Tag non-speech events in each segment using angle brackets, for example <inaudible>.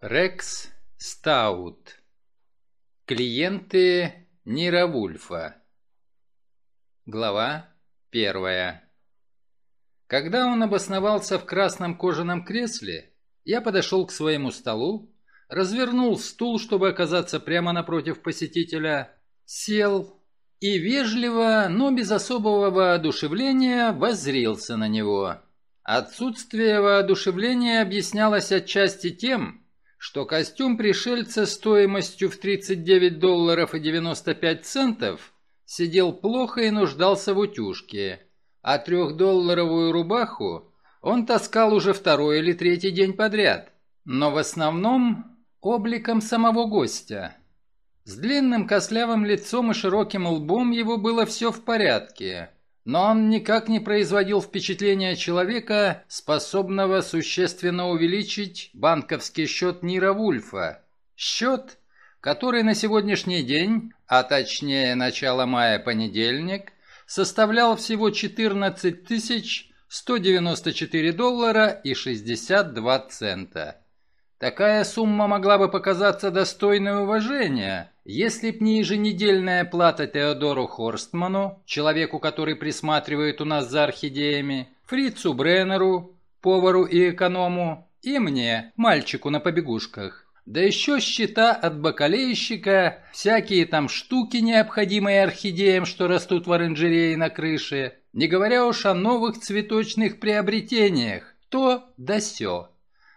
Рекс Стаут. Клиенты Нира Вульфа. Глава первая. Когда он обосновался в красном кожаном кресле, я подошел к своему столу, развернул стул, чтобы оказаться прямо напротив посетителя, сел и вежливо, но без особого воодушевления воззрился на него. Отсутствие воодушевления объяснялось отчасти тем, что костюм пришельца стоимостью в 39 долларов и 95 центов сидел плохо и нуждался в утюжке, а трехдолларовую рубаху он таскал уже второй или третий день подряд, но в основном обликом самого гостя. С длинным костлявым лицом и широким лбом его было все в порядке, но он никак не производил впечатления человека, способного существенно увеличить банковский счет Нира Вульфа. Счет, который на сегодняшний день, а точнее начало мая понедельник, составлял всего 14 тысяч 194 доллара и 62 цента. Такая сумма могла бы показаться достойной уважения, если б не еженедельная плата Теодору Хорстману, человеку, который присматривает у нас за орхидеями, Фрицу Бреннеру, повару и эконому, и мне, мальчику на побегушках. Да еще счета от бакалейщика, всякие там штуки, необходимые орхидеям, что растут в оранжерее на крыше, не говоря уж о новых цветочных приобретениях, то да сё.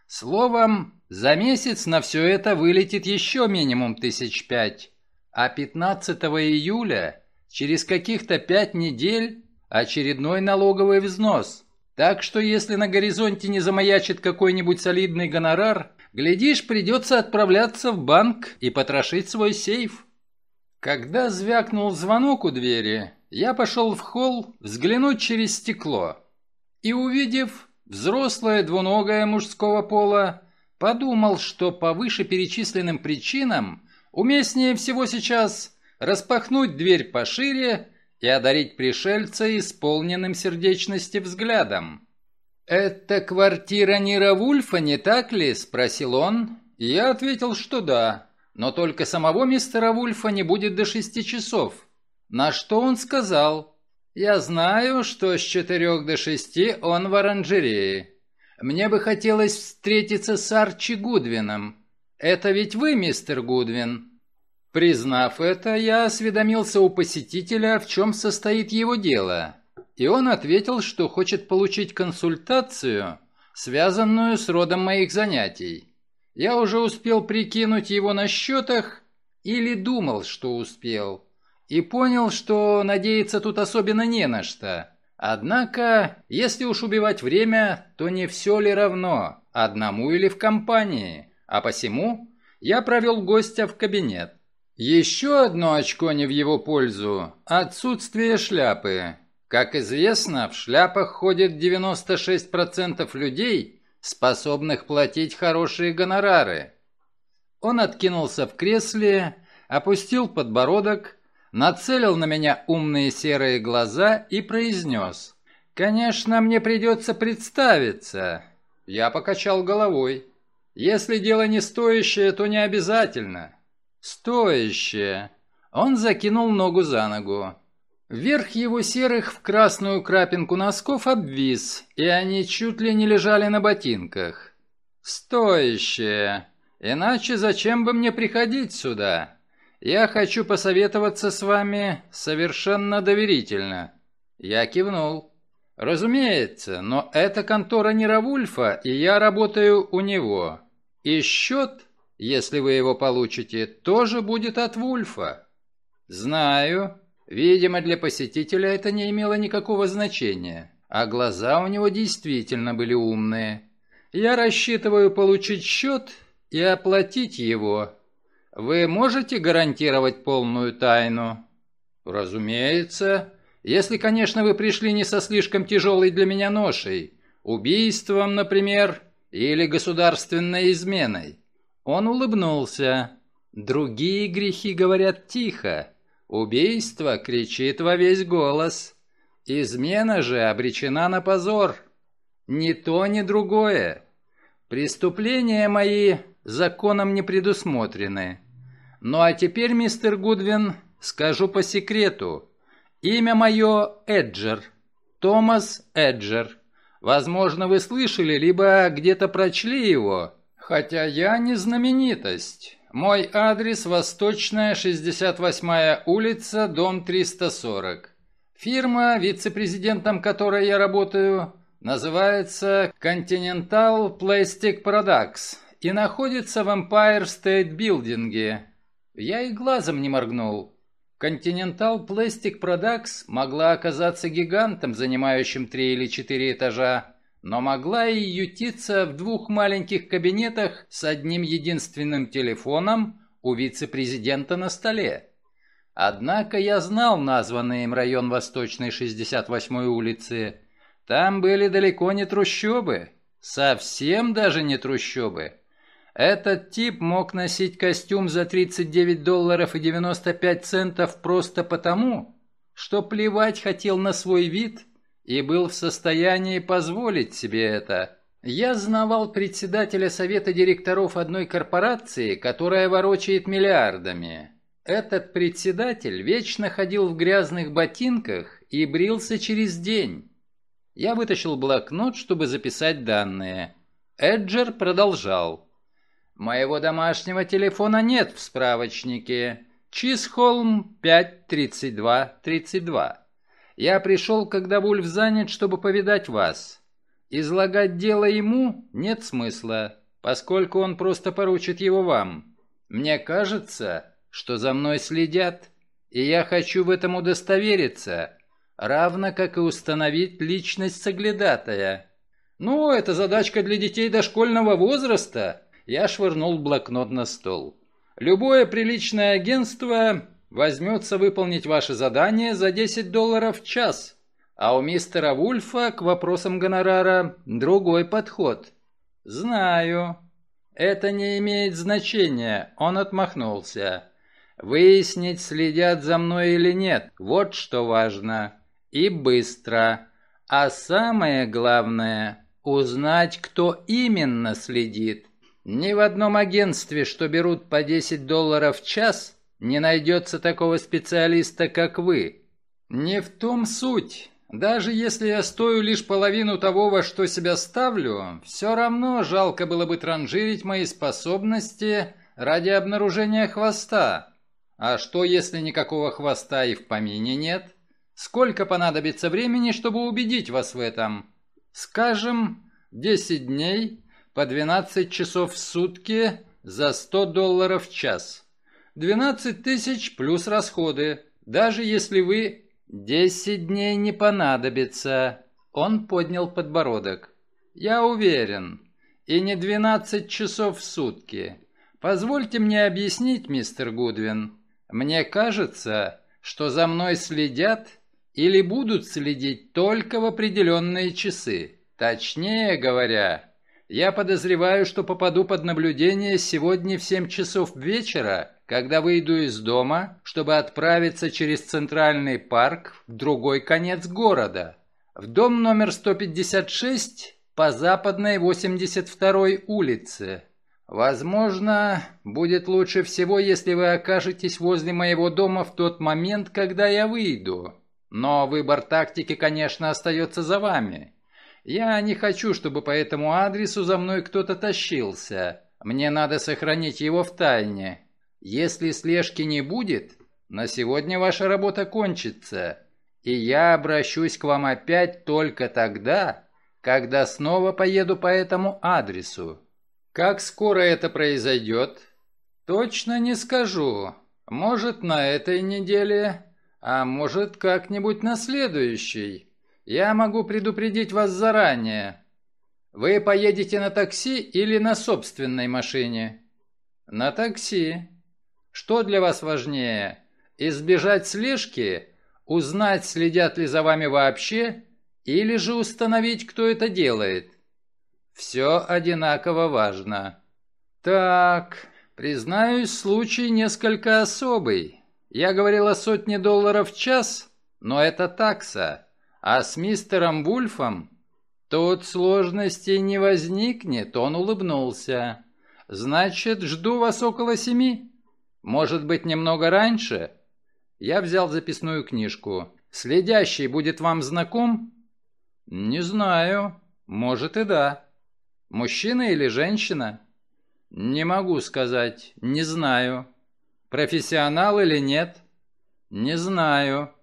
Словом, за месяц на все это вылетит еще минимум тысяч пять. А 15 июля, через каких-то пять недель, очередной налоговый взнос. Так что если на горизонте не замаячит какой-нибудь солидный гонорар, глядишь, придется отправляться в банк и потрошить свой сейф. Когда звякнул звонок у двери, я пошел в холл взглянуть через стекло. И увидев взрослое двуногое мужского пола, Подумал, что по вышеперечисленным причинам уместнее всего сейчас распахнуть дверь пошире и одарить пришельца исполненным сердечности взглядом. «Это квартира Нира Вульфа, не так ли?» – спросил он. Я ответил, что да, но только самого мистера Вульфа не будет до шести часов. На что он сказал, «Я знаю, что с четырех до шести он в оранжерее». Мне бы хотелось встретиться с Арчи Гудвином. Это ведь вы, мистер Гудвин?» Признав это, я осведомился у посетителя, в чем состоит его дело. И он ответил, что хочет получить консультацию, связанную с родом моих занятий. Я уже успел прикинуть его на счетах, или думал, что успел, и понял, что надеяться тут особенно не на что. Однако, если уж убивать время, то не все ли равно, одному или в компании, а посему я провел гостя в кабинет. Еще одно очко не в его пользу – отсутствие шляпы. Как известно, в шляпах ходит 96% людей, способных платить хорошие гонорары. Он откинулся в кресле, опустил подбородок нацелил на меня умные серые глаза и произнес. «Конечно, мне придется представиться». Я покачал головой. «Если дело не стоящее, то не обязательно». «Стоящее». Он закинул ногу за ногу. Верх его серых в красную крапинку носков обвис, и они чуть ли не лежали на ботинках. «Стоящее. Иначе зачем бы мне приходить сюда?» Я хочу посоветоваться с вами совершенно доверительно». Я кивнул. «Разумеется, но это контора не Равульфа, и я работаю у него. И счет, если вы его получите, тоже будет от Вульфа». «Знаю. Видимо, для посетителя это не имело никакого значения, а глаза у него действительно были умные. Я рассчитываю получить счет и оплатить его, вы можете гарантировать полную тайну? Разумеется. Если, конечно, вы пришли не со слишком тяжелой для меня ношей. Убийством, например, или государственной изменой. Он улыбнулся. Другие грехи говорят тихо. Убийство кричит во весь голос. Измена же обречена на позор. Ни то, ни другое. Преступления мои законом не предусмотрены. Ну а теперь, мистер Гудвин, скажу по секрету. Имя мое Эджер. Томас Эджер. Возможно, вы слышали, либо где-то прочли его. Хотя я не знаменитость. Мой адрес Восточная, 68-я улица, дом 340. Фирма, вице-президентом которой я работаю, называется Continental Plastic Products и находится в Empire State Building. Я и глазом не моргнул. Continental Plastic Products могла оказаться гигантом, занимающим три или четыре этажа, но могла и ютиться в двух маленьких кабинетах с одним единственным телефоном у вице-президента на столе. Однако я знал названный им район Восточной 68-й улицы. Там были далеко не трущобы, совсем даже не трущобы. Этот тип мог носить костюм за 39 долларов и 95 центов просто потому, что плевать хотел на свой вид и был в состоянии позволить себе это. Я знавал председателя совета директоров одной корпорации, которая ворочает миллиардами. Этот председатель вечно ходил в грязных ботинках и брился через день. Я вытащил блокнот, чтобы записать данные. Эджер продолжал. Моего домашнего телефона нет в справочнике. Чисхолм 53232. Я пришел, когда Вульф занят, чтобы повидать вас. Излагать дело ему нет смысла, поскольку он просто поручит его вам. Мне кажется, что за мной следят, и я хочу в этом удостовериться, равно как и установить личность соглядатая. Ну, это задачка для детей дошкольного возраста, я швырнул блокнот на стол. «Любое приличное агентство возьмется выполнить ваше задание за 10 долларов в час, а у мистера Вульфа к вопросам гонорара другой подход». «Знаю. Это не имеет значения», — он отмахнулся. «Выяснить, следят за мной или нет, вот что важно. И быстро. А самое главное — узнать, кто именно следит. Ни в одном агентстве, что берут по 10 долларов в час, не найдется такого специалиста, как вы. Не в том суть. Даже если я стою лишь половину того, во что себя ставлю, все равно жалко было бы транжирить мои способности ради обнаружения хвоста. А что, если никакого хвоста и в помине нет? Сколько понадобится времени, чтобы убедить вас в этом? Скажем, 10 дней по 12 часов в сутки за 100 долларов в час. 12 тысяч плюс расходы, даже если вы... 10 дней не понадобится. Он поднял подбородок. Я уверен. И не 12 часов в сутки. Позвольте мне объяснить, мистер Гудвин. Мне кажется, что за мной следят или будут следить только в определенные часы. Точнее говоря, я подозреваю, что попаду под наблюдение сегодня в 7 часов вечера, когда выйду из дома, чтобы отправиться через Центральный парк в другой конец города, в дом номер 156 по западной 82-й улице. Возможно, будет лучше всего, если вы окажетесь возле моего дома в тот момент, когда я выйду. Но выбор тактики, конечно, остается за вами. Я не хочу, чтобы по этому адресу за мной кто-то тащился. Мне надо сохранить его в тайне. Если слежки не будет, на сегодня ваша работа кончится, и я обращусь к вам опять только тогда, когда снова поеду по этому адресу. Как скоро это произойдет? Точно не скажу. Может, на этой неделе, а может, как-нибудь на следующей. Я могу предупредить вас заранее. Вы поедете на такси или на собственной машине? На такси. Что для вас важнее? Избежать слежки? Узнать, следят ли за вами вообще? Или же установить, кто это делает? Все одинаково важно. Так, признаюсь, случай несколько особый. Я говорил о сотне долларов в час, но это такса. А с мистером Вульфом тут сложностей не возникнет, он улыбнулся. Значит, жду вас около семи? Может быть, немного раньше? Я взял записную книжку. Следящий будет вам знаком? Не знаю. Может и да. Мужчина или женщина? Не могу сказать. Не знаю. Профессионал или нет? Не знаю.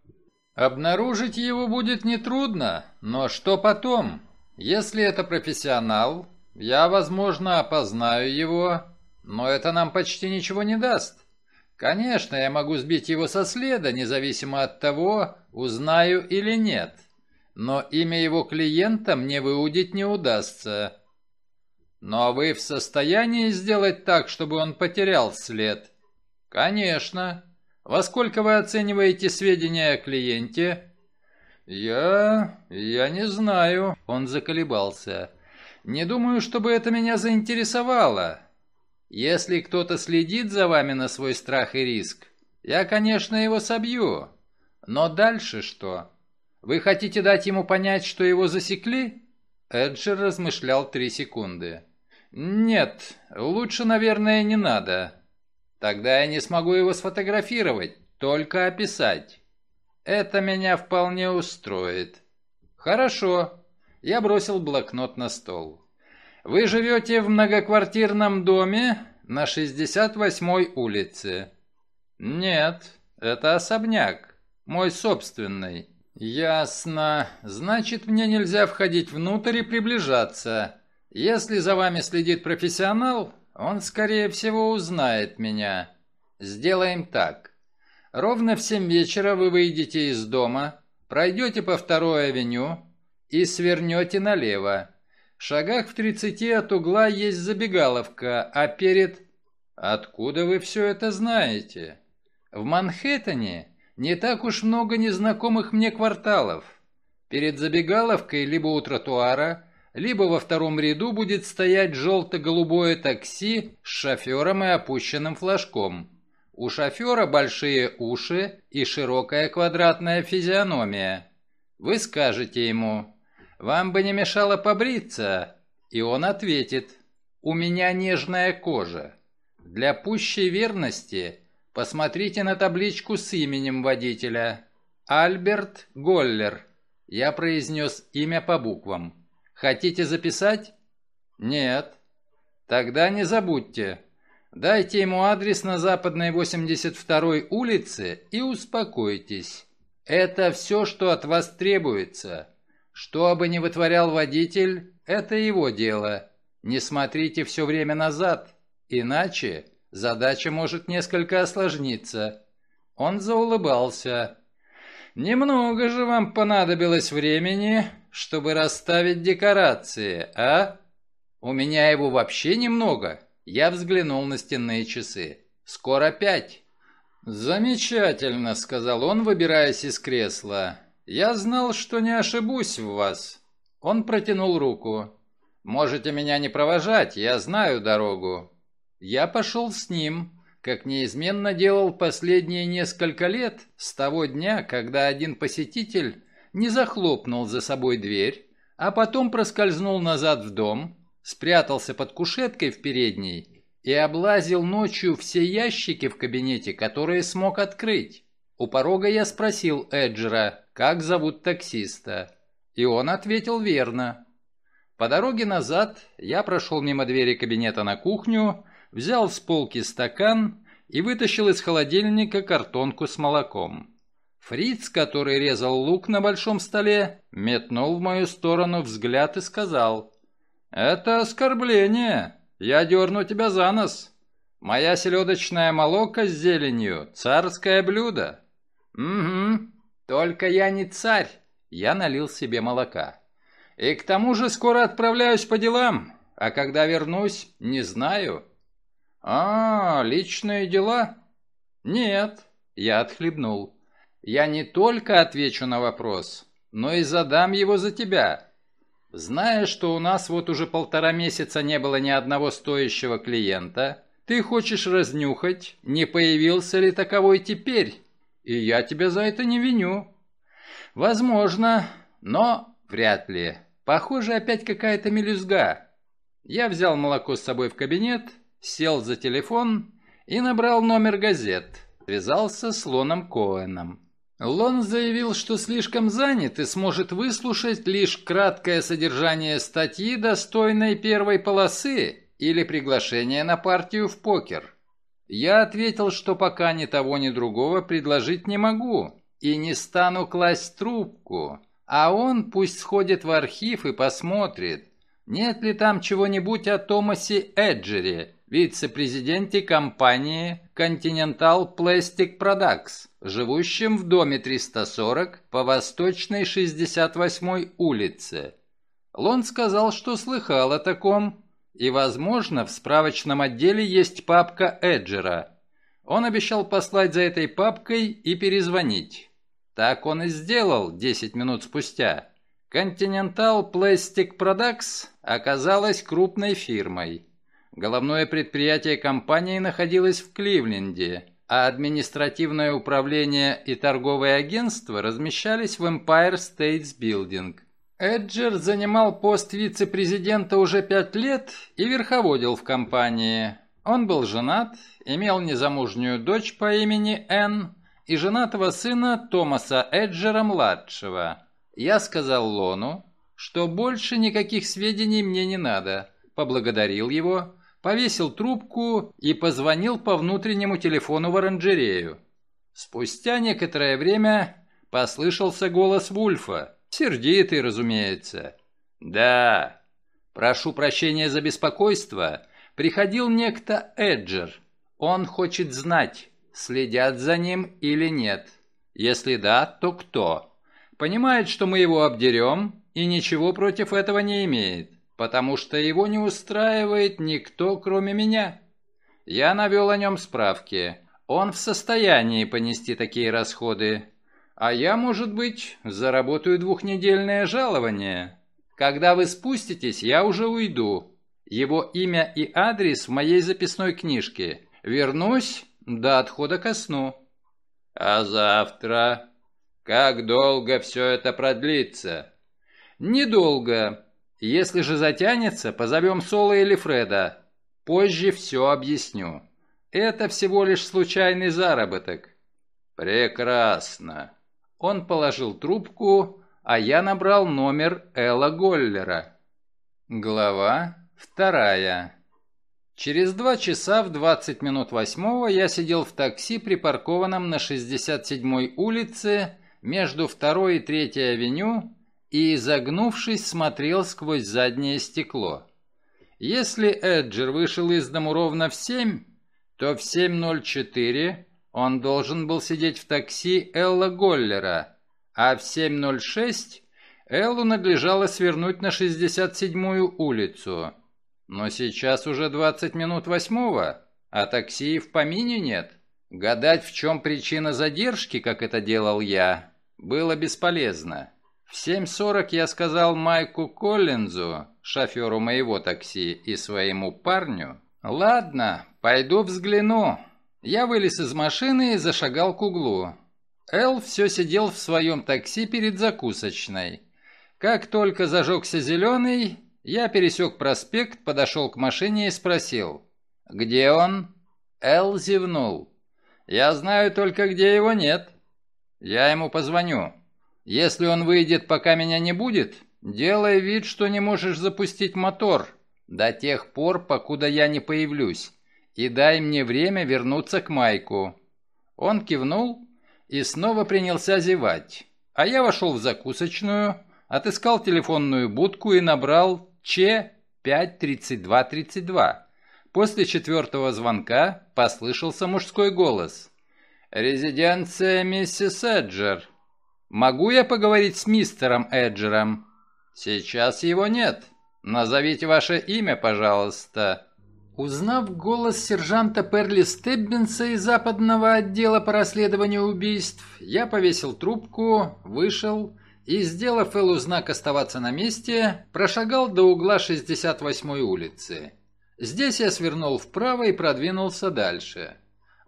Обнаружить его будет нетрудно, но что потом? Если это профессионал, я, возможно, опознаю его, но это нам почти ничего не даст. Конечно, я могу сбить его со следа, независимо от того, узнаю или нет. Но имя его клиента мне выудить не удастся. Но вы в состоянии сделать так, чтобы он потерял след? Конечно. Во сколько вы оцениваете сведения о клиенте? Я... я не знаю. Он заколебался. Не думаю, чтобы это меня заинтересовало. Если кто-то следит за вами на свой страх и риск, я, конечно, его собью. Но дальше что? Вы хотите дать ему понять, что его засекли? Эджер размышлял три секунды. «Нет, лучше, наверное, не надо. Тогда я не смогу его сфотографировать, только описать. Это меня вполне устроит. Хорошо. Я бросил блокнот на стол. Вы живете в многоквартирном доме на 68-й улице? Нет, это особняк, мой собственный. Ясно. Значит, мне нельзя входить внутрь и приближаться. Если за вами следит профессионал, он, скорее всего, узнает меня. Сделаем так. Ровно в семь вечера вы выйдете из дома, пройдете по второй авеню и свернете налево. В шагах в тридцати от угла есть забегаловка, а перед... Откуда вы все это знаете? В Манхэттене не так уж много незнакомых мне кварталов. Перед забегаловкой либо у тротуара либо во втором ряду будет стоять желто-голубое такси с шофером и опущенным флажком. У шофера большие уши и широкая квадратная физиономия. Вы скажете ему «Вам бы не мешало побриться», и он ответит «У меня нежная кожа». Для пущей верности посмотрите на табличку с именем водителя. Альберт Голлер. Я произнес имя по буквам. Хотите записать? Нет. Тогда не забудьте. Дайте ему адрес на западной 82-й улице и успокойтесь. Это все, что от вас требуется. Что бы ни вытворял водитель, это его дело. Не смотрите все время назад, иначе задача может несколько осложниться. Он заулыбался. «Немного же вам понадобилось времени, чтобы расставить декорации, а? У меня его вообще немного. Я взглянул на стенные часы. Скоро пять. Замечательно, сказал он, выбираясь из кресла. Я знал, что не ошибусь в вас. Он протянул руку. Можете меня не провожать, я знаю дорогу. Я пошел с ним, как неизменно делал последние несколько лет, с того дня, когда один посетитель не захлопнул за собой дверь, а потом проскользнул назад в дом, спрятался под кушеткой в передней и облазил ночью все ящики в кабинете, которые смог открыть. У порога я спросил Эджера, как зовут таксиста, и он ответил верно. По дороге назад я прошел мимо двери кабинета на кухню, взял с полки стакан и вытащил из холодильника картонку с молоком. Фриц, который резал лук на большом столе, метнул в мою сторону взгляд и сказал, «Это оскорбление. Я дерну тебя за нос. Моя селедочная молока с зеленью — царское блюдо». «Угу, только я не царь». Я налил себе молока. «И к тому же скоро отправляюсь по делам, а когда вернусь, не знаю». «А, личные дела?» «Нет», — я отхлебнул. Я не только отвечу на вопрос, но и задам его за тебя. Зная, что у нас вот уже полтора месяца не было ни одного стоящего клиента, ты хочешь разнюхать, не появился ли таковой теперь, и я тебя за это не виню. Возможно, но вряд ли. Похоже, опять какая-то мелюзга. Я взял молоко с собой в кабинет сел за телефон и набрал номер газет. Связался с Лоном Коэном. Лон заявил, что слишком занят и сможет выслушать лишь краткое содержание статьи, достойной первой полосы, или приглашение на партию в покер. Я ответил, что пока ни того, ни другого предложить не могу, и не стану класть трубку, а он пусть сходит в архив и посмотрит, нет ли там чего-нибудь о Томасе Эджере, вице-президенте компании Continental Plastic Products, живущем в доме 340 по Восточной 68 улице. Лон сказал, что слыхал о таком, и, возможно, в справочном отделе есть папка Эджера. Он обещал послать за этой папкой и перезвонить. Так он и сделал 10 минут спустя. Continental Plastic Products оказалась крупной фирмой. Головное предприятие компании находилось в Кливленде, а административное управление и торговое агентство размещались в Empire States Building. Эджер занимал пост вице-президента уже пять лет и верховодил в компании. Он был женат, имел незамужнюю дочь по имени Энн и женатого сына Томаса Эджера-младшего. Я сказал Лону, что больше никаких сведений мне не надо, поблагодарил его, повесил трубку и позвонил по внутреннему телефону в оранжерею. Спустя некоторое время послышался голос Вульфа. Сердитый, разумеется. Да, прошу прощения за беспокойство. Приходил некто Эджер. Он хочет знать, следят за ним или нет. Если да, то кто? Понимает, что мы его обдерем и ничего против этого не имеет, потому что его не устраивает никто, кроме меня. Я навел о нем справки. Он в состоянии понести такие расходы. А я, может быть, заработаю двухнедельное жалование. Когда вы спуститесь, я уже уйду. Его имя и адрес в моей записной книжке. Вернусь до отхода ко сну. А завтра? Как долго все это продлится? Недолго. Если же затянется, позовем Соло или Фреда. Позже все объясню. Это всего лишь случайный заработок. Прекрасно. Он положил трубку, а я набрал номер Элла Голлера. Глава вторая. Через два часа в 20 минут восьмого я сидел в такси, припаркованном на 67-й улице между 2 и 3 авеню и, изогнувшись, смотрел сквозь заднее стекло. Если Эджер вышел из дому ровно в 7, то в 7.04 он должен был сидеть в такси Элла Голлера, а в 7.06 Эллу надлежало свернуть на 67-ю улицу. Но сейчас уже 20 минут восьмого, а такси в помине нет. Гадать, в чем причина задержки, как это делал я, было бесполезно. В 7.40 я сказал Майку Коллинзу, шоферу моего такси, и своему парню, «Ладно, пойду взгляну, я вылез из машины и зашагал к углу. Эл все сидел в своем такси перед закусочной. Как только зажегся зеленый, я пересек проспект, подошел к машине и спросил. «Где он?» Эл зевнул. «Я знаю только, где его нет. Я ему позвоню. Если он выйдет, пока меня не будет, делай вид, что не можешь запустить мотор до тех пор, покуда я не появлюсь и дай мне время вернуться к Майку». Он кивнул и снова принялся зевать. А я вошел в закусочную, отыскал телефонную будку и набрал Ч-53232. После четвертого звонка послышался мужской голос. «Резиденция миссис Эджер. Могу я поговорить с мистером Эджером?» «Сейчас его нет. Назовите ваше имя, пожалуйста». Узнав голос сержанта Перли Стеббинса из западного отдела по расследованию убийств, я повесил трубку, вышел и, сделав Эллу знак оставаться на месте, прошагал до угла 68-й улицы. Здесь я свернул вправо и продвинулся дальше.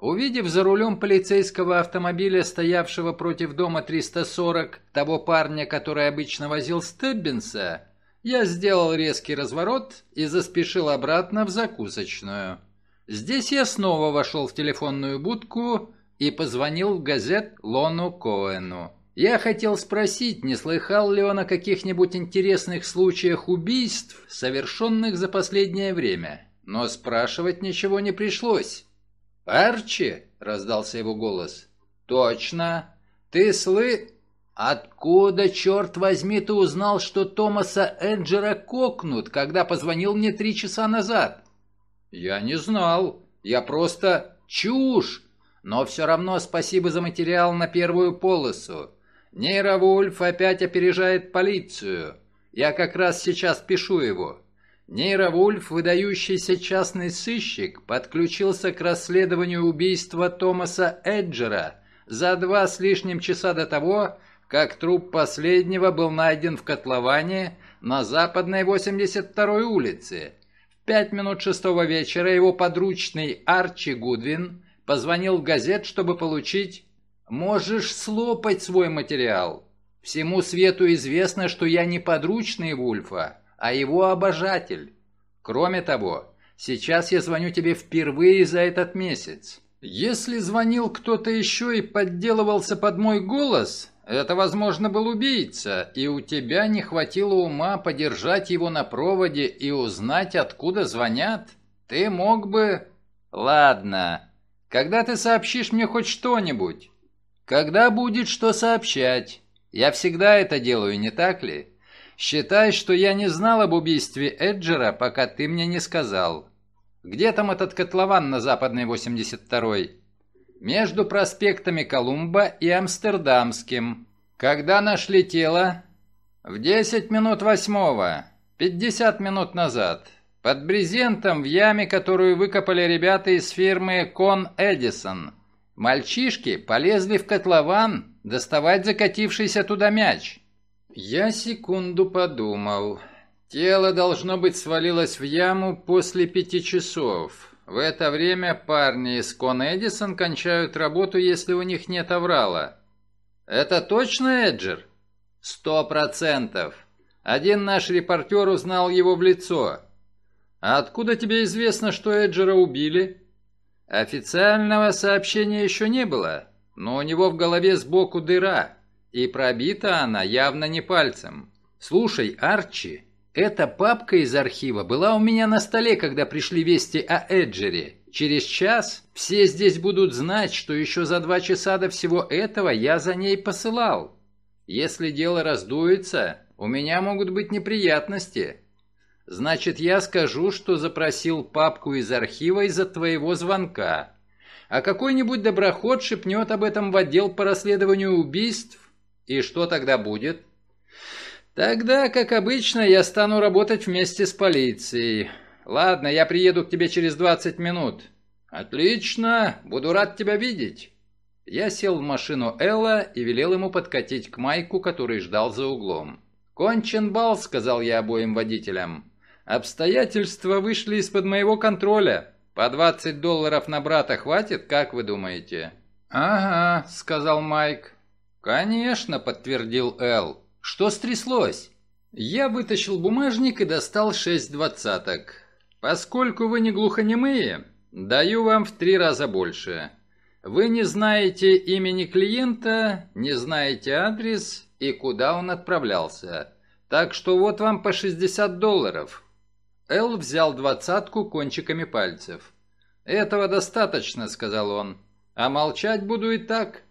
Увидев за рулем полицейского автомобиля, стоявшего против дома 340, того парня, который обычно возил Стеббинса, я сделал резкий разворот и заспешил обратно в закусочную. Здесь я снова вошел в телефонную будку и позвонил в газет Лону Коэну. Я хотел спросить, не слыхал ли он о каких-нибудь интересных случаях убийств, совершенных за последнее время. Но спрашивать ничего не пришлось. «Арчи?» — раздался его голос. «Точно. Ты слы...» «Откуда, черт возьми, ты узнал, что Томаса Эджера кокнут, когда позвонил мне три часа назад?» «Я не знал. Я просто... Чушь! Но все равно спасибо за материал на первую полосу. Нейровульф опять опережает полицию. Я как раз сейчас пишу его. Нейровульф, выдающийся частный сыщик, подключился к расследованию убийства Томаса Эджера за два с лишним часа до того, как труп последнего был найден в котловане на западной 82-й улице. В пять минут шестого вечера его подручный Арчи Гудвин позвонил в газет, чтобы получить «Можешь слопать свой материал. Всему свету известно, что я не подручный Вульфа, а его обожатель. Кроме того, сейчас я звоню тебе впервые за этот месяц. Если звонил кто-то еще и подделывался под мой голос, это, возможно, был убийца, и у тебя не хватило ума подержать его на проводе и узнать, откуда звонят. Ты мог бы... Ладно, когда ты сообщишь мне хоть что-нибудь? Когда будет что сообщать? Я всегда это делаю, не так ли? Считай, что я не знал об убийстве Эджера, пока ты мне не сказал. Где там этот котлован на западной 82-й? Между проспектами Колумба и Амстердамским. Когда нашли тело? В 10 минут восьмого. 50 минут назад. Под брезентом в яме, которую выкопали ребята из фирмы Кон Эдисон. Мальчишки полезли в котлован доставать закатившийся туда мяч. Я секунду подумал. Тело, должно быть, свалилось в яму после пяти часов. В это время парни из Кон Эдисон кончают работу, если у них нет аврала. Это точно Эджер? Сто процентов. Один наш репортер узнал его в лицо. А откуда тебе известно, что Эджера убили? Официального сообщения еще не было, но у него в голове сбоку дыра, и пробита она явно не пальцем. Слушай, Арчи, эта папка из архива была у меня на столе, когда пришли вести о Эджере. Через час все здесь будут знать, что еще за два часа до всего этого я за ней посылал. Если дело раздуется, у меня могут быть неприятности. Значит, я скажу, что запросил папку из архива из-за твоего звонка. А какой-нибудь доброход шепнет об этом в отдел по расследованию убийств. И что тогда будет? Тогда, как обычно, я стану работать вместе с полицией. Ладно, я приеду к тебе через 20 минут. Отлично, буду рад тебя видеть. Я сел в машину Элла и велел ему подкатить к Майку, который ждал за углом. «Кончен бал», — сказал я обоим водителям. Обстоятельства вышли из-под моего контроля. По 20 долларов на брата хватит, как вы думаете?» «Ага», — сказал Майк. «Конечно», — подтвердил Эл. «Что стряслось?» Я вытащил бумажник и достал шесть двадцаток. «Поскольку вы не глухонемые, даю вам в три раза больше. Вы не знаете имени клиента, не знаете адрес и куда он отправлялся. Так что вот вам по 60 долларов. Эл взял двадцатку кончиками пальцев. «Этого достаточно», — сказал он. «А молчать буду и так».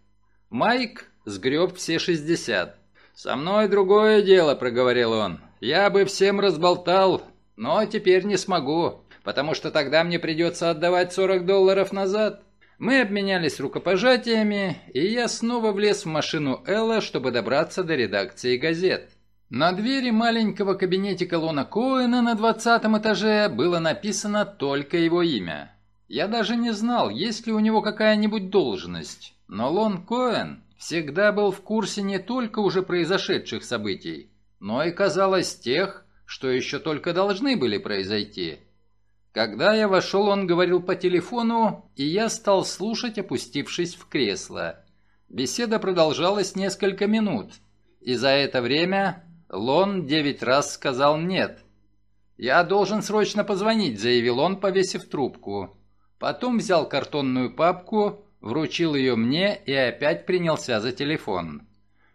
Майк сгреб все шестьдесят. «Со мной другое дело», — проговорил он. «Я бы всем разболтал, но теперь не смогу, потому что тогда мне придется отдавать сорок долларов назад». Мы обменялись рукопожатиями, и я снова влез в машину Элла, чтобы добраться до редакции газет. На двери маленького кабинетика Лона Коэна на двадцатом этаже было написано только его имя. Я даже не знал, есть ли у него какая-нибудь должность, но Лон Коэн всегда был в курсе не только уже произошедших событий, но и, казалось, тех, что еще только должны были произойти. Когда я вошел, он говорил по телефону, и я стал слушать, опустившись в кресло. Беседа продолжалась несколько минут, и за это время Лон девять раз сказал «нет». «Я должен срочно позвонить», — заявил он, повесив трубку. Потом взял картонную папку, вручил ее мне и опять принялся за телефон.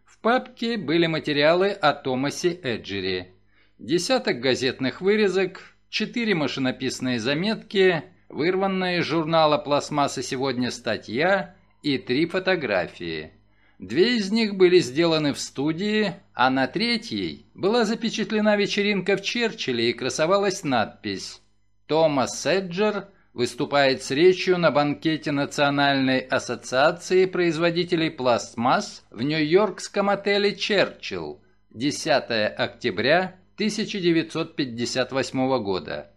В папке были материалы о Томасе Эджере. Десяток газетных вырезок, четыре машинописные заметки, вырванная из журнала «Пластмасса сегодня» статья и три фотографии. Две из них были сделаны в студии, а на третьей была запечатлена вечеринка в Черчилле и красовалась надпись «Томас Седжер выступает с речью на банкете Национальной ассоциации производителей пластмасс в нью-йоркском отеле «Черчилл» 10 октября 1958 года.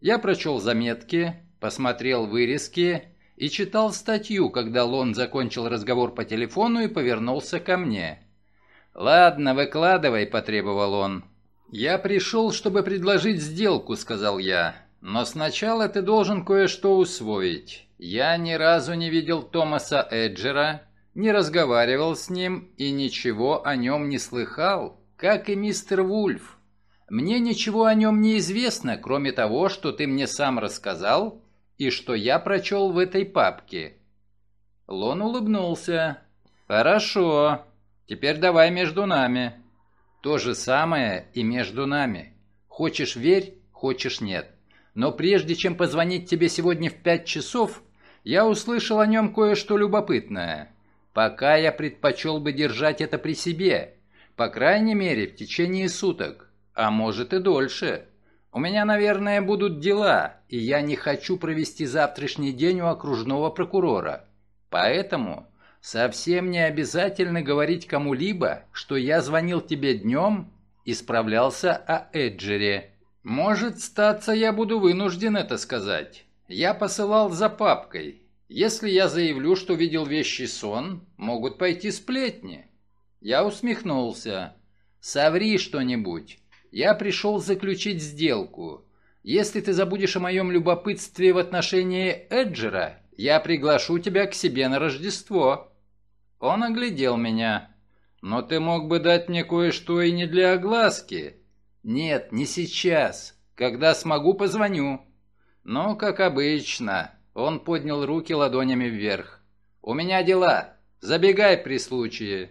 Я прочел заметки, посмотрел вырезки и читал статью, когда Лон закончил разговор по телефону и повернулся ко мне. «Ладно, выкладывай», — потребовал он. «Я пришел, чтобы предложить сделку», — сказал я. «Но сначала ты должен кое-что усвоить. Я ни разу не видел Томаса Эджера, не разговаривал с ним и ничего о нем не слыхал, как и мистер Вульф. Мне ничего о нем не известно, кроме того, что ты мне сам рассказал и что я прочел в этой папке». Лон улыбнулся. «Хорошо. Теперь давай между нами». «То же самое и между нами. Хочешь верь, хочешь нет. Но прежде чем позвонить тебе сегодня в пять часов, я услышал о нем кое-что любопытное. Пока я предпочел бы держать это при себе, по крайней мере, в течение суток, а может и дольше». У меня, наверное, будут дела, и я не хочу провести завтрашний день у окружного прокурора. Поэтому совсем не обязательно говорить кому-либо, что я звонил тебе днем и справлялся о Эджере. Может, статься я буду вынужден это сказать. Я посылал за папкой. Если я заявлю, что видел вещий сон, могут пойти сплетни. Я усмехнулся. Соври что-нибудь. Я пришел заключить сделку. Если ты забудешь о моем любопытстве в отношении Эджера, я приглашу тебя к себе на Рождество». Он оглядел меня. «Но ты мог бы дать мне кое-что и не для огласки». «Нет, не сейчас. Когда смогу, позвоню». «Ну, как обычно». Он поднял руки ладонями вверх. «У меня дела. Забегай при случае».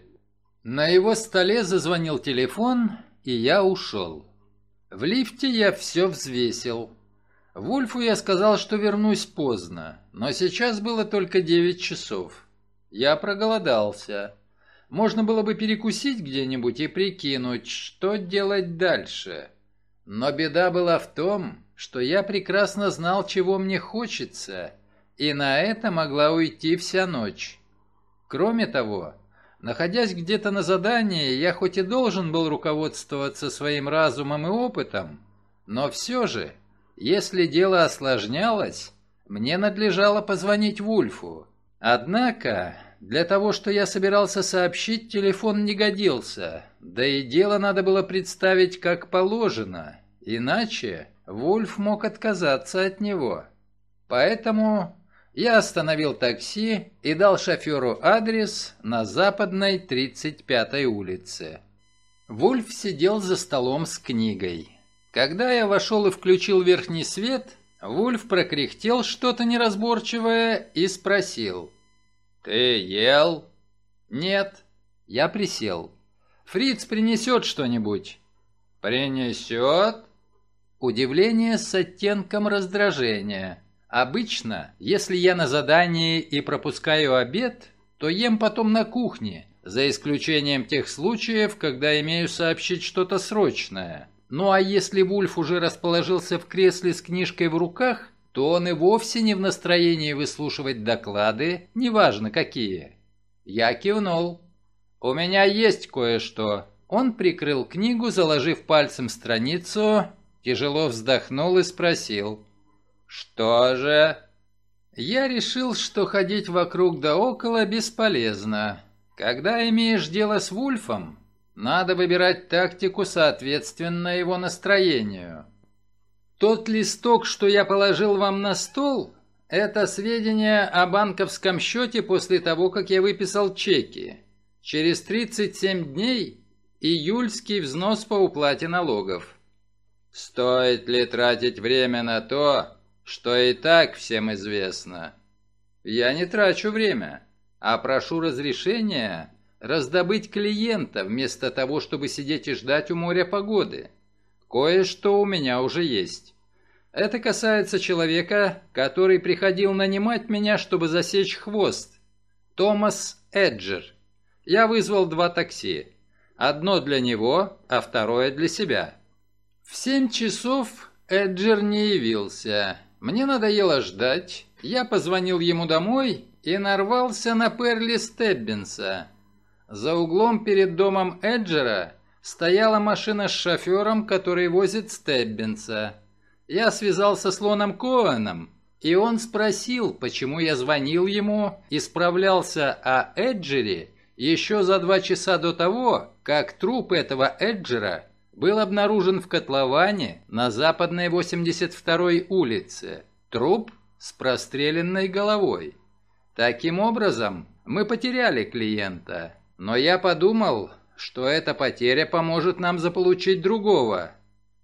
На его столе зазвонил телефон, и я ушел. В лифте я все взвесил. Вульфу я сказал, что вернусь поздно, но сейчас было только девять часов. Я проголодался. Можно было бы перекусить где-нибудь и прикинуть, что делать дальше. Но беда была в том, что я прекрасно знал, чего мне хочется, и на это могла уйти вся ночь. Кроме того, Находясь где-то на задании, я хоть и должен был руководствоваться своим разумом и опытом, но все же, если дело осложнялось, мне надлежало позвонить Вульфу. Однако, для того, что я собирался сообщить, телефон не годился, да и дело надо было представить как положено, иначе Вульф мог отказаться от него. Поэтому я остановил такси и дал шоферу адрес на западной 35-й улице. Вульф сидел за столом с книгой. Когда я вошел и включил верхний свет, Вульф прокряхтел что-то неразборчивое и спросил. «Ты ел?» «Нет». Я присел. «Фриц принесет что-нибудь». «Принесет?» Удивление с оттенком раздражения. Обычно, если я на задании и пропускаю обед, то ем потом на кухне, за исключением тех случаев, когда имею сообщить что-то срочное. Ну а если Вульф уже расположился в кресле с книжкой в руках, то он и вовсе не в настроении выслушивать доклады, неважно какие. Я кивнул. «У меня есть кое-что». Он прикрыл книгу, заложив пальцем страницу, тяжело вздохнул и спросил. «Что же?» Я решил, что ходить вокруг да около бесполезно. Когда имеешь дело с Вульфом, надо выбирать тактику соответственно его настроению. Тот листок, что я положил вам на стол, это сведения о банковском счете после того, как я выписал чеки. Через 37 дней июльский взнос по уплате налогов. Стоит ли тратить время на то, что и так всем известно. Я не трачу время, а прошу разрешения раздобыть клиента вместо того, чтобы сидеть и ждать у моря погоды. Кое-что у меня уже есть. Это касается человека, который приходил нанимать меня, чтобы засечь хвост. Томас Эджер. Я вызвал два такси. Одно для него, а второе для себя. В семь часов Эджер не явился. Мне надоело ждать. Я позвонил ему домой и нарвался на Перли Стеббинса. За углом перед домом Эджера стояла машина с шофером, который возит Стеббинса. Я связался с Лоном Коэном, и он спросил, почему я звонил ему и справлялся о Эджере еще за два часа до того, как труп этого Эджера был обнаружен в котловане на западной 82-й улице. Труп с простреленной головой. Таким образом, мы потеряли клиента, но я подумал, что эта потеря поможет нам заполучить другого.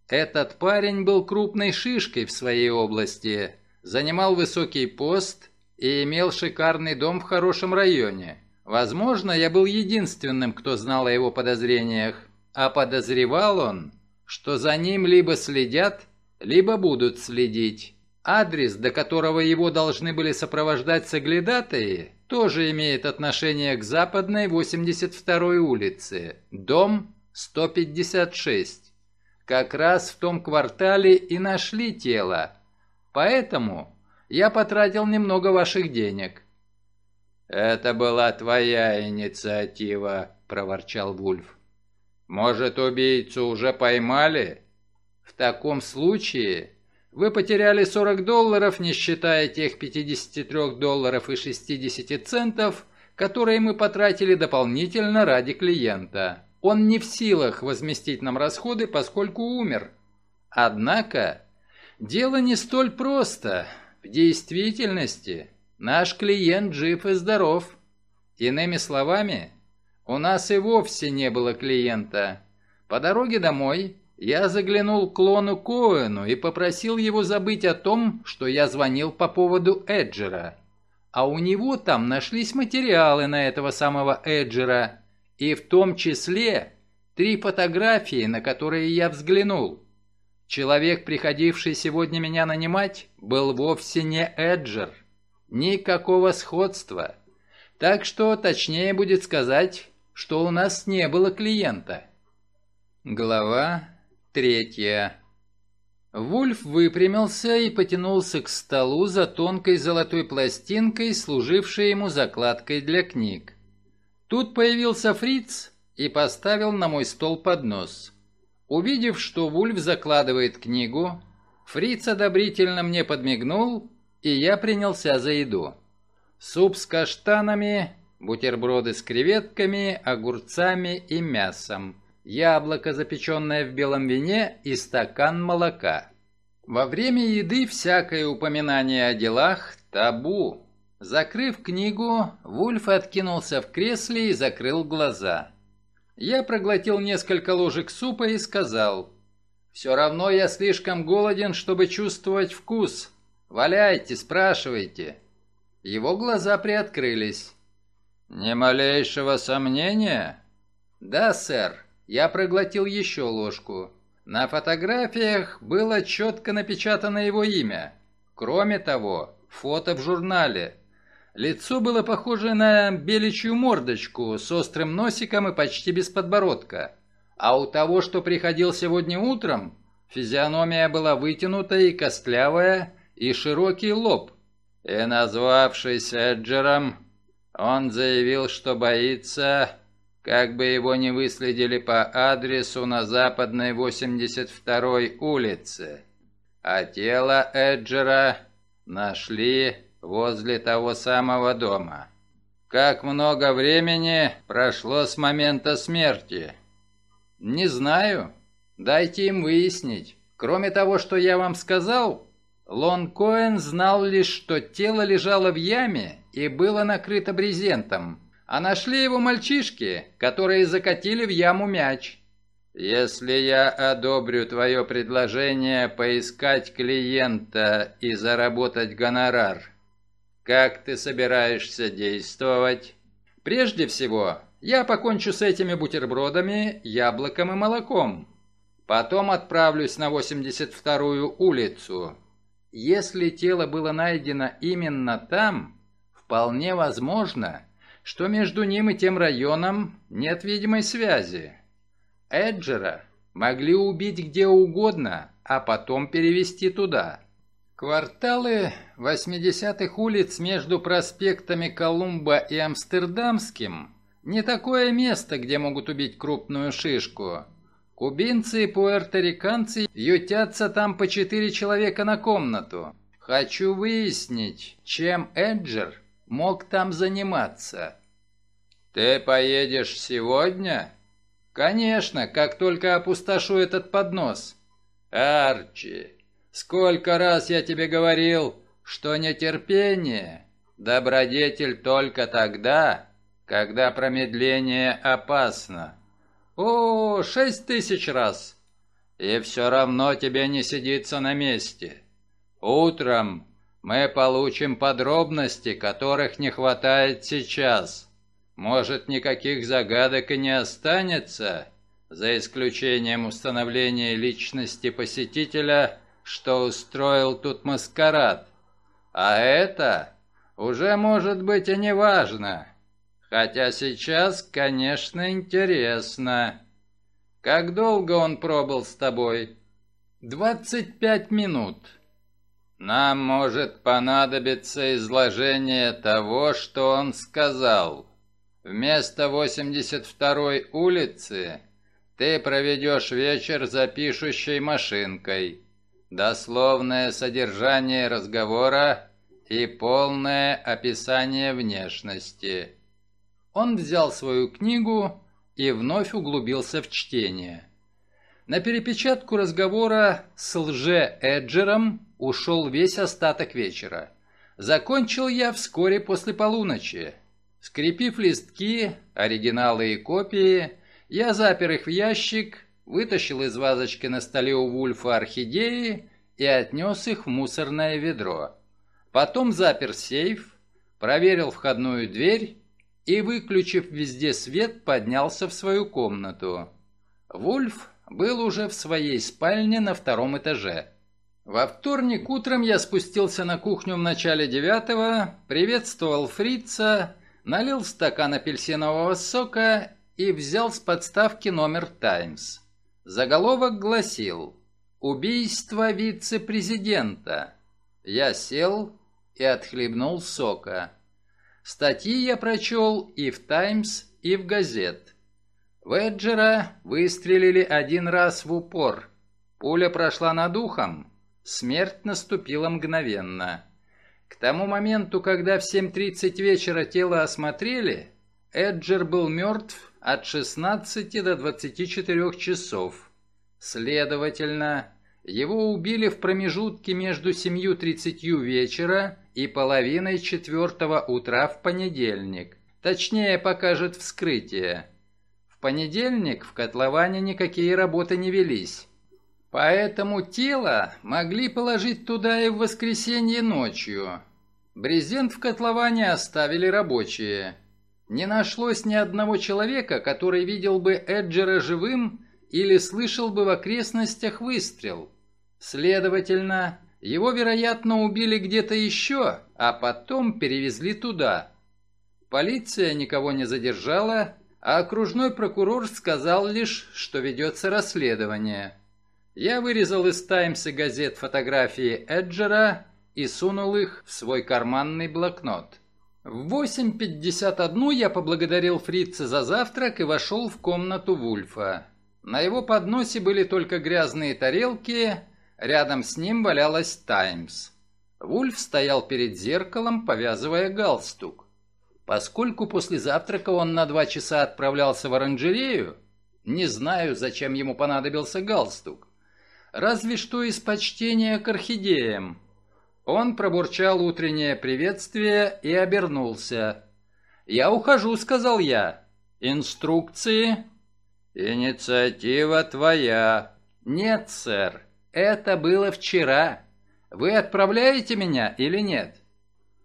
Этот парень был крупной шишкой в своей области, занимал высокий пост и имел шикарный дом в хорошем районе. Возможно, я был единственным, кто знал о его подозрениях, а подозревал он, что за ним либо следят, либо будут следить. Адрес, до которого его должны были сопровождать соглядатые, тоже имеет отношение к западной 82-й улице, дом 156. Как раз в том квартале и нашли тело. Поэтому я потратил немного ваших денег. «Это была твоя инициатива», — проворчал Вульф. «Может, убийцу уже поймали?» «В таком случае вы потеряли 40 долларов, не считая тех 53 долларов и 60 центов, которые мы потратили дополнительно ради клиента. Он не в силах возместить нам расходы, поскольку умер. Однако, дело не столь просто. В действительности, наш клиент жив и здоров. Иными словами, у нас и вовсе не было клиента. По дороге домой я заглянул к Лону Коэну и попросил его забыть о том, что я звонил по поводу Эджера. А у него там нашлись материалы на этого самого Эджера, и в том числе три фотографии, на которые я взглянул. Человек, приходивший сегодня меня нанимать, был вовсе не Эджер. Никакого сходства. Так что точнее будет сказать, что у нас не было клиента. Глава Третье. Вульф выпрямился и потянулся к столу за тонкой золотой пластинкой, служившей ему закладкой для книг. Тут появился Фриц и поставил на мой стол поднос. Увидев, что Вульф закладывает книгу, Фриц одобрительно мне подмигнул, и я принялся за еду. Суп с каштанами, бутерброды с креветками, огурцами и мясом яблоко, запеченное в белом вине и стакан молока. Во время еды всякое упоминание о делах – табу. Закрыв книгу, Вульф откинулся в кресле и закрыл глаза. Я проглотил несколько ложек супа и сказал, «Все равно я слишком голоден, чтобы чувствовать вкус. Валяйте, спрашивайте». Его глаза приоткрылись. «Ни малейшего сомнения?» «Да, сэр. Я проглотил еще ложку. На фотографиях было четко напечатано его имя. Кроме того, фото в журнале. Лицо было похоже на беличью мордочку с острым носиком и почти без подбородка. А у того, что приходил сегодня утром, физиономия была вытянутая и костлявая, и широкий лоб. И назвавшись Эджером, он заявил, что боится как бы его не выследили по адресу на западной 82-й улице. А тело Эджера нашли возле того самого дома. Как много времени прошло с момента смерти? Не знаю. Дайте им выяснить. Кроме того, что я вам сказал, Лон Коэн знал лишь, что тело лежало в яме и было накрыто брезентом а нашли его мальчишки, которые закатили в яму мяч. Если я одобрю твое предложение поискать клиента и заработать гонорар, как ты собираешься действовать? Прежде всего, я покончу с этими бутербродами, яблоком и молоком. Потом отправлюсь на 82-ю улицу. Если тело было найдено именно там, вполне возможно, что между ним и тем районом нет видимой связи. Эджера могли убить где угодно, а потом перевести туда. Кварталы 80-х улиц между проспектами Колумба и Амстердамским не такое место, где могут убить крупную шишку. Кубинцы и пуэрториканцы ютятся там по четыре человека на комнату. Хочу выяснить, чем Эджер мог там заниматься. Ты поедешь сегодня? «Конечно, как только опустошу этот поднос». «Арчи, сколько раз я тебе говорил, что нетерпение – добродетель только тогда, когда промедление опасно». «О, шесть тысяч раз!» «И все равно тебе не сидится на месте. Утром мы получим подробности, которых не хватает сейчас». Может, никаких загадок и не останется, за исключением установления личности посетителя, что устроил тут маскарад. А это уже может быть и не важно. Хотя сейчас, конечно, интересно. Как долго он пробыл с тобой? Двадцать пять минут. Нам может понадобиться изложение того, что он сказал. Вместо 82-й улицы ты проведешь вечер за пишущей машинкой. Дословное содержание разговора и полное описание внешности. Он взял свою книгу и вновь углубился в чтение. На перепечатку разговора с лже-эджером ушел весь остаток вечера. Закончил я вскоре после полуночи. Скрепив листки, оригиналы и копии, я запер их в ящик, вытащил из вазочки на столе у Вульфа орхидеи и отнес их в мусорное ведро. Потом запер сейф, проверил входную дверь и, выключив везде свет, поднялся в свою комнату. Вульф был уже в своей спальне на втором этаже. Во вторник утром я спустился на кухню в начале девятого, приветствовал фрица налил стакан апельсинового сока и взял с подставки номер «Таймс». Заголовок гласил «Убийство вице-президента». Я сел и отхлебнул сока. Статьи я прочел и в «Таймс», и в газет. Веджера выстрелили один раз в упор. Пуля прошла над ухом. Смерть наступила мгновенно. К тому моменту, когда в 7.30 вечера тело осмотрели, Эджер был мертв от 16 до 24 часов. Следовательно, его убили в промежутке между 7.30 вечера и половиной четвертого утра в понедельник. Точнее, покажет вскрытие. В понедельник в котловане никакие работы не велись. Поэтому тело могли положить туда и в воскресенье ночью. Брезент в котловане оставили рабочие. Не нашлось ни одного человека, который видел бы Эджера живым или слышал бы в окрестностях выстрел. Следовательно, его, вероятно, убили где-то еще, а потом перевезли туда. Полиция никого не задержала, а окружной прокурор сказал лишь, что ведется расследование. Я вырезал из «Таймс» и газет фотографии Эджера и сунул их в свой карманный блокнот. В 8.51 я поблагодарил фрица за завтрак и вошел в комнату Вульфа. На его подносе были только грязные тарелки, рядом с ним валялась «Таймс». Вульф стоял перед зеркалом, повязывая галстук. Поскольку после завтрака он на два часа отправлялся в оранжерею, не знаю, зачем ему понадобился галстук разве что из почтения к орхидеям. Он пробурчал утреннее приветствие и обернулся. «Я ухожу», — сказал я. «Инструкции?» «Инициатива твоя». «Нет, сэр, это было вчера. Вы отправляете меня или нет?»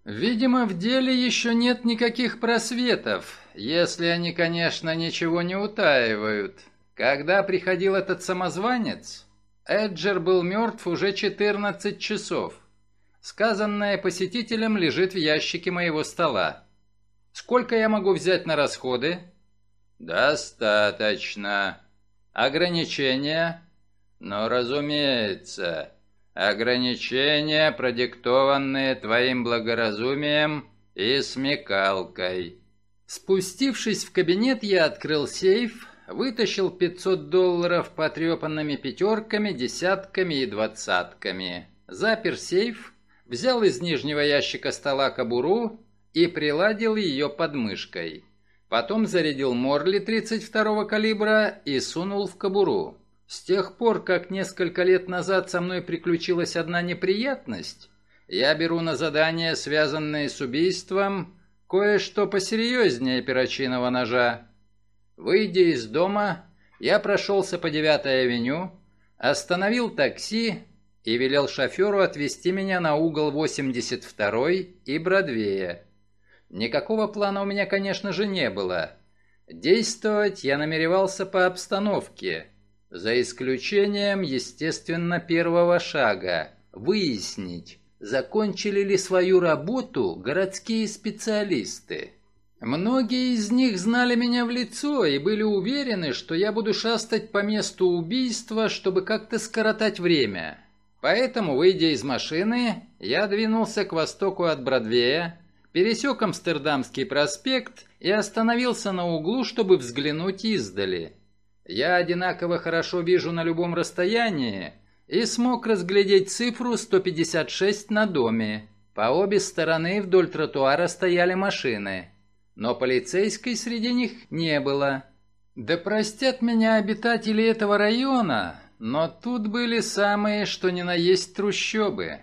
«Видимо, в деле еще нет никаких просветов, если они, конечно, ничего не утаивают. Когда приходил этот самозванец, Эджер был мертв уже 14 часов. Сказанное посетителем лежит в ящике моего стола. Сколько я могу взять на расходы?» «Достаточно. Ограничения?» «Ну, разумеется. Ограничения, продиктованные твоим благоразумием и смекалкой». Спустившись в кабинет, я открыл сейф, вытащил 500 долларов потрепанными пятерками, десятками и двадцатками, запер сейф, взял из нижнего ящика стола кобуру и приладил ее под мышкой. Потом зарядил Морли 32-го калибра и сунул в кобуру. С тех пор, как несколько лет назад со мной приключилась одна неприятность, я беру на задание, связанное с убийством, кое-что посерьезнее перочинного ножа. Выйдя из дома, я прошелся по 9-й авеню, остановил такси и велел шоферу отвезти меня на угол 82-й и Бродвея. Никакого плана у меня, конечно же, не было. Действовать я намеревался по обстановке, за исключением, естественно, первого шага – выяснить, закончили ли свою работу городские специалисты. Многие из них знали меня в лицо и были уверены, что я буду шастать по месту убийства, чтобы как-то скоротать время. Поэтому, выйдя из машины, я двинулся к востоку от Бродвея, пересек Амстердамский проспект и остановился на углу, чтобы взглянуть издали. Я одинаково хорошо вижу на любом расстоянии и смог разглядеть цифру 156 на доме. По обе стороны вдоль тротуара стояли машины, но полицейской среди них не было. Да простят меня обитатели этого района, но тут были самые что ни на есть трущобы.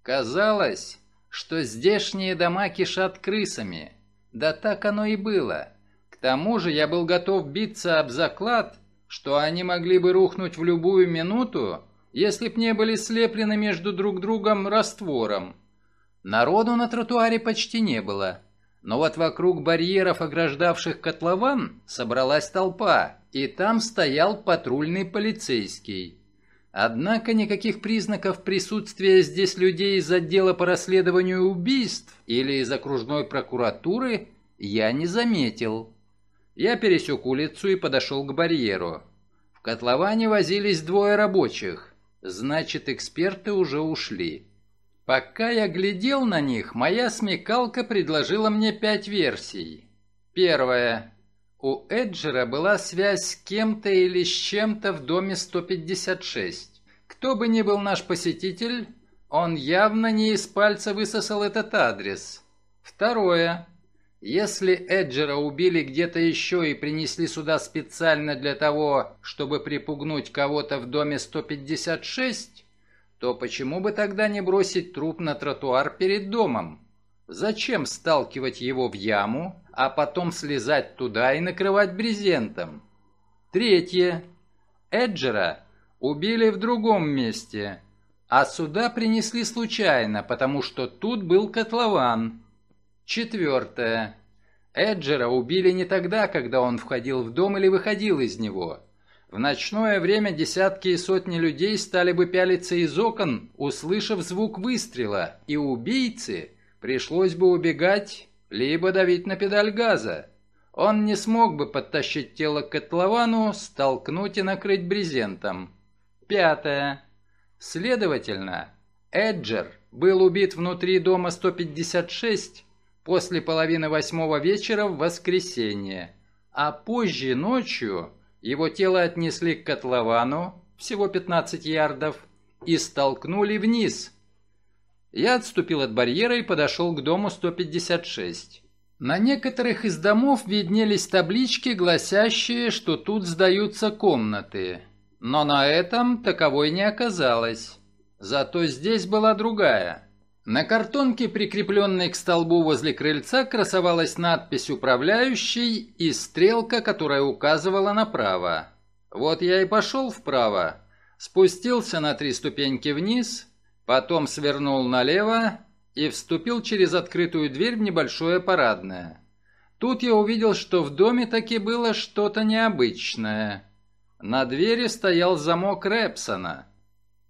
Казалось, что здешние дома кишат крысами. Да так оно и было. К тому же я был готов биться об заклад, что они могли бы рухнуть в любую минуту, если б не были слеплены между друг другом раствором. Народу на тротуаре почти не было. Но вот вокруг барьеров, ограждавших котлован, собралась толпа, и там стоял патрульный полицейский. Однако никаких признаков присутствия здесь людей из отдела по расследованию убийств или из окружной прокуратуры я не заметил. Я пересек улицу и подошел к барьеру. В котловане возились двое рабочих. Значит, эксперты уже ушли. Пока я глядел на них, моя смекалка предложила мне пять версий. Первая. У Эджера была связь с кем-то или с чем-то в доме 156. Кто бы ни был наш посетитель, он явно не из пальца высосал этот адрес. Второе. Если Эджера убили где-то еще и принесли сюда специально для того, чтобы припугнуть кого-то в доме 156, то почему бы тогда не бросить труп на тротуар перед домом? Зачем сталкивать его в яму, а потом слезать туда и накрывать брезентом. Третье. Эджера убили в другом месте, а сюда принесли случайно, потому что тут был котлован. Четвертое. Эджера убили не тогда, когда он входил в дом или выходил из него. В ночное время десятки и сотни людей стали бы пялиться из окон, услышав звук выстрела, и убийце пришлось бы убегать либо давить на педаль газа. Он не смог бы подтащить тело к котловану, столкнуть и накрыть брезентом. Пятое. Следовательно, Эджер был убит внутри дома 156 после половины восьмого вечера в воскресенье, а позже ночью его тело отнесли к котловану, всего 15 ярдов, и столкнули вниз, я отступил от барьера и подошел к дому 156. На некоторых из домов виднелись таблички, гласящие, что тут сдаются комнаты. Но на этом таковой не оказалось. Зато здесь была другая. На картонке, прикрепленной к столбу возле крыльца, красовалась надпись «Управляющий» и стрелка, которая указывала направо. Вот я и пошел вправо, спустился на три ступеньки вниз, потом свернул налево и вступил через открытую дверь в небольшое парадное. Тут я увидел, что в доме таки было что-то необычное. На двери стоял замок Рэпсона.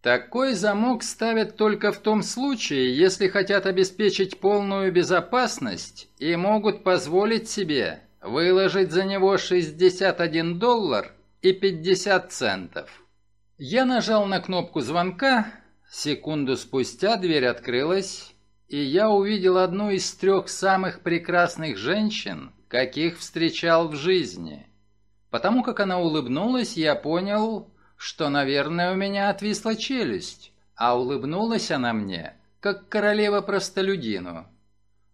Такой замок ставят только в том случае, если хотят обеспечить полную безопасность и могут позволить себе выложить за него 61 доллар и 50 центов. Я нажал на кнопку звонка, секунду спустя дверь открылась, и я увидел одну из трех самых прекрасных женщин, каких встречал в жизни. Потому как она улыбнулась, я понял, что, наверное, у меня отвисла челюсть, а улыбнулась она мне, как королева простолюдину.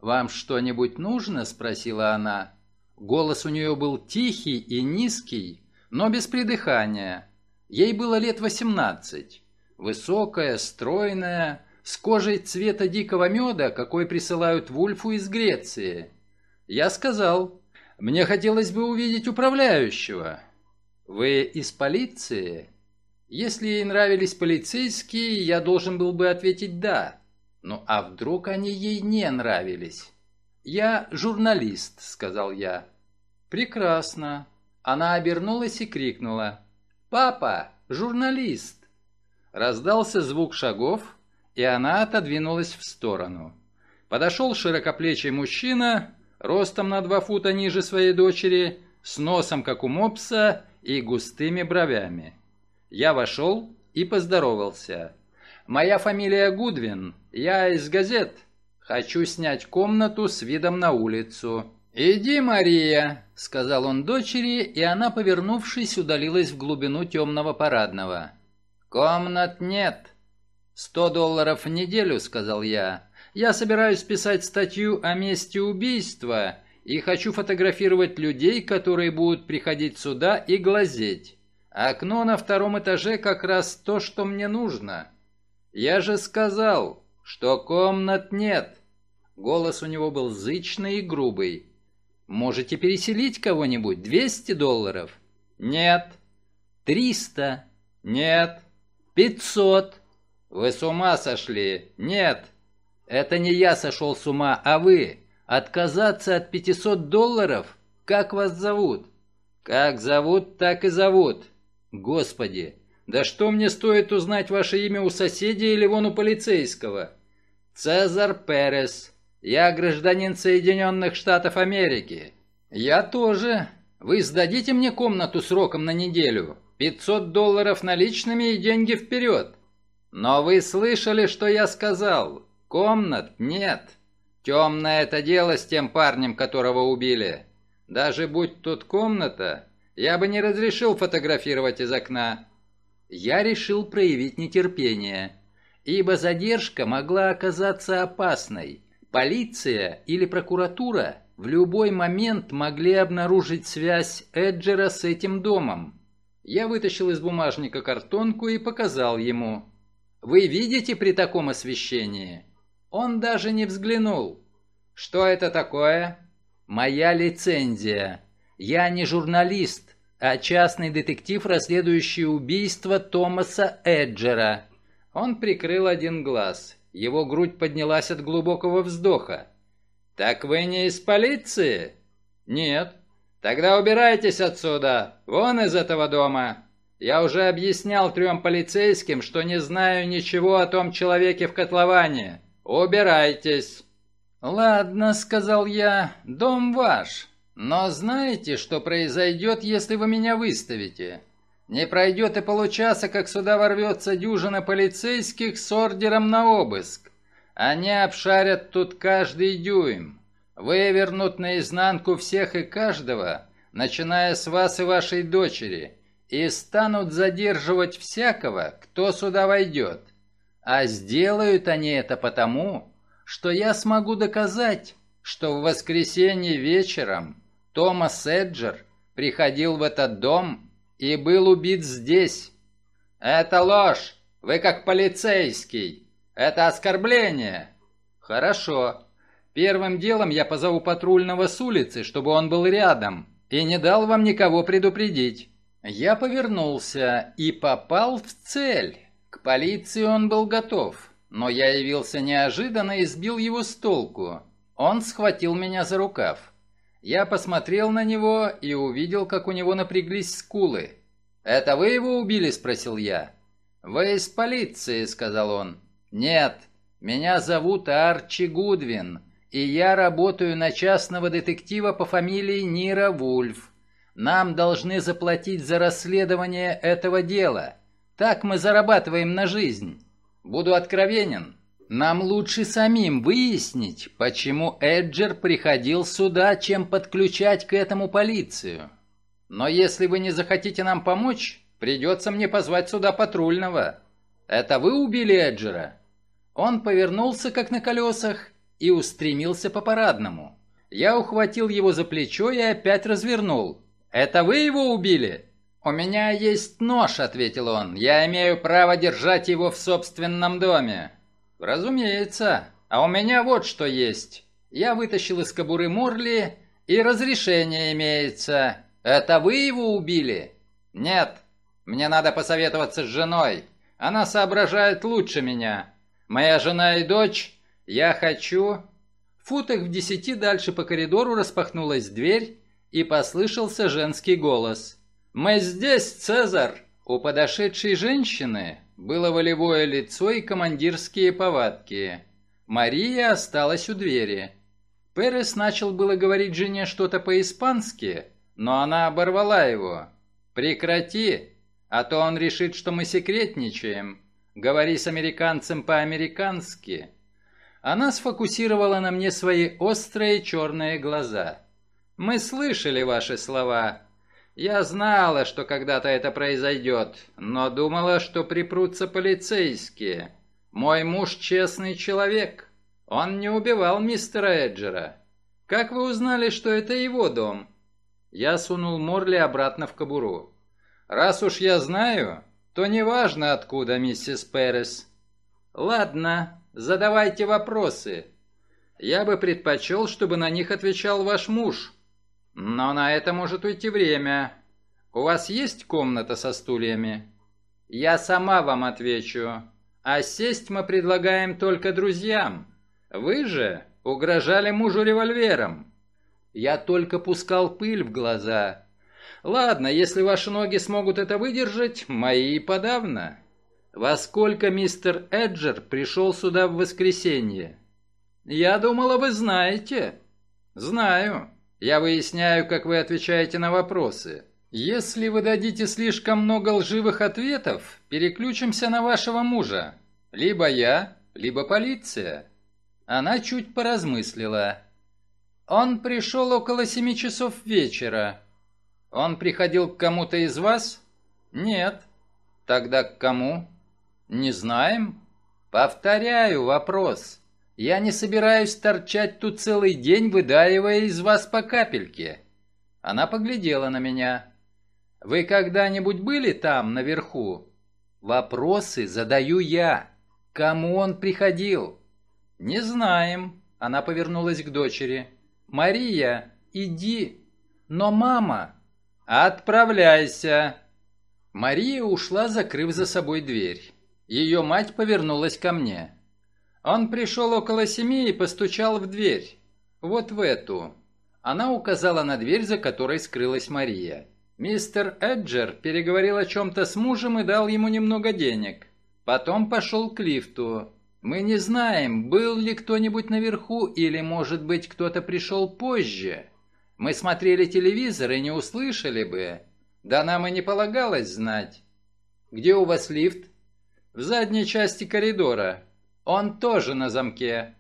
«Вам что-нибудь нужно?» – спросила она. Голос у нее был тихий и низкий, но без придыхания. Ей было лет восемнадцать. Высокая, стройная, с кожей цвета дикого меда, какой присылают Вульфу из Греции. Я сказал, мне хотелось бы увидеть управляющего. Вы из полиции? Если ей нравились полицейские, я должен был бы ответить «да». Ну а вдруг они ей не нравились? «Я журналист», — сказал я. «Прекрасно». Она обернулась и крикнула. «Папа, журналист!» Раздался звук шагов, и она отодвинулась в сторону. Подошел широкоплечий мужчина, ростом на два фута ниже своей дочери, с носом, как у мопса, и густыми бровями. Я вошел и поздоровался. «Моя фамилия Гудвин, я из газет. Хочу снять комнату с видом на улицу». «Иди, Мария», — сказал он дочери, и она, повернувшись, удалилась в глубину темного парадного. «Комнат нет». «Сто долларов в неделю», — сказал я. «Я собираюсь писать статью о месте убийства и хочу фотографировать людей, которые будут приходить сюда и глазеть. Окно на втором этаже как раз то, что мне нужно. Я же сказал, что комнат нет». Голос у него был зычный и грубый. «Можете переселить кого-нибудь? Двести долларов?» «Нет». «Триста?» «Нет». «Пятьсот?» «Вы с ума сошли?» «Нет». «Это не я сошел с ума, а вы. Отказаться от 500 долларов? Как вас зовут?» «Как зовут, так и зовут». «Господи, да что мне стоит узнать ваше имя у соседа или вон у полицейского?» «Цезар Перес. Я гражданин Соединенных Штатов Америки». «Я тоже. Вы сдадите мне комнату сроком на неделю? 500 долларов наличными и деньги вперед». «Но вы слышали, что я сказал? Комнат нет. Темное это дело с тем парнем, которого убили. Даже будь тут комната, я бы не разрешил фотографировать из окна». Я решил проявить нетерпение, ибо задержка могла оказаться опасной. Полиция или прокуратура в любой момент могли обнаружить связь Эджера с этим домом. Я вытащил из бумажника картонку и показал ему. Вы видите при таком освещении? Он даже не взглянул. Что это такое? Моя лицензия. Я не журналист, а частный детектив, расследующий убийство Томаса Эджера. Он прикрыл один глаз. Его грудь поднялась от глубокого вздоха. «Так вы не из полиции?» «Нет». «Тогда убирайтесь отсюда, вон из этого дома». Я уже объяснял трем полицейским, что не знаю ничего о том человеке в котловане. Убирайтесь. Ладно, сказал я, дом ваш. Но знаете, что произойдет, если вы меня выставите? Не пройдет и получаса, как сюда ворвется дюжина полицейских с ордером на обыск. Они обшарят тут каждый дюйм. Вывернут наизнанку всех и каждого, начиная с вас и вашей дочери и станут задерживать всякого, кто сюда войдет. А сделают они это потому, что я смогу доказать, что в воскресенье вечером Томас Эджер приходил в этот дом и был убит здесь. Это ложь! Вы как полицейский! Это оскорбление! Хорошо. Первым делом я позову патрульного с улицы, чтобы он был рядом, и не дал вам никого предупредить. Я повернулся и попал в цель. Полиции он был готов, но я явился неожиданно и сбил его с толку. Он схватил меня за рукав. Я посмотрел на него и увидел, как у него напряглись скулы. «Это вы его убили?» – спросил я. «Вы из полиции», – сказал он. «Нет, меня зовут Арчи Гудвин, и я работаю на частного детектива по фамилии Нира Вульф. Нам должны заплатить за расследование этого дела. Так мы зарабатываем на жизнь. Буду откровенен. Нам лучше самим выяснить, почему Эджер приходил сюда, чем подключать к этому полицию. Но если вы не захотите нам помочь, придется мне позвать сюда патрульного. Это вы убили Эджера?» Он повернулся, как на колесах, и устремился по парадному. Я ухватил его за плечо и опять развернул. «Это вы его убили?» «У меня есть нож», — ответил он. «Я имею право держать его в собственном доме». «Разумеется. А у меня вот что есть. Я вытащил из кобуры Морли, и разрешение имеется. Это вы его убили?» «Нет. Мне надо посоветоваться с женой. Она соображает лучше меня. Моя жена и дочь. Я хочу...» В футах в десяти дальше по коридору распахнулась дверь, и послышался женский голос. «Мы здесь, Цезарь!» У подошедшей женщины было волевое лицо и командирские повадки. Мария осталась у двери. Перес начал было говорить жене что-то по-испански, но она оборвала его. «Прекрати, а то он решит, что мы секретничаем. Говори с американцем по-американски». Она сфокусировала на мне свои острые черные глаза. Мы слышали ваши слова. Я знала, что когда-то это произойдет, но думала, что припрутся полицейские. Мой муж честный человек. Он не убивал мистера Эджера. Как вы узнали, что это его дом? Я сунул Морли обратно в кобуру. Раз уж я знаю, то неважно откуда, миссис Перес. Ладно, задавайте вопросы. Я бы предпочел, чтобы на них отвечал ваш муж. Но на это может уйти время. У вас есть комната со стульями? Я сама вам отвечу. А сесть мы предлагаем только друзьям. Вы же угрожали мужу револьвером. Я только пускал пыль в глаза. Ладно, если ваши ноги смогут это выдержать, мои и подавно. Во сколько мистер Эджер пришел сюда в воскресенье? Я думала, вы знаете. Знаю. Я выясняю, как вы отвечаете на вопросы. Если вы дадите слишком много лживых ответов, переключимся на вашего мужа. Либо я, либо полиция». Она чуть поразмыслила. «Он пришел около семи часов вечера. Он приходил к кому-то из вас?» «Нет». «Тогда к кому?» «Не знаем». «Повторяю вопрос. Я не собираюсь торчать тут целый день, выдаивая из вас по капельке». Она поглядела на меня. «Вы когда-нибудь были там, наверху?» «Вопросы задаю я. Кому он приходил?» «Не знаем», — она повернулась к дочери. «Мария, иди». «Но мама...» «Отправляйся». Мария ушла, закрыв за собой дверь. Ее мать повернулась ко мне. Он пришел около семи и постучал в дверь. Вот в эту. Она указала на дверь, за которой скрылась Мария. Мистер Эджер переговорил о чем-то с мужем и дал ему немного денег. Потом пошел к лифту. Мы не знаем, был ли кто-нибудь наверху или, может быть, кто-то пришел позже. Мы смотрели телевизор и не услышали бы. Да нам и не полагалось знать. Где у вас лифт? В задней части коридора. Он тоже на замке.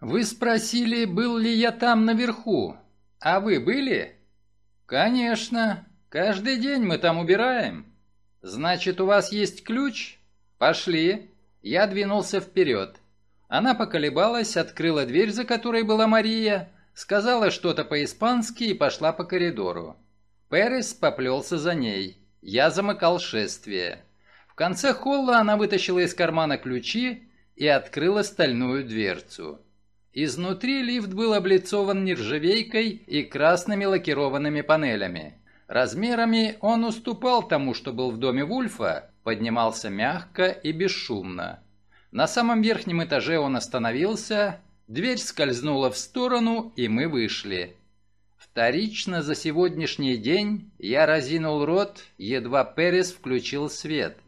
Вы спросили, был ли я там наверху. А вы были? Конечно. Каждый день мы там убираем. Значит, у вас есть ключ? Пошли. Я двинулся вперед. Она поколебалась, открыла дверь, за которой была Мария, сказала что-то по-испански и пошла по коридору. Перес поплелся за ней. Я замыкал шествие. В конце холла она вытащила из кармана ключи и открыла стальную дверцу. Изнутри лифт был облицован нержавейкой и красными лакированными панелями. Размерами он уступал тому, что был в доме Вульфа, поднимался мягко и бесшумно. На самом верхнем этаже он остановился, дверь скользнула в сторону, и мы вышли. Вторично за сегодняшний день я разинул рот, едва Перес включил свет.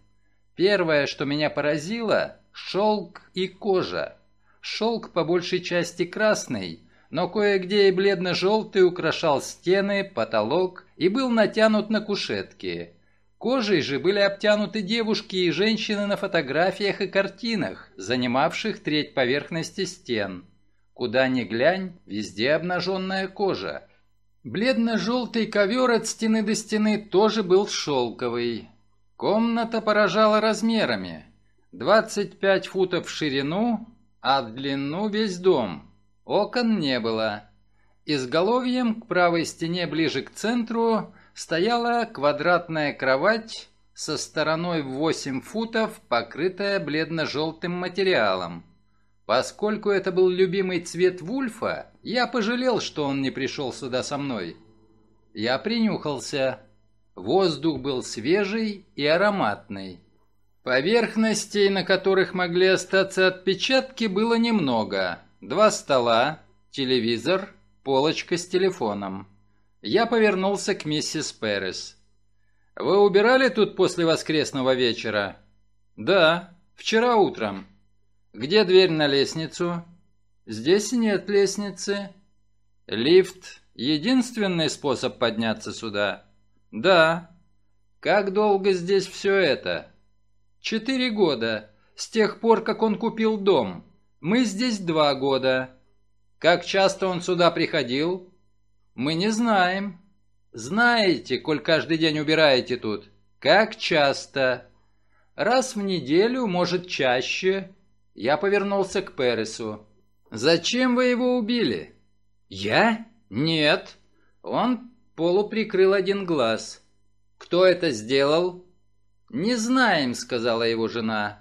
Первое, что меня поразило – шелк и кожа. Шелк по большей части красный, но кое-где и бледно-желтый украшал стены, потолок и был натянут на кушетки. Кожей же были обтянуты девушки и женщины на фотографиях и картинах, занимавших треть поверхности стен. Куда ни глянь, везде обнаженная кожа. Бледно-желтый ковер от стены до стены тоже был шелковый. Комната поражала размерами. 25 футов в ширину, а в длину весь дом. Окон не было. Изголовьем к правой стене ближе к центру стояла квадратная кровать со стороной в 8 футов, покрытая бледно-желтым материалом. Поскольку это был любимый цвет Вульфа, я пожалел, что он не пришел сюда со мной. Я принюхался. Воздух был свежий и ароматный. Поверхностей, на которых могли остаться отпечатки, было немного. Два стола, телевизор, полочка с телефоном. Я повернулся к миссис Перес. «Вы убирали тут после воскресного вечера?» «Да, вчера утром». «Где дверь на лестницу?» «Здесь нет лестницы». «Лифт — единственный способ подняться сюда?» «Да». «Как долго здесь все это?» «Четыре года, с тех пор, как он купил дом. Мы здесь два года». «Как часто он сюда приходил?» «Мы не знаем». «Знаете, коль каждый день убираете тут?» «Как часто?» «Раз в неделю, может, чаще». Я повернулся к Пересу. «Зачем вы его убили?» «Я? Нет». Он полуприкрыл один глаз. «Кто это сделал?» «Не знаем», — сказала его жена.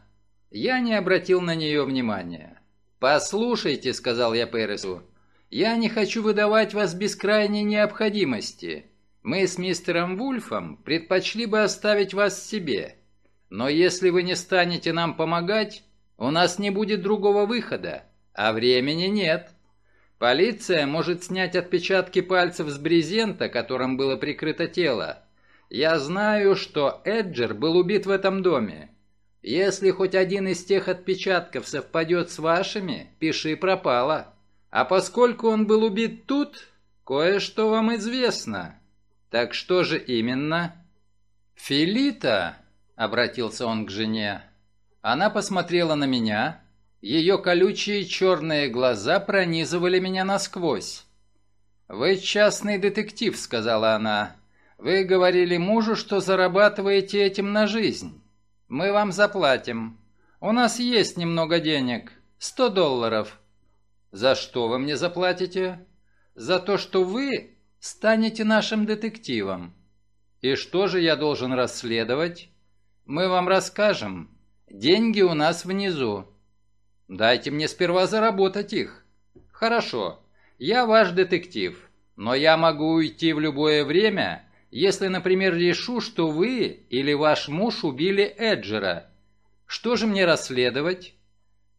Я не обратил на нее внимания. «Послушайте», — сказал я Пересу, — «я не хочу выдавать вас без крайней необходимости. Мы с мистером Вульфом предпочли бы оставить вас себе. Но если вы не станете нам помогать, у нас не будет другого выхода, а времени нет. Полиция может снять отпечатки пальцев с брезента, которым было прикрыто тело. Я знаю, что Эджер был убит в этом доме. Если хоть один из тех отпечатков совпадет с вашими, пиши пропало. А поскольку он был убит тут, кое-что вам известно. Так что же именно? Филита, обратился он к жене, она посмотрела на меня. Ее колючие черные глаза пронизывали меня насквозь. «Вы частный детектив», — сказала она. «Вы говорили мужу, что зарабатываете этим на жизнь. Мы вам заплатим. У нас есть немного денег. Сто долларов». «За что вы мне заплатите?» «За то, что вы станете нашим детективом». «И что же я должен расследовать?» «Мы вам расскажем, Деньги у нас внизу. Дайте мне сперва заработать их. Хорошо, я ваш детектив, но я могу уйти в любое время, если, например, решу, что вы или ваш муж убили Эджера. Что же мне расследовать?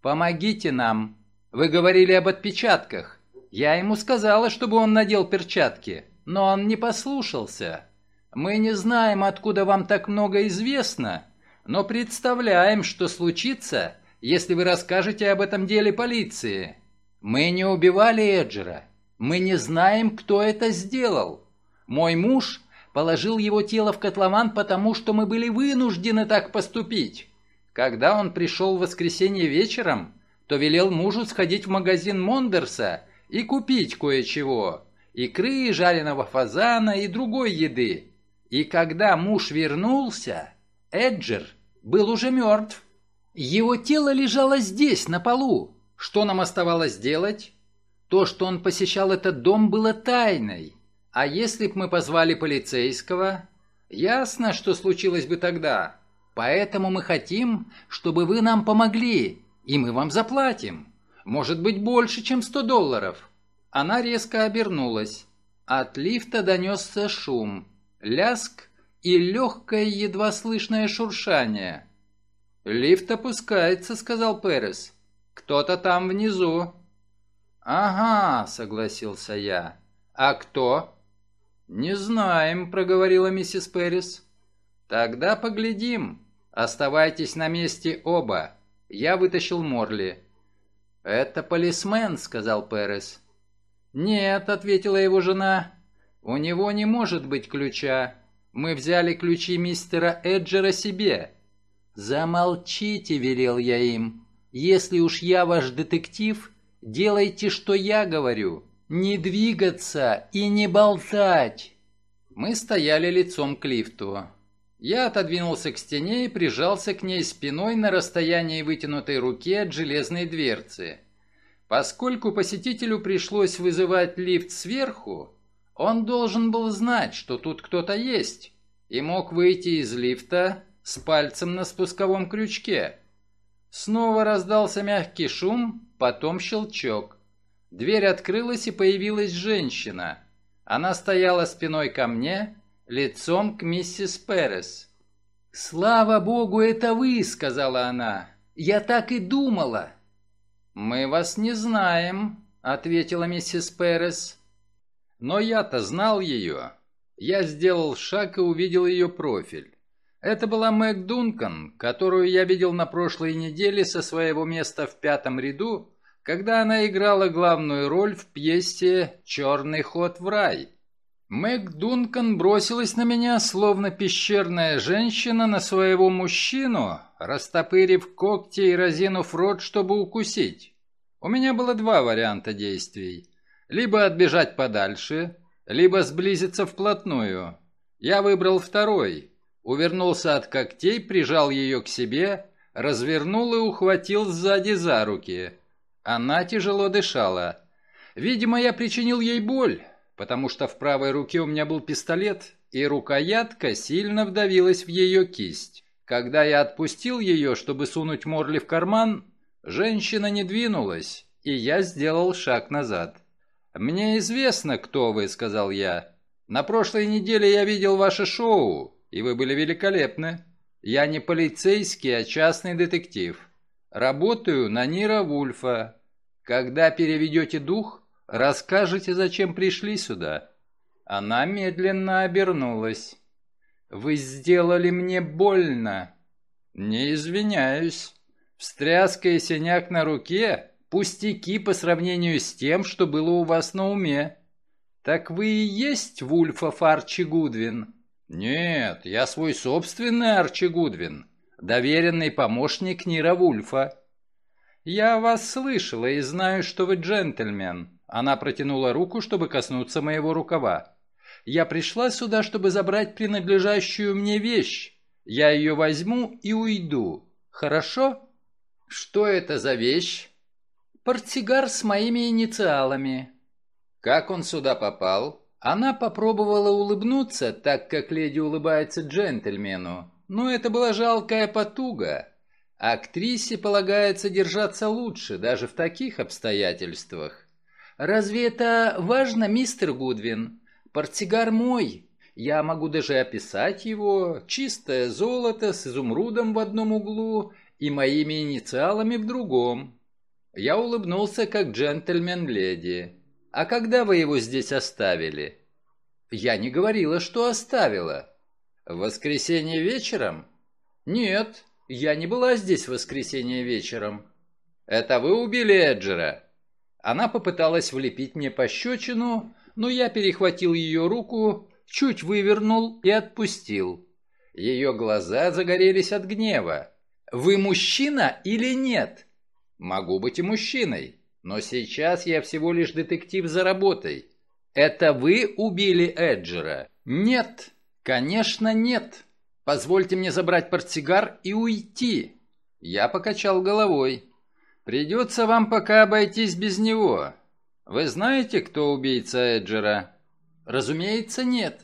Помогите нам. Вы говорили об отпечатках. Я ему сказала, чтобы он надел перчатки, но он не послушался. Мы не знаем, откуда вам так много известно, но представляем, что случится, если вы расскажете об этом деле полиции. Мы не убивали Эджера. Мы не знаем, кто это сделал. Мой муж положил его тело в котлован, потому что мы были вынуждены так поступить. Когда он пришел в воскресенье вечером, то велел мужу сходить в магазин Мондерса и купить кое-чего. Икры, жареного фазана и другой еды. И когда муж вернулся, Эджер был уже мертв. Его тело лежало здесь, на полу. Что нам оставалось делать? То, что он посещал этот дом, было тайной. А если б мы позвали полицейского? Ясно, что случилось бы тогда. Поэтому мы хотим, чтобы вы нам помогли, и мы вам заплатим. Может быть, больше, чем сто долларов». Она резко обернулась. От лифта донесся шум, ляск и легкое, едва слышное шуршание. «Лифт опускается», — сказал Перес. «Кто-то там внизу». «Ага», — согласился я. «А кто?» «Не знаем», — проговорила миссис Перес. «Тогда поглядим. Оставайтесь на месте оба». Я вытащил Морли. «Это полисмен», — сказал Перес. «Нет», — ответила его жена. «У него не может быть ключа. Мы взяли ключи мистера Эджера себе». «Замолчите», — велел я им. «Если уж я ваш детектив, делайте, что я говорю. Не двигаться и не болтать». Мы стояли лицом к лифту. Я отодвинулся к стене и прижался к ней спиной на расстоянии вытянутой руки от железной дверцы. Поскольку посетителю пришлось вызывать лифт сверху, он должен был знать, что тут кто-то есть, и мог выйти из лифта с пальцем на спусковом крючке. Снова раздался мягкий шум, потом щелчок. Дверь открылась, и появилась женщина. Она стояла спиной ко мне, лицом к миссис Перес. «Слава богу, это вы!» — сказала она. «Я так и думала!» «Мы вас не знаем», — ответила миссис Перес. «Но я-то знал ее. Я сделал шаг и увидел ее профиль. Это была Мэг Дункан, которую я видел на прошлой неделе со своего места в пятом ряду, когда она играла главную роль в пьесе «Черный ход в рай». Мэг Дункан бросилась на меня, словно пещерная женщина на своего мужчину, растопырив когти и разинув рот, чтобы укусить. У меня было два варианта действий. Либо отбежать подальше, либо сблизиться вплотную. Я выбрал второй. Увернулся от когтей, прижал ее к себе, развернул и ухватил сзади за руки. Она тяжело дышала. Видимо, я причинил ей боль, потому что в правой руке у меня был пистолет, и рукоятка сильно вдавилась в ее кисть. Когда я отпустил ее, чтобы сунуть Морли в карман, женщина не двинулась, и я сделал шаг назад. «Мне известно, кто вы», — сказал я. «На прошлой неделе я видел ваше шоу, и вы были великолепны. Я не полицейский, а частный детектив. Работаю на Нира Вульфа. Когда переведете дух, расскажете, зачем пришли сюда». Она медленно обернулась. «Вы сделали мне больно». «Не извиняюсь. Встряска и синяк на руке — пустяки по сравнению с тем, что было у вас на уме. Так вы и есть Вульфов Арчи Гудвин?» «Нет, я свой собственный Арчи Гудвин, доверенный помощник Нира Вульфа». «Я вас слышала и знаю, что вы джентльмен». Она протянула руку, чтобы коснуться моего рукава. «Я пришла сюда, чтобы забрать принадлежащую мне вещь. Я ее возьму и уйду. Хорошо?» «Что это за вещь?» «Портсигар с моими инициалами». «Как он сюда попал?» Она попробовала улыбнуться, так как леди улыбается джентльмену, но это была жалкая потуга. Актрисе полагается держаться лучше, даже в таких обстоятельствах. «Разве это важно, мистер Гудвин? Портсигар мой. Я могу даже описать его. Чистое золото с изумрудом в одном углу и моими инициалами в другом». Я улыбнулся, как джентльмен-леди. «А когда вы его здесь оставили?» «Я не говорила, что оставила». «В воскресенье вечером?» «Нет, я не была здесь в воскресенье вечером». «Это вы убили Эджера?» Она попыталась влепить мне пощечину, но я перехватил ее руку, чуть вывернул и отпустил. Ее глаза загорелись от гнева. «Вы мужчина или нет?» «Могу быть и мужчиной. Но сейчас я всего лишь детектив за работой. Это вы убили Эджера? Нет. Конечно, нет. Позвольте мне забрать портсигар и уйти. Я покачал головой. Придется вам пока обойтись без него. Вы знаете, кто убийца Эджера? Разумеется, нет.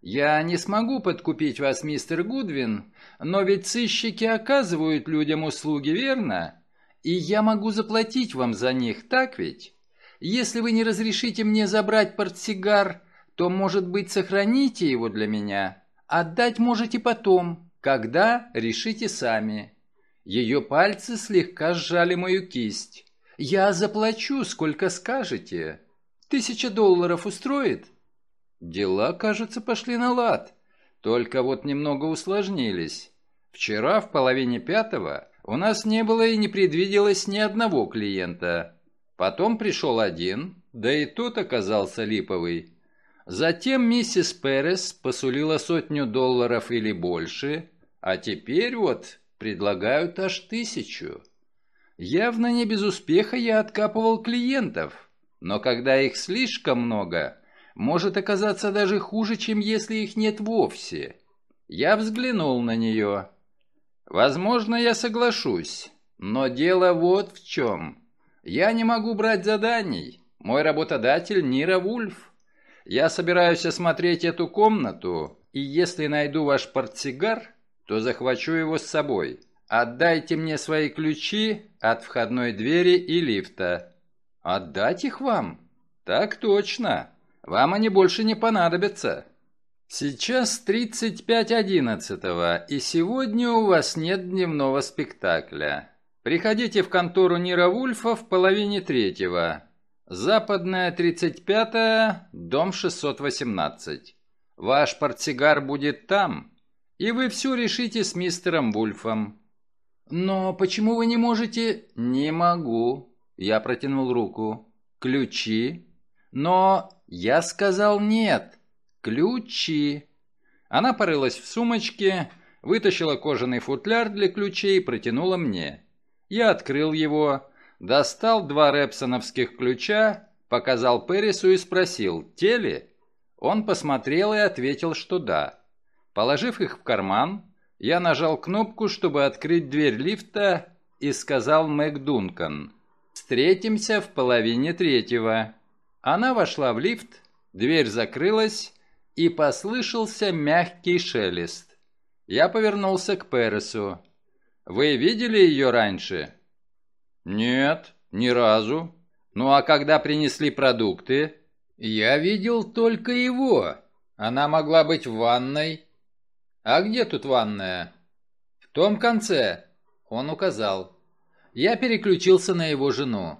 Я не смогу подкупить вас, мистер Гудвин, но ведь сыщики оказывают людям услуги, верно? И я могу заплатить вам за них, так ведь? Если вы не разрешите мне забрать портсигар, то, может быть, сохраните его для меня. Отдать можете потом, когда решите сами. Ее пальцы слегка сжали мою кисть. Я заплачу, сколько скажете. Тысяча долларов устроит? Дела, кажется, пошли на лад. Только вот немного усложнились. Вчера в половине пятого у нас не было и не предвиделось ни одного клиента. Потом пришел один, да и тот оказался липовый. Затем миссис Перес посулила сотню долларов или больше, а теперь вот предлагают аж тысячу. Явно не без успеха я откапывал клиентов, но когда их слишком много, может оказаться даже хуже, чем если их нет вовсе. Я взглянул на нее. Возможно, я соглашусь, но дело вот в чем. Я не могу брать заданий. Мой работодатель Нира Вульф. Я собираюсь осмотреть эту комнату, и если найду ваш портсигар, то захвачу его с собой. Отдайте мне свои ключи от входной двери и лифта. Отдать их вам? Так точно. Вам они больше не понадобятся. Сейчас 35.11, и сегодня у вас нет дневного спектакля. Приходите в контору Нира Вульфа в половине третьего. Западная 35-я, дом 618. Ваш портсигар будет там, и вы все решите с мистером Вульфом. Но почему вы не можете... Не могу. Я протянул руку. Ключи. Но я сказал нет. Ключи. Она порылась в сумочке, вытащила кожаный футляр для ключей и протянула мне. Я открыл его, достал два репсоновских ключа, показал Перрису и спросил, те ли? Он посмотрел и ответил, что да. Положив их в карман, я нажал кнопку, чтобы открыть дверь лифта и сказал Мэг Дункан. «Встретимся в половине третьего». Она вошла в лифт, дверь закрылась, и послышался мягкий шелест. Я повернулся к Пересу. «Вы видели ее раньше?» «Нет, ни разу. Ну а когда принесли продукты?» «Я видел только его. Она могла быть в ванной». «А где тут ванная?» «В том конце», — он указал. Я переключился на его жену.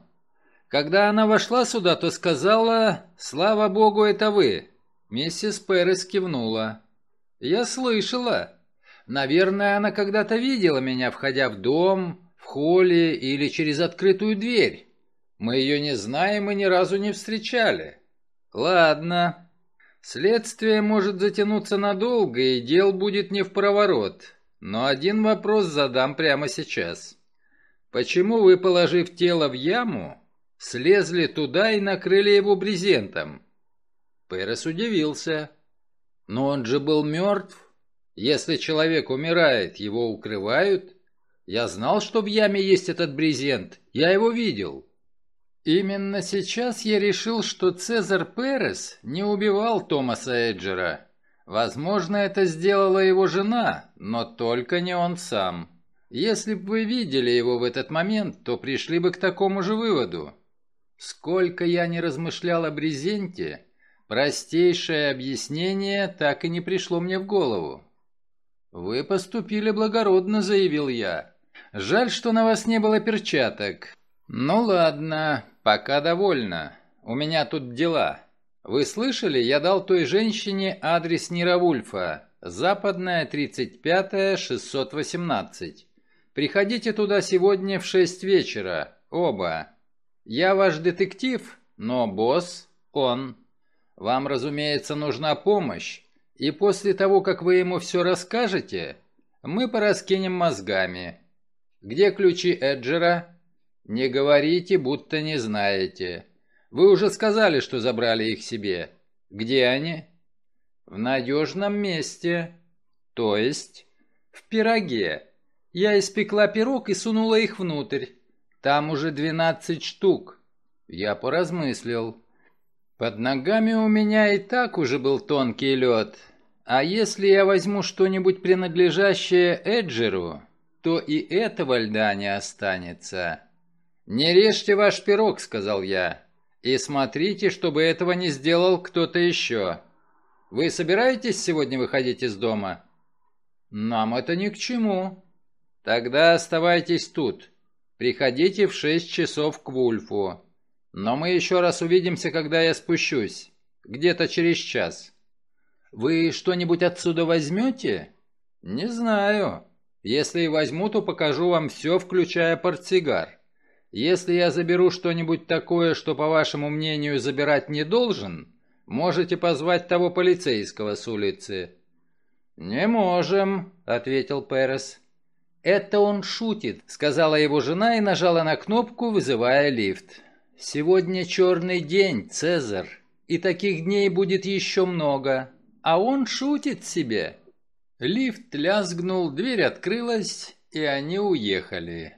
Когда она вошла сюда, то сказала «Слава Богу, это вы». Миссис Перес кивнула. «Я слышала. Наверное, она когда-то видела меня, входя в дом, в холле или через открытую дверь. Мы ее не знаем и ни разу не встречали. Ладно. Следствие может затянуться надолго, и дел будет не в проворот. Но один вопрос задам прямо сейчас. Почему вы, положив тело в яму, слезли туда и накрыли его брезентом?» Перес удивился. «Но он же был мертв. Если человек умирает, его укрывают. Я знал, что в яме есть этот брезент. Я его видел». Именно сейчас я решил, что Цезарь Перес не убивал Томаса Эджера. Возможно, это сделала его жена, но только не он сам. Если бы вы видели его в этот момент, то пришли бы к такому же выводу. Сколько я не размышлял о брезенте, простейшее объяснение так и не пришло мне в голову. «Вы поступили благородно», — заявил я. «Жаль, что на вас не было перчаток. Ну ладно, пока довольно. У меня тут дела. Вы слышали, я дал той женщине адрес Нировульфа, западная 35-я, 618. Приходите туда сегодня в шесть вечера, оба. Я ваш детектив, но босс он. Вам, разумеется, нужна помощь, и после того, как вы ему все расскажете, мы пораскинем мозгами. Где ключи Эджера? Не говорите, будто не знаете. Вы уже сказали, что забрали их себе. Где они? В надежном месте. То есть? В пироге. Я испекла пирог и сунула их внутрь. Там уже двенадцать штук. Я поразмыслил. Под ногами у меня и так уже был тонкий лед. А если я возьму что-нибудь принадлежащее Эджеру, то и этого льда не останется. «Не режьте ваш пирог», — сказал я. «И смотрите, чтобы этого не сделал кто-то еще. Вы собираетесь сегодня выходить из дома?» «Нам это ни к чему». «Тогда оставайтесь тут. Приходите в шесть часов к Вульфу. Но мы еще раз увидимся, когда я спущусь. Где-то через час». «Вы что-нибудь отсюда возьмете?» «Не знаю. Если и возьму, то покажу вам все, включая портсигар. Если я заберу что-нибудь такое, что, по вашему мнению, забирать не должен, можете позвать того полицейского с улицы». «Не можем», — ответил Перес. «Это он шутит», — сказала его жена и нажала на кнопку, вызывая лифт. «Сегодня черный день, Цезарь, и таких дней будет еще много, а он шутит себе». Лифт лязгнул, дверь открылась, и они уехали.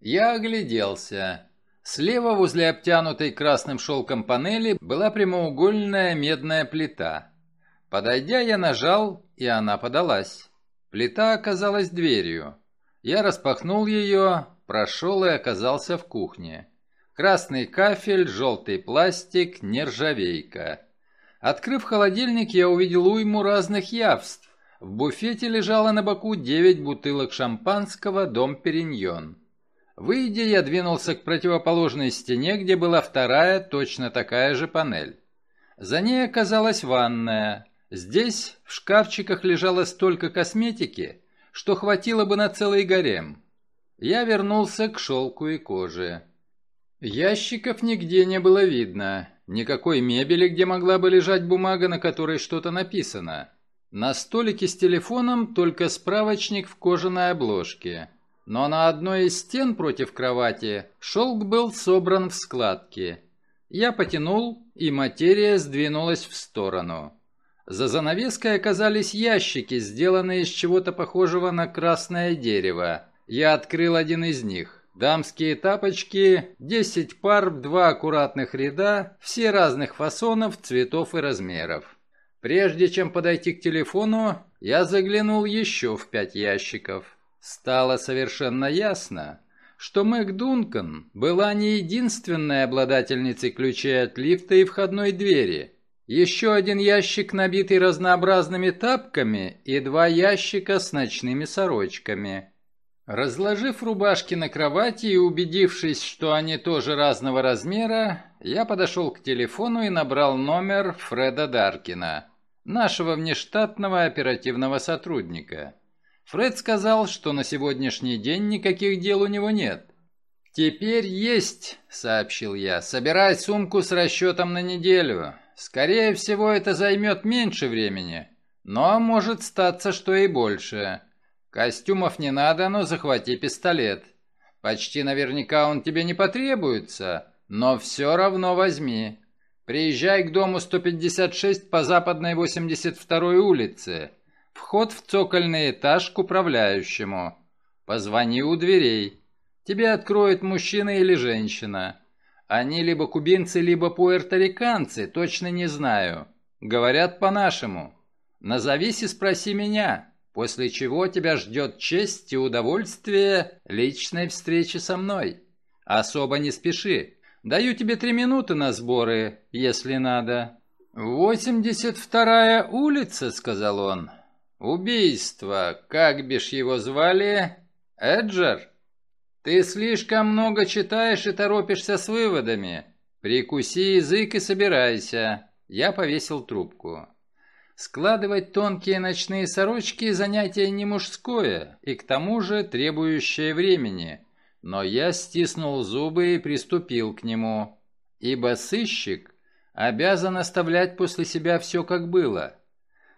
Я огляделся. Слева возле обтянутой красным шелком панели была прямоугольная медная плита. Подойдя, я нажал, и она подалась. Плита оказалась дверью. Я распахнул ее, прошел и оказался в кухне. Красный кафель, желтый пластик, нержавейка. Открыв холодильник, я увидел уйму разных явств. В буфете лежало на боку девять бутылок шампанского «Дом Периньон». Выйдя, я двинулся к противоположной стене, где была вторая, точно такая же панель. За ней оказалась ванная. Здесь в шкафчиках лежало столько косметики, что хватило бы на целый гарем. Я вернулся к шелку и коже. Ящиков нигде не было видно, никакой мебели, где могла бы лежать бумага, на которой что-то написано. На столике с телефоном только справочник в кожаной обложке. Но на одной из стен против кровати шелк был собран в складки. Я потянул, и материя сдвинулась в сторону. За занавеской оказались ящики, сделанные из чего-то похожего на красное дерево. Я открыл один из них. Дамские тапочки, 10 пар два аккуратных ряда, все разных фасонов, цветов и размеров. Прежде чем подойти к телефону, я заглянул еще в пять ящиков. Стало совершенно ясно, что Мэг Дункан была не единственной обладательницей ключей от лифта и входной двери – еще один ящик, набитый разнообразными тапками, и два ящика с ночными сорочками. Разложив рубашки на кровати и убедившись, что они тоже разного размера, я подошел к телефону и набрал номер Фреда Даркина, нашего внештатного оперативного сотрудника. Фред сказал, что на сегодняшний день никаких дел у него нет. «Теперь есть», — сообщил я. «Собирай сумку с расчетом на неделю. Скорее всего, это займет меньше времени, но может статься, что и больше. Костюмов не надо, но захвати пистолет. Почти наверняка он тебе не потребуется, но все равно возьми. Приезжай к дому 156 по западной 82-й улице. Вход в цокольный этаж к управляющему. Позвони у дверей. Тебе откроет мужчина или женщина. Они либо кубинцы, либо пуэрториканцы, точно не знаю. Говорят по-нашему. Назовись и спроси меня, после чего тебя ждет честь и удовольствие личной встречи со мной. Особо не спеши. Даю тебе три минуты на сборы, если надо». «Восемьдесят вторая улица», — сказал он. «Убийство. Как бишь его звали? Эджер?» Ты слишком много читаешь и торопишься с выводами. Прикуси язык и собирайся. Я повесил трубку. Складывать тонкие ночные сорочки – занятие не мужское и к тому же требующее времени. Но я стиснул зубы и приступил к нему, ибо сыщик обязан оставлять после себя все как было.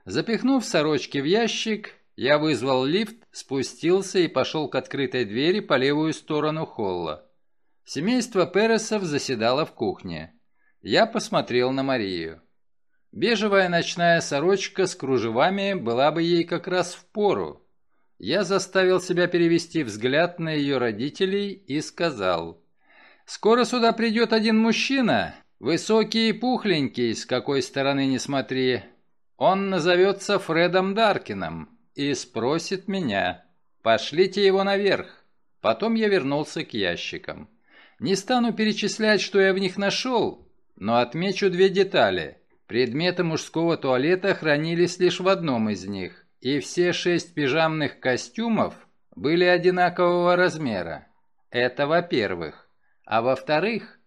Запихнув сорочки в ящик, я вызвал лифт, спустился и пошел к открытой двери по левую сторону холла. Семейство Пересов заседало в кухне. Я посмотрел на Марию. Бежевая ночная сорочка с кружевами была бы ей как раз в пору. Я заставил себя перевести взгляд на ее родителей и сказал. «Скоро сюда придет один мужчина, высокий и пухленький, с какой стороны не смотри. Он назовется Фредом Даркином и спросит меня. Пошлите его наверх. Потом я вернулся к ящикам. Не стану перечислять, что я в них нашел, но отмечу две детали. Предметы мужского туалета хранились лишь в одном из них, и все шесть пижамных костюмов были одинакового размера. Это во-первых. А во-вторых,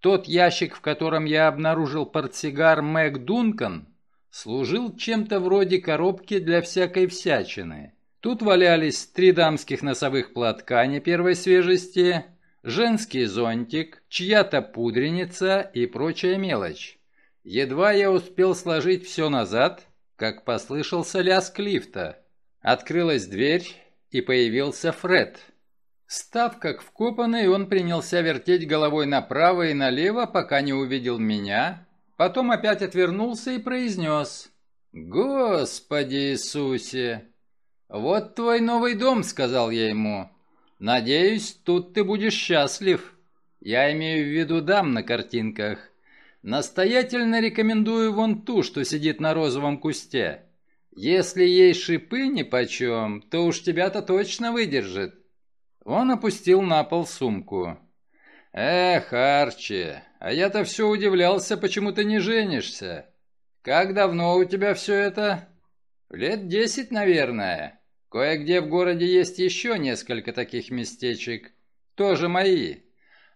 тот ящик, в котором я обнаружил портсигар Мэг Дункан, служил чем-то вроде коробки для всякой всячины. Тут валялись три дамских носовых платка не первой свежести, женский зонтик, чья-то пудреница и прочая мелочь. Едва я успел сложить все назад, как послышался лязг лифта. Открылась дверь, и появился Фред. Став как вкопанный, он принялся вертеть головой направо и налево, пока не увидел меня, потом опять отвернулся и произнес «Господи Иисусе!» «Вот твой новый дом», — сказал я ему. «Надеюсь, тут ты будешь счастлив. Я имею в виду дам на картинках. Настоятельно рекомендую вон ту, что сидит на розовом кусте. Если ей шипы нипочем, то уж тебя-то точно выдержит. Он опустил на пол сумку. «Эх, Арчи, а я-то все удивлялся, почему ты не женишься. Как давно у тебя все это?» «Лет десять, наверное. Кое-где в городе есть еще несколько таких местечек. Тоже мои.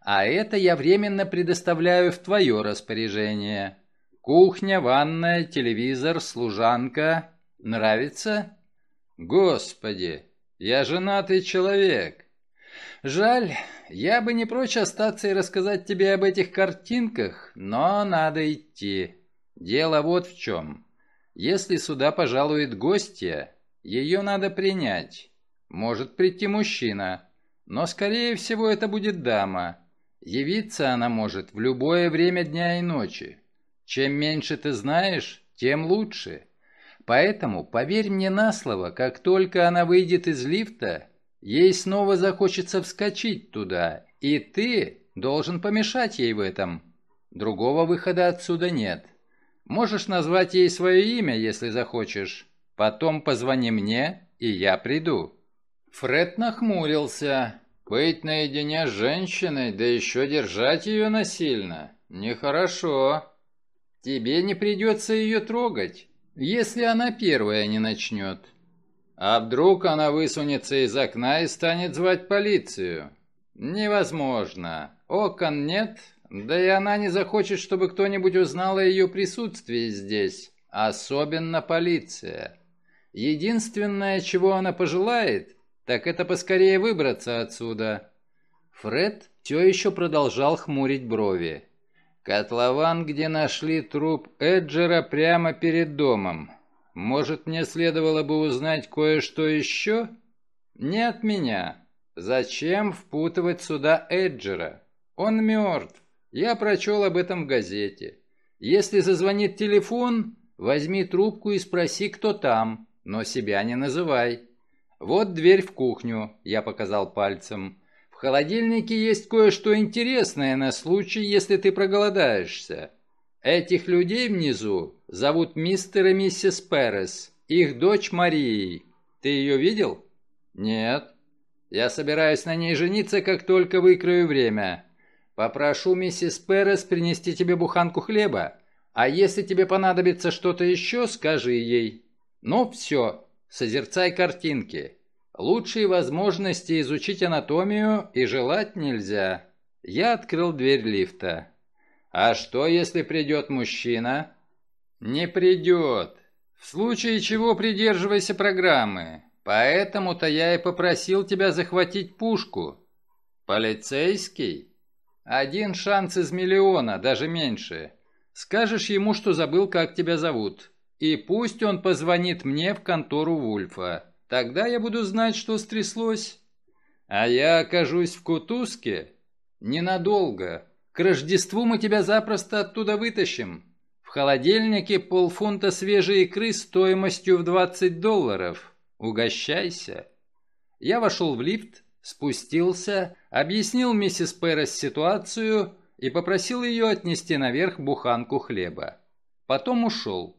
А это я временно предоставляю в твое распоряжение. Кухня, ванная, телевизор, служанка. Нравится?» «Господи, я женатый человек. Жаль, я бы не прочь остаться и рассказать тебе об этих картинках, но надо идти. Дело вот в чем. Если сюда пожалует гостья, ее надо принять. Может прийти мужчина, но скорее всего это будет дама. Явиться она может в любое время дня и ночи. Чем меньше ты знаешь, тем лучше. Поэтому поверь мне на слово, как только она выйдет из лифта, Ей снова захочется вскочить туда, и ты должен помешать ей в этом. Другого выхода отсюда нет. Можешь назвать ей свое имя, если захочешь. Потом позвони мне, и я приду». Фред нахмурился. «Быть наедине с женщиной, да еще держать ее насильно. Нехорошо. Тебе не придется ее трогать, если она первая не начнет. А вдруг она высунется из окна и станет звать полицию? Невозможно. Окон нет, да и она не захочет, чтобы кто-нибудь узнал о ее присутствии здесь. Особенно полиция. Единственное, чего она пожелает, так это поскорее выбраться отсюда. Фред все еще продолжал хмурить брови. Котлован, где нашли труп Эджера прямо перед домом. Может, мне следовало бы узнать кое-что еще? Не от меня. Зачем впутывать сюда Эджера? Он мертв. Я прочел об этом в газете. Если зазвонит телефон, возьми трубку и спроси, кто там, но себя не называй. Вот дверь в кухню, я показал пальцем. В холодильнике есть кое-что интересное на случай, если ты проголодаешься. Этих людей внизу зовут мистер и миссис Перес. Их дочь Марией. Ты ее видел? Нет. Я собираюсь на ней жениться, как только выкрою время. Попрошу миссис Перес принести тебе буханку хлеба. А если тебе понадобится что-то еще, скажи ей. Ну, все. Созерцай картинки. Лучшие возможности изучить анатомию и желать нельзя. Я открыл дверь лифта. А что, если придет мужчина? Не придет. В случае чего придерживайся программы. Поэтому-то я и попросил тебя захватить пушку. Полицейский? Один шанс из миллиона, даже меньше. Скажешь ему, что забыл, как тебя зовут. И пусть он позвонит мне в контору Вульфа. Тогда я буду знать, что стряслось. А я окажусь в Кутузке ненадолго. К Рождеству мы тебя запросто оттуда вытащим. В холодильнике полфунта свежей икры стоимостью в 20 долларов. Угощайся». Я вошел в лифт, спустился, объяснил миссис Перес ситуацию и попросил ее отнести наверх буханку хлеба. Потом ушел.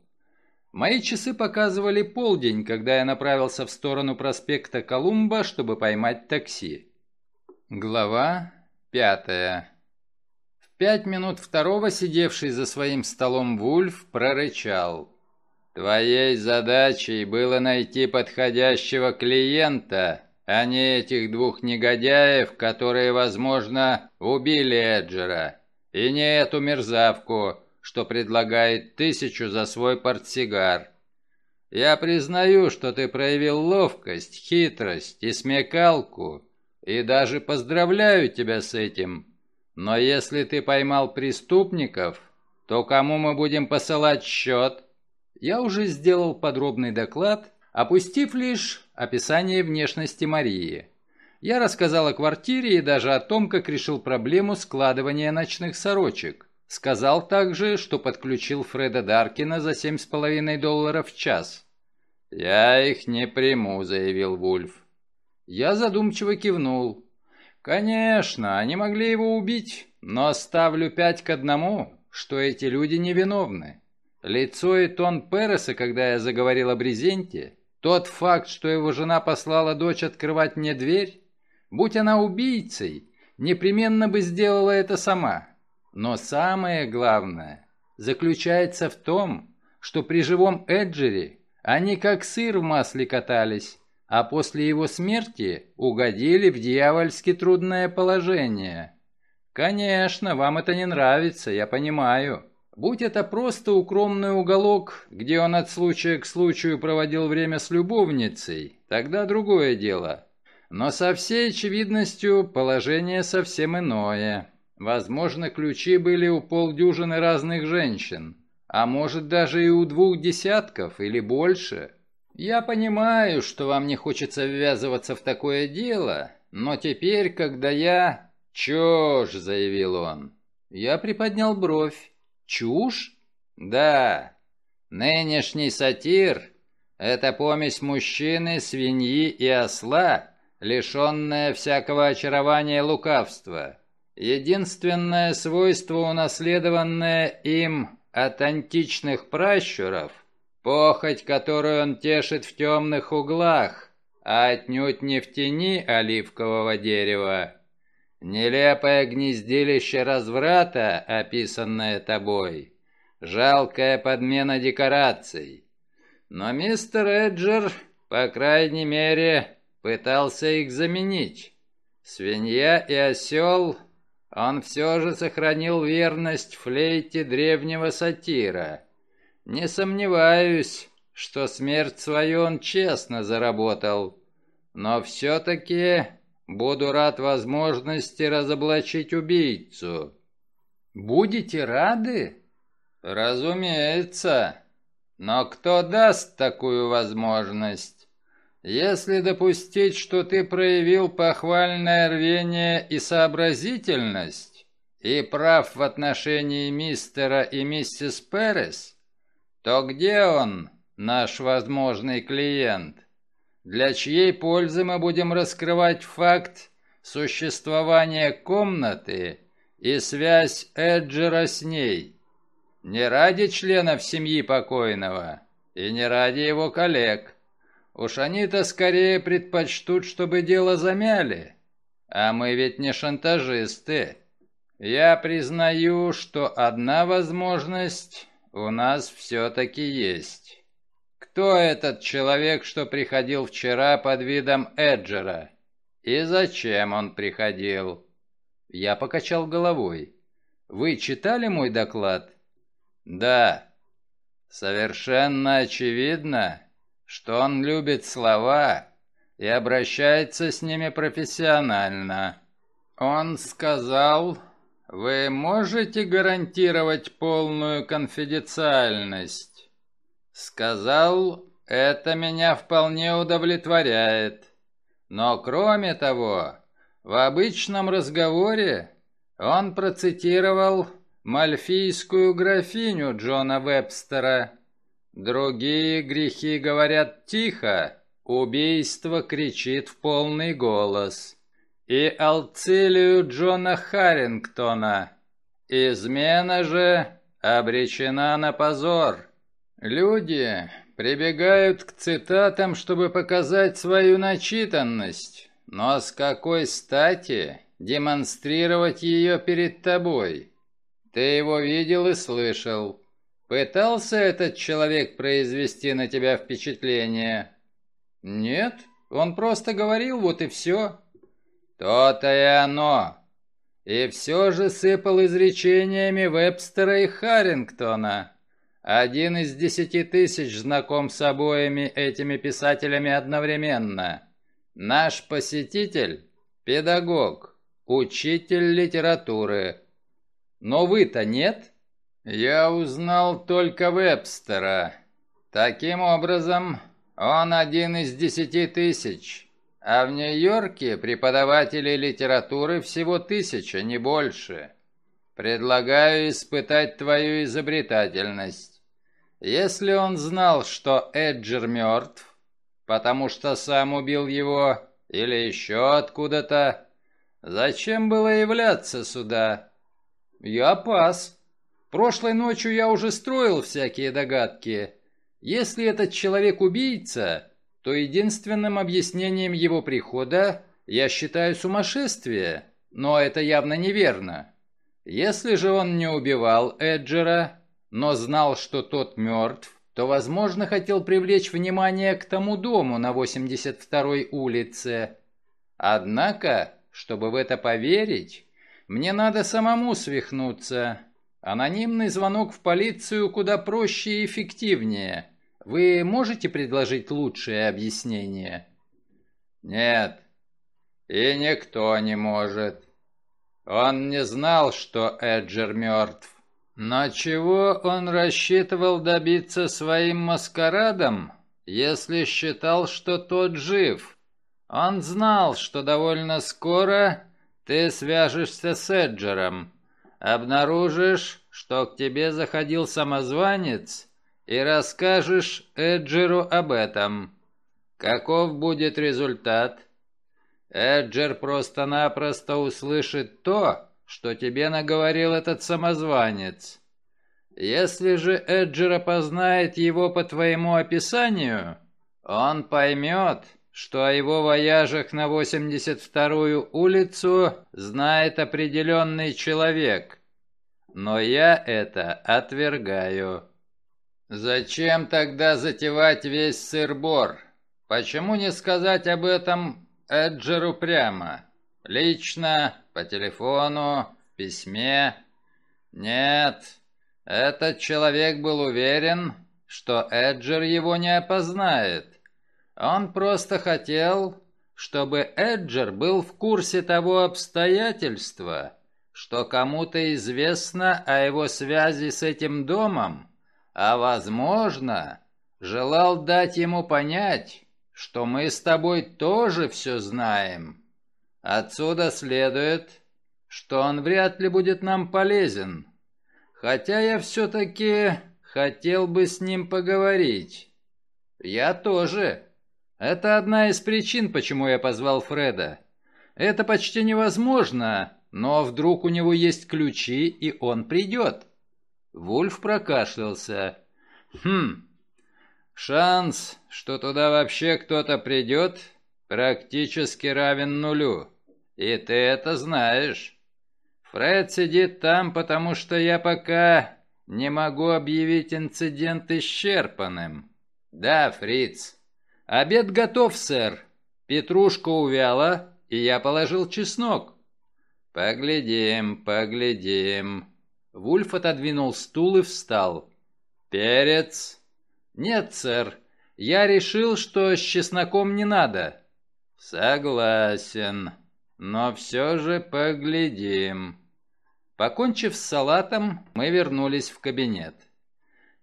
Мои часы показывали полдень, когда я направился в сторону проспекта Колумба, чтобы поймать такси. Глава Пятое. В пять минут второго сидевший за своим столом Вульф прорычал. «Твоей задачей было найти подходящего клиента, а не этих двух негодяев, которые, возможно, убили Эджера, и не эту мерзавку, что предлагает тысячу за свой портсигар. Я признаю, что ты проявил ловкость, хитрость и смекалку, и даже поздравляю тебя с этим. Но если ты поймал преступников, то кому мы будем посылать счет?» Я уже сделал подробный доклад, опустив лишь описание внешности Марии. Я рассказал о квартире и даже о том, как решил проблему складывания ночных сорочек. Сказал также, что подключил Фреда Даркина за семь с половиной долларов в час. «Я их не приму», — заявил Вульф. Я задумчиво кивнул. «Конечно, они могли его убить, но ставлю пять к одному, что эти люди невиновны. Лицо и тон Переса, когда я заговорил о брезенте, тот факт, что его жена послала дочь открывать мне дверь, будь она убийцей, непременно бы сделала это сама. Но самое главное заключается в том, что при живом Эджере они как сыр в масле катались, а после его смерти угодили в дьявольски трудное положение. Конечно, вам это не нравится, я понимаю. Будь это просто укромный уголок, где он от случая к случаю проводил время с любовницей, тогда другое дело. Но со всей очевидностью положение совсем иное. Возможно, ключи были у полдюжины разных женщин, а может даже и у двух десятков или больше. Я понимаю, что вам не хочется ввязываться в такое дело, но теперь, когда я... «Чушь!» — заявил он. Я приподнял бровь. «Чушь?» «Да. Нынешний сатир — это помесь мужчины, свиньи и осла, лишенная всякого очарования лукавства». Единственное свойство, унаследованное им от античных пращуров, похоть, которую он тешит в темных углах, а отнюдь не в тени оливкового дерева. Нелепое гнездилище разврата, описанное тобой, жалкая подмена декораций. Но мистер Эджер, по крайней мере, пытался их заменить. Свинья и осел он все же сохранил верность флейте древнего сатира. Не сомневаюсь, что смерть свою он честно заработал, но все-таки буду рад возможности разоблачить убийцу. Будете рады? Разумеется. Но кто даст такую возможность? Если допустить, что ты проявил похвальное рвение и сообразительность, и прав в отношении мистера и миссис Перес, то где он, наш возможный клиент? Для чьей пользы мы будем раскрывать факт существования комнаты и связь Эджера с ней? Не ради членов семьи покойного и не ради его коллег, Уж они-то скорее предпочтут, чтобы дело замяли. А мы ведь не шантажисты. Я признаю, что одна возможность у нас все-таки есть. Кто этот человек, что приходил вчера под видом Эджера? И зачем он приходил? Я покачал головой. Вы читали мой доклад? Да. Совершенно очевидно, что он любит слова и обращается с ними профессионально. Он сказал, вы можете гарантировать полную конфиденциальность? Сказал, это меня вполне удовлетворяет. Но кроме того, в обычном разговоре он процитировал мальфийскую графиню Джона Вебстера – Другие грехи говорят тихо, убийство кричит в полный голос. И Алцилию Джона Харрингтона. Измена же обречена на позор. Люди прибегают к цитатам, чтобы показать свою начитанность. Но с какой стати демонстрировать ее перед тобой. Ты его видел и слышал. Пытался этот человек произвести на тебя впечатление? Нет, он просто говорил, вот и все. То-то и оно. И все же сыпал изречениями Вебстера и Харрингтона. Один из десяти тысяч знаком с обоими этими писателями одновременно. Наш посетитель – педагог, учитель литературы. Но вы-то нет? Я узнал только Вебстера. Таким образом, он один из десяти тысяч. А в Нью-Йорке преподавателей литературы всего тысяча, не больше. Предлагаю испытать твою изобретательность. Если он знал, что Эджер мертв, потому что сам убил его, или еще откуда-то, зачем было являться сюда? Я пас. Прошлой ночью я уже строил всякие догадки. Если этот человек убийца, то единственным объяснением его прихода я считаю сумасшествие, но это явно неверно. Если же он не убивал Эджера, но знал, что тот мертв, то, возможно, хотел привлечь внимание к тому дому на 82-й улице. Однако, чтобы в это поверить, мне надо самому свихнуться. Анонимный звонок в полицию куда проще и эффективнее – вы можете предложить лучшее объяснение? Нет. И никто не может. Он не знал, что Эджер мертв. Но чего он рассчитывал добиться своим маскарадом, если считал, что тот жив? Он знал, что довольно скоро ты свяжешься с Эджером, обнаружишь, что к тебе заходил самозванец, и расскажешь Эджеру об этом. Каков будет результат? Эджер просто-напросто услышит то, что тебе наговорил этот самозванец. Если же Эджер опознает его по твоему описанию, он поймет, что о его вояжах на 82-ю улицу знает определенный человек. Но я это отвергаю. Зачем тогда затевать весь сыр-бор? Почему не сказать об этом Эджеру прямо? Лично, по телефону, в письме? Нет, этот человек был уверен, что Эджер его не опознает. Он просто хотел, чтобы Эджер был в курсе того обстоятельства, что кому-то известно о его связи с этим домом, а, возможно, желал дать ему понять, что мы с тобой тоже все знаем. Отсюда следует, что он вряд ли будет нам полезен, хотя я все-таки хотел бы с ним поговорить. Я тоже. Это одна из причин, почему я позвал Фреда. Это почти невозможно, но вдруг у него есть ключи, и он придет. Вульф прокашлялся. «Хм, шанс, что туда вообще кто-то придет, практически равен нулю. И ты это знаешь. Фред сидит там, потому что я пока не могу объявить инцидент исчерпанным. Да, Фриц. Обед готов, сэр. Петрушка увяла, и я положил чеснок. Поглядим, поглядим. Вульф отодвинул стул и встал. «Перец?» «Нет, сэр. Я решил, что с чесноком не надо». «Согласен. Но все же поглядим». Покончив с салатом, мы вернулись в кабинет.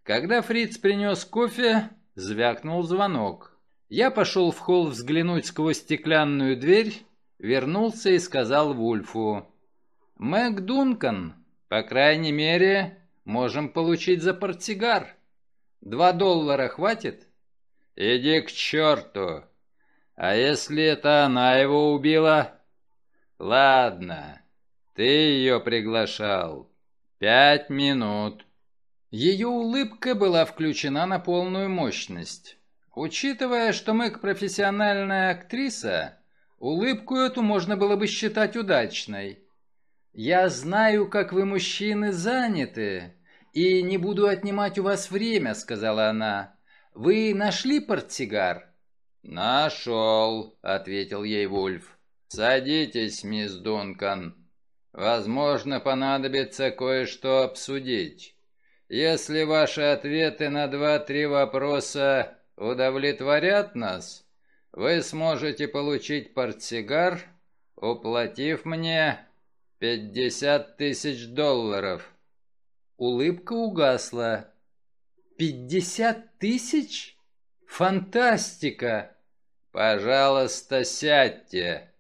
Когда Фриц принес кофе, звякнул звонок. Я пошел в холл взглянуть сквозь стеклянную дверь, вернулся и сказал Вульфу. «Мэг Дункан, по крайней мере, можем получить за портсигар. Два доллара хватит? Иди к черту. А если это она его убила? Ладно, ты ее приглашал. Пять минут. Ее улыбка была включена на полную мощность. Учитывая, что Мэг профессиональная актриса, Улыбку эту можно было бы считать удачной. «Я знаю, как вы, мужчины, заняты, и не буду отнимать у вас время», — сказала она. «Вы нашли портсигар?» «Нашел», — ответил ей Вульф. «Садитесь, мисс Дункан. Возможно, понадобится кое-что обсудить. Если ваши ответы на два-три вопроса удовлетворят нас, вы сможете получить портсигар, уплатив мне пятьдесят тысяч долларов». Улыбка угасла. «Пятьдесят тысяч? Фантастика!» «Пожалуйста, сядьте!»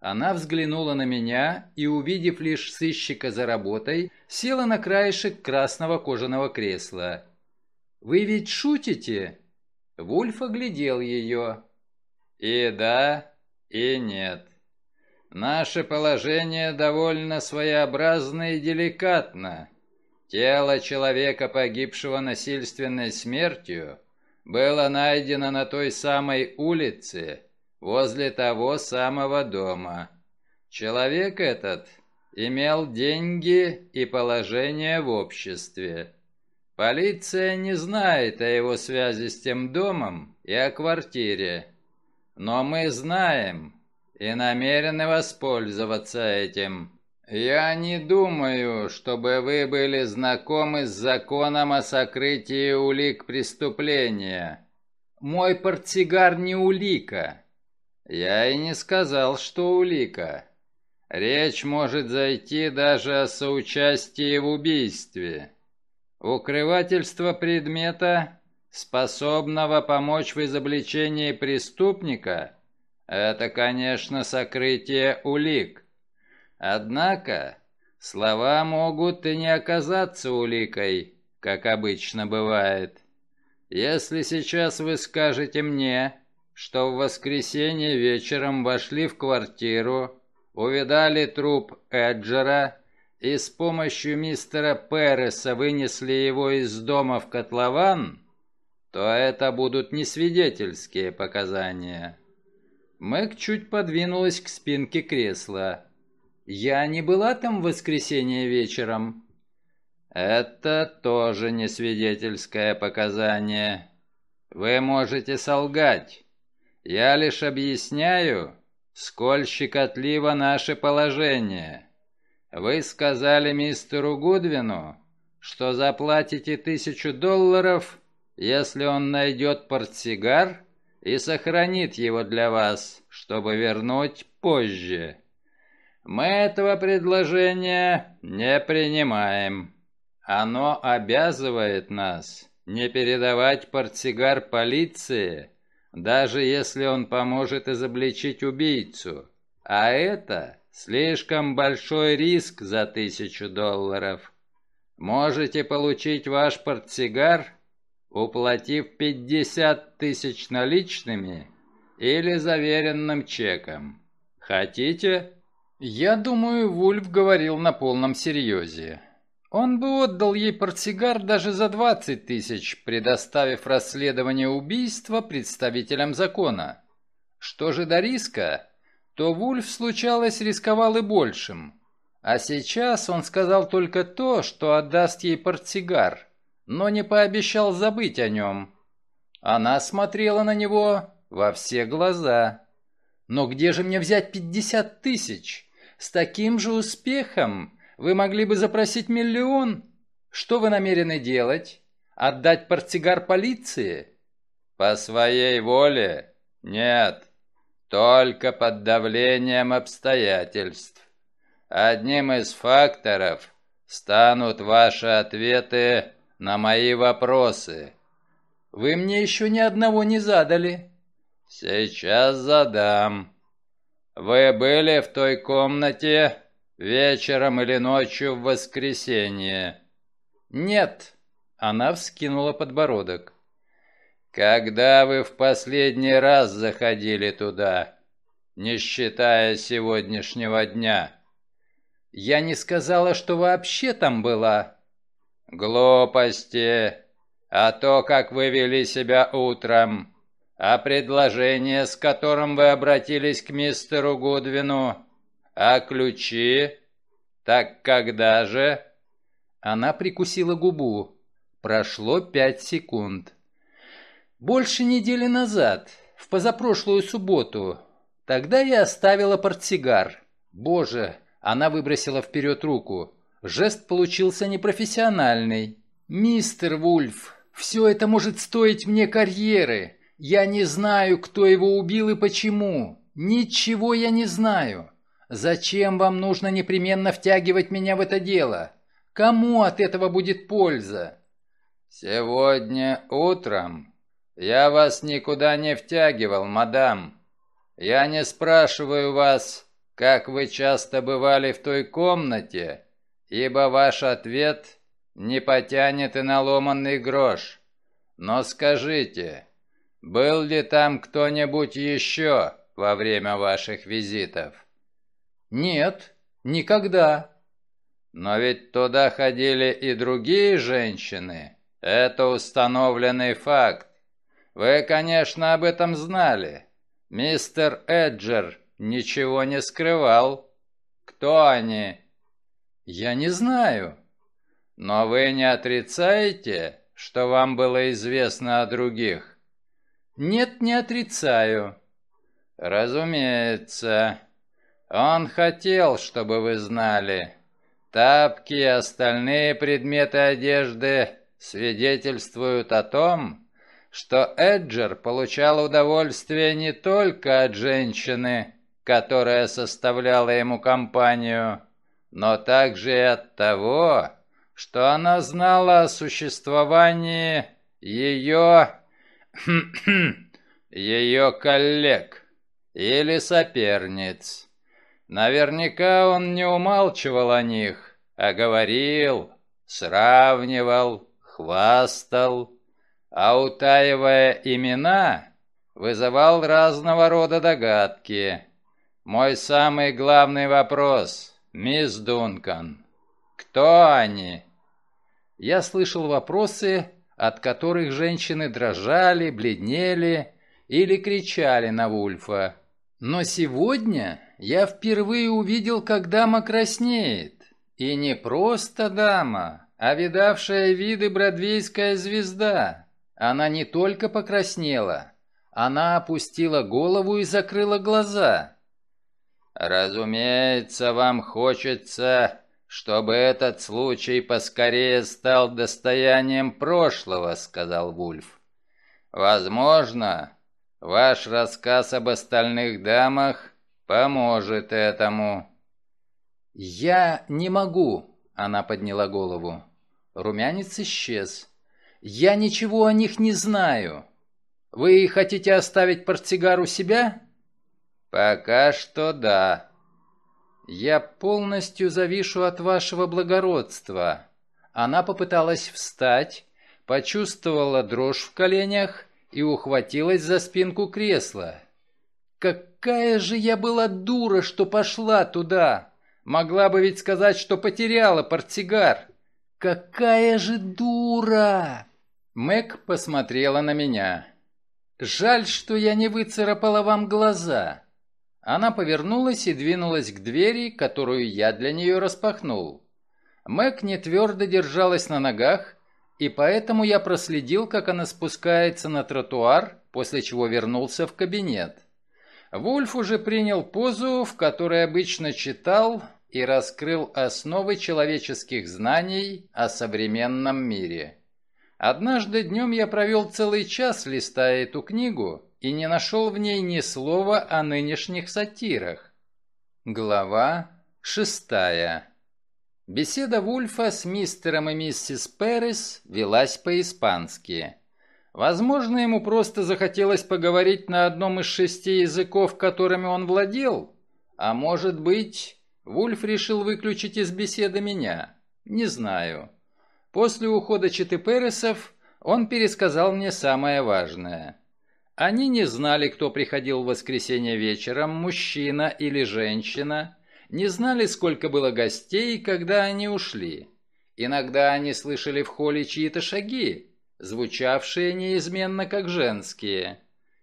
Она взглянула на меня и, увидев лишь сыщика за работой, села на краешек красного кожаного кресла. «Вы ведь шутите?» Вульф оглядел ее. «И да, и нет. Наше положение довольно своеобразно и деликатно. Тело человека, погибшего насильственной смертью, было найдено на той самой улице, возле того самого дома. Человек этот имел деньги и положение в обществе. Полиция не знает о его связи с тем домом и о квартире. Но мы знаем и намерены воспользоваться этим. Я не думаю, чтобы вы были знакомы с законом о сокрытии улик преступления. Мой портсигар не улика. Я и не сказал, что улика. Речь может зайти даже о соучастии в убийстве. Укрывательство предмета, способного помочь в изобличении преступника, это, конечно, сокрытие улик. Однако, слова могут и не оказаться уликой, как обычно бывает. Если сейчас вы скажете мне, что в воскресенье вечером вошли в квартиру, увидали труп Эджера и с помощью мистера Переса вынесли его из дома в котлован, то это будут не свидетельские показания. Мэг чуть подвинулась к спинке кресла. «Я не была там в воскресенье вечером». «Это тоже не свидетельское показание. Вы можете солгать. Я лишь объясняю, сколь щекотливо наше положение. Вы сказали мистеру Гудвину, что заплатите тысячу долларов, если он найдет портсигар и сохранит его для вас, чтобы вернуть позже. Мы этого предложения не принимаем. Оно обязывает нас не передавать портсигар полиции, даже если он поможет изобличить убийцу. А это слишком большой риск за тысячу долларов. Можете получить ваш портсигар, уплатив 50 тысяч наличными или заверенным чеком. Хотите? Я думаю, Вульф говорил на полном серьезе. Он бы отдал ей портсигар даже за 20 тысяч, предоставив расследование убийства представителям закона. Что же до риска, то Вульф, случалось, рисковал и большим. А сейчас он сказал только то, что отдаст ей портсигар, но не пообещал забыть о нем. Она смотрела на него во все глаза. «Но где же мне взять 50 тысяч? С таким же успехом вы могли бы запросить миллион. Что вы намерены делать? Отдать портсигар полиции? По своей воле? Нет. Только под давлением обстоятельств. Одним из факторов станут ваши ответы на мои вопросы. Вы мне еще ни одного не задали. Сейчас задам. Вы были в той комнате, Вечером или ночью в воскресенье. Нет. Она вскинула подбородок. Когда вы в последний раз заходили туда, не считая сегодняшнего дня? Я не сказала, что вообще там была. Глупости. А то, как вы вели себя утром. А предложение, с которым вы обратились к мистеру Гудвину? А ключи? Так когда же?» Она прикусила губу. Прошло пять секунд. «Больше недели назад, в позапрошлую субботу. Тогда я оставила портсигар. Боже!» Она выбросила вперед руку. Жест получился непрофессиональный. «Мистер Вульф, все это может стоить мне карьеры. Я не знаю, кто его убил и почему. Ничего я не знаю. Зачем вам нужно непременно втягивать меня в это дело? Кому от этого будет польза? Сегодня утром я вас никуда не втягивал, мадам. Я не спрашиваю вас, как вы часто бывали в той комнате, ибо ваш ответ не потянет и на ломанный грош. Но скажите, был ли там кто-нибудь еще во время ваших визитов? Нет, никогда. Но ведь туда ходили и другие женщины. Это установленный факт. Вы, конечно, об этом знали. Мистер Эджер ничего не скрывал. Кто они? Я не знаю. Но вы не отрицаете, что вам было известно о других? «Нет, не отрицаю». «Разумеется. Он хотел, чтобы вы знали. Тапки и остальные предметы одежды свидетельствуют о том, что Эджер получал удовольствие не только от женщины, которая составляла ему компанию, но также и от того, что она знала о существовании ее <clears throat> ее коллег или соперниц. Наверняка он не умалчивал о них, а говорил, сравнивал, хвастал, а утаивая имена, вызывал разного рода догадки. Мой самый главный вопрос, мисс Дункан, кто они? Я слышал вопросы, от которых женщины дрожали, бледнели или кричали на Вульфа. Но сегодня я впервые увидел, как дама краснеет. И не просто дама, а видавшая виды бродвейская звезда. Она не только покраснела, она опустила голову и закрыла глаза. «Разумеется, вам хочется чтобы этот случай поскорее стал достоянием прошлого», — сказал Вульф. «Возможно, ваш рассказ об остальных дамах поможет этому». «Я не могу», — она подняла голову. Румянец исчез. «Я ничего о них не знаю. Вы хотите оставить портсигар у себя?» «Пока что да», «Я полностью завишу от вашего благородства». Она попыталась встать, почувствовала дрожь в коленях и ухватилась за спинку кресла. «Какая же я была дура, что пошла туда! Могла бы ведь сказать, что потеряла портсигар!» «Какая же дура!» Мэг посмотрела на меня. «Жаль, что я не выцарапала вам глаза. Она повернулась и двинулась к двери, которую я для нее распахнул. Мэг не твердо держалась на ногах, и поэтому я проследил, как она спускается на тротуар, после чего вернулся в кабинет. Вульф уже принял позу, в которой обычно читал и раскрыл основы человеческих знаний о современном мире. Однажды днем я провел целый час, листая эту книгу, и не нашел в ней ни слова о нынешних сатирах. Глава шестая. Беседа Вульфа с мистером и миссис Перес велась по-испански. Возможно, ему просто захотелось поговорить на одном из шести языков, которыми он владел, а может быть, Вульф решил выключить из беседы меня. Не знаю. После ухода Читы Пересов он пересказал мне самое важное – они не знали, кто приходил в воскресенье вечером, мужчина или женщина, не знали, сколько было гостей, когда они ушли. Иногда они слышали в холле чьи-то шаги, звучавшие неизменно как женские.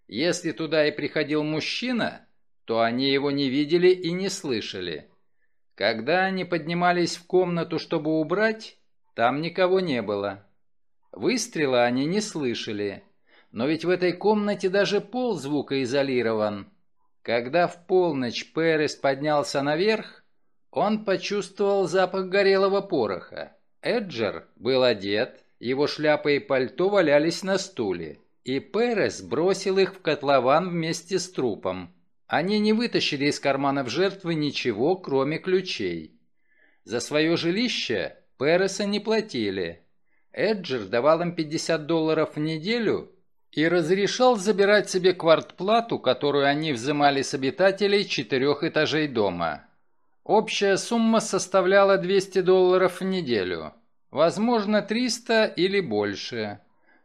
Если туда и приходил мужчина, то они его не видели и не слышали. Когда они поднимались в комнату, чтобы убрать, там никого не было. Выстрела они не слышали, но ведь в этой комнате даже пол звукоизолирован. Когда в полночь Перес поднялся наверх, он почувствовал запах горелого пороха. Эджер был одет, его шляпа и пальто валялись на стуле, и Перес бросил их в котлован вместе с трупом. Они не вытащили из карманов жертвы ничего, кроме ключей. За свое жилище Переса не платили. Эджер давал им 50 долларов в неделю и разрешал забирать себе квартплату, которую они взимали с обитателей четырех этажей дома. Общая сумма составляла 200 долларов в неделю, возможно 300 или больше.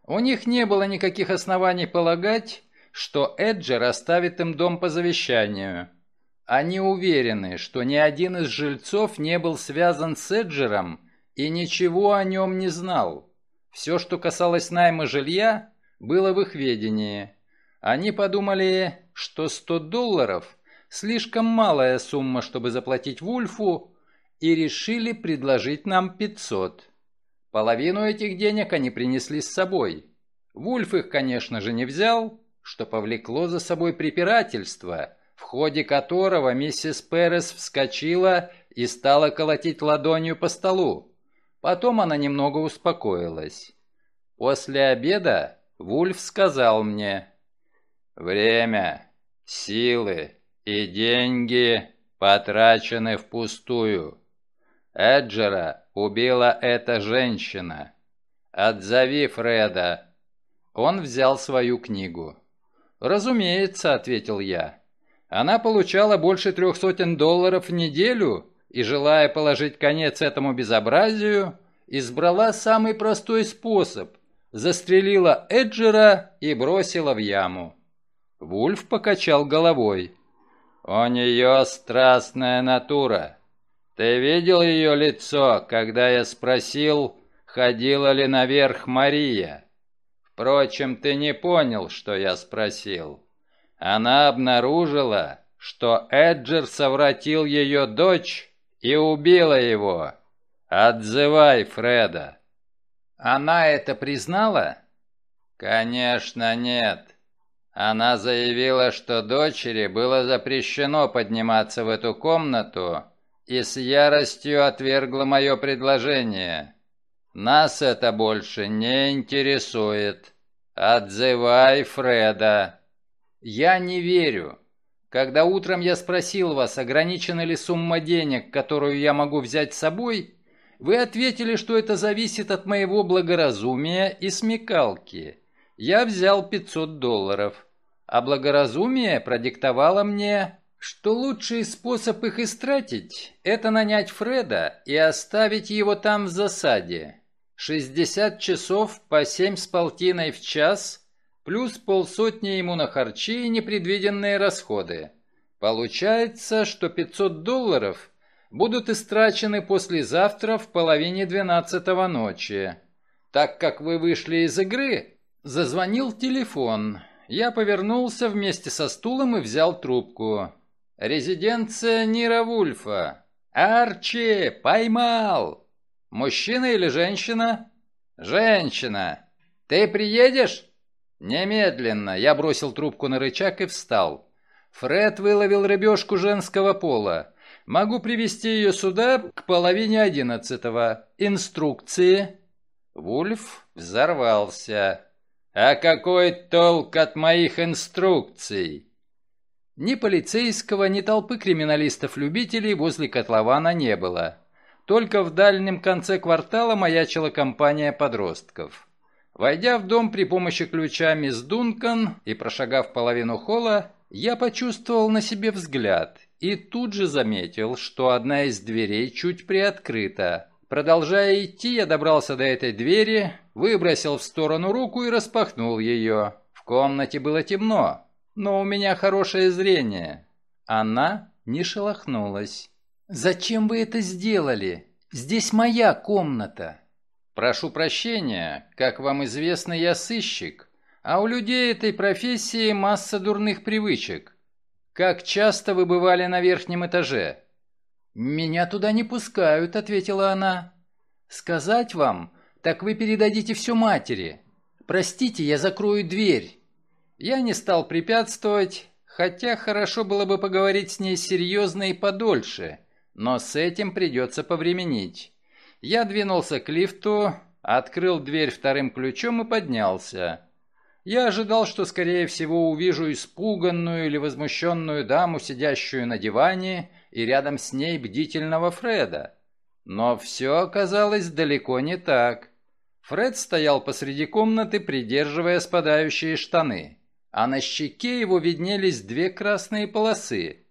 У них не было никаких оснований полагать, что Эджер оставит им дом по завещанию. Они уверены, что ни один из жильцов не был связан с Эджером и ничего о нем не знал. Все, что касалось найма жилья, было в их ведении. Они подумали, что 100 долларов – слишком малая сумма, чтобы заплатить Вульфу, и решили предложить нам 500. Половину этих денег они принесли с собой. Вульф их, конечно же, не взял, что повлекло за собой препирательство, в ходе которого миссис Перес вскочила и стала колотить ладонью по столу. Потом она немного успокоилась. После обеда Вульф сказал мне, «Время, силы и деньги потрачены впустую. Эджера убила эта женщина. Отзови Фреда». Он взял свою книгу. «Разумеется», — ответил я. «Она получала больше трех сотен долларов в неделю и, желая положить конец этому безобразию, избрала самый простой способ — застрелила Эджера и бросила в яму». Вульф покачал головой. «У нее страстная натура. Ты видел ее лицо, когда я спросил, ходила ли наверх Мария?» Впрочем, ты не понял, что я спросил. Она обнаружила, что Эджер совратил ее дочь и убила его. Отзывай Фреда. Она это признала? Конечно, нет. Она заявила, что дочери было запрещено подниматься в эту комнату и с яростью отвергла мое предложение. Нас это больше не интересует. Отзывай Фреда. Я не верю. Когда утром я спросил вас, ограничена ли сумма денег, которую я могу взять с собой, вы ответили, что это зависит от моего благоразумия и смекалки. Я взял 500 долларов, а благоразумие продиктовало мне, что лучший способ их истратить – это нанять Фреда и оставить его там в засаде. 60 часов по 7 с полтиной в час, плюс полсотни ему на харчи и непредвиденные расходы. Получается, что 500 долларов будут истрачены послезавтра в половине двенадцатого ночи. Так как вы вышли из игры, зазвонил телефон. Я повернулся вместе со стулом и взял трубку. «Резиденция Нира Вульфа». «Арчи! Поймал!» Мужчина или женщина? Женщина. Ты приедешь? Немедленно. Я бросил трубку на рычаг и встал. Фред выловил рыбешку женского пола. Могу привести ее сюда к половине одиннадцатого. Инструкции. Вульф взорвался. «А какой толк от моих инструкций?» Ни полицейского, ни толпы криминалистов-любителей возле котлована не было. Только в дальнем конце квартала маячила компания подростков. Войдя в дом при помощи ключа мисс Дункан и прошагав половину холла, я почувствовал на себе взгляд и тут же заметил, что одна из дверей чуть приоткрыта. Продолжая идти, я добрался до этой двери, выбросил в сторону руку и распахнул ее. В комнате было темно, но у меня хорошее зрение. Она не шелохнулась. «Зачем вы это сделали? Здесь моя комната». «Прошу прощения, как вам известно, я сыщик, А у людей этой профессии масса дурных привычек. Как часто вы бывали на верхнем этаже?» «Меня туда не пускают», — ответила она. «Сказать вам, так вы передадите все матери. Простите, я закрою дверь». Я не стал препятствовать, хотя хорошо было бы поговорить с ней серьезно и подольше, но с этим придется повременить. Я двинулся к лифту, открыл дверь вторым ключом и поднялся. Я ожидал, что, скорее всего, увижу испуганную или возмущенную даму, сидящую на диване, и рядом с ней бдительного Фреда. Но все оказалось далеко не так. Фред стоял посреди комнаты, придерживая спадающие штаны а на щеке его виднелись две красные полосы.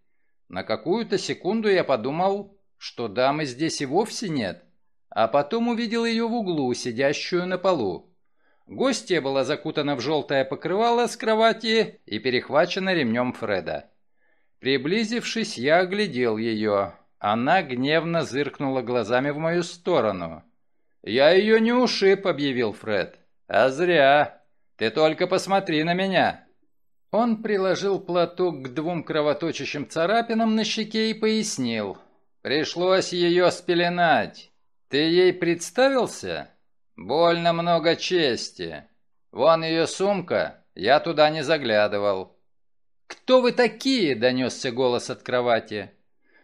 На какую-то секунду я подумал, что дамы здесь и вовсе нет, а потом увидел ее в углу, сидящую на полу. Гостья была закутана в желтое покрывало с кровати и перехвачена ремнем Фреда. Приблизившись, я оглядел ее. Она гневно зыркнула глазами в мою сторону. «Я ее не ушиб», — объявил Фред. «А зря. Ты только посмотри на меня. Он приложил платок к двум кровоточащим царапинам на щеке и пояснил. «Пришлось ее спеленать. Ты ей представился? Больно много чести. Вон ее сумка, я туда не заглядывал». «Кто вы такие?» – донесся голос от кровати.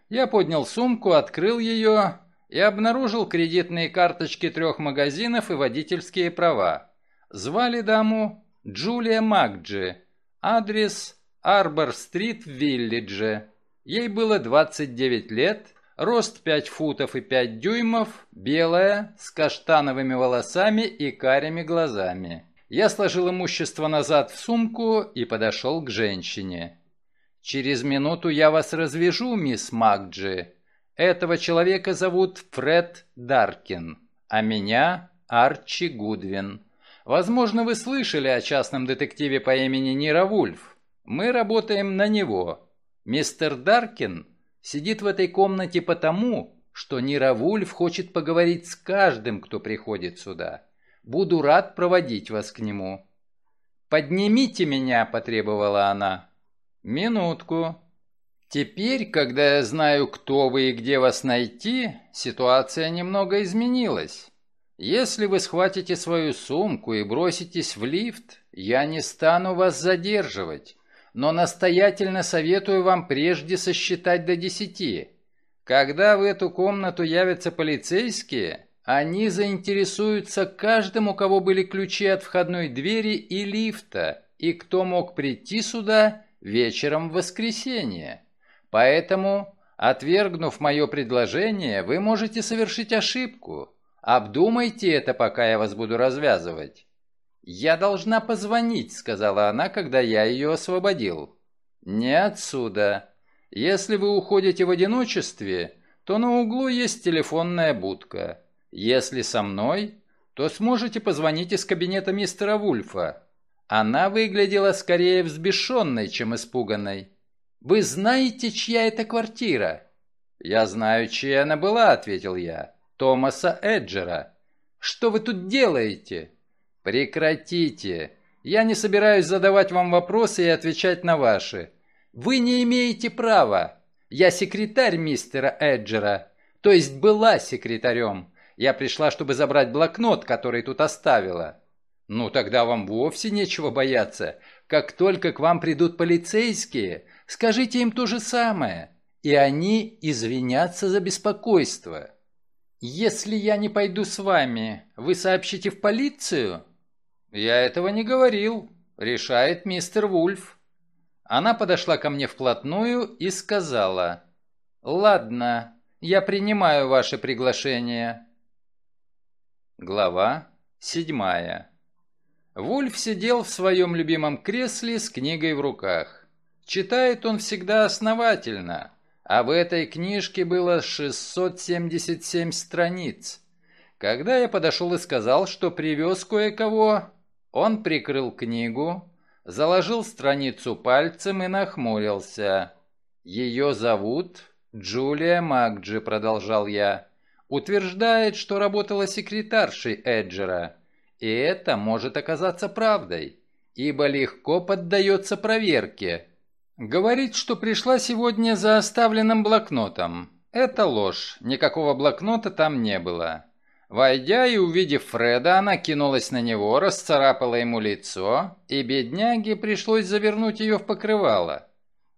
Я поднял сумку, открыл ее и обнаружил кредитные карточки трех магазинов и водительские права. Звали даму Джулия Макджи – Адрес Арбор-стрит в Виллидже. Ей было 29 лет, рост 5 футов и 5 дюймов, белая, с каштановыми волосами и карими глазами. Я сложил имущество назад в сумку и подошел к женщине. «Через минуту я вас развяжу, мисс Макджи. Этого человека зовут Фред Даркин, а меня Арчи Гудвин. Возможно, вы слышали о частном детективе по имени Нира Вульф. Мы работаем на него. Мистер Даркин сидит в этой комнате потому, что Нира Вульф хочет поговорить с каждым, кто приходит сюда. Буду рад проводить вас к нему». «Поднимите меня», — потребовала она. «Минутку». Теперь, когда я знаю, кто вы и где вас найти, ситуация немного изменилась. Если вы схватите свою сумку и броситесь в лифт, я не стану вас задерживать, но настоятельно советую вам прежде сосчитать до десяти. Когда в эту комнату явятся полицейские, они заинтересуются каждым, у кого были ключи от входной двери и лифта, и кто мог прийти сюда вечером в воскресенье. Поэтому, отвергнув мое предложение, вы можете совершить ошибку – Обдумайте это, пока я вас буду развязывать». «Я должна позвонить», — сказала она, когда я ее освободил. «Не отсюда. Если вы уходите в одиночестве, то на углу есть телефонная будка. Если со мной, то сможете позвонить из кабинета мистера Вульфа». Она выглядела скорее взбешенной, чем испуганной. «Вы знаете, чья это квартира?» «Я знаю, чья она была», — ответил я. Томаса Эджера. Что вы тут делаете? Прекратите. Я не собираюсь задавать вам вопросы и отвечать на ваши. Вы не имеете права. Я секретарь мистера Эджера, то есть была секретарем. Я пришла, чтобы забрать блокнот, который тут оставила. Ну, тогда вам вовсе нечего бояться. Как только к вам придут полицейские, скажите им то же самое, и они извинятся за беспокойство. «Если я не пойду с вами, вы сообщите в полицию?» «Я этого не говорил», — решает мистер Вульф. Она подошла ко мне вплотную и сказала, «Ладно, я принимаю ваше приглашение». Глава седьмая. Вульф сидел в своем любимом кресле с книгой в руках. Читает он всегда основательно, а в этой книжке было 677 страниц. Когда я подошел и сказал, что привез кое-кого, он прикрыл книгу, заложил страницу пальцем и нахмурился. «Ее зовут Джулия Макджи», — продолжал я. «Утверждает, что работала секретаршей Эджера. И это может оказаться правдой. ибо легко поддается проверке. Говорит, что пришла сегодня за оставленным блокнотом. Это ложь, никакого блокнота там не было. Войдя и увидев Фреда, она кинулась на него, расцарапала ему лицо, и бедняге пришлось завернуть ее в покрывало.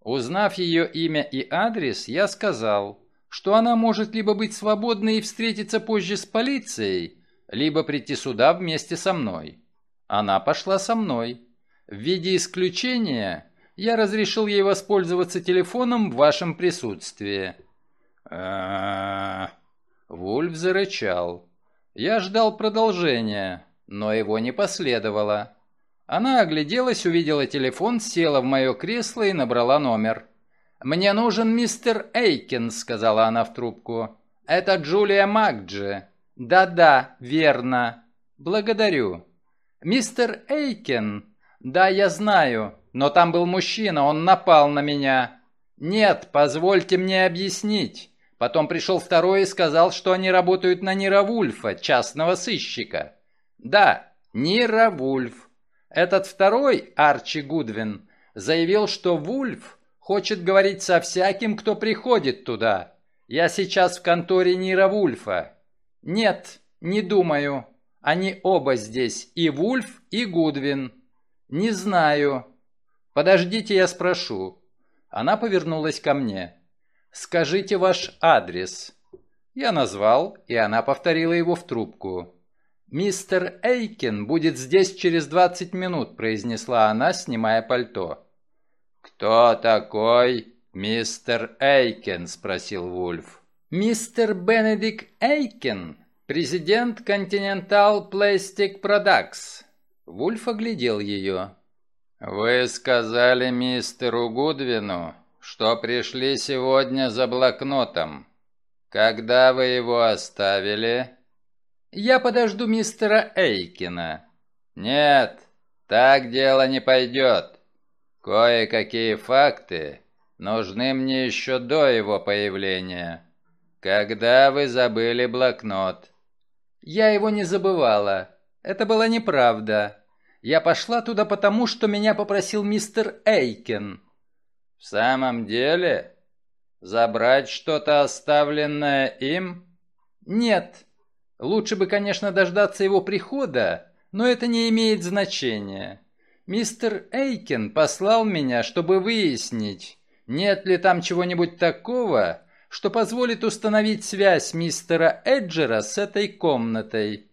Узнав ее имя и адрес, я сказал, что она может либо быть свободной и встретиться позже с полицией, либо прийти сюда вместе со мной. Она пошла со мной. В виде исключения я разрешил ей воспользоваться телефоном в вашем присутствии. Вульф зарычал. Я ждал продолжения, но его не последовало. Она огляделась, увидела телефон, села в мое кресло и набрала номер. «Мне нужен мистер Эйкин», — сказала она в трубку. «Это Джулия Макджи». «Да-да, верно. Благодарю». «Мистер Эйкин?» «Да, я знаю, но там был мужчина, он напал на меня». «Нет, позвольте мне объяснить. Потом пришел второй и сказал, что они работают на Нира Вульфа, частного сыщика. Да, Нира Вульф. Этот второй, Арчи Гудвин, заявил, что Вульф хочет говорить со всяким, кто приходит туда. Я сейчас в конторе Нира Вульфа. Нет, не думаю. Они оба здесь, и Вульф, и Гудвин. Не знаю. Подождите, я спрошу. Она повернулась ко мне. «Скажите ваш адрес». Я назвал, и она повторила его в трубку. «Мистер Эйкин будет здесь через двадцать минут», — произнесла она, снимая пальто. «Кто такой мистер Эйкин?» — спросил Вульф. «Мистер Бенедик Эйкин, президент Continental Plastic Products». Вульф оглядел ее. «Вы сказали мистеру Гудвину, что пришли сегодня за блокнотом. Когда вы его оставили?» «Я подожду мистера Эйкина». «Нет, так дело не пойдет. Кое-какие факты нужны мне еще до его появления. Когда вы забыли блокнот?» «Я его не забывала. Это была неправда. Я пошла туда потому, что меня попросил мистер Эйкин». «В самом деле? Забрать что-то, оставленное им?» «Нет. Лучше бы, конечно, дождаться его прихода, но это не имеет значения. Мистер Эйкин послал меня, чтобы выяснить, нет ли там чего-нибудь такого, что позволит установить связь мистера Эджера с этой комнатой».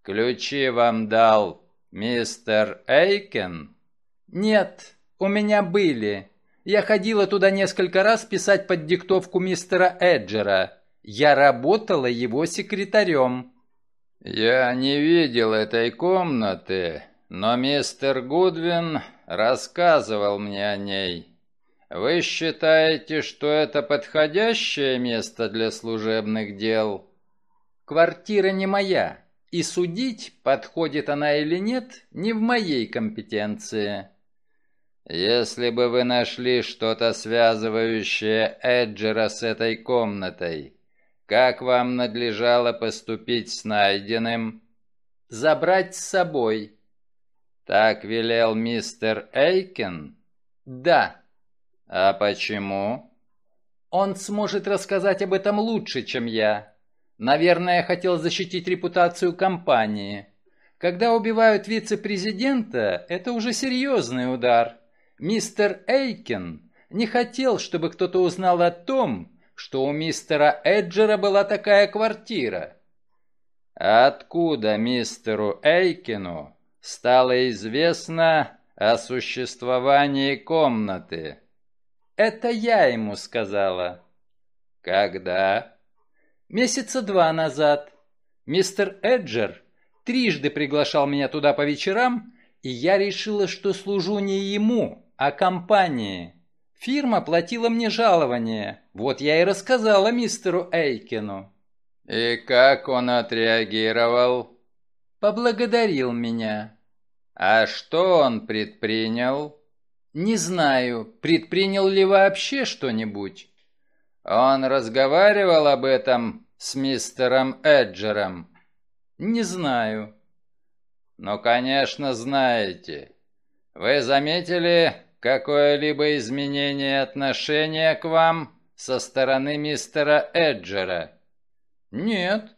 «Ключи вам дал мистер Эйкин?» «Нет, у меня были. Я ходила туда несколько раз писать под диктовку мистера Эджера. Я работала его секретарем». «Я не видел этой комнаты, но мистер Гудвин рассказывал мне о ней. Вы считаете, что это подходящее место для служебных дел?» «Квартира не моя, и судить, подходит она или нет, не в моей компетенции». Если бы вы нашли что-то связывающее Эджера с этой комнатой, как вам надлежало поступить с найденным? Забрать с собой. Так велел мистер Эйкен? Да. А почему? Он сможет рассказать об этом лучше, чем я. Наверное, хотел защитить репутацию компании. Когда убивают вице-президента, это уже серьезный удар. Мистер Эйкен не хотел, чтобы кто-то узнал о том, что у мистера Эджера была такая квартира. Откуда мистеру Эйкину стало известно о существовании комнаты? Это я ему сказала. Когда? Месяца два назад. Мистер Эджер трижды приглашал меня туда по вечерам, и я решила, что служу не ему, о компании. Фирма платила мне жалование. Вот я и рассказала мистеру Эйкину. И как он отреагировал? Поблагодарил меня. А что он предпринял? Не знаю, предпринял ли вообще что-нибудь. Он разговаривал об этом с мистером Эджером? Не знаю. Ну, конечно, знаете. Вы заметили какое-либо изменение отношения к вам со стороны мистера Эджера? Нет.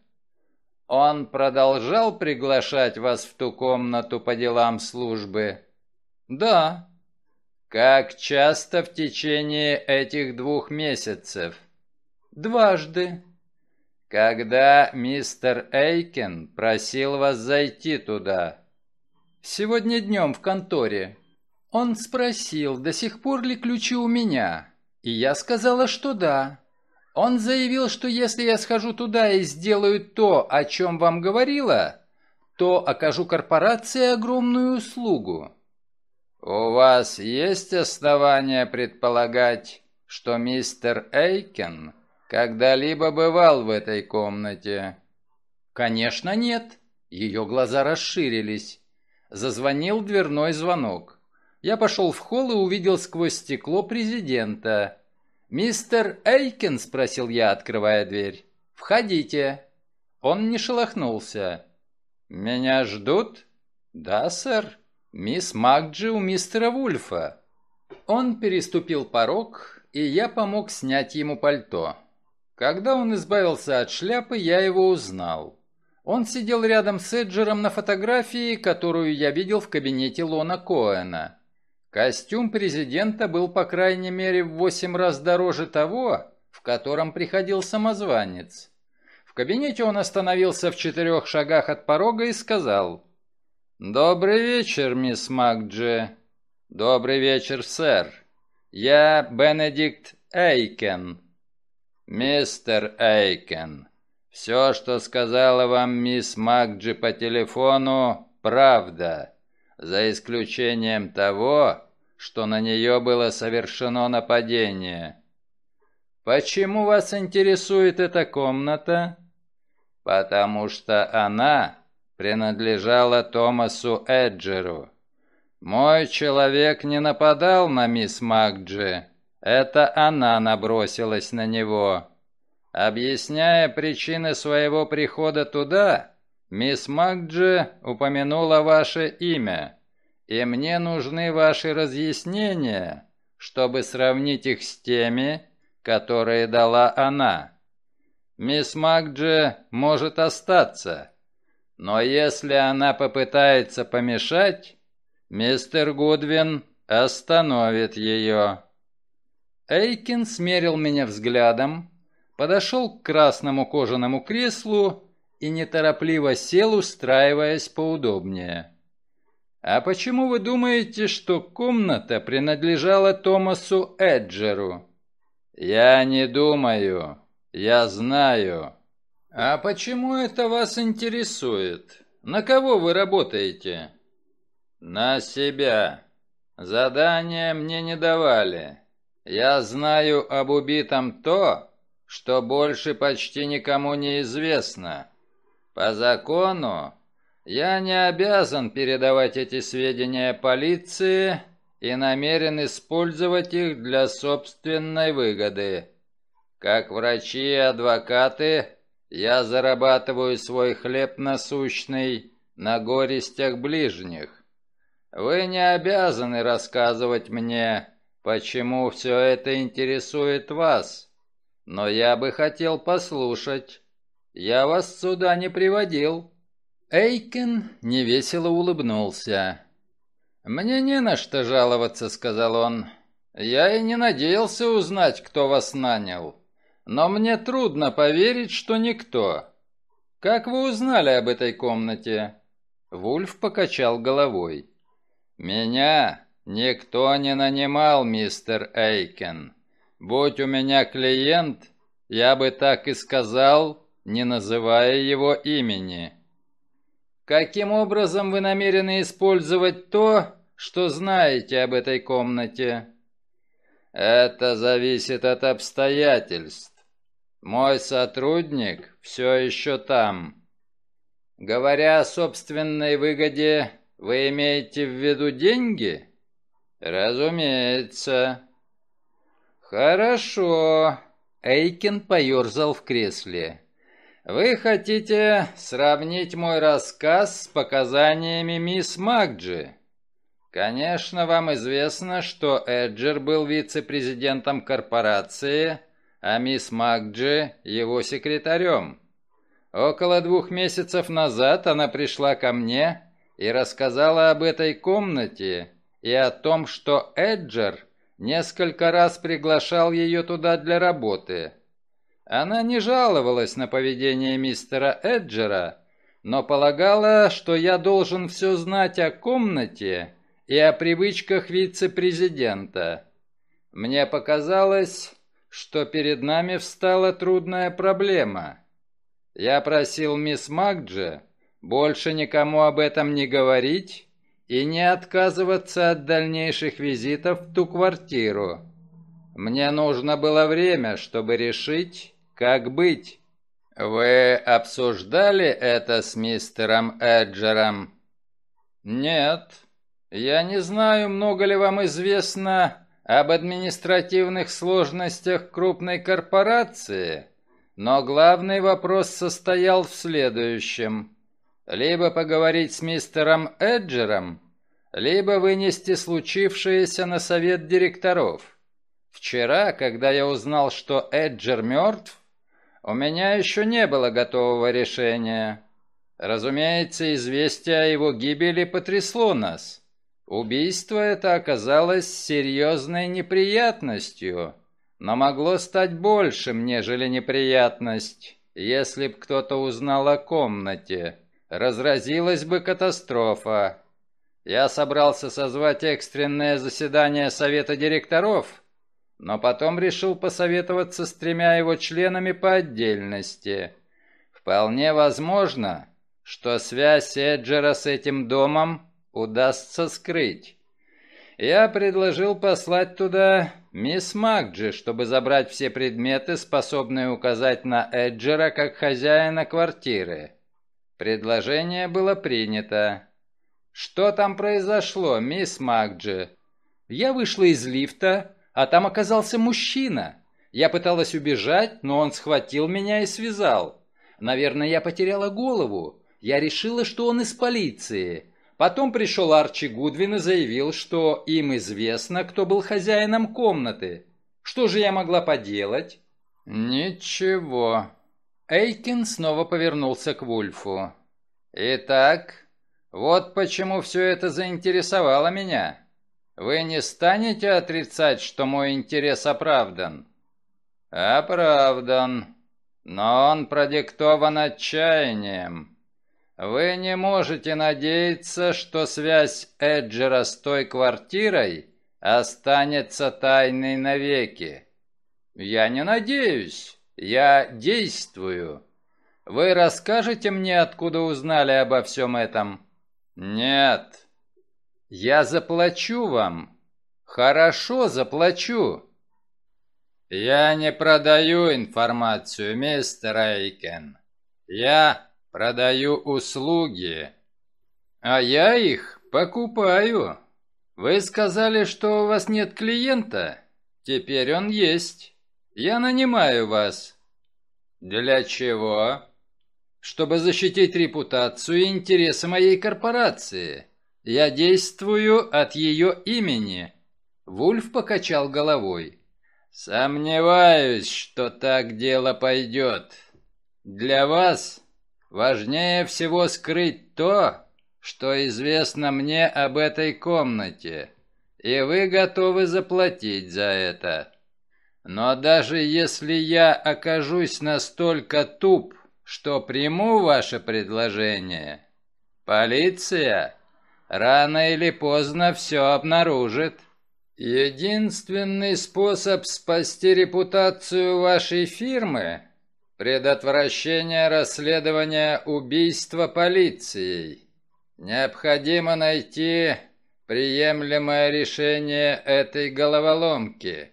Он продолжал приглашать вас в ту комнату по делам службы? Да. Как часто в течение этих двух месяцев? Дважды. Когда мистер Эйкен просил вас зайти туда? Сегодня днем в конторе. Он спросил, до сих пор ли ключи у меня. И я сказала, что да. Он заявил, что если я схожу туда и сделаю то, о чем вам говорила, то окажу корпорации огромную услугу. У вас есть основания предполагать, что мистер Эйкен когда-либо бывал в этой комнате? Конечно, нет. Ее глаза расширились. Зазвонил дверной звонок. Я пошел в холл и увидел сквозь стекло президента. «Мистер Эйкен?» – спросил я, открывая дверь. «Входите». Он не шелохнулся. «Меня ждут?» «Да, сэр. Мисс Макджи у мистера Вульфа». Он переступил порог, и я помог снять ему пальто. Когда он избавился от шляпы, я его узнал. Он сидел рядом с Эджером на фотографии, которую я видел в кабинете Лона Коэна. Костюм президента был по крайней мере в восемь раз дороже того, в котором приходил самозванец. В кабинете он остановился в четырех шагах от порога и сказал «Добрый вечер, мисс Макджи». «Добрый вечер, сэр. Я Бенедикт Эйкен». «Мистер Эйкен, все, что сказала вам мисс Макджи по телефону, правда, за исключением того, что на нее было совершено нападение. Почему вас интересует эта комната? Потому что она принадлежала Томасу Эджеру. Мой человек не нападал на мисс Макджи, это она набросилась на него. Объясняя причины своего прихода туда, мисс Макджи упомянула ваше имя, и мне нужны ваши разъяснения, чтобы сравнить их с теми, которые дала она. Мисс Макджи может остаться, но если она попытается помешать, мистер Гудвин остановит ее». Эйкин смерил меня взглядом, подошел к красному кожаному креслу и неторопливо сел, устраиваясь поудобнее. «А почему вы думаете, что комната принадлежала Томасу Эджеру?» «Я не думаю. Я знаю». «А почему это вас интересует? На кого вы работаете?» «На себя. Задания мне не давали. Я знаю об убитом то, что больше почти никому не известно. По закону я не обязан передавать эти сведения полиции и намерен использовать их для собственной выгоды. Как врачи и адвокаты, я зарабатываю свой хлеб насущный на горестях ближних. Вы не обязаны рассказывать мне, почему все это интересует вас. Но я бы хотел послушать. Я вас сюда не приводил». Эйкен невесело улыбнулся. «Мне не на что жаловаться», — сказал он. «Я и не надеялся узнать, кто вас нанял. Но мне трудно поверить, что никто. Как вы узнали об этой комнате?» Вульф покачал головой. «Меня никто не нанимал, мистер Эйкен. Будь у меня клиент, я бы так и сказал, не называя его имени. Каким образом вы намерены использовать то, что знаете об этой комнате? Это зависит от обстоятельств. Мой сотрудник все еще там. Говоря о собственной выгоде, вы имеете в виду деньги? Разумеется. «Хорошо», — Эйкин поерзал в кресле. «Вы хотите сравнить мой рассказ с показаниями мисс Макджи? Конечно, вам известно, что Эджер был вице-президентом корпорации, а мисс Макджи – его секретарем. Около двух месяцев назад она пришла ко мне и рассказала об этой комнате и о том, что Эджер несколько раз приглашал ее туда для работы. Она не жаловалась на поведение мистера Эджера, но полагала, что я должен все знать о комнате и о привычках вице-президента. Мне показалось, что перед нами встала трудная проблема. Я просил мисс Макджи больше никому об этом не говорить и не отказываться от дальнейших визитов в ту квартиру. Мне нужно было время, чтобы решить, как быть. Вы обсуждали это с мистером Эджером? Нет. Я не знаю, много ли вам известно об административных сложностях крупной корпорации, но главный вопрос состоял в следующем. Либо поговорить с мистером Эджером, либо вынести случившееся на совет директоров. Вчера, когда я узнал, что Эджер мертв, у меня еще не было готового решения. Разумеется, известие о его гибели потрясло нас. Убийство это оказалось серьезной неприятностью, но могло стать большим, нежели неприятность, если б кто-то узнал о комнате. Разразилась бы катастрофа. Я собрался созвать экстренное заседание совета директоров, но потом решил посоветоваться с тремя его членами по отдельности. Вполне возможно, что связь Эджера с этим домом удастся скрыть. Я предложил послать туда мисс Макджи, чтобы забрать все предметы, способные указать на Эджера как хозяина квартиры. Предложение было принято. «Что там произошло, мисс Макджи?» «Я вышла из лифта, а там оказался мужчина. Я пыталась убежать, но он схватил меня и связал. Наверное, я потеряла голову. Я решила, что он из полиции. Потом пришел Арчи Гудвин и заявил, что им известно, кто был хозяином комнаты. Что же я могла поделать? Ничего. Эйкин снова повернулся к Вульфу. Итак, вот почему все это заинтересовало меня. Вы не станете отрицать, что мой интерес оправдан? Оправдан. Но он продиктован отчаянием. Вы не можете надеяться, что связь Эджера с той квартирой останется тайной навеки. Я не надеюсь, я действую. Вы расскажете мне, откуда узнали обо всем этом? Нет. Я заплачу вам. Хорошо заплачу. Я не продаю информацию, мистер Эйкен. Я Продаю услуги, а я их покупаю. Вы сказали, что у вас нет клиента. Теперь он есть. Я нанимаю вас. Для чего? Чтобы защитить репутацию и интересы моей корпорации. Я действую от ее имени. Вульф покачал головой. Сомневаюсь, что так дело пойдет. Для вас Важнее всего скрыть то, что известно мне об этой комнате, и вы готовы заплатить за это. Но даже если я окажусь настолько туп, что приму ваше предложение, полиция рано или поздно все обнаружит. Единственный способ спасти репутацию вашей фирмы Предотвращение расследования убийства полицией. Необходимо найти приемлемое решение этой головоломки.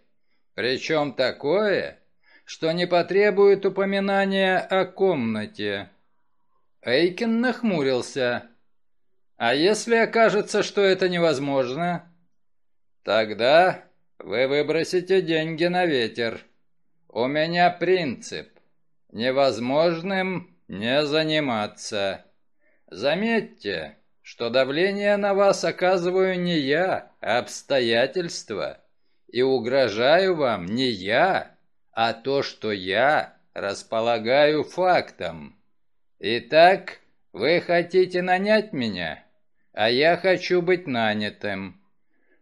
Причем такое, что не потребует упоминания о комнате. Эйкин нахмурился. А если окажется, что это невозможно? Тогда вы выбросите деньги на ветер. У меня принцип. Невозможным не заниматься. Заметьте, что давление на вас оказываю не я, а обстоятельства, и угрожаю вам не я, а то, что я располагаю фактом. Итак, вы хотите нанять меня, а я хочу быть нанятым.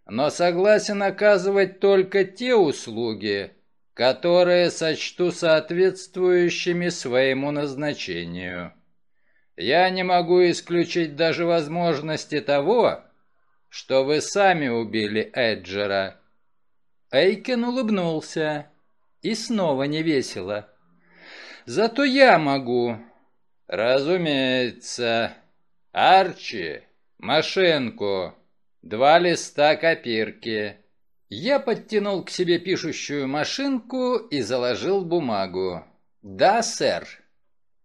Но согласен оказывать только те услуги, которые сочту соответствующими своему назначению. Я не могу исключить даже возможности того, что вы сами убили Эджера». Эйкен улыбнулся и снова невесело. «Зато я могу». «Разумеется. Арчи, машинку, два листа копирки». Я подтянул к себе пишущую машинку и заложил бумагу. «Да, сэр».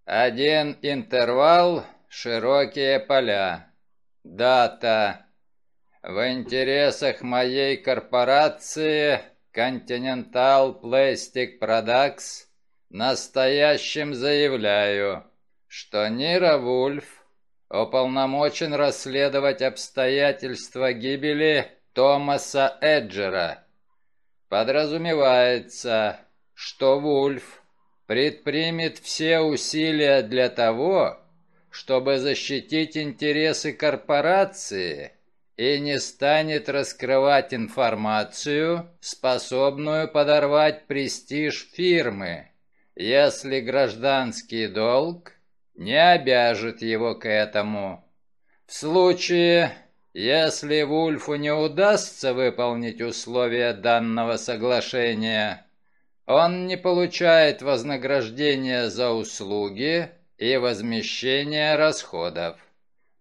Один интервал, широкие поля. Дата. В интересах моей корпорации Continental Plastic Products настоящим заявляю, что Нира Вульф уполномочен расследовать обстоятельства гибели Томаса Эджера. Подразумевается, что Вульф предпримет все усилия для того, чтобы защитить интересы корпорации и не станет раскрывать информацию, способную подорвать престиж фирмы, если гражданский долг не обяжет его к этому. В случае, если Вульфу не удастся выполнить условия данного соглашения, он не получает вознаграждения за услуги и возмещение расходов.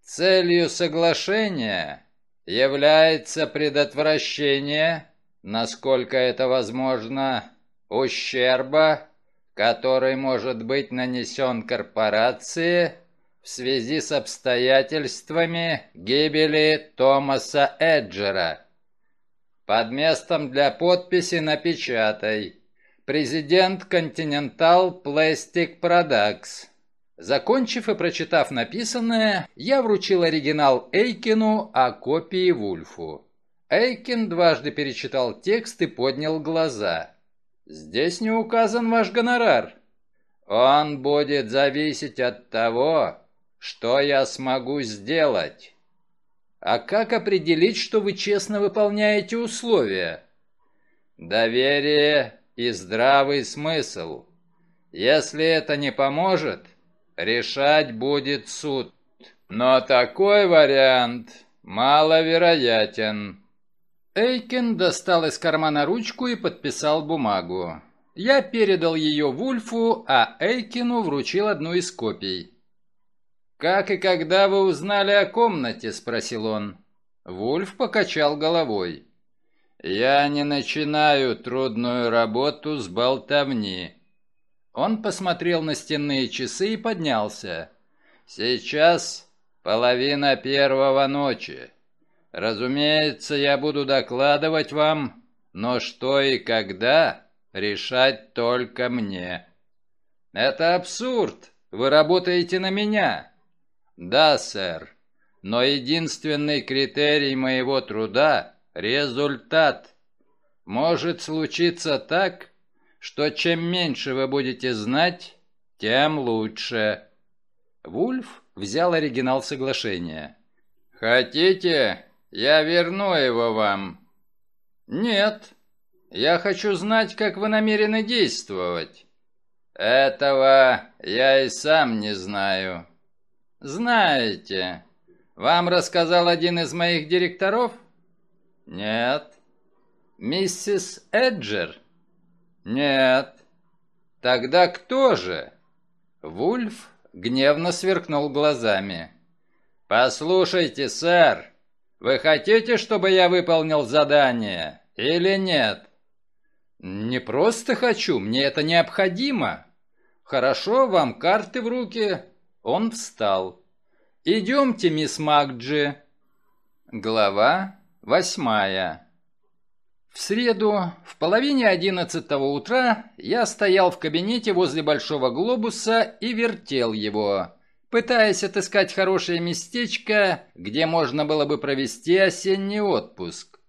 Целью соглашения является предотвращение, насколько это возможно, ущерба, который может быть нанесен корпорации в связи с обстоятельствами гибели Томаса Эджера. Под местом для подписи напечатай Президент Continental Plastic Products. Закончив и прочитав написанное, я вручил оригинал Эйкину, а копии Вульфу. Эйкин дважды перечитал текст и поднял глаза. «Здесь не указан ваш гонорар». «Он будет зависеть от того, что я смогу сделать». «А как определить, что вы честно выполняете условия?» «Доверие и здравый смысл. Если это не поможет, решать будет суд. Но такой вариант маловероятен. Эйкен достал из кармана ручку и подписал бумагу. Я передал ее Вульфу, а Эйкину вручил одну из копий. «Как и когда вы узнали о комнате?» – спросил он. Вульф покачал головой. Я не начинаю трудную работу с болтовни. Он посмотрел на стенные часы и поднялся. Сейчас половина первого ночи. Разумеется, я буду докладывать вам, но что и когда решать только мне. Это абсурд. Вы работаете на меня. Да, сэр. Но единственный критерий моего труда Результат. Может случиться так, что чем меньше вы будете знать, тем лучше. Вульф взял оригинал соглашения. «Хотите, я верну его вам?» «Нет. Я хочу знать, как вы намерены действовать». «Этого я и сам не знаю». «Знаете. Вам рассказал один из моих директоров?» «Нет». «Миссис Эджер?» «Нет». «Тогда кто же?» Вульф гневно сверкнул глазами. «Послушайте, сэр, вы хотите, чтобы я выполнил задание или нет?» «Не просто хочу, мне это необходимо. Хорошо, вам карты в руки». Он встал. «Идемте, мисс Макджи». Глава Восьмая. В среду, в половине одиннадцатого утра, я стоял в кабинете возле большого глобуса и вертел его, пытаясь отыскать хорошее местечко, где можно было бы провести осенний отпуск.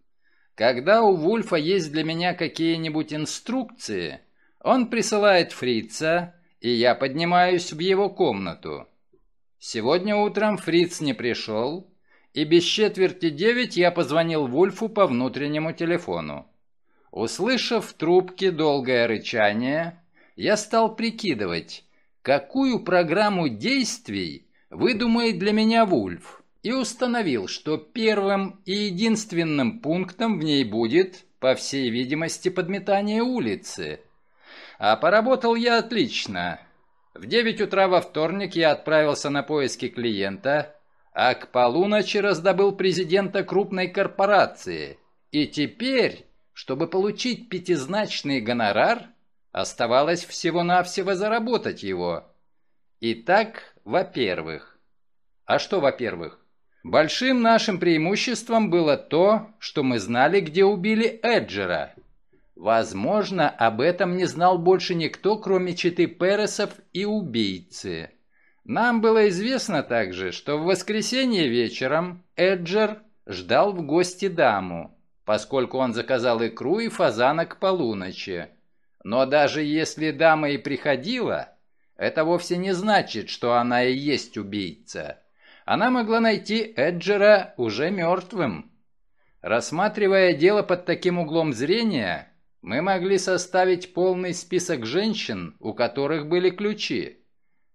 Когда у Вульфа есть для меня какие-нибудь инструкции, он присылает фрица, и я поднимаюсь в его комнату. Сегодня утром фриц не пришел, и без четверти девять я позвонил Вульфу по внутреннему телефону. Услышав в трубке долгое рычание, я стал прикидывать, какую программу действий выдумает для меня Вульф, и установил, что первым и единственным пунктом в ней будет, по всей видимости, подметание улицы. А поработал я отлично. В 9 утра во вторник я отправился на поиски клиента, а к полуночи раздобыл президента крупной корпорации. И теперь, чтобы получить пятизначный гонорар, оставалось всего-навсего заработать его. Итак, во-первых. А что во-первых? Большим нашим преимуществом было то, что мы знали, где убили Эджера. Возможно, об этом не знал больше никто, кроме Читы Пересов и убийцы. Нам было известно также, что в воскресенье вечером Эджер ждал в гости даму, поскольку он заказал икру и фазана к полуночи. Но даже если дама и приходила, это вовсе не значит, что она и есть убийца. Она могла найти Эджера уже мертвым. Рассматривая дело под таким углом зрения, мы могли составить полный список женщин, у которых были ключи.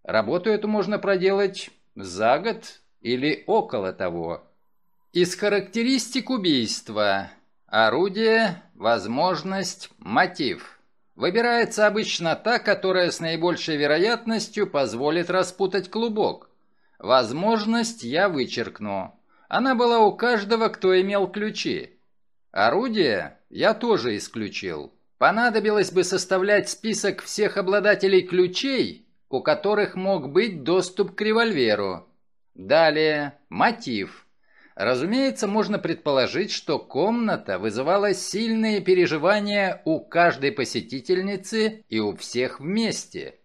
Работу эту можно проделать за год или около того. Из характеристик убийства. Орудие, возможность, мотив. Выбирается обычно та, которая с наибольшей вероятностью позволит распутать клубок. Возможность я вычеркну. Она была у каждого, кто имел ключи. Орудие я тоже исключил. Понадобилось бы составлять список всех обладателей ключей, у которых мог быть доступ к револьверу. Далее, мотив. Разумеется, можно предположить, что комната вызывала сильные переживания у каждой посетительницы и у всех вместе.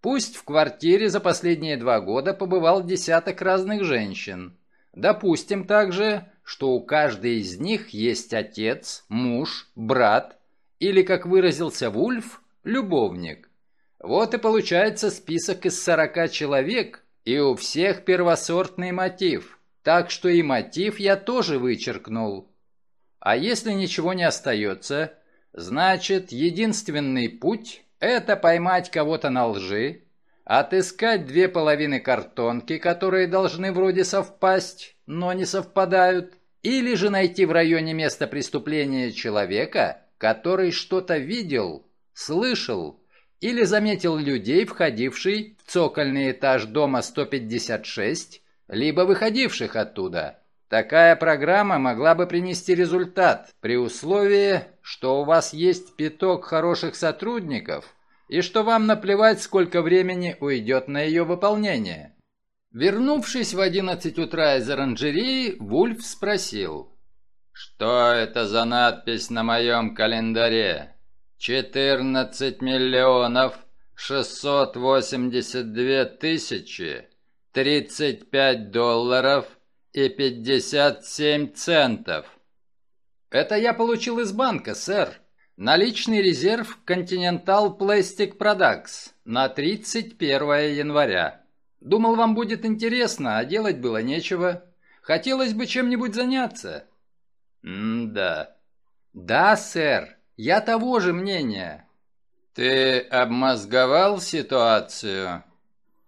Пусть в квартире за последние два года побывал десяток разных женщин. Допустим также, что у каждой из них есть отец, муж, брат или, как выразился Вульф, любовник. Вот и получается список из сорока человек, и у всех первосортный мотив. Так что и мотив я тоже вычеркнул. А если ничего не остается, значит, единственный путь – это поймать кого-то на лжи, отыскать две половины картонки, которые должны вроде совпасть, но не совпадают, или же найти в районе места преступления человека, который что-то видел, слышал или заметил людей, входивший в цокольный этаж дома 156, либо выходивших оттуда. Такая программа могла бы принести результат при условии, что у вас есть пяток хороших сотрудников и что вам наплевать, сколько времени уйдет на ее выполнение. Вернувшись в 11 утра из оранжереи, Вульф спросил. «Что это за надпись на моем календаре?» четырнадцать миллионов шестьсот восемьдесят две тысячи тридцать пять долларов и пятьдесят семь центов. Это я получил из банка, сэр. Наличный резерв Continental Plastic Products на 31 января. Думал, вам будет интересно, а делать было нечего. Хотелось бы чем-нибудь заняться. М-да. Да, сэр. Я того же мнения. Ты обмозговал ситуацию?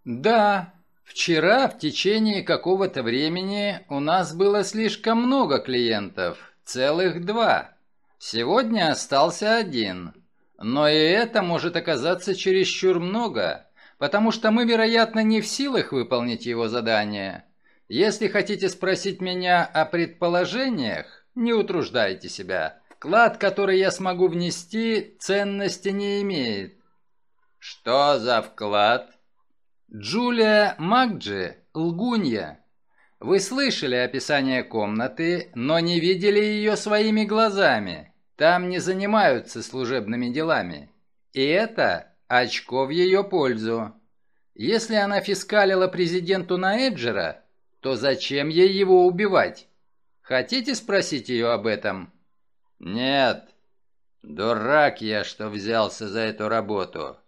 Да. Вчера в течение какого-то времени у нас было слишком много клиентов, целых два. Сегодня остался один. Но и это может оказаться чересчур много, потому что мы, вероятно, не в силах выполнить его задание. Если хотите спросить меня о предположениях, не утруждайте себя. Вклад, который я смогу внести, ценности не имеет. Что за вклад? Джулия Макджи, лгунья. Вы слышали описание комнаты, но не видели ее своими глазами. Там не занимаются служебными делами. И это очко в ее пользу. Если она фискалила президенту на Эджера, то зачем ей его убивать? Хотите спросить ее об этом? Нет. Дурак я, что взялся за эту работу.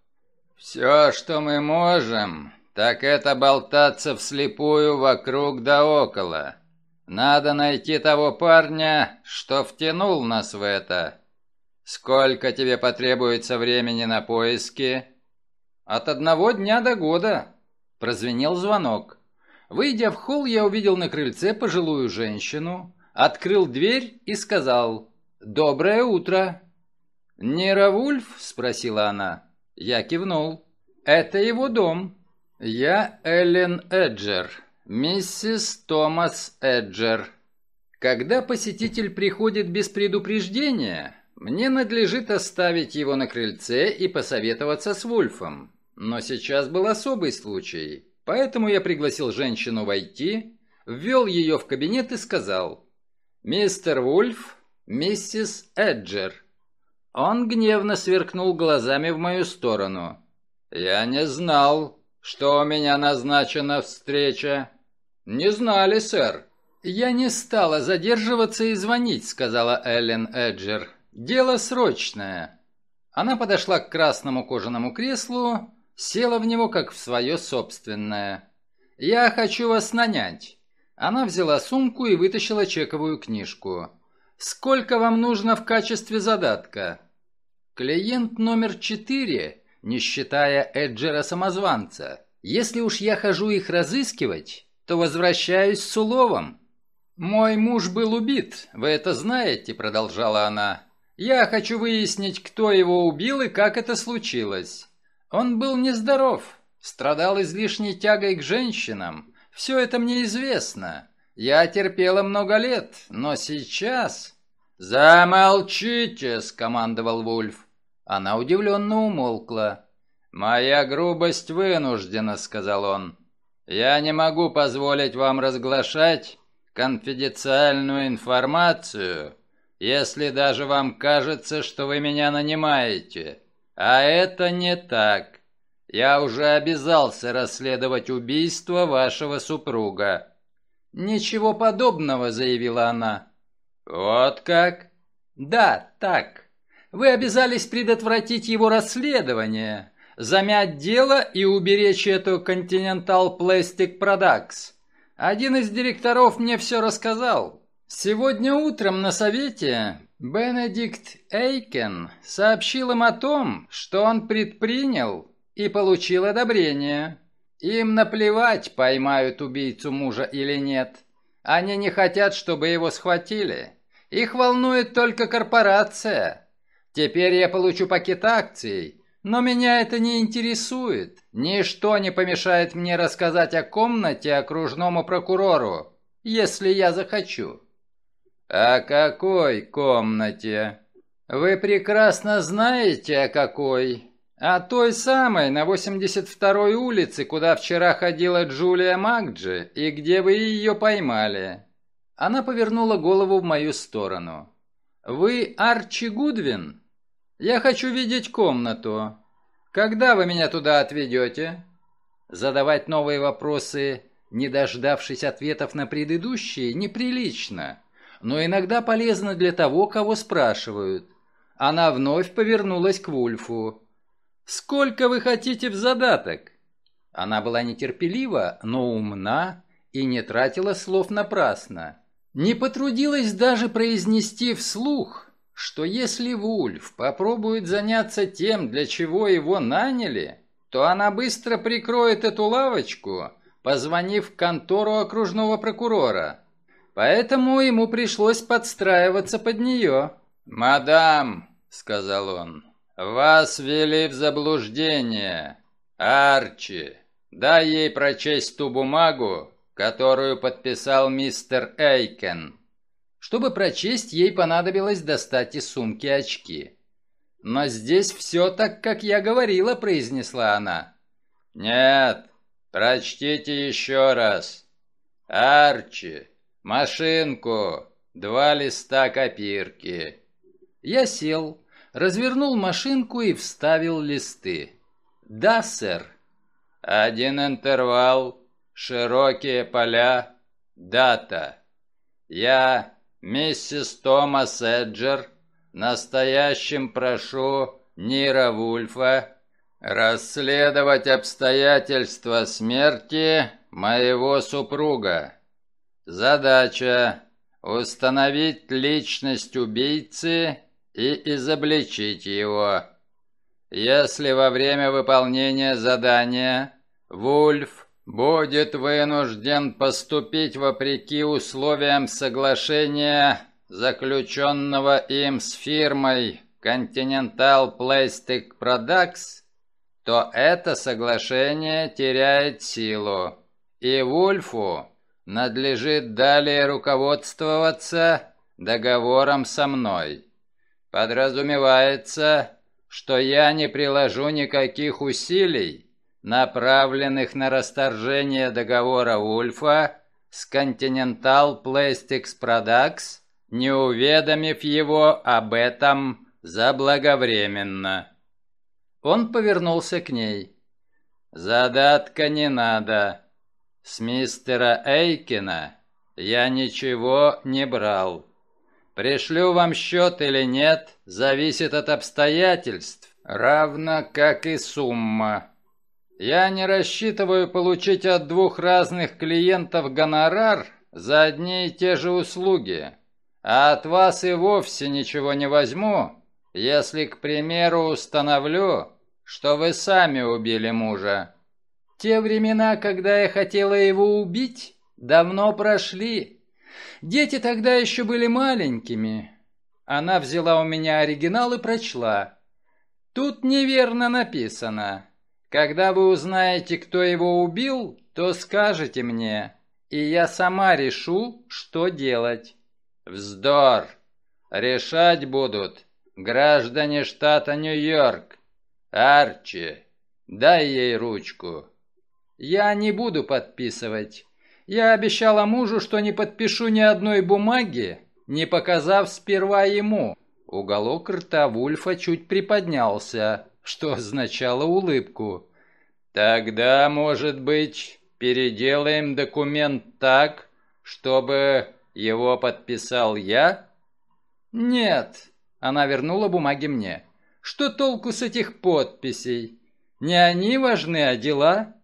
Все, что мы можем, так это болтаться вслепую вокруг да около. Надо найти того парня, что втянул нас в это. Сколько тебе потребуется времени на поиски? От одного дня до года. Прозвенел звонок. Выйдя в холл, я увидел на крыльце пожилую женщину, открыл дверь и сказал «Доброе утро». «Нера Вульф?» — спросила она. Я кивнул. «Это его дом». «Я Эллен Эджер, миссис Томас Эджер». Когда посетитель приходит без предупреждения, мне надлежит оставить его на крыльце и посоветоваться с Вульфом. Но сейчас был особый случай, поэтому я пригласил женщину войти, ввел ее в кабинет и сказал «Мистер Вульф, миссис Эджер». Он гневно сверкнул глазами в мою сторону. «Я не знал, что у меня назначена встреча». «Не знали, сэр». «Я не стала задерживаться и звонить», — сказала Эллен Эджер. «Дело срочное». Она подошла к красному кожаному креслу, села в него как в свое собственное. «Я хочу вас нанять». Она взяла сумку и вытащила чековую книжку. «Сколько вам нужно в качестве задатка?» «Клиент номер четыре, не считая Эджера-самозванца. Если уж я хожу их разыскивать, то возвращаюсь с уловом». «Мой муж был убит, вы это знаете», — продолжала она. «Я хочу выяснить, кто его убил и как это случилось. Он был нездоров, страдал излишней тягой к женщинам. Все это мне известно. Я терпела много лет, но сейчас...» «Замолчите!» — скомандовал Вульф. Она удивленно умолкла. «Моя грубость вынуждена», — сказал он. «Я не могу позволить вам разглашать конфиденциальную информацию, если даже вам кажется, что вы меня нанимаете. А это не так. Я уже обязался расследовать убийство вашего супруга». «Ничего подобного», — заявила она. «Вот как?» «Да, так. Вы обязались предотвратить его расследование, замять дело и уберечь эту Continental Plastic Products. Один из директоров мне все рассказал. Сегодня утром на совете Бенедикт Эйкен сообщил им о том, что он предпринял и получил одобрение. Им наплевать, поймают убийцу мужа или нет. Они не хотят, чтобы его схватили. Их волнует только корпорация. Теперь я получу пакет акций, но меня это не интересует. Ничто не помешает мне рассказать о комнате окружному прокурору, если я захочу. О какой комнате? Вы прекрасно знаете, о какой. О той самой на 82-й улице, куда вчера ходила Джулия Макджи, и где вы ее поймали. Она повернула голову в мою сторону. «Вы Арчи Гудвин? Я хочу видеть комнату. Когда вы меня туда отведете?» Задавать новые вопросы, не дождавшись ответов на предыдущие, неприлично, но иногда полезно для того, кого спрашивают. Она вновь повернулась к Вульфу. «Сколько вы хотите в задаток?» Она была нетерпелива, но умна и не тратила слов напрасно. Не потрудилась даже произнести вслух, что если Вульф попробует заняться тем, для чего его наняли, то она быстро прикроет эту лавочку, позвонив в контору окружного прокурора. Поэтому ему пришлось подстраиваться под нее. «Мадам», — сказал он, — «вас ввели в заблуждение. Арчи, дай ей прочесть ту бумагу, которую подписал мистер Эйкен. Чтобы прочесть, ей понадобилось достать из сумки очки. «Но здесь все так, как я говорила», — произнесла она. «Нет, прочтите еще раз. Арчи, машинку, два листа копирки». Я сел, развернул машинку и вставил листы. «Да, сэр». один интервал, широкие поля, дата. Я, миссис Томас Эджер, настоящим прошу Нира Вульфа расследовать обстоятельства смерти моего супруга. Задача – установить личность убийцы и изобличить его. Если во время выполнения задания Вульф будет вынужден поступить вопреки условиям соглашения, заключенного им с фирмой Continental Plastic Products, то это соглашение теряет силу, и Вульфу надлежит далее руководствоваться договором со мной. Подразумевается, что я не приложу никаких усилий, направленных на расторжение договора Ульфа с Continental Plastics Products, не уведомив его об этом заблаговременно. Он повернулся к ней. «Задатка не надо. С мистера Эйкина я ничего не брал. Пришлю вам счет или нет, зависит от обстоятельств, равно как и сумма. Я не рассчитываю получить от двух разных клиентов гонорар за одни и те же услуги, а от вас и вовсе ничего не возьму, если, к примеру, установлю, что вы сами убили мужа. Те времена, когда я хотела его убить, давно прошли. Дети тогда еще были маленькими. Она взяла у меня оригинал и прочла. Тут неверно написано. Когда вы узнаете, кто его убил, то скажете мне, и я сама решу, что делать. Вздор. Решать будут граждане штата Нью-Йорк. Арчи, дай ей ручку. Я не буду подписывать. Я обещала мужу, что не подпишу ни одной бумаги, не показав сперва ему. Уголок рта Вульфа чуть приподнялся, что означало улыбку. Тогда, может быть, переделаем документ так, чтобы его подписал я? Нет, она вернула бумаги мне. Что толку с этих подписей? Не они важны, а дела.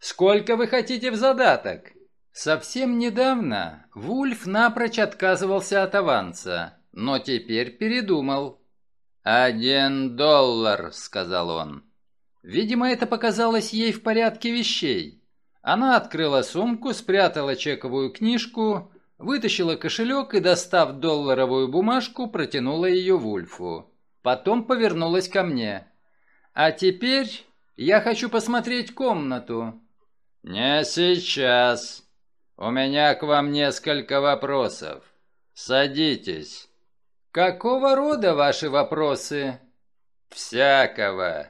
Сколько вы хотите в задаток? Совсем недавно Вульф напрочь отказывался от аванса, но теперь передумал. «Один доллар», — сказал он. Видимо, это показалось ей в порядке вещей. Она открыла сумку, спрятала чековую книжку, вытащила кошелек и, достав долларовую бумажку, протянула ее Вульфу. Потом повернулась ко мне. «А теперь я хочу посмотреть комнату». «Не сейчас», «У меня к вам несколько вопросов. Садитесь». «Какого рода ваши вопросы?» «Всякого.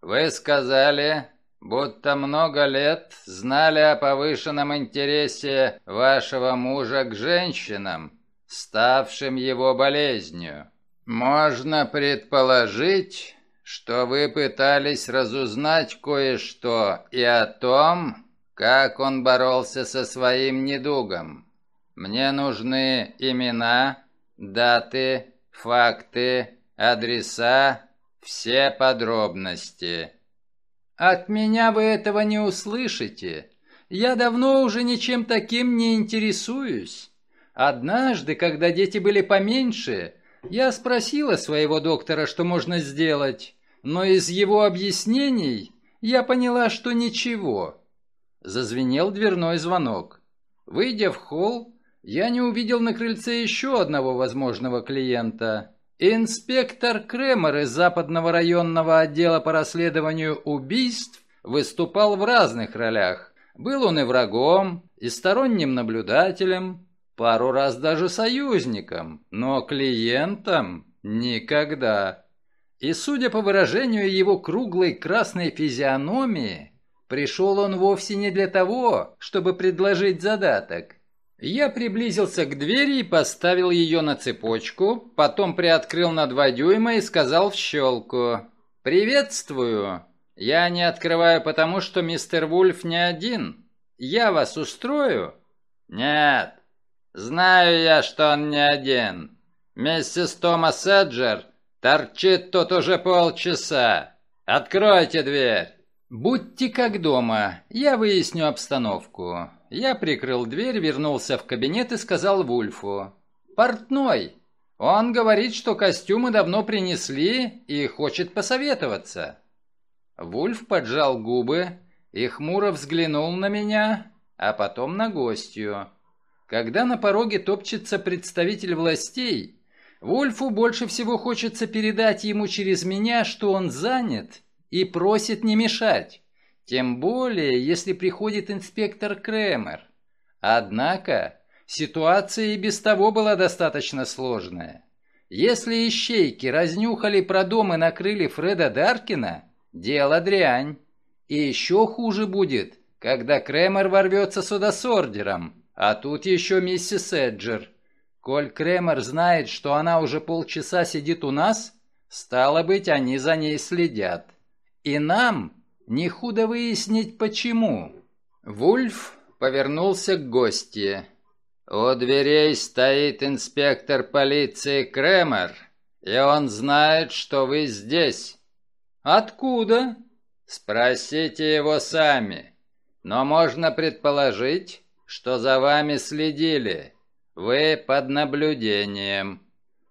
Вы сказали, будто много лет знали о повышенном интересе вашего мужа к женщинам, ставшим его болезнью. Можно предположить, что вы пытались разузнать кое-что и о том, как он боролся со своим недугом. Мне нужны имена, даты, факты, адреса, все подробности. От меня вы этого не услышите. Я давно уже ничем таким не интересуюсь. Однажды, когда дети были поменьше, я спросила своего доктора, что можно сделать, но из его объяснений я поняла, что ничего. Зазвенел дверной звонок. Выйдя в холл, я не увидел на крыльце еще одного возможного клиента. Инспектор Кремер из Западного районного отдела по расследованию убийств выступал в разных ролях. Был он и врагом, и сторонним наблюдателем, пару раз даже союзником, но клиентом никогда. И судя по выражению его круглой красной физиономии, Пришел он вовсе не для того, чтобы предложить задаток. Я приблизился к двери и поставил ее на цепочку, потом приоткрыл на два дюйма и сказал в щелку «Приветствую! Я не открываю потому, что мистер Вульф не один. Я вас устрою?» «Нет, знаю я, что он не один. Миссис Томас Эджер торчит тут уже полчаса. Откройте дверь!» «Будьте как дома, я выясню обстановку». Я прикрыл дверь, вернулся в кабинет и сказал Вульфу. «Портной! Он говорит, что костюмы давно принесли и хочет посоветоваться». Вульф поджал губы и хмуро взглянул на меня, а потом на гостью. Когда на пороге топчется представитель властей, Вульфу больше всего хочется передать ему через меня, что он занят и просит не мешать. Тем более, если приходит инспектор Кремер. Однако, ситуация и без того была достаточно сложная. Если ищейки разнюхали про дом и накрыли Фреда Даркина, дело дрянь. И еще хуже будет, когда Кремер ворвется сюда с ордером, а тут еще миссис Эджер. Коль Кремер знает, что она уже полчаса сидит у нас, стало быть, они за ней следят. И нам не худо выяснить, почему. Вульф повернулся к гостье. «У дверей стоит инспектор полиции Кремер, и он знает, что вы здесь». «Откуда?» «Спросите его сами. Но можно предположить, что за вами следили. Вы под наблюдением».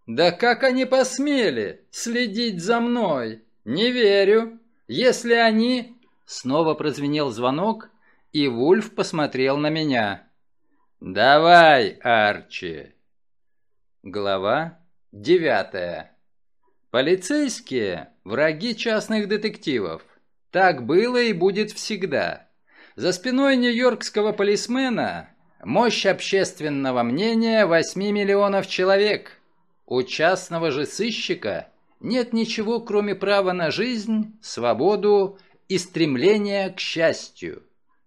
«Да как они посмели следить за мной? Не верю. Если они...» Снова прозвенел звонок, и Вульф посмотрел на меня. «Давай, Арчи!» Глава девятая. Полицейские – враги частных детективов. Так было и будет всегда. За спиной нью-йоркского полисмена мощь общественного мнения 8 миллионов человек. У частного же сыщика нет ничего, кроме права на жизнь, свободу и стремления к счастью.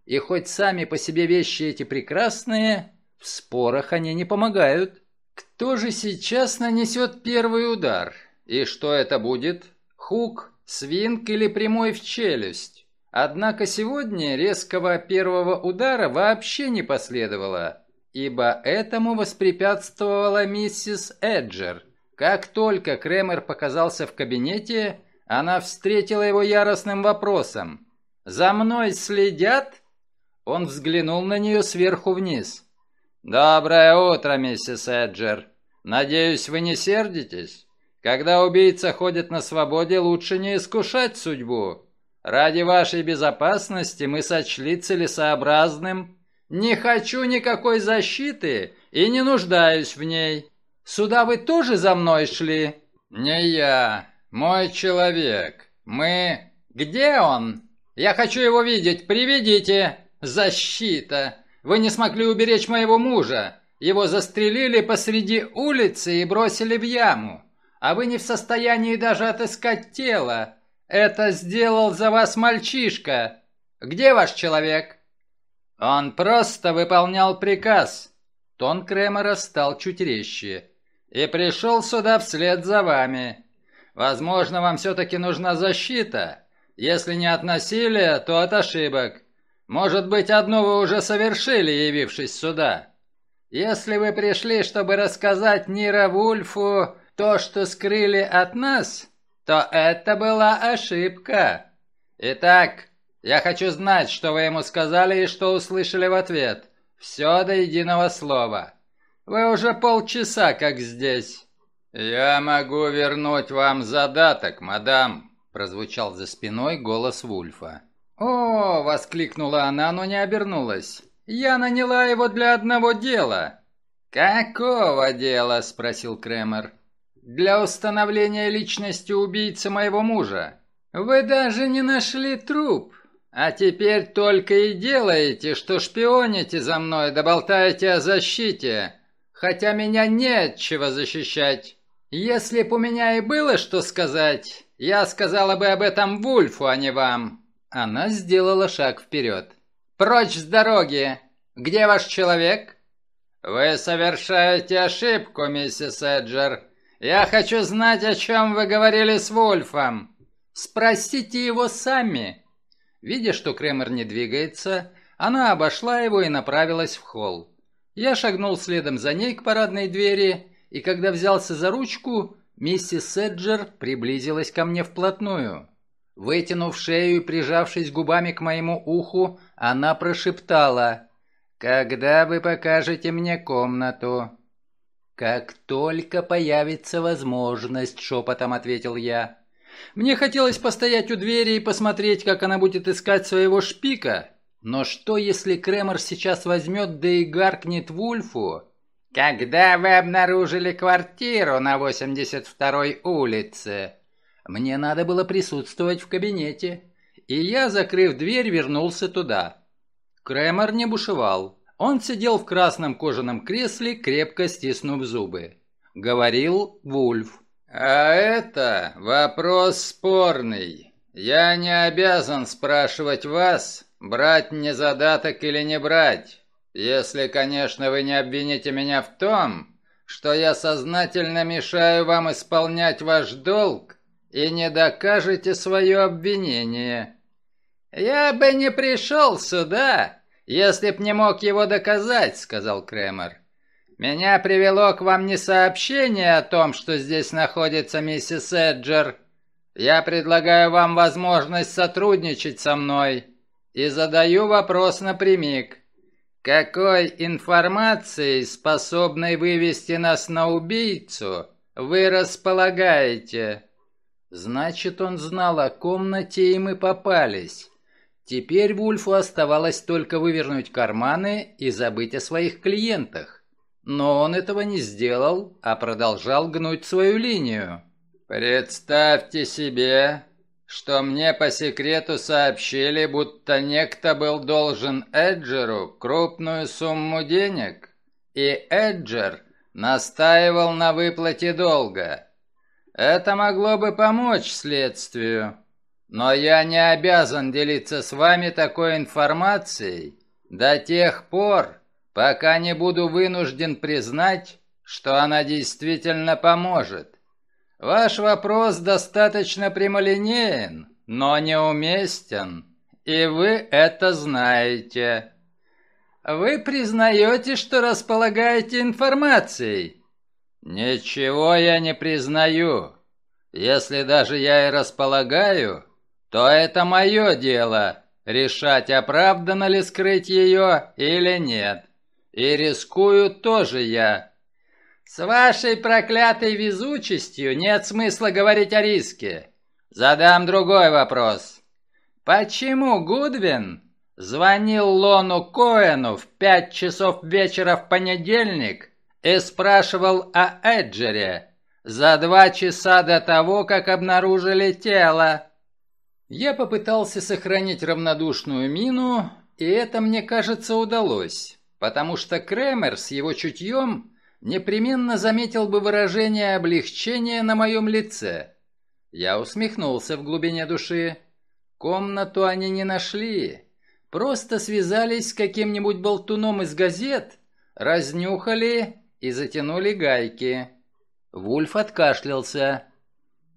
И хоть сами по себе вещи эти прекрасные, в спорах они не помогают. Кто же сейчас нанесет первый удар? И что это будет? Хук, свинг или прямой в челюсть? Однако сегодня резкого первого удара вообще не последовало, ибо этому воспрепятствовала миссис Эджер, как только Кремер показался в кабинете, она встретила его яростным вопросом. «За мной следят?» Он взглянул на нее сверху вниз. «Доброе утро, миссис Эджер. Надеюсь, вы не сердитесь? Когда убийца ходит на свободе, лучше не искушать судьбу. Ради вашей безопасности мы сочли целесообразным. Не хочу никакой защиты и не нуждаюсь в ней. Сюда вы тоже за мной шли?» «Не я. Мой человек. Мы...» «Где он? Я хочу его видеть. Приведите!» «Защита! Вы не смогли уберечь моего мужа. Его застрелили посреди улицы и бросили в яму. А вы не в состоянии даже отыскать тело. Это сделал за вас мальчишка. Где ваш человек?» «Он просто выполнял приказ». Тон Кремера стал чуть резче и пришел сюда вслед за вами. Возможно, вам все-таки нужна защита. Если не от насилия, то от ошибок. Может быть, одну вы уже совершили, явившись сюда. Если вы пришли, чтобы рассказать Нира Вульфу то, что скрыли от нас, то это была ошибка. Итак, я хочу знать, что вы ему сказали и что услышали в ответ. Все до единого слова. Вы уже полчаса как здесь». «Я могу вернуть вам задаток, мадам», — прозвучал за спиной голос Вульфа. «О!» — воскликнула она, но не обернулась. «Я наняла его для одного дела». «Какого дела?» — спросил Кремер. «Для установления личности убийцы моего мужа. Вы даже не нашли труп, а теперь только и делаете, что шпионите за мной, да болтаете о защите хотя меня нет чего защищать. Если б у меня и было что сказать, я сказала бы об этом Вульфу, а не вам». Она сделала шаг вперед. «Прочь с дороги! Где ваш человек?» «Вы совершаете ошибку, миссис Эджер. Я хочу знать, о чем вы говорили с Вульфом». Спросите его сами!» Видя, что Кремер не двигается, она обошла его и направилась в холл. Я шагнул следом за ней к парадной двери, и когда взялся за ручку, миссис Седжер приблизилась ко мне вплотную. Вытянув шею и прижавшись губами к моему уху, она прошептала «Когда вы покажете мне комнату?» «Как только появится возможность», — шепотом ответил я. Мне хотелось постоять у двери и посмотреть, как она будет искать своего шпика, но что, если Кремер сейчас возьмет да и гаркнет Вульфу? «Когда вы обнаружили квартиру на 82-й улице?» Мне надо было присутствовать в кабинете, и я, закрыв дверь, вернулся туда. Кремер не бушевал. Он сидел в красном кожаном кресле, крепко стиснув зубы. Говорил Вульф. «А это вопрос спорный. Я не обязан спрашивать вас, брать мне задаток или не брать, если, конечно, вы не обвините меня в том, что я сознательно мешаю вам исполнять ваш долг и не докажете свое обвинение. Я бы не пришел сюда, если б не мог его доказать, сказал Кремер. Меня привело к вам не сообщение о том, что здесь находится миссис Эджер. Я предлагаю вам возможность сотрудничать со мной и задаю вопрос напрямик. Какой информацией, способной вывести нас на убийцу, вы располагаете? Значит, он знал о комнате, и мы попались. Теперь Вульфу оставалось только вывернуть карманы и забыть о своих клиентах. Но он этого не сделал, а продолжал гнуть свою линию. «Представьте себе, что мне по секрету сообщили, будто некто был должен Эджеру крупную сумму денег, и Эджер настаивал на выплате долга. Это могло бы помочь следствию, но я не обязан делиться с вами такой информацией до тех пор, пока не буду вынужден признать, что она действительно поможет. Ваш вопрос достаточно прямолинеен, но неуместен, и вы это знаете. Вы признаете, что располагаете информацией? Ничего я не признаю. Если даже я и располагаю, то это мое дело решать, оправдано ли скрыть ее или нет. И рискую тоже я. С вашей проклятой везучестью нет смысла говорить о риске. Задам другой вопрос. Почему Гудвин звонил Лону Коэну в пять часов вечера в понедельник и спрашивал о Эджере за два часа до того, как обнаружили тело? Я попытался сохранить равнодушную мину, и это, мне кажется, удалось, потому что Кремер с его чутьем непременно заметил бы выражение облегчения на моем лице. Я усмехнулся в глубине души. Комнату они не нашли. Просто связались с каким-нибудь болтуном из газет, разнюхали и затянули гайки. Вульф откашлялся.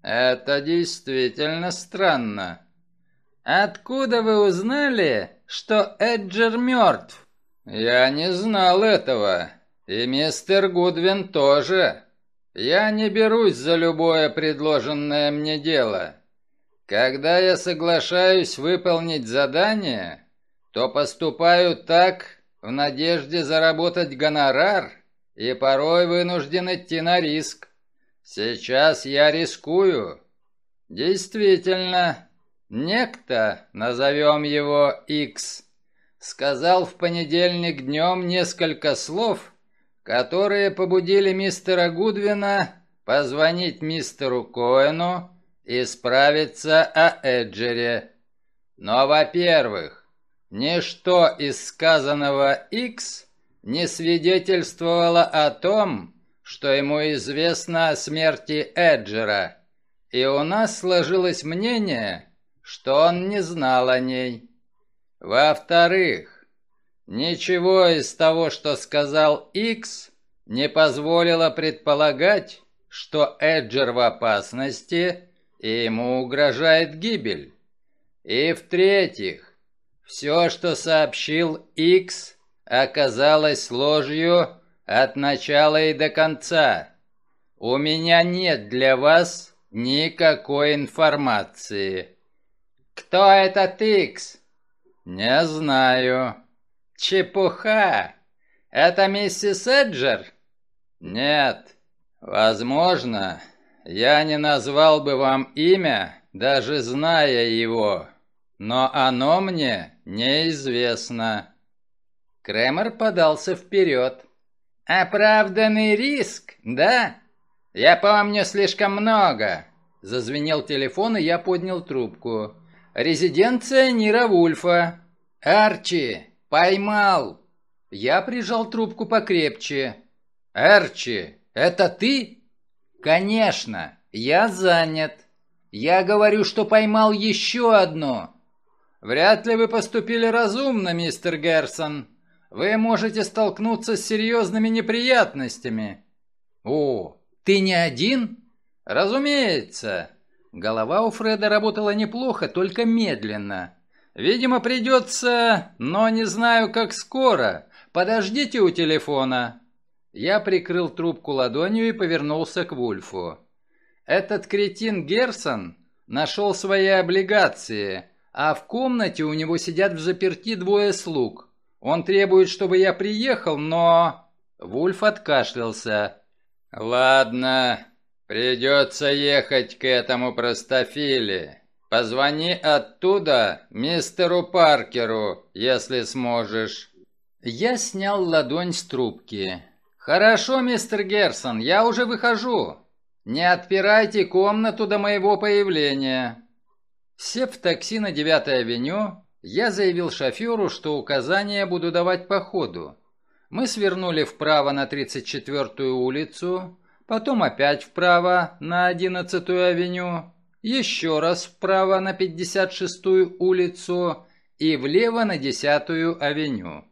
«Это действительно странно. Откуда вы узнали, что Эджер мертв?» «Я не знал этого. И мистер Гудвин тоже. Я не берусь за любое предложенное мне дело. Когда я соглашаюсь выполнить задание, то поступаю так в надежде заработать гонорар и порой вынужден идти на риск. Сейчас я рискую. Действительно, некто, назовем его X, сказал в понедельник днем несколько слов, которые побудили мистера Гудвина позвонить мистеру Коэну и справиться о Эджере. Но, во-первых, ничто из сказанного X не свидетельствовало о том, что ему известно о смерти Эджера, и у нас сложилось мнение, что он не знал о ней. Во-вторых, Ничего из того, что сказал Икс, не позволило предполагать, что Эджер в опасности и ему угрожает гибель. И в-третьих, все, что сообщил Икс, оказалось ложью от начала и до конца. У меня нет для вас никакой информации. Кто этот Икс? Не знаю. Чепуха. Это миссис Эджер? Нет. Возможно, я не назвал бы вам имя, даже зная его, но оно мне неизвестно. Кремер подался вперед. «Оправданный риск, да? Я помню слишком много». Зазвенел телефон, и я поднял трубку. «Резиденция Нира Вульфа». «Арчи, поймал!» Я прижал трубку покрепче. «Арчи, это ты?» «Конечно, я занят. Я говорю, что поймал еще одну». «Вряд ли вы поступили разумно, мистер Герсон. Вы можете столкнуться с серьезными неприятностями». «О, ты не один?» «Разумеется». Голова у Фреда работала неплохо, только медленно. «Видимо, придется, но не знаю, как скоро. Подождите у телефона». Я прикрыл трубку ладонью и повернулся к Вульфу. «Этот кретин Герсон нашел свои облигации, а в комнате у него сидят в заперти двое слуг. Он требует, чтобы я приехал, но...» Вульф откашлялся. «Ладно, придется ехать к этому простофиле. Позвони оттуда мистеру Паркеру, если сможешь». Я снял ладонь с трубки. «Хорошо, мистер Герсон, я уже выхожу. Не отпирайте комнату до моего появления». Сев в такси на 9-й авеню, я заявил шоферу, что указания буду давать по ходу. Мы свернули вправо на 34-ю улицу, потом опять вправо на 11-ю авеню, еще раз вправо на 56-ю улицу и влево на 10-ю авеню.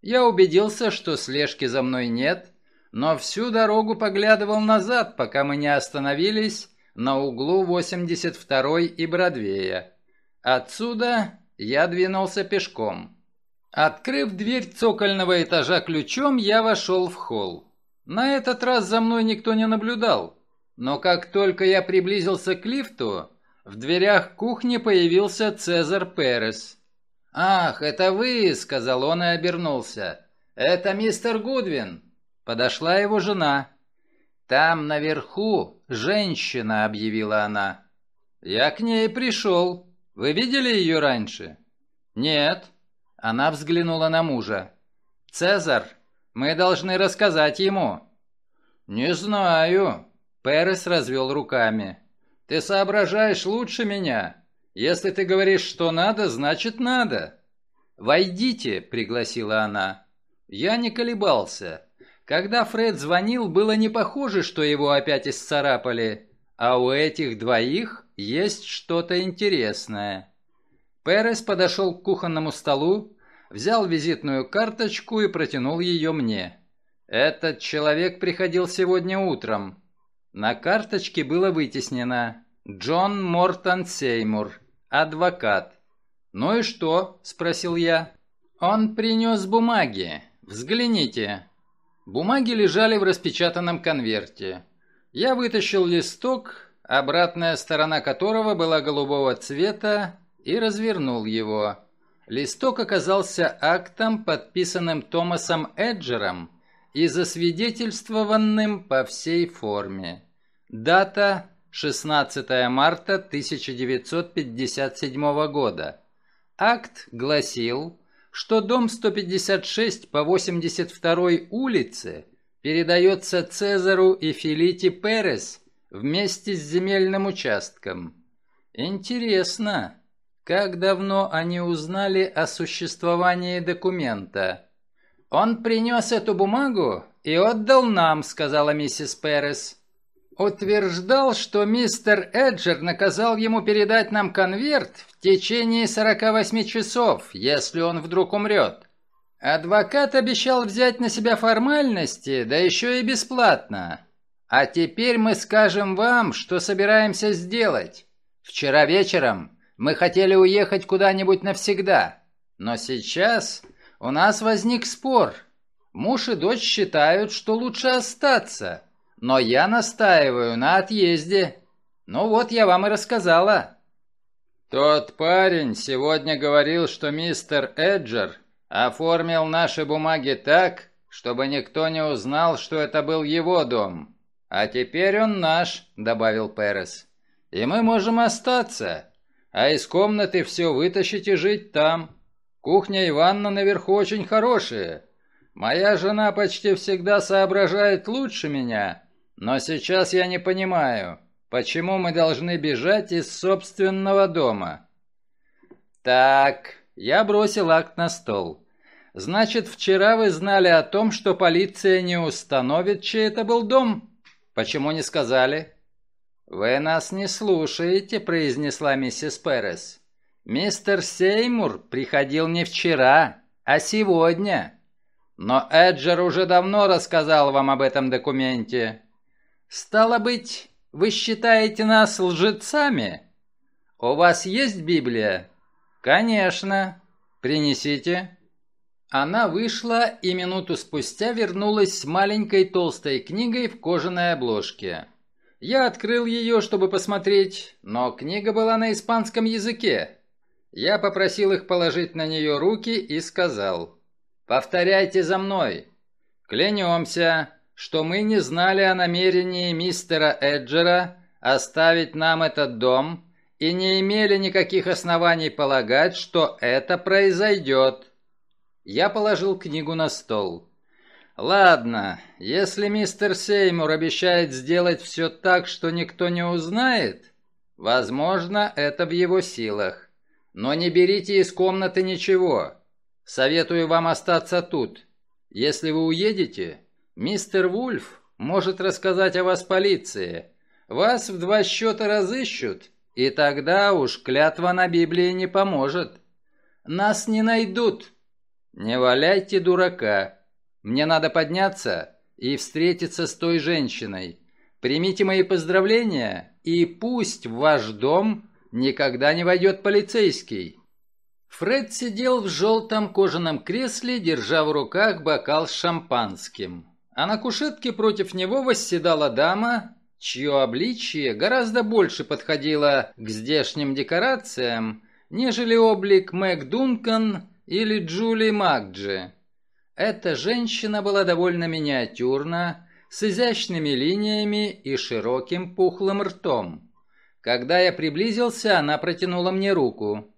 Я убедился, что слежки за мной нет, но всю дорогу поглядывал назад, пока мы не остановились на углу 82-й и Бродвея. Отсюда я двинулся пешком. Открыв дверь цокольного этажа ключом, я вошел в холл. На этот раз за мной никто не наблюдал, но как только я приблизился к лифту, в дверях кухни появился Цезарь Перес. «Ах, это вы!» — сказал он и обернулся. «Это мистер Гудвин!» Подошла его жена. «Там наверху женщина», — объявила она. «Я к ней пришел. Вы видели ее раньше?» «Нет». Она взглянула на мужа. «Цезарь, мы должны рассказать ему». «Не знаю». Перес развел руками. «Ты соображаешь лучше меня. Если ты говоришь, что надо, значит надо. Войдите, пригласила она. Я не колебался. Когда Фред звонил, было не похоже, что его опять исцарапали, а у этих двоих есть что-то интересное. Перес подошел к кухонному столу, взял визитную карточку и протянул ее мне. Этот человек приходил сегодня утром. На карточке было вытеснено «Джон Мортон Сеймур». «Адвокат». «Ну и что?» – спросил я. «Он принес бумаги. Взгляните». Бумаги лежали в распечатанном конверте. Я вытащил листок, обратная сторона которого была голубого цвета, и развернул его. Листок оказался актом, подписанным Томасом Эджером и засвидетельствованным по всей форме. Дата 16 марта 1957 года. Акт гласил, что дом 156 по 82 улице передается Цезару и Филите Перес вместе с земельным участком. Интересно, как давно они узнали о существовании документа? «Он принес эту бумагу и отдал нам», — сказала миссис Перес утверждал, что мистер Эджер наказал ему передать нам конверт в течение 48 часов, если он вдруг умрет. Адвокат обещал взять на себя формальности, да еще и бесплатно. А теперь мы скажем вам, что собираемся сделать. Вчера вечером мы хотели уехать куда-нибудь навсегда, но сейчас у нас возник спор. Муж и дочь считают, что лучше остаться, но я настаиваю на отъезде. Ну вот я вам и рассказала». «Тот парень сегодня говорил, что мистер Эджер оформил наши бумаги так, чтобы никто не узнал, что это был его дом. А теперь он наш», — добавил Перес. «И мы можем остаться, а из комнаты все вытащить и жить там. Кухня и ванна наверху очень хорошие. Моя жена почти всегда соображает лучше меня, но сейчас я не понимаю, почему мы должны бежать из собственного дома». «Так, я бросил акт на стол. Значит, вчера вы знали о том, что полиция не установит, чей это был дом? Почему не сказали?» «Вы нас не слушаете», — произнесла миссис Перес. «Мистер Сеймур приходил не вчера, а сегодня». Но Эджер уже давно рассказал вам об этом документе. Стало быть, вы считаете нас лжецами? У вас есть Библия? Конечно. Принесите. Она вышла и минуту спустя вернулась с маленькой толстой книгой в кожаной обложке. Я открыл ее, чтобы посмотреть, но книга была на испанском языке. Я попросил их положить на нее руки и сказал – Повторяйте за мной. Клянемся, что мы не знали о намерении мистера Эджера оставить нам этот дом и не имели никаких оснований полагать, что это произойдет. Я положил книгу на стол. Ладно, если мистер Сеймур обещает сделать все так, что никто не узнает, возможно, это в его силах. Но не берите из комнаты ничего. Советую вам остаться тут. Если вы уедете, мистер Вульф может рассказать о вас полиции. Вас в два счета разыщут, и тогда уж клятва на Библии не поможет. Нас не найдут. Не валяйте дурака. Мне надо подняться и встретиться с той женщиной. Примите мои поздравления, и пусть в ваш дом никогда не войдет полицейский. Фред сидел в желтом кожаном кресле, держа в руках бокал с шампанским. А на кушетке против него восседала дама, чье обличие гораздо больше подходило к здешним декорациям, нежели облик Мэг Дункан или Джули Макджи. Эта женщина была довольно миниатюрна, с изящными линиями и широким пухлым ртом. Когда я приблизился, она протянула мне руку.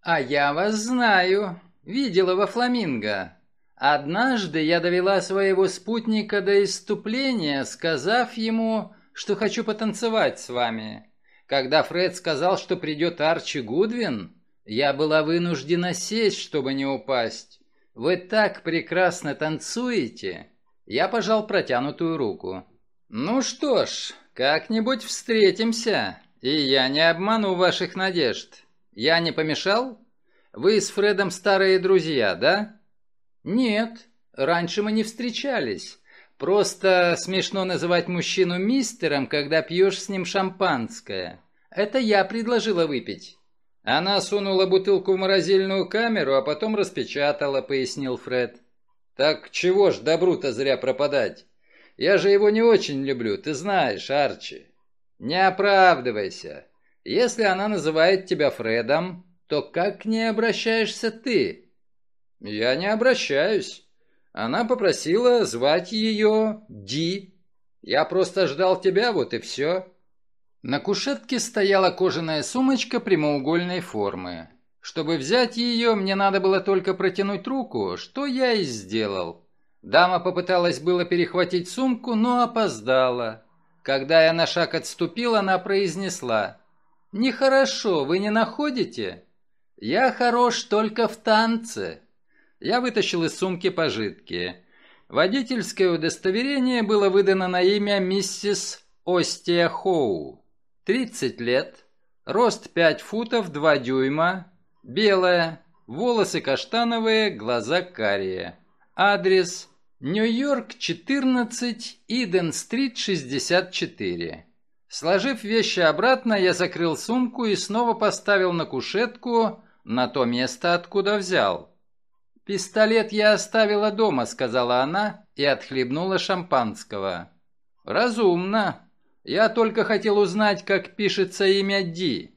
«А я вас знаю. Видела во Фламинго. Однажды я довела своего спутника до иступления, сказав ему, что хочу потанцевать с вами. Когда Фред сказал, что придет Арчи Гудвин, я была вынуждена сесть, чтобы не упасть. Вы так прекрасно танцуете!» Я пожал протянутую руку. «Ну что ж, как-нибудь встретимся, и я не обману ваших надежд. Я не помешал? Вы с Фредом старые друзья, да? Нет, раньше мы не встречались. Просто смешно называть мужчину мистером, когда пьешь с ним шампанское. Это я предложила выпить. Она сунула бутылку в морозильную камеру, а потом распечатала, пояснил Фред. Так чего ж добру-то зря пропадать? Я же его не очень люблю, ты знаешь, Арчи. Не оправдывайся. Если она называет тебя Фредом, то как к ней обращаешься ты?» «Я не обращаюсь. Она попросила звать ее Ди. Я просто ждал тебя, вот и все». На кушетке стояла кожаная сумочка прямоугольной формы. Чтобы взять ее, мне надо было только протянуть руку, что я и сделал. Дама попыталась было перехватить сумку, но опоздала. Когда я на шаг отступил, она произнесла «Нехорошо, вы не находите?» «Я хорош только в танце». Я вытащил из сумки пожитки. Водительское удостоверение было выдано на имя миссис Остия Хоу. 30 лет, рост 5 футов 2 дюйма, белая, волосы каштановые, глаза карие. Адрес Нью-Йорк, 14, Иден-стрит, 64. Сложив вещи обратно, я закрыл сумку и снова поставил на кушетку на то место, откуда взял. «Пистолет я оставила дома», — сказала она и отхлебнула шампанского. «Разумно. Я только хотел узнать, как пишется имя Ди.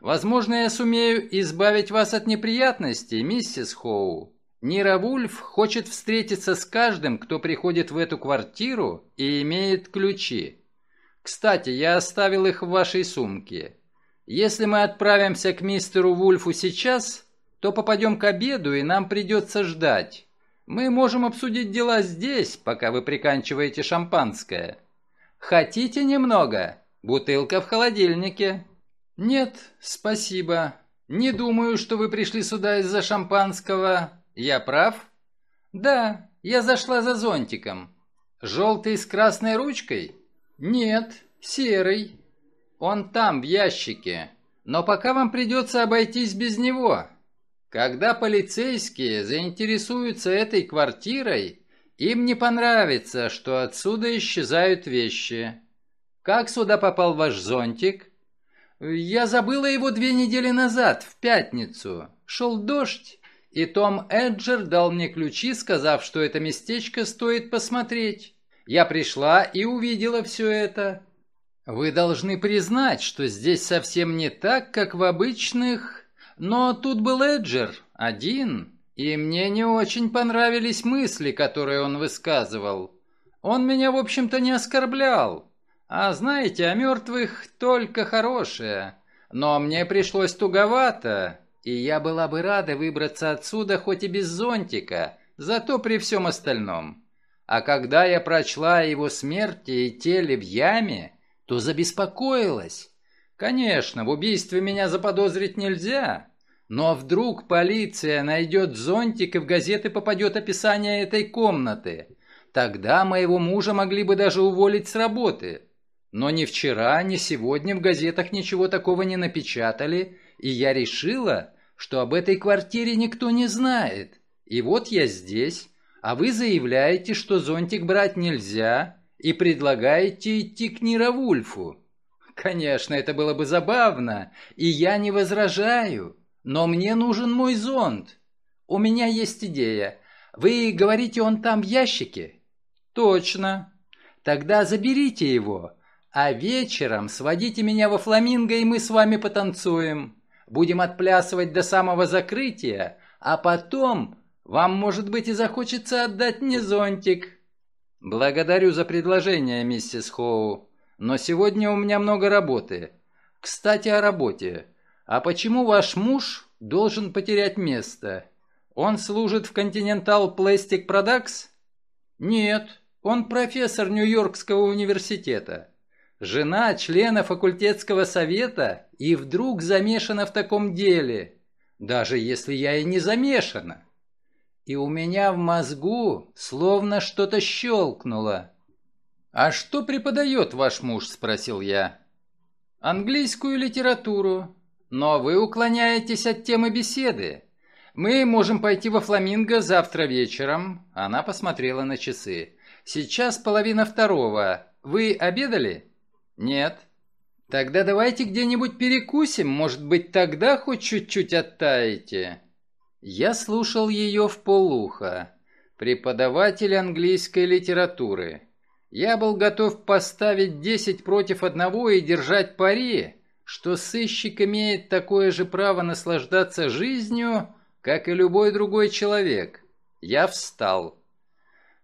Возможно, я сумею избавить вас от неприятностей, миссис Хоу. Нира Вульф хочет встретиться с каждым, кто приходит в эту квартиру и имеет ключи. Кстати, я оставил их в вашей сумке. Если мы отправимся к мистеру Вульфу сейчас, то попадем к обеду, и нам придется ждать. Мы можем обсудить дела здесь, пока вы приканчиваете шампанское. Хотите немного? Бутылка в холодильнике. Нет, спасибо. Не думаю, что вы пришли сюда из-за шампанского. Я прав? Да, я зашла за зонтиком. Желтый с красной ручкой? «Нет, серый. Он там, в ящике. Но пока вам придется обойтись без него. Когда полицейские заинтересуются этой квартирой, им не понравится, что отсюда исчезают вещи. Как сюда попал ваш зонтик?» «Я забыла его две недели назад, в пятницу. Шел дождь, и Том Эджер дал мне ключи, сказав, что это местечко стоит посмотреть. Я пришла и увидела все это. Вы должны признать, что здесь совсем не так, как в обычных... Но тут был Эджер, один, и мне не очень понравились мысли, которые он высказывал. Он меня, в общем-то, не оскорблял. А знаете, о мертвых только хорошее. Но мне пришлось туговато, и я была бы рада выбраться отсюда хоть и без зонтика, зато при всем остальном. А когда я прочла о его смерти и теле в яме, то забеспокоилась. Конечно, в убийстве меня заподозрить нельзя, но вдруг полиция найдет зонтик и в газеты попадет описание этой комнаты. Тогда моего мужа могли бы даже уволить с работы. Но ни вчера, ни сегодня в газетах ничего такого не напечатали, и я решила, что об этой квартире никто не знает. И вот я здесь, а вы заявляете, что зонтик брать нельзя и предлагаете идти к Нировульфу. Конечно, это было бы забавно, и я не возражаю, но мне нужен мой зонт. У меня есть идея. Вы говорите, он там в ящике? Точно. Тогда заберите его, а вечером сводите меня во фламинго, и мы с вами потанцуем. Будем отплясывать до самого закрытия, а потом вам, может быть, и захочется отдать мне зонтик. Благодарю за предложение, миссис Хоу, но сегодня у меня много работы. Кстати, о работе. А почему ваш муж должен потерять место? Он служит в Continental Plastic Products? Нет, он профессор Нью-Йоркского университета. Жена члена факультетского совета и вдруг замешана в таком деле, даже если я и не замешана и у меня в мозгу словно что-то щелкнуло. «А что преподает ваш муж?» – спросил я. «Английскую литературу. Но вы уклоняетесь от темы беседы. Мы можем пойти во Фламинго завтра вечером». Она посмотрела на часы. «Сейчас половина второго. Вы обедали?» «Нет». «Тогда давайте где-нибудь перекусим. Может быть, тогда хоть чуть-чуть оттаете?» Я слушал ее в полуха. Преподаватель английской литературы. Я был готов поставить десять против одного и держать пари, что сыщик имеет такое же право наслаждаться жизнью, как и любой другой человек. Я встал.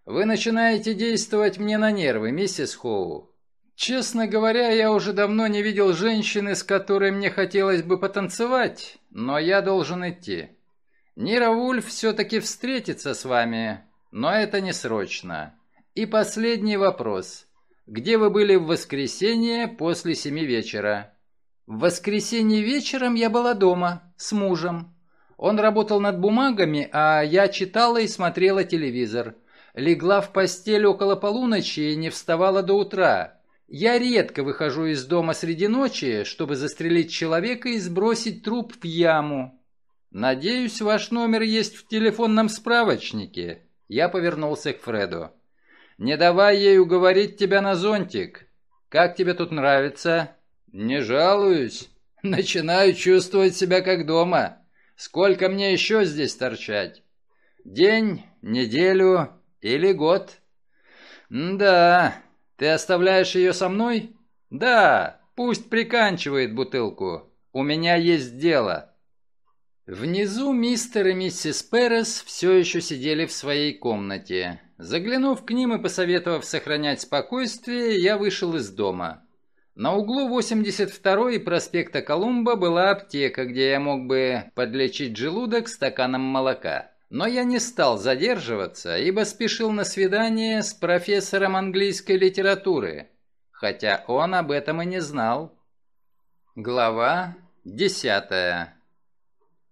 «Вы начинаете действовать мне на нервы, миссис Хоу. Честно говоря, я уже давно не видел женщины, с которой мне хотелось бы потанцевать, но я должен идти. Нира Вульф все-таки встретится с вами, но это не срочно. И последний вопрос. Где вы были в воскресенье после семи вечера? В воскресенье вечером я была дома, с мужем. Он работал над бумагами, а я читала и смотрела телевизор. Легла в постель около полуночи и не вставала до утра. Я редко выхожу из дома среди ночи, чтобы застрелить человека и сбросить труп в яму. «Надеюсь, ваш номер есть в телефонном справочнике». Я повернулся к Фреду. «Не давай ей уговорить тебя на зонтик. Как тебе тут нравится?» «Не жалуюсь. Начинаю чувствовать себя как дома. Сколько мне еще здесь торчать? День, неделю или год?» «Да. Ты оставляешь ее со мной?» «Да. Пусть приканчивает бутылку. У меня есть дело». Внизу мистер и миссис Перес все еще сидели в своей комнате. Заглянув к ним и посоветовав сохранять спокойствие, я вышел из дома. На углу 82 и проспекта Колумба была аптека, где я мог бы подлечить желудок стаканом молока. Но я не стал задерживаться, ибо спешил на свидание с профессором английской литературы, хотя он об этом и не знал. Глава десятая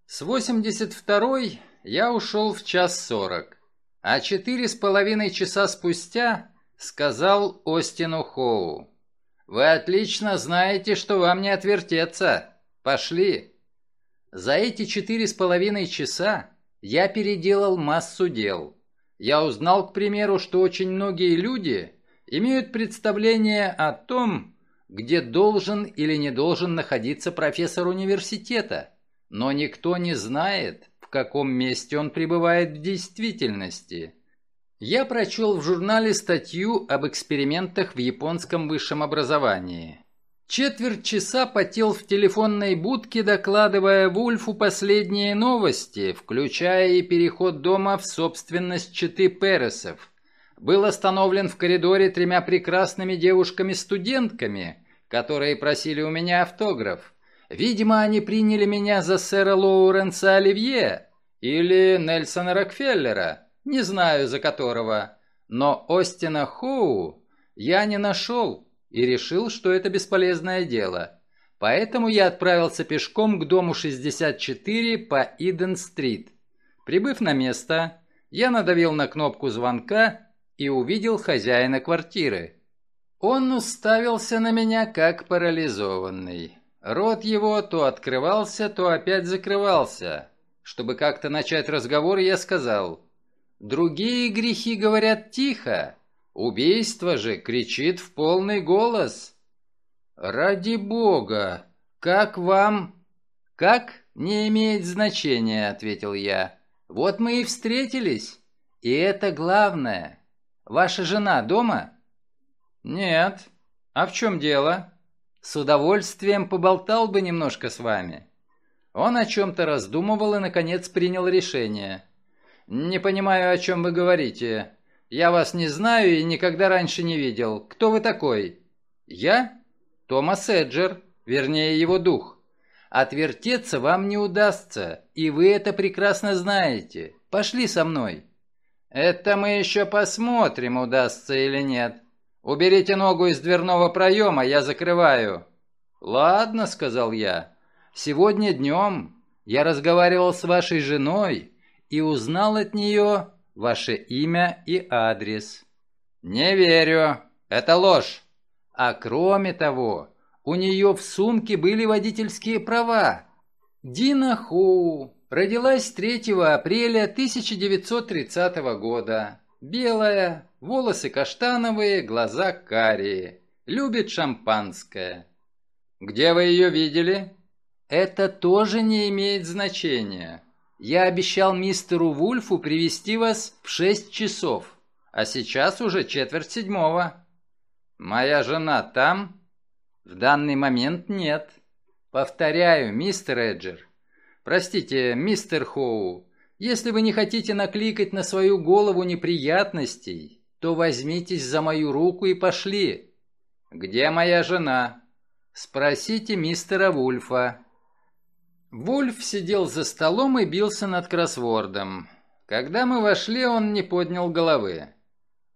с 82-й я ушел в час сорок, а четыре с половиной часа спустя сказал Остину Хоу. «Вы отлично знаете, что вам не отвертеться. Пошли». За эти четыре с половиной часа я переделал массу дел. Я узнал, к примеру, что очень многие люди имеют представление о том, где должен или не должен находиться профессор университета но никто не знает, каком месте он пребывает в действительности. Я прочел в журнале статью об экспериментах в японском высшем образовании. Четверть часа потел в телефонной будке, докладывая Вульфу последние новости, включая и переход дома в собственность Читы Пересов. Был остановлен в коридоре тремя прекрасными девушками-студентками, которые просили у меня автограф. Видимо, они приняли меня за сэра Лоуренса Оливье или Нельсона Рокфеллера, не знаю за которого. Но Остина Хоу я не нашел и решил, что это бесполезное дело. Поэтому я отправился пешком к дому 64 по Иден-стрит. Прибыв на место, я надавил на кнопку звонка и увидел хозяина квартиры. Он уставился на меня как парализованный. Рот его то открывался, то опять закрывался. Чтобы как-то начать разговор, я сказал, «Другие грехи говорят тихо, убийство же кричит в полный голос». «Ради бога! Как вам...» «Как? Не имеет значения», — ответил я. «Вот мы и встретились. И это главное. Ваша жена дома?» «Нет. А в чем дело?» С удовольствием поболтал бы немножко с вами». Он о чем-то раздумывал и, наконец, принял решение. «Не понимаю, о чем вы говорите. Я вас не знаю и никогда раньше не видел. Кто вы такой?» «Я? Томас Эджер, вернее, его дух. Отвертеться вам не удастся, и вы это прекрасно знаете. Пошли со мной». «Это мы еще посмотрим, удастся или нет. «Уберите ногу из дверного проема, я закрываю». «Ладно», — сказал я. «Сегодня днем я разговаривал с вашей женой и узнал от нее ваше имя и адрес». «Не верю. Это ложь». «А кроме того, у нее в сумке были водительские права». Дина Хоу родилась 3 апреля 1930 года. Белая, волосы каштановые, глаза карие. Любит шампанское. Где вы ее видели? Это тоже не имеет значения. Я обещал мистеру Вульфу привести вас в шесть часов, а сейчас уже четверть седьмого. Моя жена там? В данный момент нет. Повторяю, мистер Эджер. Простите, мистер Хоу, если вы не хотите накликать на свою голову неприятностей, то возьмитесь за мою руку и пошли. Где моя жена? Спросите мистера Вульфа. Вульф сидел за столом и бился над кроссвордом. Когда мы вошли, он не поднял головы.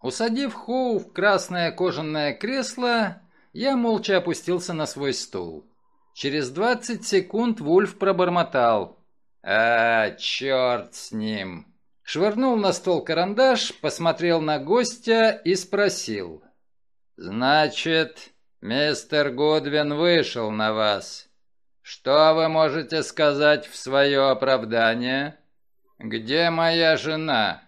Усадив Хоу в красное кожаное кресло, я молча опустился на свой стул. Через двадцать секунд Вульф пробормотал. «А, черт с ним!» Швырнул на стол карандаш, посмотрел на гостя и спросил. «Значит, мистер Гудвин вышел на вас. Что вы можете сказать в свое оправдание? Где моя жена?»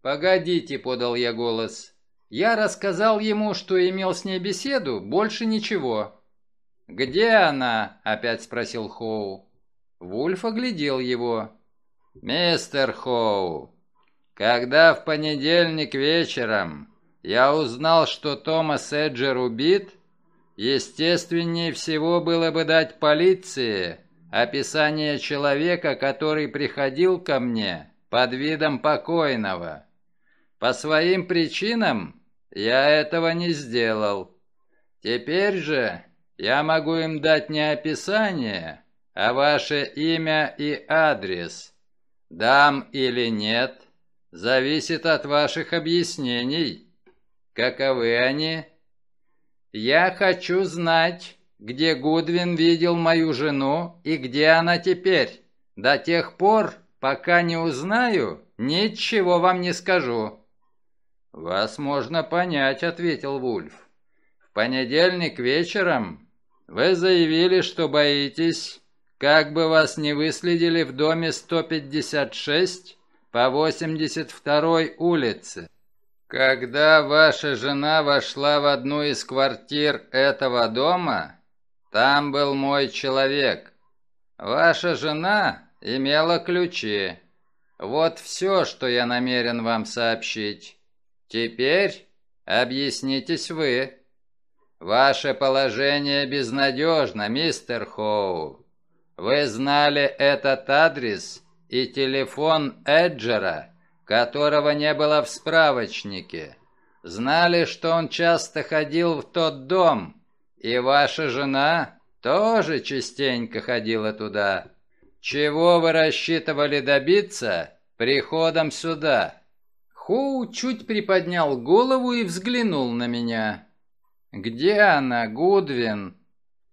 «Погодите», — подал я голос. Я рассказал ему, что имел с ней беседу, больше ничего. «Где она?» — опять спросил Хоу. Вульф оглядел его. «Мистер Хоу, когда в понедельник вечером я узнал, что Томас Эджер убит, естественнее всего было бы дать полиции описание человека, который приходил ко мне под видом покойного. По своим причинам я этого не сделал. Теперь же я могу им дать не описание, а ваше имя и адрес. Дам или нет, зависит от ваших объяснений. Каковы они? Я хочу знать, где Гудвин видел мою жену и где она теперь. До тех пор, пока не узнаю, ничего вам не скажу». «Вас можно понять», — ответил Вульф. «В понедельник вечером вы заявили, что боитесь, как бы вас не выследили в доме 156 по 82-й улице. Когда ваша жена вошла в одну из квартир этого дома, там был мой человек. Ваша жена имела ключи. Вот все, что я намерен вам сообщить. Теперь объяснитесь вы. Ваше положение безнадежно, мистер Хоу. Вы знали этот адрес и телефон Эджера, которого не было в справочнике. Знали, что он часто ходил в тот дом, и ваша жена тоже частенько ходила туда. Чего вы рассчитывали добиться приходом сюда?» Хоу чуть приподнял голову и взглянул на меня. «Где она, Гудвин?»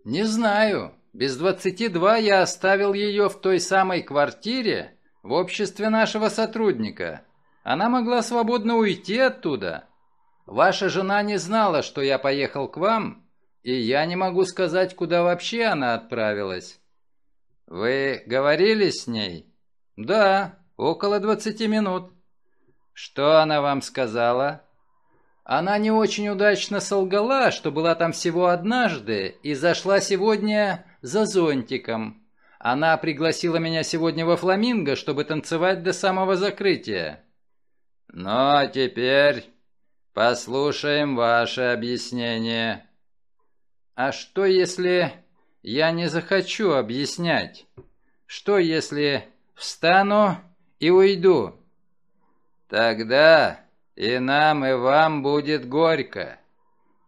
«Не знаю. Без двадцати два я оставил ее в той самой квартире в обществе нашего сотрудника. Она могла свободно уйти оттуда. Ваша жена не знала, что я поехал к вам, и я не могу сказать, куда вообще она отправилась. Вы говорили с ней? Да, около двадцати минут. Что она вам сказала? Она не очень удачно солгала, что была там всего однажды и зашла сегодня за зонтиком. Она пригласила меня сегодня во Фламинго, чтобы танцевать до самого закрытия. Ну, а теперь послушаем ваше объяснение. А что, если я не захочу объяснять? Что, если встану и уйду? Тогда и нам, и вам будет горько.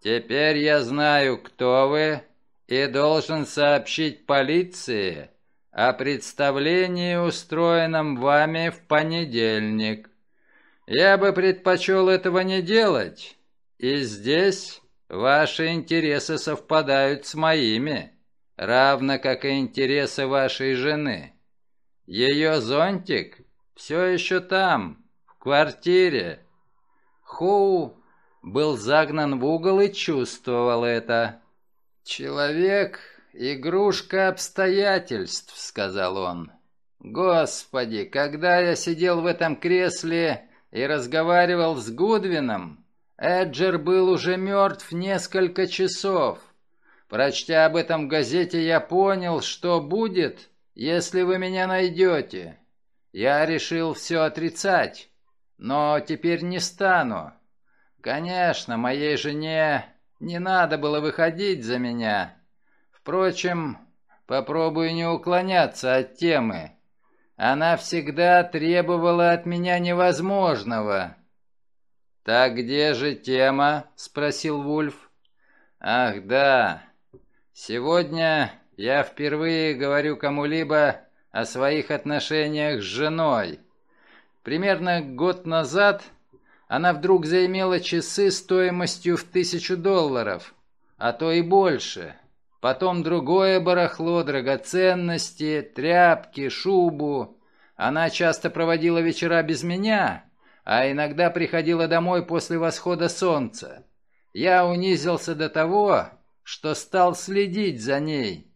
Теперь я знаю, кто вы, и должен сообщить полиции о представлении, устроенном вами в понедельник. Я бы предпочел этого не делать, и здесь Ваши интересы совпадают с моими, равно как и интересы вашей жены. Ее зонтик все еще там, в квартире. Хоу был загнан в угол и чувствовал это. «Человек — игрушка обстоятельств», — сказал он. «Господи, когда я сидел в этом кресле и разговаривал с Гудвином, Эджер был уже мертв несколько часов. Прочтя об этом в газете, я понял, что будет, если вы меня найдете. Я решил все отрицать, но теперь не стану. Конечно, моей жене не надо было выходить за меня. Впрочем, попробую не уклоняться от темы. Она всегда требовала от меня невозможного. «Так где же тема?» — спросил Вульф. «Ах, да. Сегодня я впервые говорю кому-либо о своих отношениях с женой. Примерно год назад она вдруг заимела часы стоимостью в тысячу долларов, а то и больше. Потом другое барахло, драгоценности, тряпки, шубу. Она часто проводила вечера без меня, а иногда приходила домой после восхода солнца. Я унизился до того, что стал следить за ней.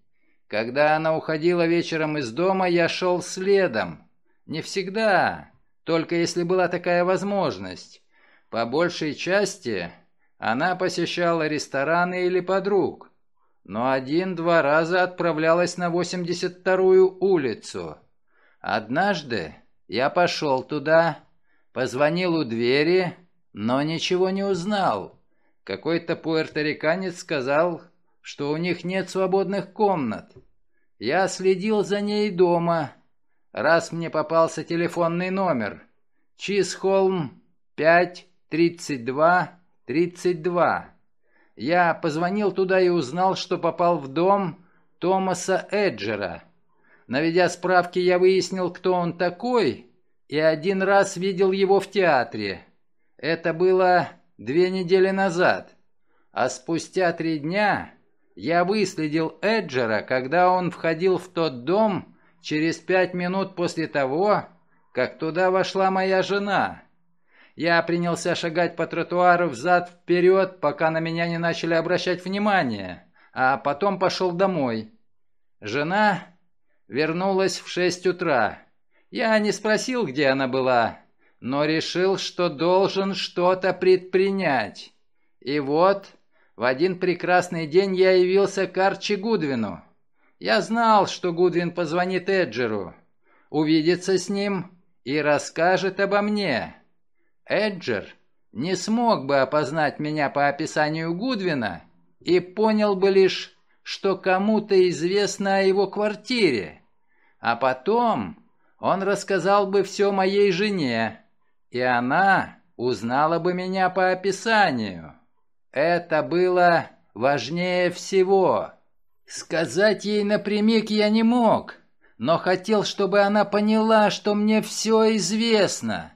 Когда она уходила вечером из дома, я шел следом. Не всегда, только если была такая возможность. По большей части она посещала рестораны или подруг, но один-два раза отправлялась на 82-ю улицу. Однажды я пошел туда, позвонил у двери, но ничего не узнал. Какой-то пуэрториканец сказал, что у них нет свободных комнат. Я следил за ней дома. Раз мне попался телефонный номер. Чисхолм 5 32 32. Я позвонил туда и узнал, что попал в дом Томаса Эджера. Наведя справки, я выяснил, кто он такой, и один раз видел его в театре. Это было две недели назад. А спустя три дня я выследил Эджера, когда он входил в тот дом через пять минут после того, как туда вошла моя жена. Я принялся шагать по тротуару взад-вперед, пока на меня не начали обращать внимание, а потом пошел домой. Жена вернулась в шесть утра. Я не спросил, где она была, но решил, что должен что-то предпринять. И вот, в один прекрасный день я явился к Арчи Гудвину. Я знал, что Гудвин позвонит Эджеру, увидится с ним и расскажет обо мне. Эджер не смог бы опознать меня по описанию Гудвина и понял бы лишь, что кому-то известно о его квартире. А потом он рассказал бы все моей жене, и она узнала бы меня по описанию. Это было важнее всего. Сказать ей напрямик я не мог, но хотел, чтобы она поняла, что мне все известно.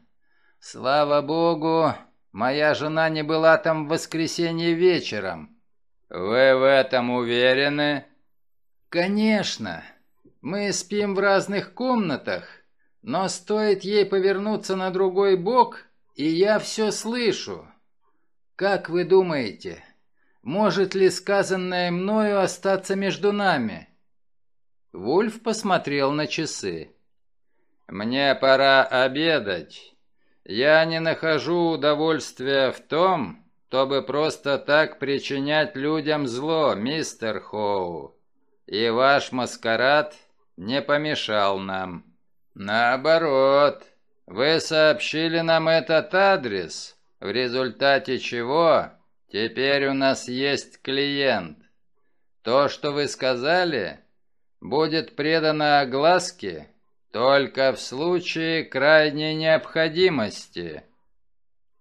Слава богу, моя жена не была там в воскресенье вечером. Вы в этом уверены? Конечно. Мы спим в разных комнатах, но стоит ей повернуться на другой бок, и я все слышу. Как вы думаете, может ли сказанное мною остаться между нами? Вульф посмотрел на часы. Мне пора обедать. Я не нахожу удовольствия в том, чтобы просто так причинять людям зло, мистер Хоу. И ваш маскарад не помешал нам. Наоборот, вы сообщили нам этот адрес, в результате чего теперь у нас есть клиент. То, что вы сказали, будет предано огласке только в случае крайней необходимости.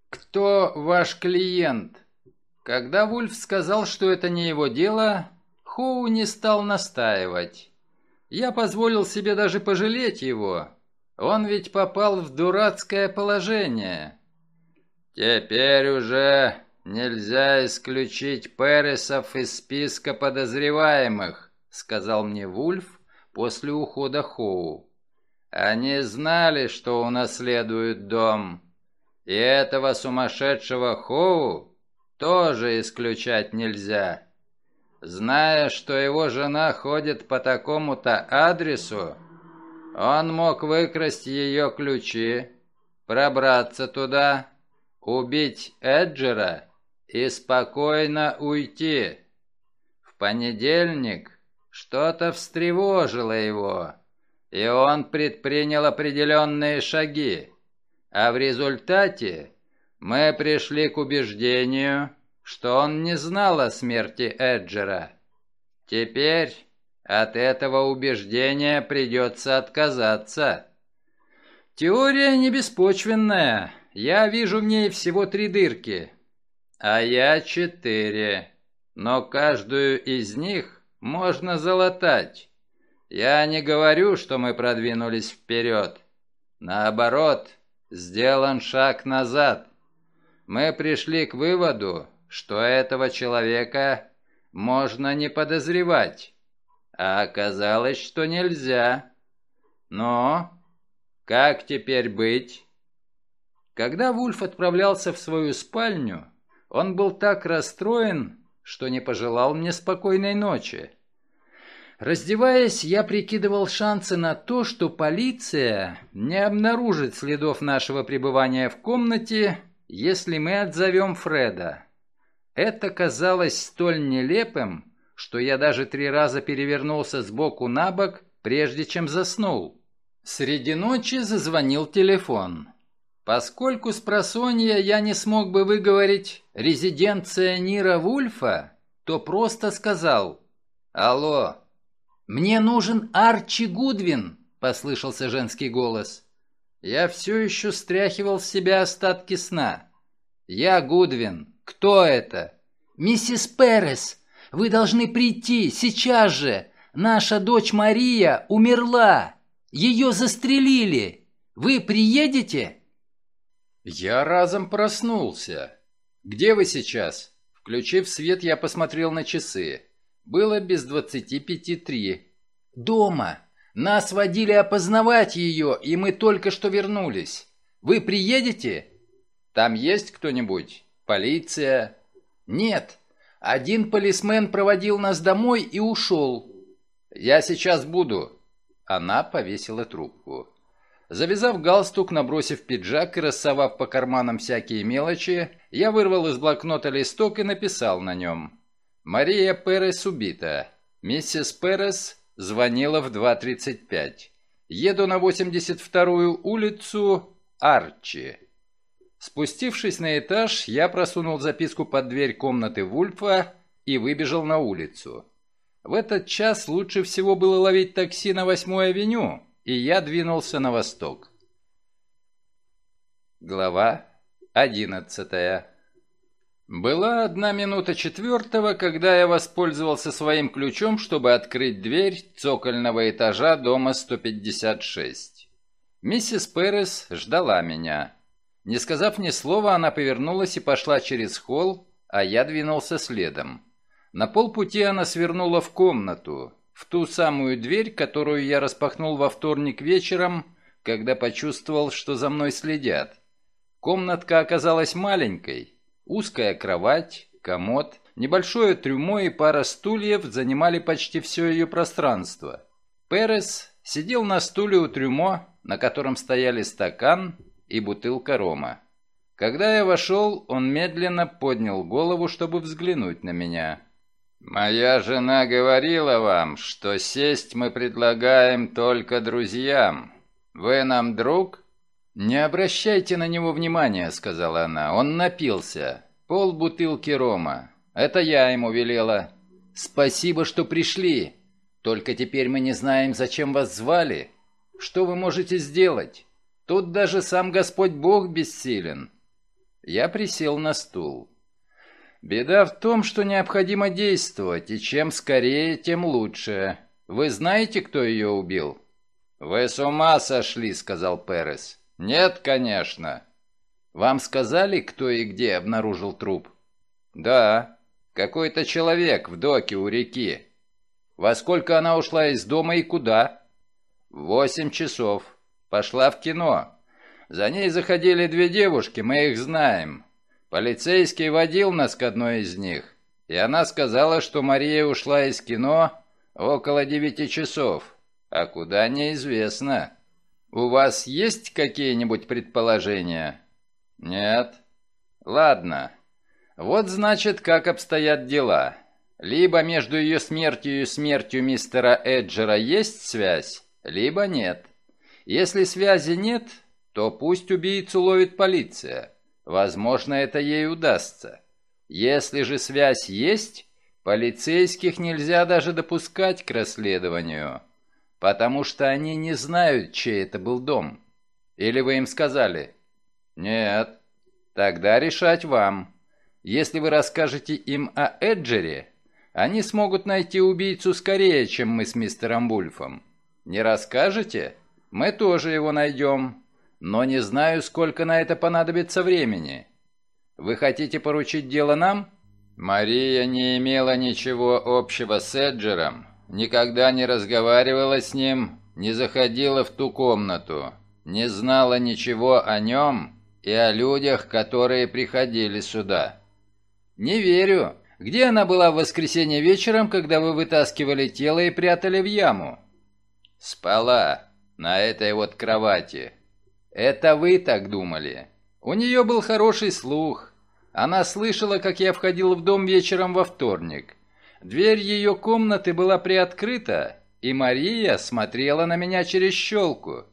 Кто ваш клиент? Когда Вульф сказал, что это не его дело, Хоу не стал настаивать. Я позволил себе даже пожалеть его. Он ведь попал в дурацкое положение. Теперь уже нельзя исключить Пересов из списка подозреваемых, сказал мне Вульф после ухода Хоу. Они знали, что унаследуют дом. И этого сумасшедшего Хоу тоже исключать нельзя. Зная, что его жена ходит по такому-то адресу, он мог выкрасть ее ключи, пробраться туда, убить Эджера и спокойно уйти. В понедельник что-то встревожило его и он предпринял определенные шаги. А в результате мы пришли к убеждению, что он не знал о смерти Эджера. Теперь от этого убеждения придется отказаться. Теория не беспочвенная. Я вижу в ней всего три дырки. А я четыре. Но каждую из них можно залатать. Я не говорю, что мы продвинулись вперед. Наоборот, сделан шаг назад. Мы пришли к выводу, что этого человека можно не подозревать. А оказалось, что нельзя. Но как теперь быть? Когда Вульф отправлялся в свою спальню, он был так расстроен, что не пожелал мне спокойной ночи. Раздеваясь, я прикидывал шансы на то, что полиция не обнаружит следов нашего пребывания в комнате если мы отзовем Фреда. Это казалось столь нелепым, что я даже три раза перевернулся с боку на бок, прежде чем заснул. Среди ночи зазвонил телефон. Поскольку с просонья я не смог бы выговорить «резиденция Нира Вульфа», то просто сказал «Алло, мне нужен Арчи Гудвин», — послышался женский голос. Я все еще стряхивал с себя остатки сна. «Я Гудвин. Кто это?» «Миссис Перес, вы должны прийти сейчас же. Наша дочь Мария умерла. Ее застрелили. Вы приедете?» Я разом проснулся. «Где вы сейчас?» Включив свет, я посмотрел на часы. Было без двадцати пяти три. «Дома. Нас водили опознавать ее, и мы только что вернулись. Вы приедете?» «Там есть кто-нибудь? Полиция?» «Нет. Один полисмен проводил нас домой и ушел». «Я сейчас буду». Она повесила трубку. Завязав галстук, набросив пиджак и рассовав по карманам всякие мелочи, я вырвал из блокнота листок и написал на нем. «Мария Перес убита. Миссис Перес звонила в 2.35. Еду на 82-ю улицу Арчи». Спустившись на этаж, я просунул записку под дверь комнаты Вульфа и выбежал на улицу. В этот час лучше всего было ловить такси на 8-й авеню, и я двинулся на восток. Глава одиннадцатая Была одна минута четвертого, когда я воспользовался своим ключом, чтобы открыть дверь цокольного этажа дома 156. Миссис Перес ждала меня. Не сказав ни слова, она повернулась и пошла через холл, а я двинулся следом. На полпути она свернула в комнату, в ту самую дверь, которую я распахнул во вторник вечером, когда почувствовал, что за мной следят. Комнатка оказалась маленькой. Узкая кровать, комод, небольшое трюмо и пара стульев занимали почти все ее пространство. Перес сидел на стуле у трюмо, на котором стояли стакан и бутылка рома. Когда я вошел, он медленно поднял голову, чтобы взглянуть на меня. «Моя жена говорила вам, что сесть мы предлагаем только друзьям. Вы нам друг?» «Не обращайте на него внимания», — сказала она. «Он напился. Пол бутылки рома. Это я ему велела. Спасибо, что пришли. Только теперь мы не знаем, зачем вас звали. Что вы можете сделать? Тут даже сам Господь Бог бессилен». Я присел на стул. Беда в том, что необходимо действовать, и чем скорее, тем лучше. Вы знаете, кто ее убил? Вы с ума сошли, сказал Перес. Нет, конечно. Вам сказали, кто и где обнаружил труп? Да. Какой-то человек в доке у реки. Во сколько она ушла из дома и куда? восемь часов. Пошла в кино. За ней заходили две девушки, мы их знаем. Полицейский водил нас к одной из них, и она сказала, что Мария ушла из кино около девяти часов, а куда неизвестно. У вас есть какие-нибудь предположения? Нет. Ладно. Вот значит, как обстоят дела. Либо между ее смертью и смертью мистера Эджера есть связь, либо нет. Если связи нет, то пусть убийцу ловит полиция. Возможно, это ей удастся. Если же связь есть, полицейских нельзя даже допускать к расследованию, потому что они не знают, чей это был дом. Или вы им сказали? Нет. Тогда решать вам. Если вы расскажете им о Эджере, они смогут найти убийцу скорее, чем мы с мистером Бульфом. Не расскажете? Мы тоже его найдем но не знаю, сколько на это понадобится времени. Вы хотите поручить дело нам?» Мария не имела ничего общего с Эджером, никогда не разговаривала с ним, не заходила в ту комнату, не знала ничего о нем и о людях, которые приходили сюда. «Не верю. Где она была в воскресенье вечером, когда вы вытаскивали тело и прятали в яму?» «Спала. На этой вот кровати. «Это вы так думали. У нее был хороший слух. Она слышала, как я входил в дом вечером во вторник. Дверь ее комнаты была приоткрыта, и Мария смотрела на меня через щелку.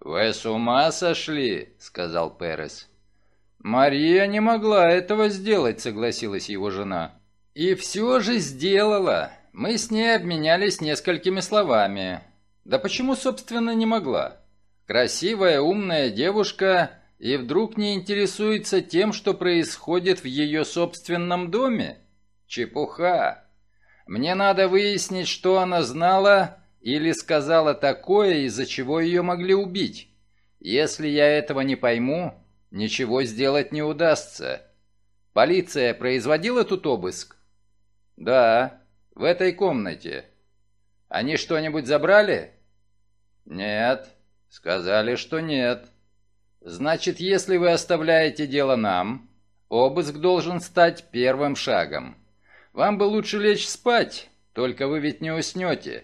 «Вы с ума сошли?» — сказал Перес. «Мария не могла этого сделать», — согласилась его жена. «И все же сделала. Мы с ней обменялись несколькими словами. Да почему, собственно, не могла? Красивая, умная девушка и вдруг не интересуется тем, что происходит в ее собственном доме? Чепуха. Мне надо выяснить, что она знала или сказала такое, из-за чего ее могли убить. Если я этого не пойму, ничего сделать не удастся. Полиция производила тут обыск? Да, в этой комнате. Они что-нибудь забрали? Нет. Сказали, что нет. Значит, если вы оставляете дело нам, обыск должен стать первым шагом. Вам бы лучше лечь спать, только вы ведь не уснете.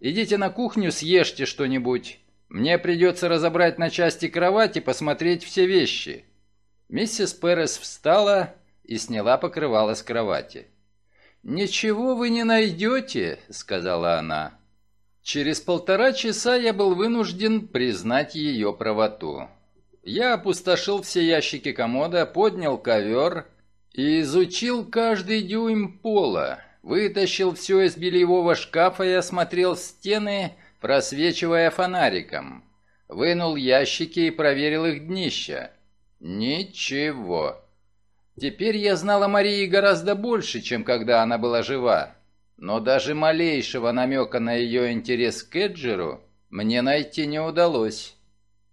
Идите на кухню, съешьте что-нибудь. Мне придется разобрать на части кровать и посмотреть все вещи». Миссис Перес встала и сняла покрывало с кровати. «Ничего вы не найдете», — сказала она. Через полтора часа я был вынужден признать ее правоту. Я опустошил все ящики комода, поднял ковер и изучил каждый дюйм пола, вытащил все из бельевого шкафа и осмотрел стены, просвечивая фонариком. Вынул ящики и проверил их днища. Ничего. Теперь я знал о Марии гораздо больше, чем когда она была жива. Но даже малейшего намека на ее интерес к Эджеру мне найти не удалось.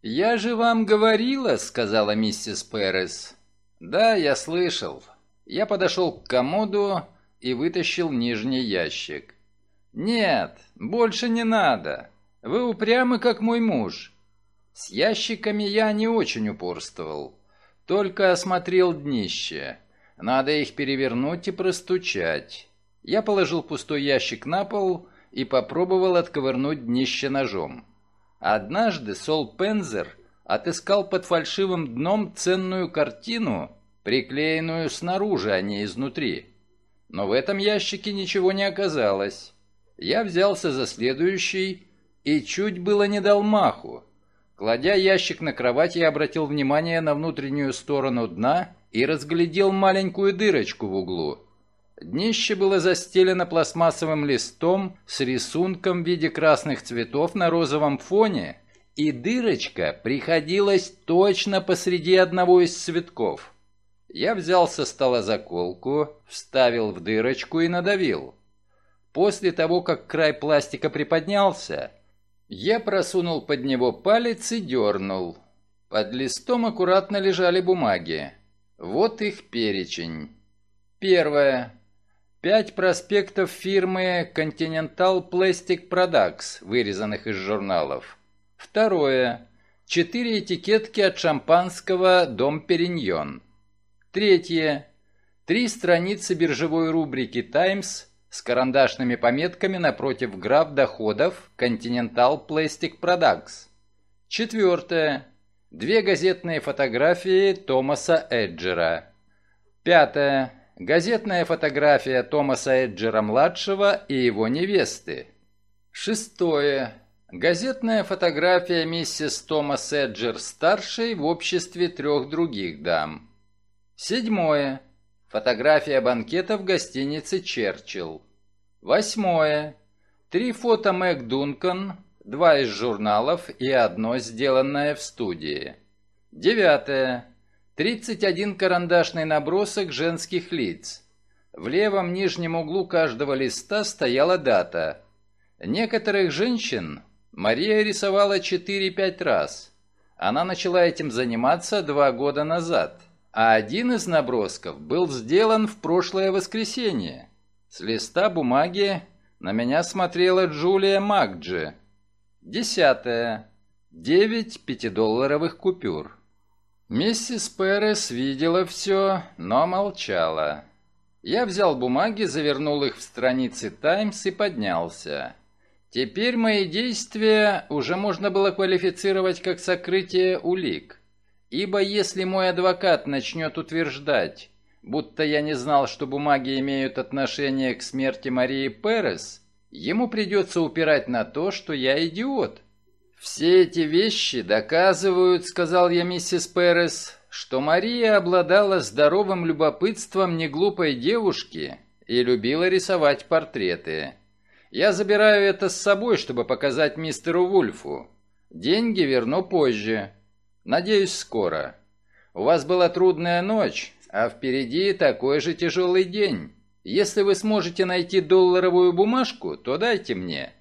«Я же вам говорила», — сказала миссис Перес. «Да, я слышал». Я подошел к комоду и вытащил нижний ящик. «Нет, больше не надо. Вы упрямы, как мой муж». С ящиками я не очень упорствовал. Только осмотрел днище. Надо их перевернуть и простучать. Я положил пустой ящик на пол и попробовал отковырнуть днище ножом. Однажды Сол Пензер отыскал под фальшивым дном ценную картину, приклеенную снаружи, а не изнутри. Но в этом ящике ничего не оказалось. Я взялся за следующий и чуть было не дал маху. Кладя ящик на кровать, я обратил внимание на внутреннюю сторону дна и разглядел маленькую дырочку в углу. Днище было застелено пластмассовым листом с рисунком в виде красных цветов на розовом фоне, и дырочка приходилась точно посреди одного из цветков. Я взял со стола заколку, вставил в дырочку и надавил. После того, как край пластика приподнялся, я просунул под него палец и дернул. Под листом аккуратно лежали бумаги. Вот их перечень. Первое. Пять проспектов фирмы Continental Plastic Products, вырезанных из журналов. Второе. Четыре этикетки от шампанского «Дом Периньон». Третье. Три страницы биржевой рубрики «Таймс» с карандашными пометками напротив граф доходов Continental Plastic Products. Четвертое. Две газетные фотографии Томаса Эджера. Пятое. Газетная фотография Томаса Эджера-младшего и его невесты. Шестое. Газетная фотография миссис Томас Эджер-старшей в обществе трех других дам. Седьмое. Фотография банкета в гостинице «Черчилл». Восьмое. Три фото Мэг Дункан, два из журналов и одно сделанное в студии. Девятое. 31 карандашный набросок женских лиц. В левом нижнем углу каждого листа стояла дата. Некоторых женщин Мария рисовала 4-5 раз. Она начала этим заниматься два года назад а один из набросков был сделан в прошлое воскресенье. С листа бумаги на меня смотрела Джулия Макджи. Десятое. Девять пятидолларовых купюр. Миссис Перес видела все, но молчала. Я взял бумаги, завернул их в страницы «Таймс» и поднялся. Теперь мои действия уже можно было квалифицировать как сокрытие улик. Ибо если мой адвокат начнет утверждать, будто я не знал, что бумаги имеют отношение к смерти Марии Перес, ему придется упирать на то, что я идиот. «Все эти вещи доказывают, — сказал я миссис Перес, — что Мария обладала здоровым любопытством неглупой девушки и любила рисовать портреты. Я забираю это с собой, чтобы показать мистеру Вульфу. Деньги верну позже. Надеюсь, скоро. У вас была трудная ночь, а впереди такой же тяжелый день. Если вы сможете найти долларовую бумажку, то дайте мне.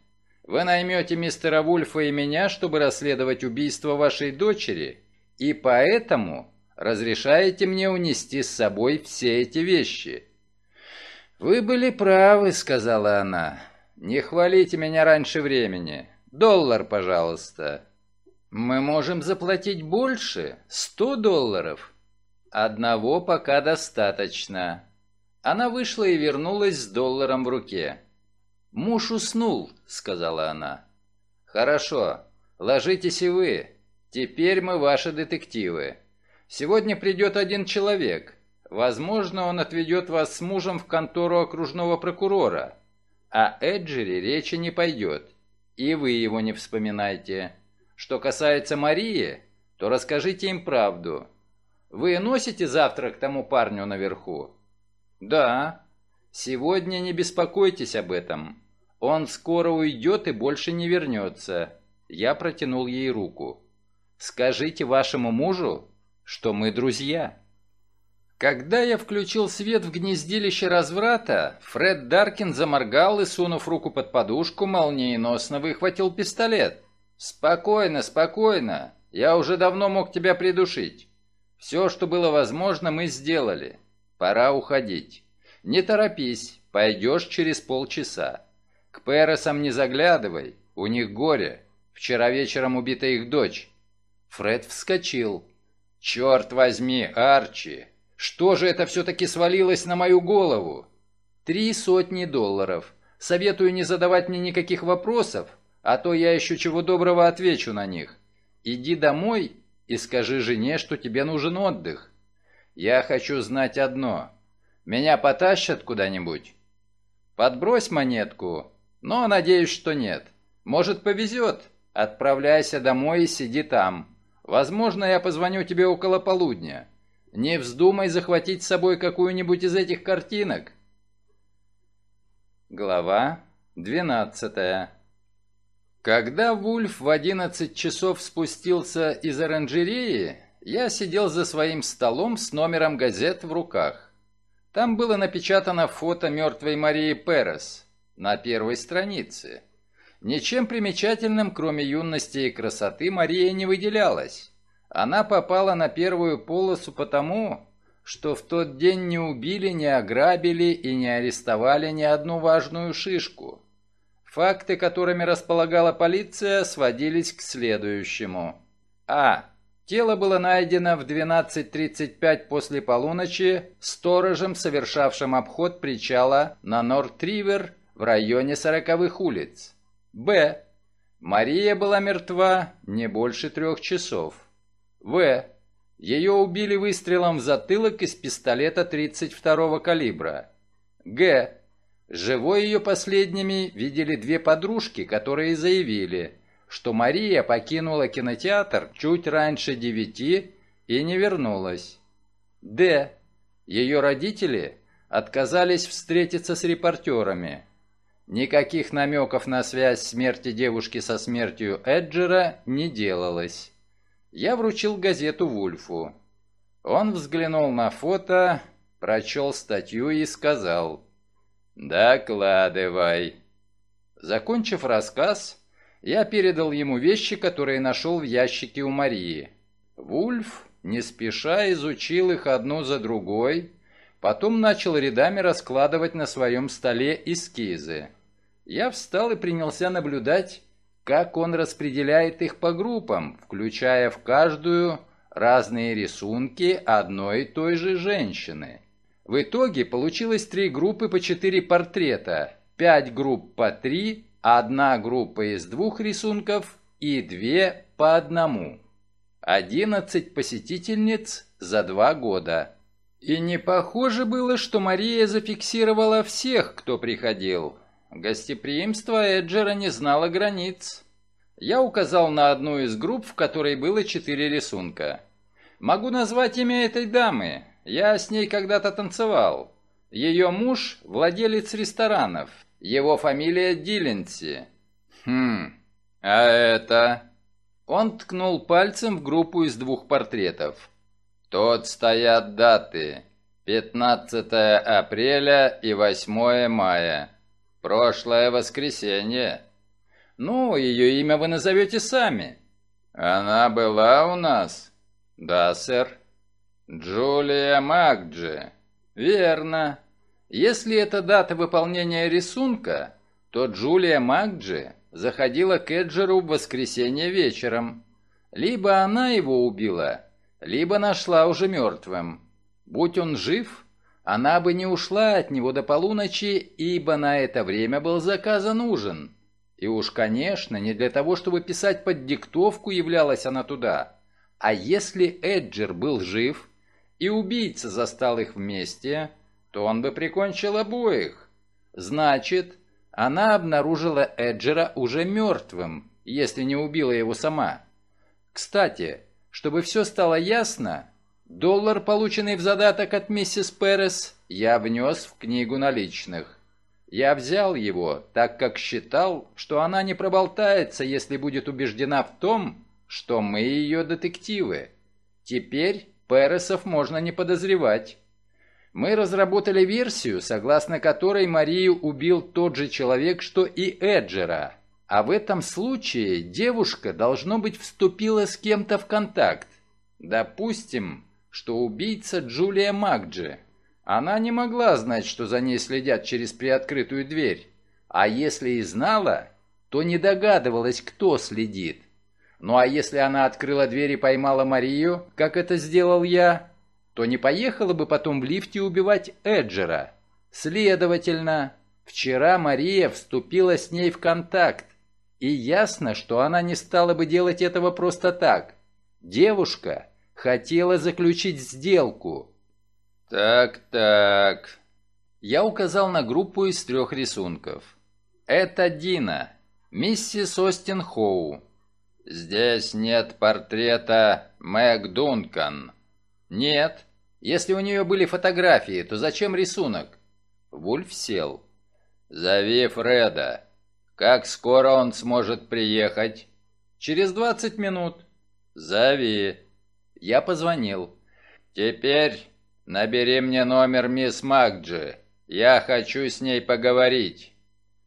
Вы наймете мистера Вульфа и меня, чтобы расследовать убийство вашей дочери, и поэтому разрешаете мне унести с собой все эти вещи». «Вы были правы», — сказала она. «Не хвалите меня раньше времени. Доллар, пожалуйста». «Мы можем заплатить больше. Сто долларов». «Одного пока достаточно». Она вышла и вернулась с долларом в руке. «Муж уснул», — сказала она. «Хорошо. Ложитесь и вы. Теперь мы ваши детективы. Сегодня придет один человек. Возможно, он отведет вас с мужем в контору окружного прокурора. А Эджери речи не пойдет. И вы его не вспоминайте. Что касается Марии, то расскажите им правду. Вы носите завтрак тому парню наверху? Да. Сегодня не беспокойтесь об этом. Он скоро уйдет и больше не вернется. Я протянул ей руку. Скажите вашему мужу, что мы друзья. Когда я включил свет в гнездилище разврата, Фред Даркин заморгал и, сунув руку под подушку, молниеносно выхватил пистолет. «Спокойно, спокойно. Я уже давно мог тебя придушить. Все, что было возможно, мы сделали. Пора уходить. Не торопись, пойдешь через полчаса. К Пересам не заглядывай, у них горе. Вчера вечером убита их дочь». Фред вскочил. «Черт возьми, Арчи, что же это все-таки свалилось на мою голову?» «Три сотни долларов. Советую не задавать мне никаких вопросов, а то я еще чего доброго отвечу на них. Иди домой и скажи жене, что тебе нужен отдых. Я хочу знать одно. Меня потащат куда-нибудь? Подбрось монетку, но надеюсь, что нет. Может, повезет. Отправляйся домой и сиди там. Возможно, я позвоню тебе около полудня. Не вздумай захватить с собой какую-нибудь из этих картинок. Глава 12 Когда Вульф в 11 часов спустился из оранжереи, я сидел за своим столом с номером газет в руках. Там было напечатано фото мертвой Марии Перес на первой странице. Ничем примечательным, кроме юности и красоты, Мария не выделялась. Она попала на первую полосу потому, что в тот день не убили, не ограбили и не арестовали ни одну важную шишку. Факты, которыми располагала полиция, сводились к следующему. А. Тело было найдено в 12.35 после полуночи сторожем, совершавшим обход причала на Норт-Ривер в районе Сороковых улиц. Б. Мария была мертва не больше трех часов. В. Ее убили выстрелом в затылок из пистолета 32-го калибра. Г. Живой ее последними видели две подружки, которые заявили, что Мария покинула кинотеатр чуть раньше девяти и не вернулась. Д. Ее родители отказались встретиться с репортерами. Никаких намеков на связь смерти девушки со смертью Эджера не делалось. Я вручил газету Вульфу. Он взглянул на фото, прочел статью и сказал «Докладывай». Закончив рассказ, я передал ему вещи, которые нашел в ящике у Марии. Вульф не спеша изучил их одну за другой, потом начал рядами раскладывать на своем столе эскизы. Я встал и принялся наблюдать, как он распределяет их по группам, включая в каждую разные рисунки одной и той же женщины. В итоге получилось три группы по четыре портрета, пять групп по три, одна группа из двух рисунков и две по одному. 11 посетительниц за два года. И не похоже было, что Мария зафиксировала всех, кто приходил. Гостеприимство Эджера не знало границ. Я указал на одну из групп, в которой было четыре рисунка. Могу назвать имя этой дамы. Я с ней когда-то танцевал. Ее муж – владелец ресторанов. Его фамилия Дилленси. Хм, а это... Он ткнул пальцем в группу из двух портретов. Тут стоят даты. 15 апреля и 8 мая. Прошлое воскресенье. Ну, ее имя вы назовете сами. Она была у нас? Да, сэр. Джулия Макджи. Верно. Если это дата выполнения рисунка, то Джулия Макджи заходила к Эджеру в воскресенье вечером. Либо она его убила, либо нашла уже мертвым. Будь он жив, она бы не ушла от него до полуночи, ибо на это время был заказан ужин. И уж, конечно, не для того, чтобы писать под диктовку являлась она туда. А если Эджер был жив, и убийца застал их вместе, то он бы прикончил обоих. Значит, она обнаружила Эджера уже мертвым, если не убила его сама. Кстати, чтобы все стало ясно, доллар, полученный в задаток от миссис Перес, я внес в книгу наличных. Я взял его, так как считал, что она не проболтается, если будет убеждена в том, что мы ее детективы. Теперь Пересов можно не подозревать. Мы разработали версию, согласно которой Марию убил тот же человек, что и Эджера. А в этом случае девушка, должно быть, вступила с кем-то в контакт. Допустим, что убийца Джулия Макджи. Она не могла знать, что за ней следят через приоткрытую дверь. А если и знала, то не догадывалась, кто следит. Ну а если она открыла дверь и поймала Марию, как это сделал я, то не поехала бы потом в лифте убивать Эджера. Следовательно, вчера Мария вступила с ней в контакт. И ясно, что она не стала бы делать этого просто так. Девушка хотела заключить сделку. «Так-так...» Я указал на группу из трех рисунков. «Это Дина, миссис Остин Хоу». «Здесь нет портрета Мэг Дункан». «Нет. Если у нее были фотографии, то зачем рисунок?» Вульф сел. «Зови Фреда. Как скоро он сможет приехать?» «Через двадцать минут». «Зови». Я позвонил. «Теперь «Набери мне номер мисс Макджи. Я хочу с ней поговорить».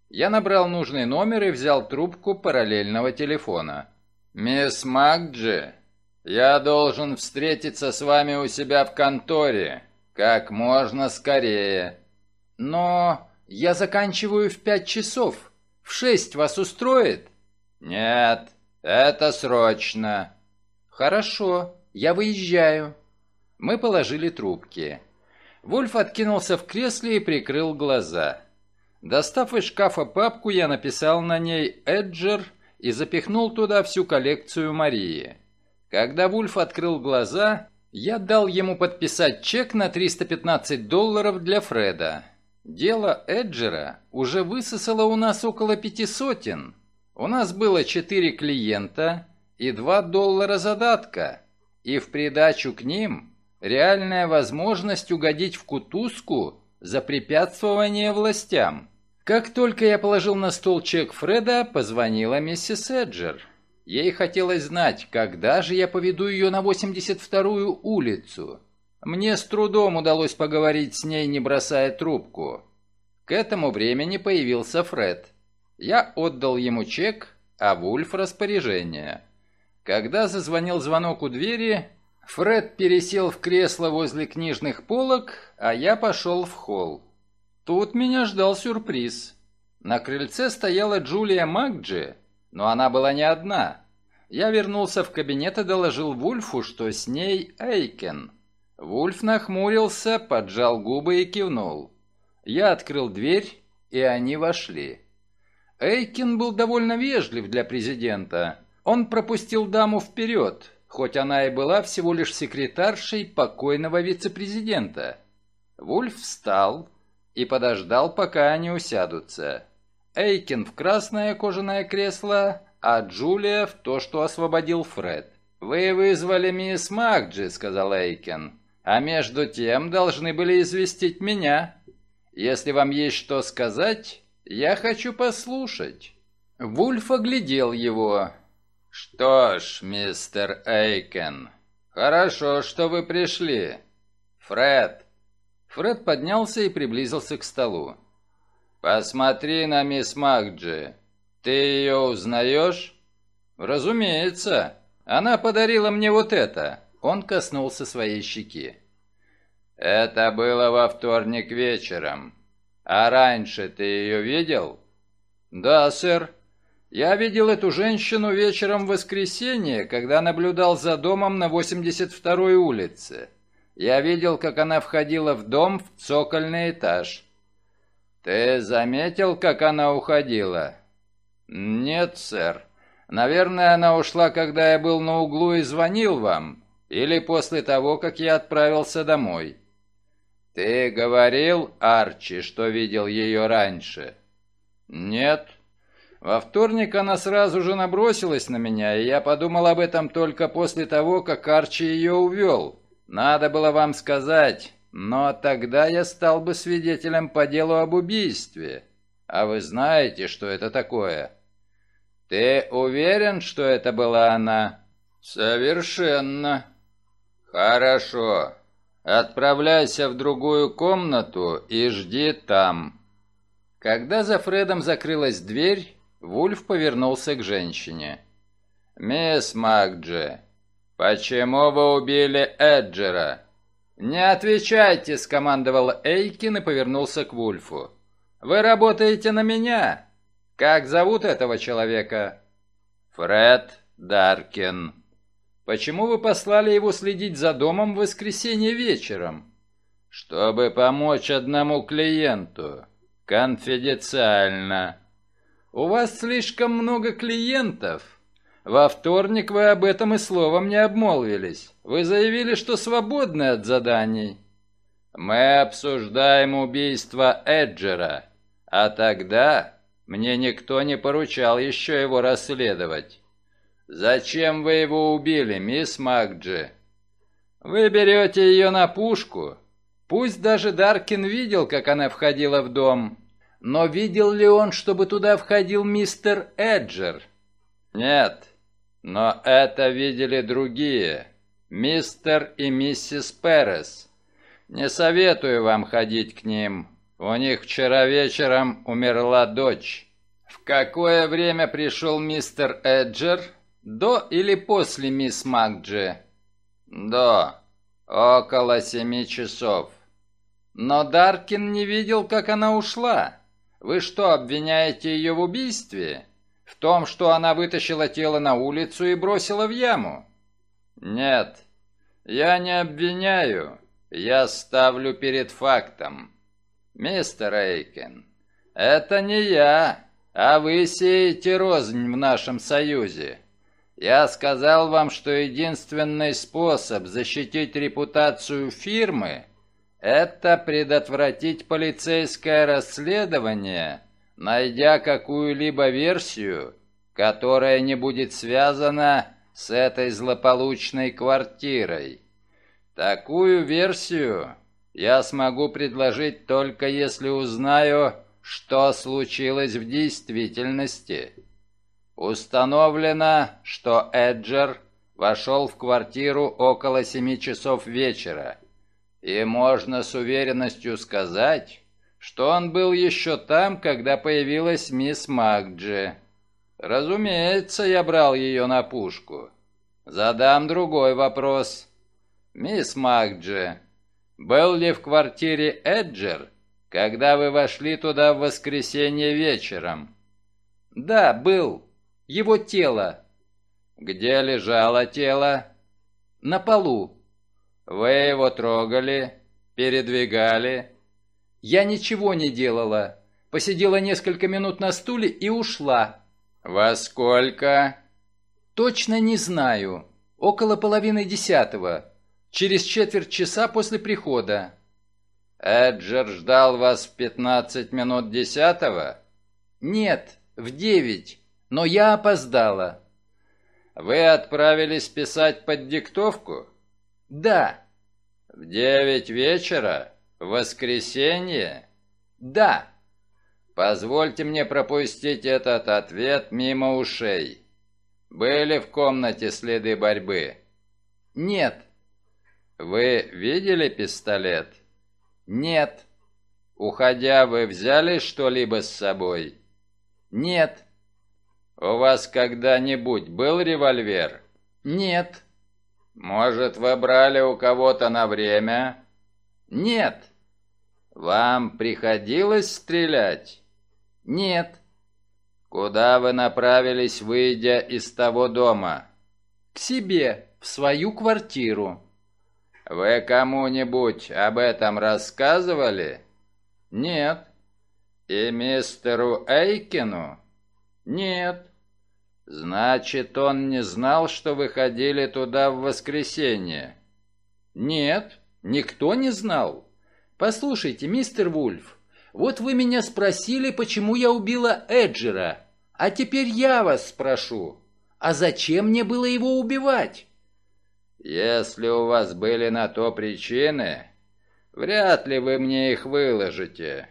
Я набрал нужный номер и взял трубку параллельного телефона. «Мисс Макджи, я должен встретиться с вами у себя в конторе. Как можно скорее». «Но я заканчиваю в пять часов. В шесть вас устроит?» «Нет, это срочно». «Хорошо, я выезжаю». Мы положили трубки. Вольф откинулся в кресле и прикрыл глаза. Достав из шкафа папку, я написал на ней «Эджер» и запихнул туда всю коллекцию Марии. Когда Вульф открыл глаза, я дал ему подписать чек на 315 долларов для Фреда. Дело Эджера уже высосало у нас около пяти сотен. У нас было четыре клиента и два доллара задатка. И в придачу к ним реальная возможность угодить в кутузку за препятствование властям. Как только я положил на стол чек Фреда, позвонила миссис Эджер. Ей хотелось знать, когда же я поведу ее на 82-ю улицу. Мне с трудом удалось поговорить с ней, не бросая трубку. К этому времени появился Фред. Я отдал ему чек, а Вульф распоряжение. Когда зазвонил звонок у двери, Фред пересел в кресло возле книжных полок, а я пошел в холл. Тут меня ждал сюрприз. На крыльце стояла Джулия Макджи, но она была не одна. Я вернулся в кабинет и доложил Вульфу, что с ней Эйкен. Вульф нахмурился, поджал губы и кивнул. Я открыл дверь, и они вошли. Эйкен был довольно вежлив для президента. Он пропустил даму вперед, хоть она и была всего лишь секретаршей покойного вице-президента. Вульф встал и подождал, пока они усядутся. Эйкин в красное кожаное кресло, а Джулия в то, что освободил Фред. «Вы вызвали мисс Макджи», — сказал Эйкин, «а между тем должны были известить меня. Если вам есть что сказать, я хочу послушать». Вульф оглядел его. «Что ж, мистер Эйкен, хорошо, что вы пришли. Фред!» Фред поднялся и приблизился к столу. «Посмотри на мисс Макджи. Ты ее узнаешь?» «Разумеется. Она подарила мне вот это». Он коснулся своей щеки. «Это было во вторник вечером. А раньше ты ее видел?» «Да, сэр. Я видел эту женщину вечером в воскресенье, когда наблюдал за домом на 82-й улице. Я видел, как она входила в дом в цокольный этаж. Ты заметил, как она уходила? Нет, сэр. Наверное, она ушла, когда я был на углу и звонил вам, или после того, как я отправился домой. Ты говорил, Арчи, что видел ее раньше? Нет. Во вторник она сразу же набросилась на меня, и я подумал об этом только после того, как Арчи ее увел. Надо было вам сказать, но тогда я стал бы свидетелем по делу об убийстве. А вы знаете, что это такое? Ты уверен, что это была она? Совершенно. Хорошо. Отправляйся в другую комнату и жди там. Когда за Фредом закрылась дверь, Вульф повернулся к женщине. «Мисс Макджи, почему вы убили Эджера?» «Не отвечайте», — скомандовал Эйкин и повернулся к Вульфу. «Вы работаете на меня. Как зовут этого человека?» «Фред Даркин». «Почему вы послали его следить за домом в воскресенье вечером?» «Чтобы помочь одному клиенту. Конфиденциально». У вас слишком много клиентов. Во вторник вы об этом и словом не обмолвились. Вы заявили, что свободны от заданий. Мы обсуждаем убийство Эджера, а тогда мне никто не поручал еще его расследовать. Зачем вы его убили, мисс Макджи? Вы берете ее на пушку. Пусть даже Даркин видел, как она входила в дом, но видел ли он, чтобы туда входил мистер Эджер? Нет, но это видели другие. Мистер и миссис Перес. Не советую вам ходить к ним. У них вчера вечером умерла дочь. В какое время пришел мистер Эджер? До или после мисс Макджи? До. Около семи часов. Но Даркин не видел, как она ушла. Вы что, обвиняете ее в убийстве? В том, что она вытащила тело на улицу и бросила в яму? Нет, я не обвиняю. Я ставлю перед фактом. Мистер Эйкен, это не я, а вы сеете рознь в нашем союзе. Я сказал вам, что единственный способ защитить репутацию фирмы это предотвратить полицейское расследование, найдя какую-либо версию, которая не будет связана с этой злополучной квартирой. Такую версию я смогу предложить только если узнаю, что случилось в действительности. Установлено, что Эджер вошел в квартиру около семи часов вечера. И можно с уверенностью сказать, что он был еще там, когда появилась мисс Макджи. Разумеется, я брал ее на пушку. Задам другой вопрос. Мисс Макджи, был ли в квартире Эджер, когда вы вошли туда в воскресенье вечером? Да, был. Его тело. Где лежало тело? На полу. Вы его трогали, передвигали? Я ничего не делала. Посидела несколько минут на стуле и ушла. Во сколько? Точно не знаю. Около половины десятого. Через четверть часа после прихода. Эджер ждал вас в пятнадцать минут десятого? Нет, в девять, но я опоздала. Вы отправились писать под диктовку? Да. В девять вечера? Воскресенье? Да. Позвольте мне пропустить этот ответ мимо ушей. Были в комнате следы борьбы? Нет. Вы видели пистолет? Нет. Уходя, вы взяли что-либо с собой? Нет. У вас когда-нибудь был револьвер? Нет. Может, вы брали у кого-то на время? Нет. Вам приходилось стрелять? Нет. Куда вы направились, выйдя из того дома? К себе, в свою квартиру. Вы кому-нибудь об этом рассказывали? Нет. И мистеру Эйкину? Нет. Значит, он не знал, что вы ходили туда в воскресенье? Нет, никто не знал. Послушайте, мистер Вульф, вот вы меня спросили, почему я убила Эджера, а теперь я вас спрошу, а зачем мне было его убивать? Если у вас были на то причины, вряд ли вы мне их выложите.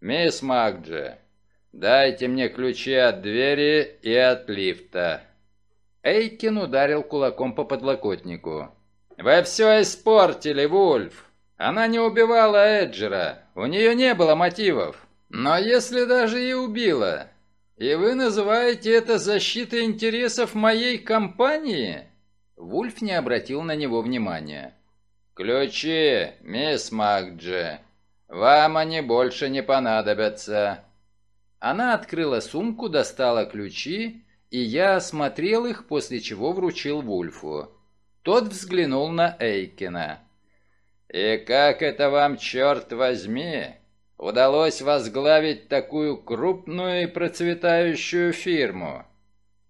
Мисс Макджи, дайте мне ключи от двери и от лифта. Эйкин ударил кулаком по подлокотнику. «Вы все испортили, Вульф! Она не убивала Эджера, у нее не было мотивов. Но если даже и убила, и вы называете это защитой интересов моей компании?» Вульф не обратил на него внимания. «Ключи, мисс Макджи. Вам они больше не понадобятся». Она открыла сумку, достала ключи, и я осмотрел их, после чего вручил Вульфу. Тот взглянул на Эйкина. «И как это вам, черт возьми, удалось возглавить такую крупную и процветающую фирму?»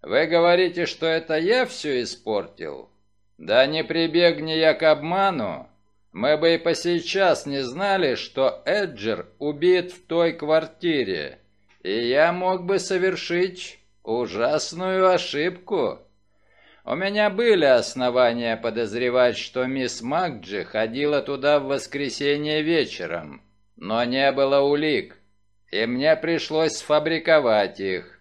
Вы говорите, что это я все испортил? Да не прибегни я к обману. Мы бы и по сейчас не знали, что Эджер убит в той квартире, и я мог бы совершить ужасную ошибку. У меня были основания подозревать, что мисс Макджи ходила туда в воскресенье вечером, но не было улик, и мне пришлось сфабриковать их.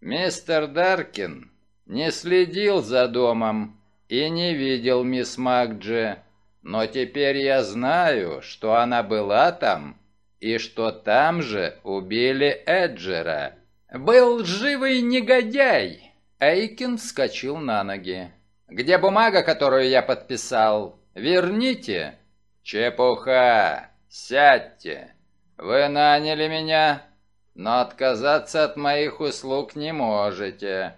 Мистер Даркин не следил за домом и не видел мисс Макджи, но теперь я знаю, что она была там и что там же убили Эджера. Был живый негодяй. Эйкин вскочил на ноги. Где бумага, которую я подписал? Верните. Чепуха. Сядьте. Вы наняли меня но отказаться от моих услуг не можете.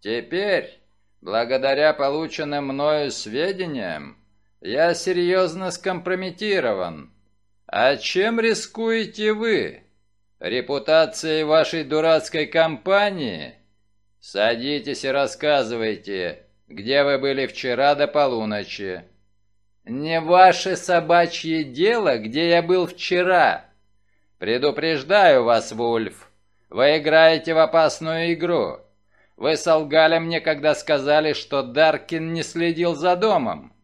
Теперь, благодаря полученным мною сведениям, я серьезно скомпрометирован. А чем рискуете вы? Репутацией вашей дурацкой компании? Садитесь и рассказывайте, где вы были вчера до полуночи. Не ваше собачье дело, где я был вчера, «Предупреждаю вас, Вульф, вы играете в опасную игру. Вы солгали мне, когда сказали, что Даркин не следил за домом.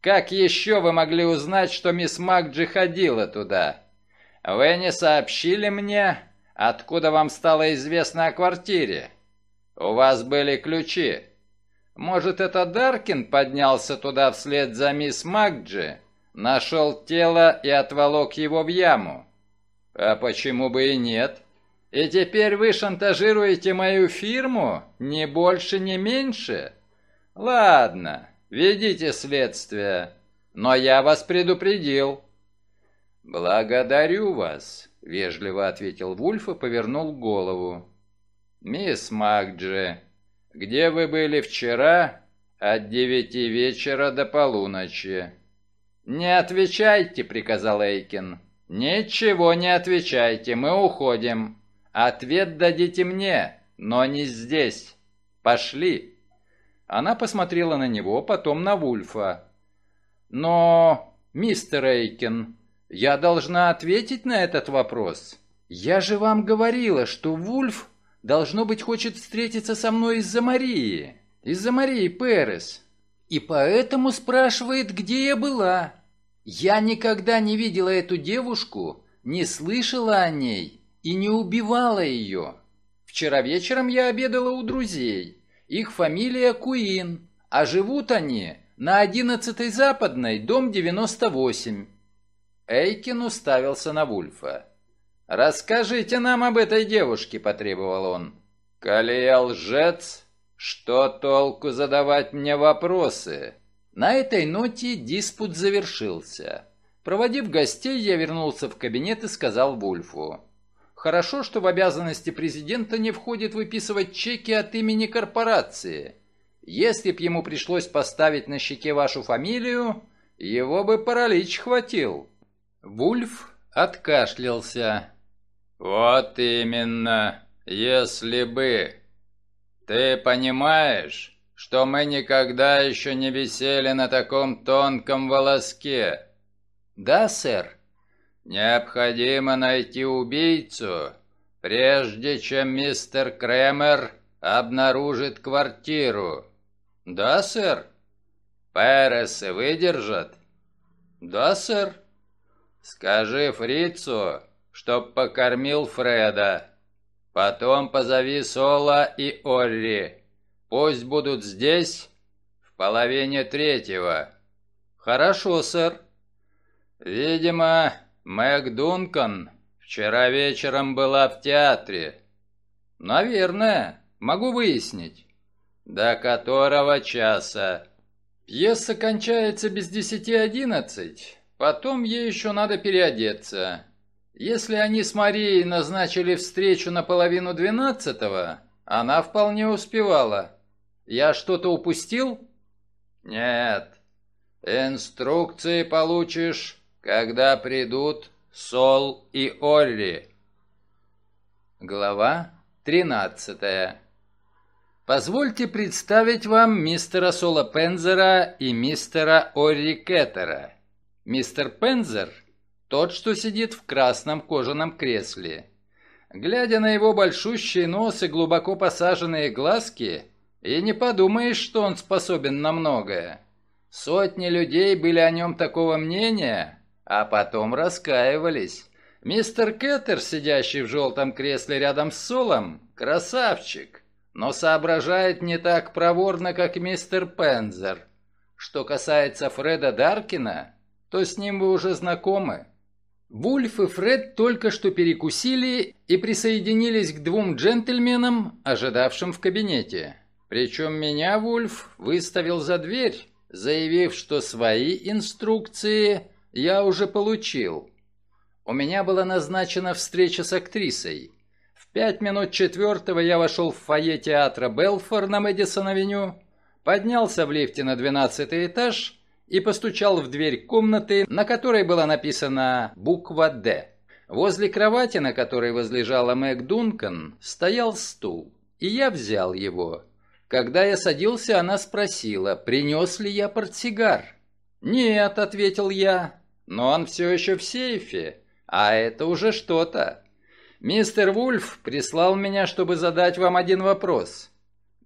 Как еще вы могли узнать, что мисс Макджи ходила туда? Вы не сообщили мне, откуда вам стало известно о квартире. У вас были ключи. Может, это Даркин поднялся туда вслед за мисс Макджи, нашел тело и отволок его в яму?» А почему бы и нет? И теперь вы шантажируете мою фирму, ни больше, ни меньше? Ладно, ведите следствие, но я вас предупредил. Благодарю вас, вежливо ответил Вульф и повернул голову. Мисс Макджи, где вы были вчера от девяти вечера до полуночи? Не отвечайте, приказал Эйкин. «Ничего не отвечайте, мы уходим. Ответ дадите мне, но не здесь. Пошли». Она посмотрела на него, потом на Вульфа. «Но, мистер Эйкен, я должна ответить на этот вопрос. Я же вам говорила, что Вульф, должно быть, хочет встретиться со мной из-за Марии, из-за Марии Перес. И поэтому спрашивает, где я была. Я никогда не видела эту девушку, не слышала о ней и не убивала ее. Вчера вечером я обедала у друзей. Их фамилия Куин, а живут они на 11-й Западной, дом 98. Эйкин уставился на Вульфа. «Расскажите нам об этой девушке», — потребовал он. «Коли лжец, что толку задавать мне вопросы?» На этой ноте диспут завершился. Проводив гостей, я вернулся в кабинет и сказал Вульфу. Хорошо, что в обязанности президента не входит выписывать чеки от имени корпорации. Если б ему пришлось поставить на щеке вашу фамилию, его бы паралич хватил. Вульф откашлялся. «Вот именно, если бы. Ты понимаешь, что мы никогда еще не висели на таком тонком волоске?» «Да, сэр». «Необходимо найти убийцу, прежде чем мистер Кремер обнаружит квартиру». «Да, сэр». «Пересы выдержат?» «Да, сэр». «Скажи фрицу, чтоб покормил Фреда. Потом позови Сола и Орри. Пусть будут здесь в половине третьего». «Хорошо, сэр». «Видимо, Мэг Дункан вчера вечером была в театре». «Наверное. Могу выяснить». «До которого часа?» «Пьеса кончается без десяти одиннадцать. Потом ей еще надо переодеться. Если они с Марией назначили встречу на половину двенадцатого, она вполне успевала. Я что-то упустил? Нет. Инструкции получишь, когда придут Сол и Олли. Глава тринадцатая. Позвольте представить вам мистера Сола Пензера и мистера Орри Кеттера. Мистер Пензер – тот, что сидит в красном кожаном кресле. Глядя на его большущий нос и глубоко посаженные глазки, и не подумаешь, что он способен на многое. Сотни людей были о нем такого мнения, а потом раскаивались. Мистер Кеттер, сидящий в желтом кресле рядом с Солом, красавчик, но соображает не так проворно, как мистер Пензер. Что касается Фреда Даркина, то с ним вы уже знакомы. Вульф и Фред только что перекусили и присоединились к двум джентльменам, ожидавшим в кабинете. Причем меня Вульф выставил за дверь, заявив, что свои инструкции я уже получил. У меня была назначена встреча с актрисой. В пять минут четвертого я вошел в фойе театра Белфор на Мэдисон-авеню, поднялся в лифте на двенадцатый этаж и постучал в дверь комнаты, на которой была написана буква «Д». Возле кровати, на которой возлежала Мэг Дункан, стоял стул, и я взял его. Когда я садился, она спросила, принес ли я портсигар. «Нет», — ответил я, — «но он все еще в сейфе, а это уже что-то». «Мистер Вульф прислал меня, чтобы задать вам один вопрос.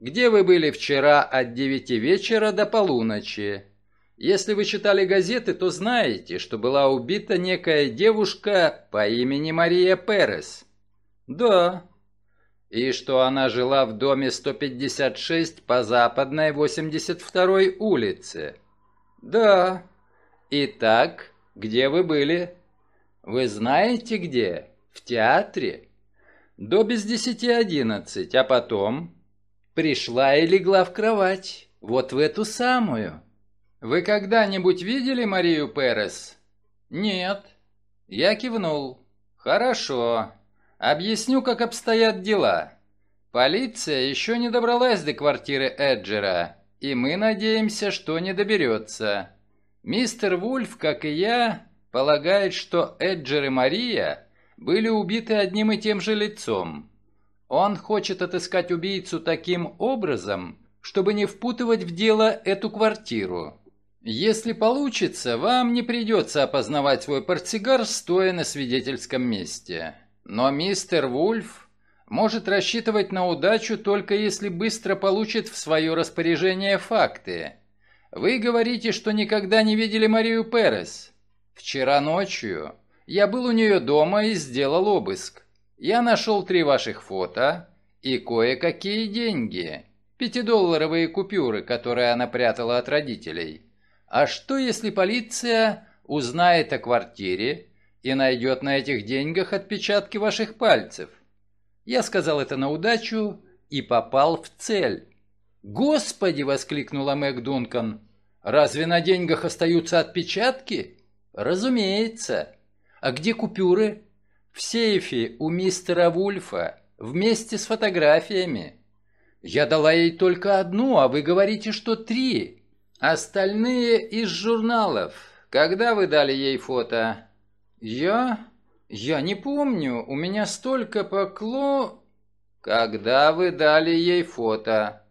Где вы были вчера от девяти вечера до полуночи?» Если вы читали газеты, то знаете, что была убита некая девушка по имени Мария Перес. Да. И что она жила в доме 156 по западной 82-й улице. Да. Итак, где вы были? Вы знаете где? В театре. До без десяти одиннадцать, а потом... Пришла и легла в кровать. Вот в эту самую. «Вы когда-нибудь видели Марию Перес?» «Нет». Я кивнул. «Хорошо. Объясню, как обстоят дела. Полиция еще не добралась до квартиры Эджера, и мы надеемся, что не доберется. Мистер Вульф, как и я, полагает, что Эджер и Мария были убиты одним и тем же лицом. Он хочет отыскать убийцу таким образом, чтобы не впутывать в дело эту квартиру. Если получится, вам не придется опознавать свой портсигар, стоя на свидетельском месте. Но мистер Вульф может рассчитывать на удачу только если быстро получит в свое распоряжение факты. Вы говорите, что никогда не видели Марию Перес. Вчера ночью я был у нее дома и сделал обыск. Я нашел три ваших фото и кое-какие деньги. Пятидолларовые купюры, которые она прятала от родителей. А что, если полиция узнает о квартире и найдет на этих деньгах отпечатки ваших пальцев? Я сказал это на удачу и попал в цель. «Господи!» — воскликнула Мэг Дункан. «Разве на деньгах остаются отпечатки?» «Разумеется. А где купюры?» «В сейфе у мистера Вульфа, вместе с фотографиями». «Я дала ей только одну, а вы говорите, что три». Остальные из журналов. Когда вы дали ей фото? Я? Я не помню. У меня столько покло... Когда вы дали ей фото?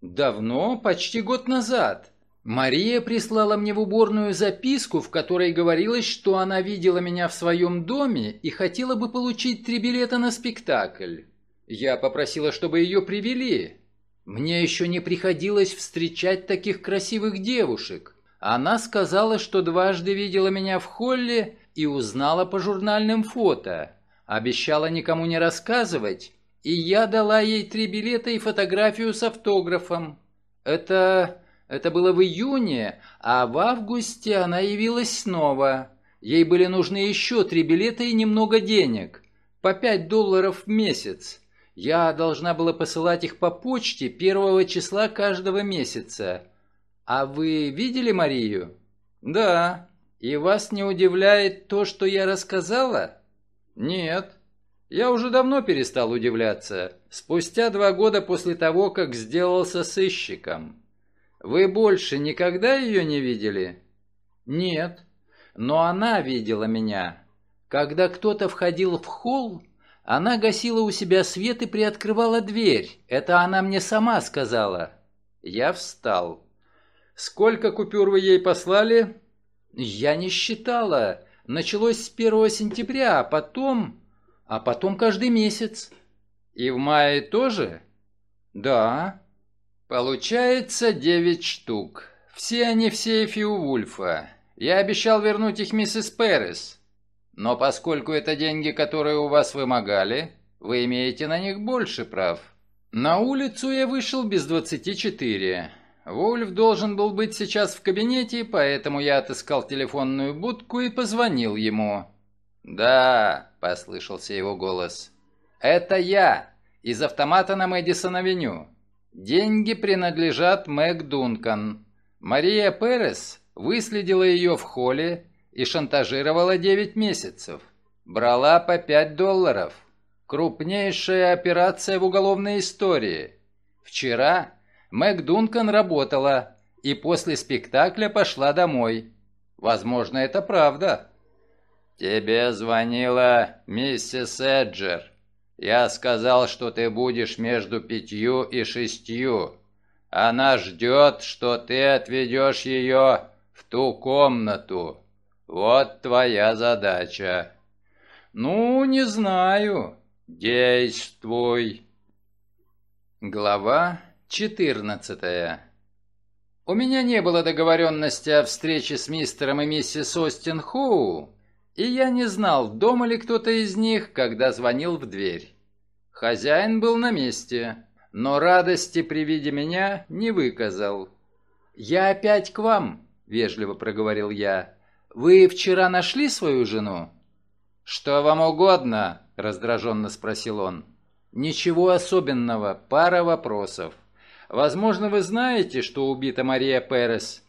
Давно, почти год назад. Мария прислала мне в уборную записку, в которой говорилось, что она видела меня в своем доме и хотела бы получить три билета на спектакль. Я попросила, чтобы ее привели. Мне еще не приходилось встречать таких красивых девушек. Она сказала, что дважды видела меня в холле и узнала по журнальным фото. Обещала никому не рассказывать, и я дала ей три билета и фотографию с автографом. Это... это было в июне, а в августе она явилась снова. Ей были нужны еще три билета и немного денег. По пять долларов в месяц. Я должна была посылать их по почте первого числа каждого месяца. А вы видели Марию? Да. И вас не удивляет то, что я рассказала? Нет. Я уже давно перестал удивляться. Спустя два года после того, как сделался сыщиком. Вы больше никогда ее не видели? Нет. Но она видела меня. Когда кто-то входил в холл, она гасила у себя свет и приоткрывала дверь. Это она мне сама сказала. Я встал. «Сколько купюр вы ей послали?» «Я не считала. Началось с 1 сентября, а потом... А потом каждый месяц». «И в мае тоже?» «Да». «Получается девять штук. Все они в сейфе у Вульфа. Я обещал вернуть их миссис Перес. Но поскольку это деньги, которые у вас вымогали, вы имеете на них больше прав. На улицу я вышел без двадцати четыре. Вольф должен был быть сейчас в кабинете, поэтому я отыскал телефонную будку и позвонил ему. «Да», — послышался его голос, — «это я, из автомата на Мэдисон-авеню. Деньги принадлежат Мэг Дункан. Мария Перес выследила ее в холле и шантажировала 9 месяцев. Брала по 5 долларов. Крупнейшая операция в уголовной истории. Вчера Мэг Дункан работала и после спектакля пошла домой. Возможно, это правда. «Тебе звонила миссис Эджер. Я сказал, что ты будешь между пятью и шестью. Она ждет, что ты отведешь ее в ту комнату. Вот твоя задача. Ну, не знаю. Действуй. Глава 14 У меня не было договоренности о встрече с мистером и миссис Остин Хоу, и я не знал, дома ли кто-то из них, когда звонил в дверь. Хозяин был на месте, но радости при виде меня не выказал. «Я опять к вам», — вежливо проговорил я. «Вы вчера нашли свою жену?» «Что вам угодно?» – раздраженно спросил он. «Ничего особенного, пара вопросов. Возможно, вы знаете, что убита Мария Перес?»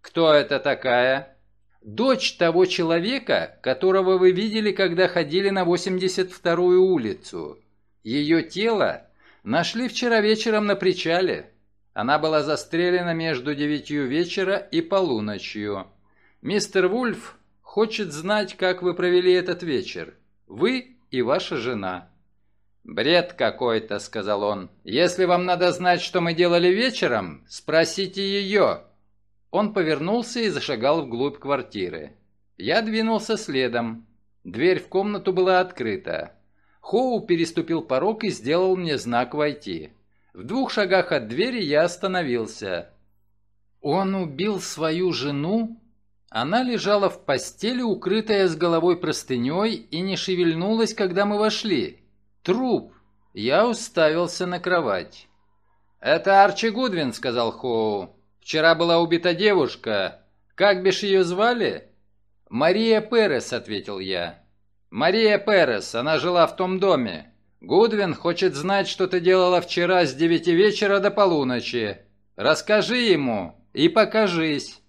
«Кто это такая?» «Дочь того человека, которого вы видели, когда ходили на 82-ю улицу. Ее тело нашли вчера вечером на причале. Она была застрелена между девятью вечера и полуночью». Мистер Вульф хочет знать, как вы провели этот вечер. Вы и ваша жена. «Бред какой-то», — сказал он. «Если вам надо знать, что мы делали вечером, спросите ее». Он повернулся и зашагал вглубь квартиры. Я двинулся следом. Дверь в комнату была открыта. Хоу переступил порог и сделал мне знак войти. В двух шагах от двери я остановился. Он убил свою жену? Она лежала в постели, укрытая с головой простыней, и не шевельнулась, когда мы вошли. Труп. Я уставился на кровать. «Это Арчи Гудвин», — сказал Хоу. «Вчера была убита девушка. Как бишь ее звали?» «Мария Перес», — ответил я. «Мария Перес, она жила в том доме. Гудвин хочет знать, что ты делала вчера с девяти вечера до полуночи. Расскажи ему и покажись».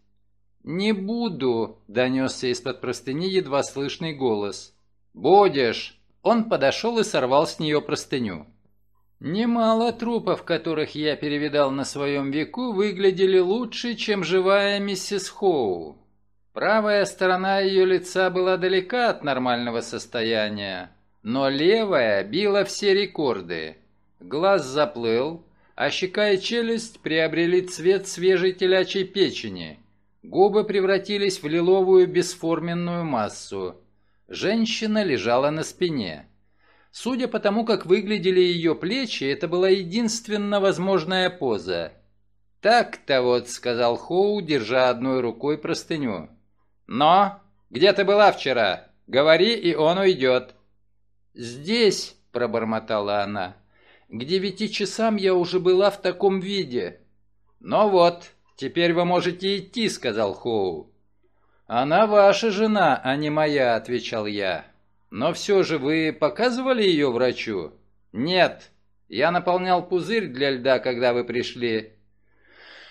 «Не буду», — донесся из-под простыни едва слышный голос. «Будешь». Он подошел и сорвал с нее простыню. Немало трупов, которых я перевидал на своем веку, выглядели лучше, чем живая миссис Хоу. Правая сторона ее лица была далека от нормального состояния, но левая била все рекорды. Глаз заплыл, а щека и челюсть приобрели цвет свежей телячьей печени. Губы превратились в лиловую бесформенную массу. Женщина лежала на спине. Судя по тому, как выглядели ее плечи, это была единственно возможная поза. «Так-то вот», — сказал Хоу, держа одной рукой простыню. «Но? Где ты была вчера? Говори, и он уйдет». «Здесь», — пробормотала она. «К девяти часам я уже была в таком виде». «Ну вот, теперь вы можете идти», — сказал Хоу. «Она ваша жена, а не моя», — отвечал я. «Но все же вы показывали ее врачу?» «Нет. Я наполнял пузырь для льда, когда вы пришли».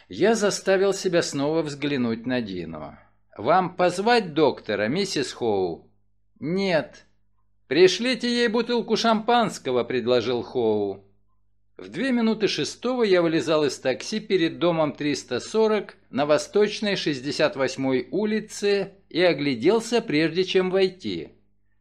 Я заставил себя снова взглянуть на Дину. «Вам позвать доктора, миссис Хоу?» «Нет». «Пришлите ей бутылку шампанского», — предложил Хоу. В две минуты шестого я вылезал из такси перед домом 340 на восточной 68-й улице и огляделся, прежде чем войти.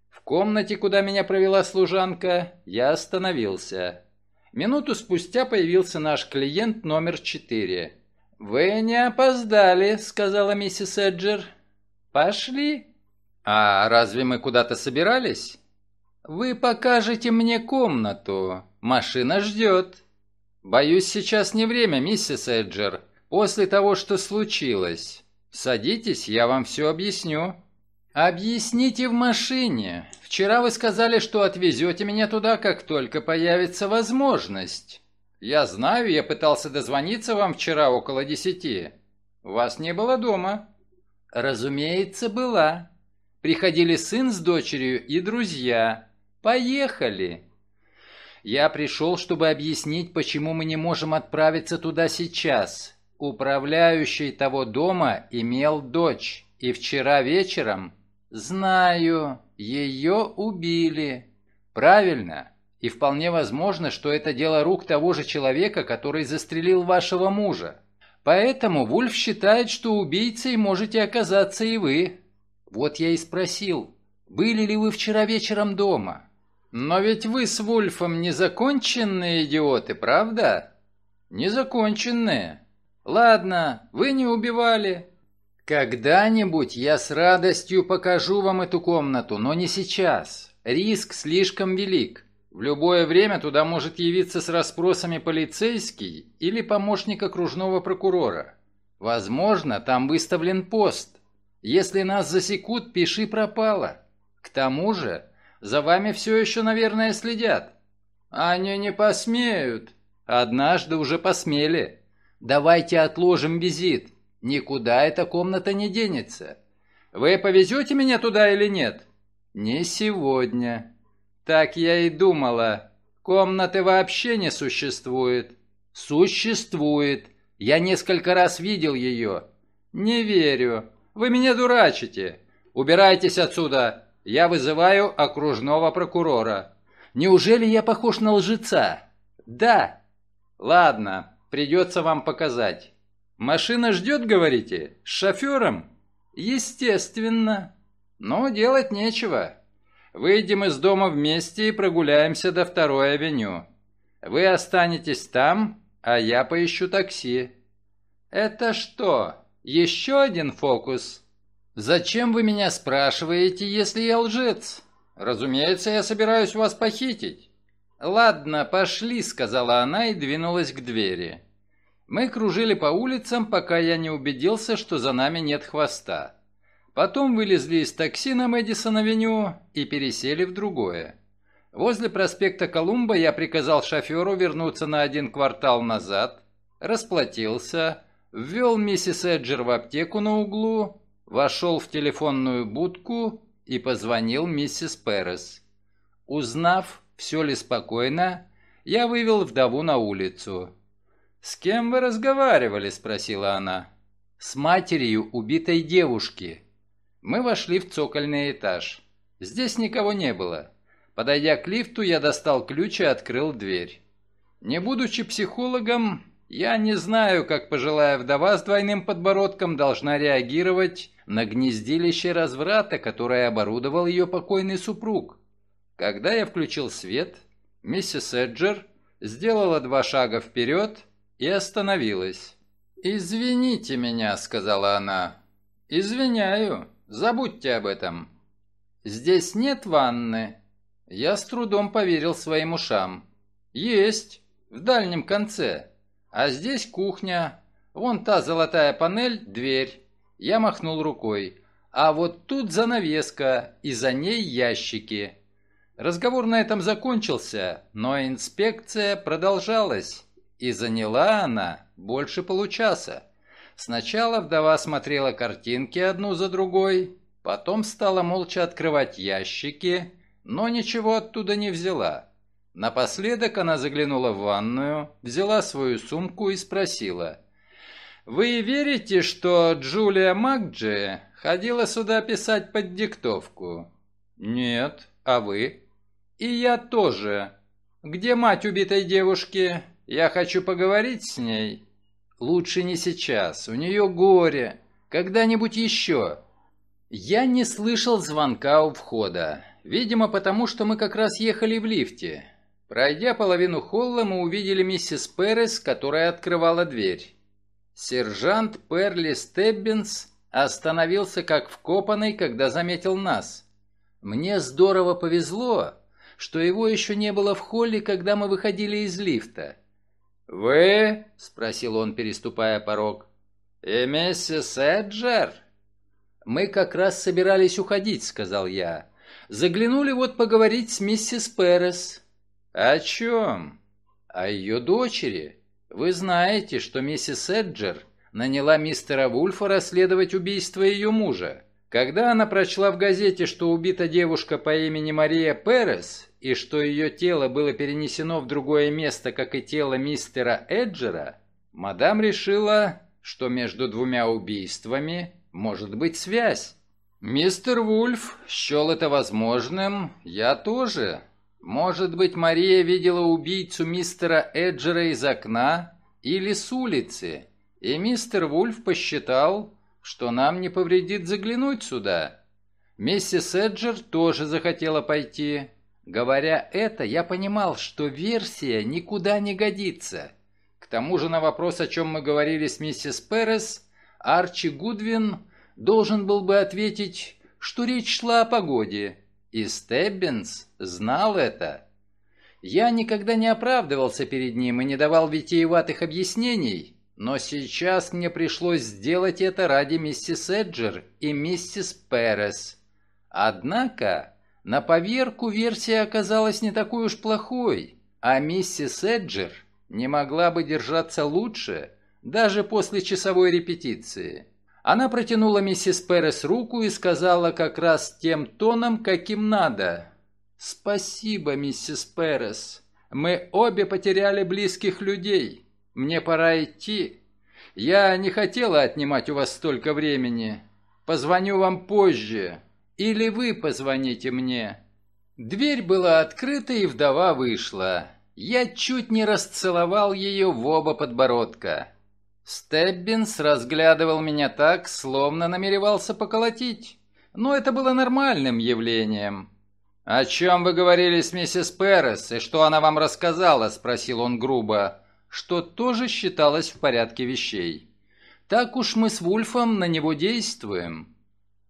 В комнате, куда меня провела служанка, я остановился. Минуту спустя появился наш клиент номер четыре. «Вы не опоздали», — сказала миссис Эджер. «Пошли». «А разве мы куда-то собирались?» «Вы покажете мне комнату. Машина ждет». «Боюсь, сейчас не время, миссис Эджер. После того, что случилось. Садитесь, я вам все объясню». «Объясните в машине. Вчера вы сказали, что отвезете меня туда, как только появится возможность». «Я знаю, я пытался дозвониться вам вчера около десяти. Вас не было дома». «Разумеется, была. Приходили сын с дочерью и друзья. Поехали». «Я пришел, чтобы объяснить, почему мы не можем отправиться туда сейчас. Управляющий того дома имел дочь, и вчера вечером...» «Знаю, ее убили». «Правильно. И вполне возможно, что это дело рук того же человека, который застрелил вашего мужа. Поэтому Вульф считает, что убийцей можете оказаться и вы. Вот я и спросил, были ли вы вчера вечером дома? Но ведь вы с Вульфом незаконченные идиоты, правда? Незаконченные. Ладно, вы не убивали. Когда-нибудь я с радостью покажу вам эту комнату, но не сейчас. Риск слишком велик. В любое время туда может явиться с расспросами полицейский или помощник окружного прокурора. Возможно, там выставлен пост. Если нас засекут, пиши пропало. К тому же, за вами все еще, наверное, следят. Они не посмеют. Однажды уже посмели. Давайте отложим визит. Никуда эта комната не денется. Вы повезете меня туда или нет? Не сегодня. «Так я и думала. Комнаты вообще не существует». «Существует. Я несколько раз видел ее». «Не верю. Вы меня дурачите. Убирайтесь отсюда. Я вызываю окружного прокурора». «Неужели я похож на лжеца?» «Да». «Ладно, придется вам показать». «Машина ждет, говорите? С шофером?» «Естественно». «Но делать нечего. Выйдем из дома вместе и прогуляемся до второй авеню. Вы останетесь там, а я поищу такси». «Это что, еще один фокус?» «Зачем вы меня спрашиваете, если я лжец?» «Разумеется, я собираюсь вас похитить». «Ладно, пошли», — сказала она и двинулась к двери. Мы кружили по улицам, пока я не убедился, что за нами нет хвоста. Потом вылезли из такси на Мэдисон-авеню и пересели в другое. Возле проспекта Колумба я приказал шоферу вернуться на один квартал назад, расплатился, ввел миссис Эджер в аптеку на углу, вошел в телефонную будку и позвонил миссис Перес. Узнав, все ли спокойно, я вывел вдову на улицу. «С кем вы разговаривали?» – спросила она. «С матерью убитой девушки». Мы вошли в цокольный этаж. Здесь никого не было. Подойдя к лифту, я достал ключ и открыл дверь. Не будучи психологом, я не знаю, как пожилая вдова с двойным подбородком должна реагировать на гнездилище разврата, которое оборудовал ее покойный супруг. Когда я включил свет, миссис Эджер сделала два шага вперед и остановилась. «Извините меня», — сказала она. «Извиняю. Забудьте об этом». «Здесь нет ванны?» Я с трудом поверил своим ушам. «Есть. В дальнем конце. А здесь кухня. Вон та золотая панель, дверь». Я махнул рукой. «А вот тут занавеска, и за ней ящики». Разговор на этом закончился, но инспекция продолжалась. И заняла она больше получаса. Сначала вдова смотрела картинки одну за другой, потом стала молча открывать ящики, но ничего оттуда не взяла. Напоследок она заглянула в ванную, взяла свою сумку и спросила. «Вы верите, что Джулия Макджи ходила сюда писать под диктовку?» «Нет. А вы?» «И я тоже. Где мать убитой девушки? Я хочу поговорить с ней. Лучше не сейчас, у нее горе. Когда-нибудь еще. Я не слышал звонка у входа. Видимо, потому что мы как раз ехали в лифте. Пройдя половину холла, мы увидели миссис Перес, которая открывала дверь. Сержант Перли Стеббинс остановился как вкопанный, когда заметил нас. Мне здорово повезло, что его еще не было в холле, когда мы выходили из лифта. «Вы?» — спросил он, переступая порог. «И миссис Эджер?» «Мы как раз собирались уходить», — сказал я. «Заглянули вот поговорить с миссис Перес». «О чем?» «О ее дочери. Вы знаете, что миссис Эджер наняла мистера Вульфа расследовать убийство ее мужа. Когда она прочла в газете, что убита девушка по имени Мария Перес, и что ее тело было перенесено в другое место, как и тело мистера Эджера, мадам решила, что между двумя убийствами может быть связь. Мистер Вульф счел это возможным, я тоже. Может быть, Мария видела убийцу мистера Эджера из окна или с улицы, и мистер Вульф посчитал, что нам не повредит заглянуть сюда. Миссис Эджер тоже захотела пойти, Говоря это, я понимал, что версия никуда не годится. К тому же на вопрос, о чем мы говорили с миссис Перес, Арчи Гудвин должен был бы ответить, что речь шла о погоде. И Стеббинс знал это. Я никогда не оправдывался перед ним и не давал витиеватых объяснений, но сейчас мне пришлось сделать это ради миссис Эджер и миссис Перес. Однако на поверку версия оказалась не такой уж плохой, а миссис Эджер не могла бы держаться лучше даже после часовой репетиции. Она протянула миссис Перес руку и сказала как раз тем тоном, каким надо. «Спасибо, миссис Перес. Мы обе потеряли близких людей. Мне пора идти. Я не хотела отнимать у вас столько времени. Позвоню вам позже». Или вы позвоните мне». Дверь была открыта, и вдова вышла. Я чуть не расцеловал ее в оба подбородка. Стеббинс разглядывал меня так, словно намеревался поколотить. Но это было нормальным явлением. «О чем вы говорили с миссис Перес, и что она вам рассказала?» – спросил он грубо, что тоже считалось в порядке вещей. «Так уж мы с Вульфом на него действуем.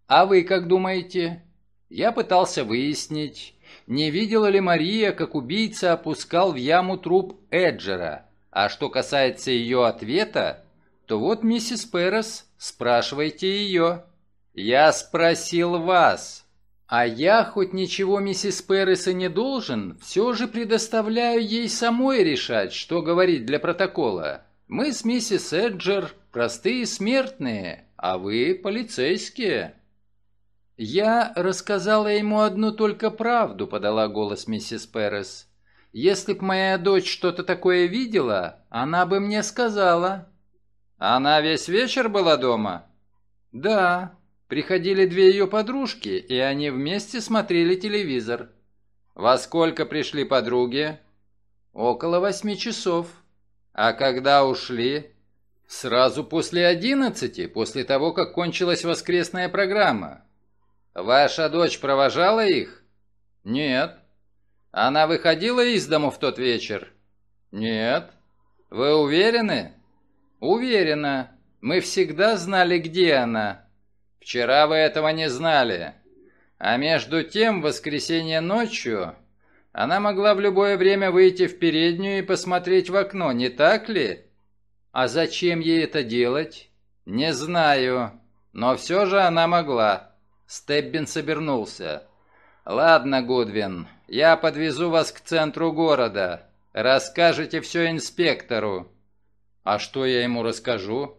А вы как думаете?» Я пытался выяснить, не видела ли Мария, как убийца опускал в яму труп Эджера. А что касается ее ответа, то вот миссис Перес, спрашивайте ее. Я спросил вас. А я, хоть ничего миссис Перес и не должен, все же предоставляю ей самой решать, что говорить для протокола. Мы с миссис Эджер простые смертные, а вы полицейские». «Я рассказала ему одну только правду», — подала голос миссис Перес. «Если б моя дочь что-то такое видела, она бы мне сказала». «Она весь вечер была дома?» «Да, Приходили две ее подружки, и они вместе смотрели телевизор. Во сколько пришли подруги? Около восьми часов. А когда ушли? Сразу после одиннадцати, после того, как кончилась воскресная программа. Ваша дочь провожала их? Нет. Она выходила из дому в тот вечер? Нет. Вы уверены? Уверена. Мы всегда знали, где она. Вчера вы этого не знали. А между тем, в воскресенье ночью она могла в любое время выйти в переднюю и посмотреть в окно, не так ли? А зачем ей это делать? Не знаю, но все же она могла. Стеббин собернулся. Ладно, Гудвин, я подвезу вас к центру города. Расскажете все инспектору. А что я ему расскажу?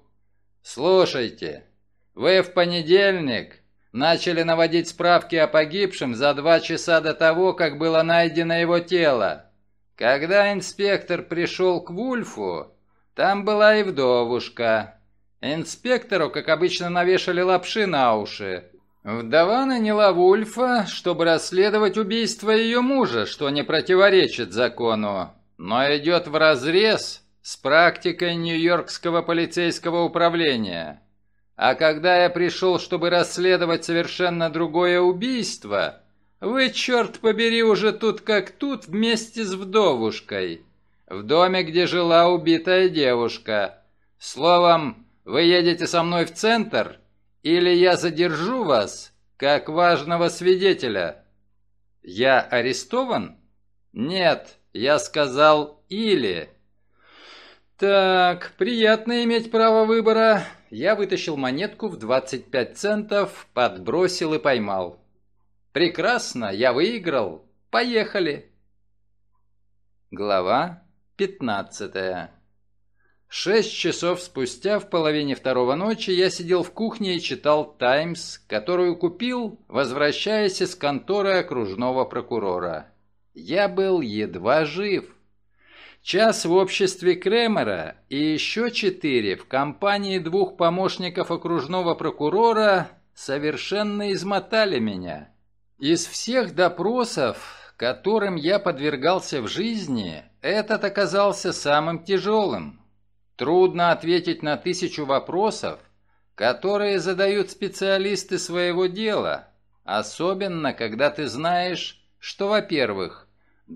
Слушайте, вы в понедельник начали наводить справки о погибшем за два часа до того, как было найдено его тело. Когда инспектор пришел к Вульфу, там была и вдовушка. Инспектору, как обычно, навешали лапши на уши. Вдова наняла Вульфа, чтобы расследовать убийство ее мужа, что не противоречит закону, но идет вразрез с практикой Нью-Йоркского полицейского управления. А когда я пришел, чтобы расследовать совершенно другое убийство, вы, черт побери, уже тут как тут вместе с вдовушкой. В доме, где жила убитая девушка. Словом, вы едете со мной в центр, или я задержу вас, как важного свидетеля. Я арестован? Нет, я сказал «или». Так, приятно иметь право выбора я вытащил монетку в 25 центов, подбросил и поймал. «Прекрасно, я выиграл. Поехали!» Глава 15 Шесть часов спустя, в половине второго ночи, я сидел в кухне и читал «Таймс», которую купил, возвращаясь из конторы окружного прокурора. Я был едва жив. Час в обществе Кремера и еще четыре в компании двух помощников окружного прокурора совершенно измотали меня. Из всех допросов, которым я подвергался в жизни, этот оказался самым тяжелым. Трудно ответить на тысячу вопросов, которые задают специалисты своего дела, особенно когда ты знаешь, что, во-первых,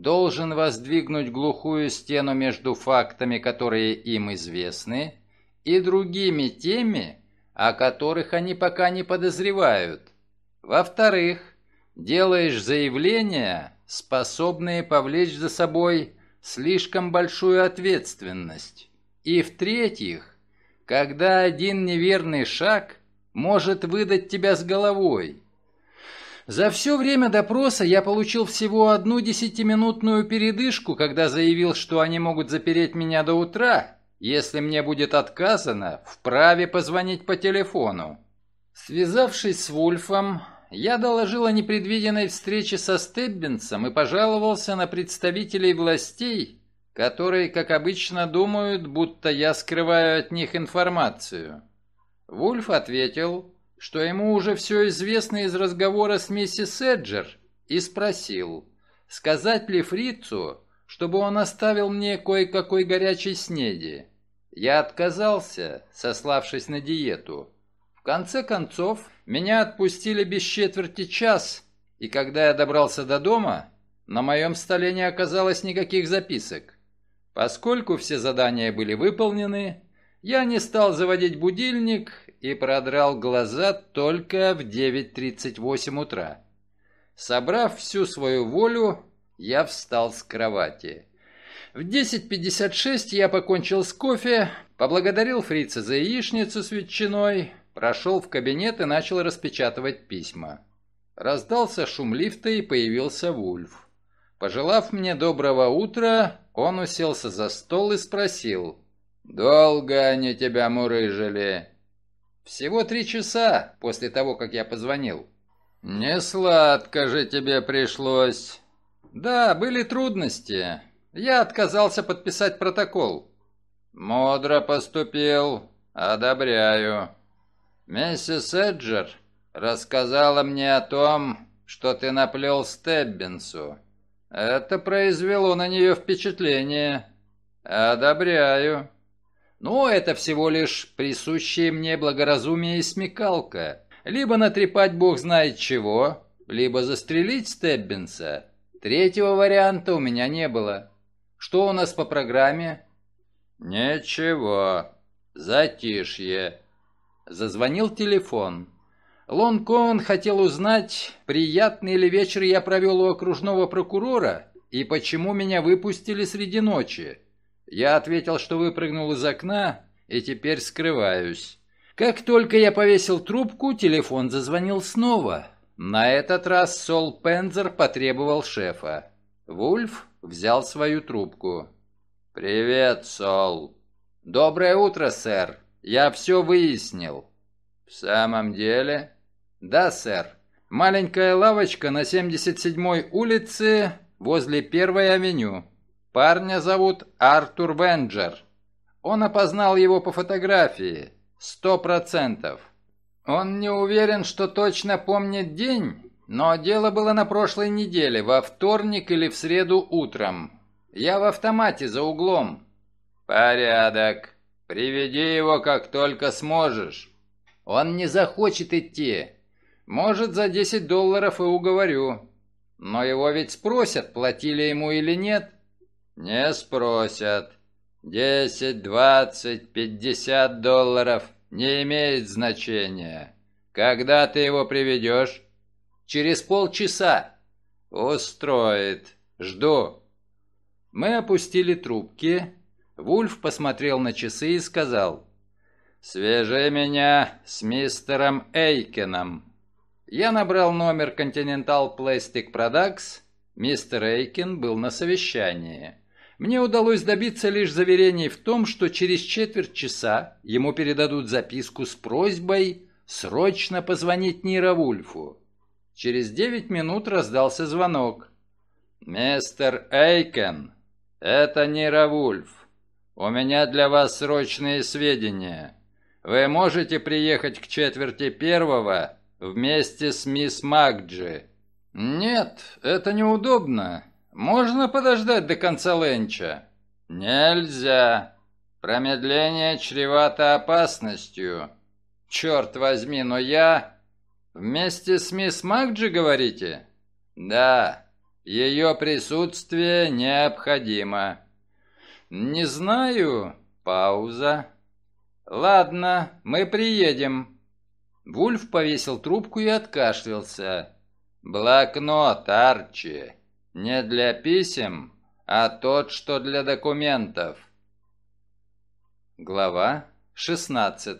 должен воздвигнуть глухую стену между фактами, которые им известны, и другими теми, о которых они пока не подозревают. Во-вторых, делаешь заявления, способные повлечь за собой слишком большую ответственность. И в-третьих, когда один неверный шаг может выдать тебя с головой – за все время допроса я получил всего одну десятиминутную передышку, когда заявил, что они могут запереть меня до утра, если мне будет отказано вправе позвонить по телефону. Связавшись с Вульфом, я доложил о непредвиденной встрече со Стеббинсом и пожаловался на представителей властей, которые, как обычно, думают, будто я скрываю от них информацию. Вульф ответил, что ему уже все известно из разговора с миссис Эджер, и спросил, сказать ли фрицу, чтобы он оставил мне кое-какой горячей снеди. Я отказался, сославшись на диету. В конце концов, меня отпустили без четверти час, и когда я добрался до дома, на моем столе не оказалось никаких записок. Поскольку все задания были выполнены, я не стал заводить будильник и продрал глаза только в 9.38 утра. Собрав всю свою волю, я встал с кровати. В 10.56 я покончил с кофе, поблагодарил фрица за яичницу с ветчиной, прошел в кабинет и начал распечатывать письма. Раздался шум лифта и появился Вульф. Пожелав мне доброго утра, он уселся за стол и спросил. «Долго они тебя мурыжили?» «Всего три часа после того, как я позвонил». «Не сладко же тебе пришлось». «Да, были трудности. Я отказался подписать протокол». «Мудро поступил. Одобряю. Миссис Эджер рассказала мне о том, что ты наплел Стеббинсу. Это произвело на нее впечатление. Одобряю. Ну, это всего лишь присущее мне благоразумие и смекалка. Либо натрепать бог знает чего, либо застрелить Стеббинса. Третьего варианта у меня не было. Что у нас по программе? Ничего. Затишье. Зазвонил телефон. Лон Коэн хотел узнать, приятный ли вечер я провел у окружного прокурора и почему меня выпустили среди ночи. Я ответил, что выпрыгнул из окна и теперь скрываюсь. Как только я повесил трубку, телефон зазвонил снова. На этот раз Сол Пензер потребовал шефа. Вульф взял свою трубку. «Привет, Сол». «Доброе утро, сэр. Я все выяснил». «В самом деле?» «Да, сэр. Маленькая лавочка на 77-й улице возле Первой авеню. Парня зовут Артур Венджер. Он опознал его по фотографии. Сто процентов. Он не уверен, что точно помнит день, но дело было на прошлой неделе, во вторник или в среду утром. Я в автомате за углом. Порядок. Приведи его, как только сможешь. Он не захочет идти. Может, за 10 долларов и уговорю. Но его ведь спросят, платили ему или нет. Не спросят. 10, 20, 50 долларов не имеет значения. Когда ты его приведешь? Через полчаса. Устроит. Жду. Мы опустили трубки. Вульф посмотрел на часы и сказал. «Свяжи меня с мистером Эйкеном». Я набрал номер Continental Plastic Products. Мистер Эйкин был на совещании. Мне удалось добиться лишь заверений в том, что через четверть часа ему передадут записку с просьбой срочно позвонить Нира Вульфу. Через девять минут раздался звонок. «Мистер Эйкен, это Нира Вульф. У меня для вас срочные сведения. Вы можете приехать к четверти первого вместе с мисс Макджи. «Нет, это неудобно. Можно подождать до конца ленча?» «Нельзя. Промедление чревато опасностью. Черт возьми, но я...» «Вместе с мисс Макджи, говорите?» «Да, ее присутствие необходимо». «Не знаю. Пауза». «Ладно, мы приедем». Вульф повесил трубку и откашлялся. «Блокнот, Арчи. Не для писем, а тот, что для документов». Глава 16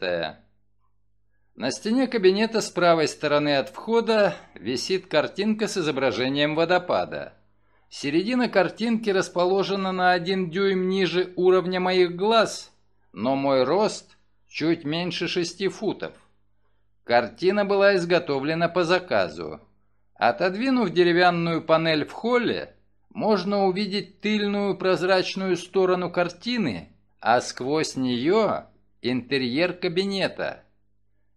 На стене кабинета с правой стороны от входа висит картинка с изображением водопада. Середина картинки расположена на один дюйм ниже уровня моих глаз, но мой рост чуть меньше шести футов. Картина была изготовлена по заказу. Отодвинув деревянную панель в холле, можно увидеть тыльную прозрачную сторону картины, а сквозь нее интерьер кабинета.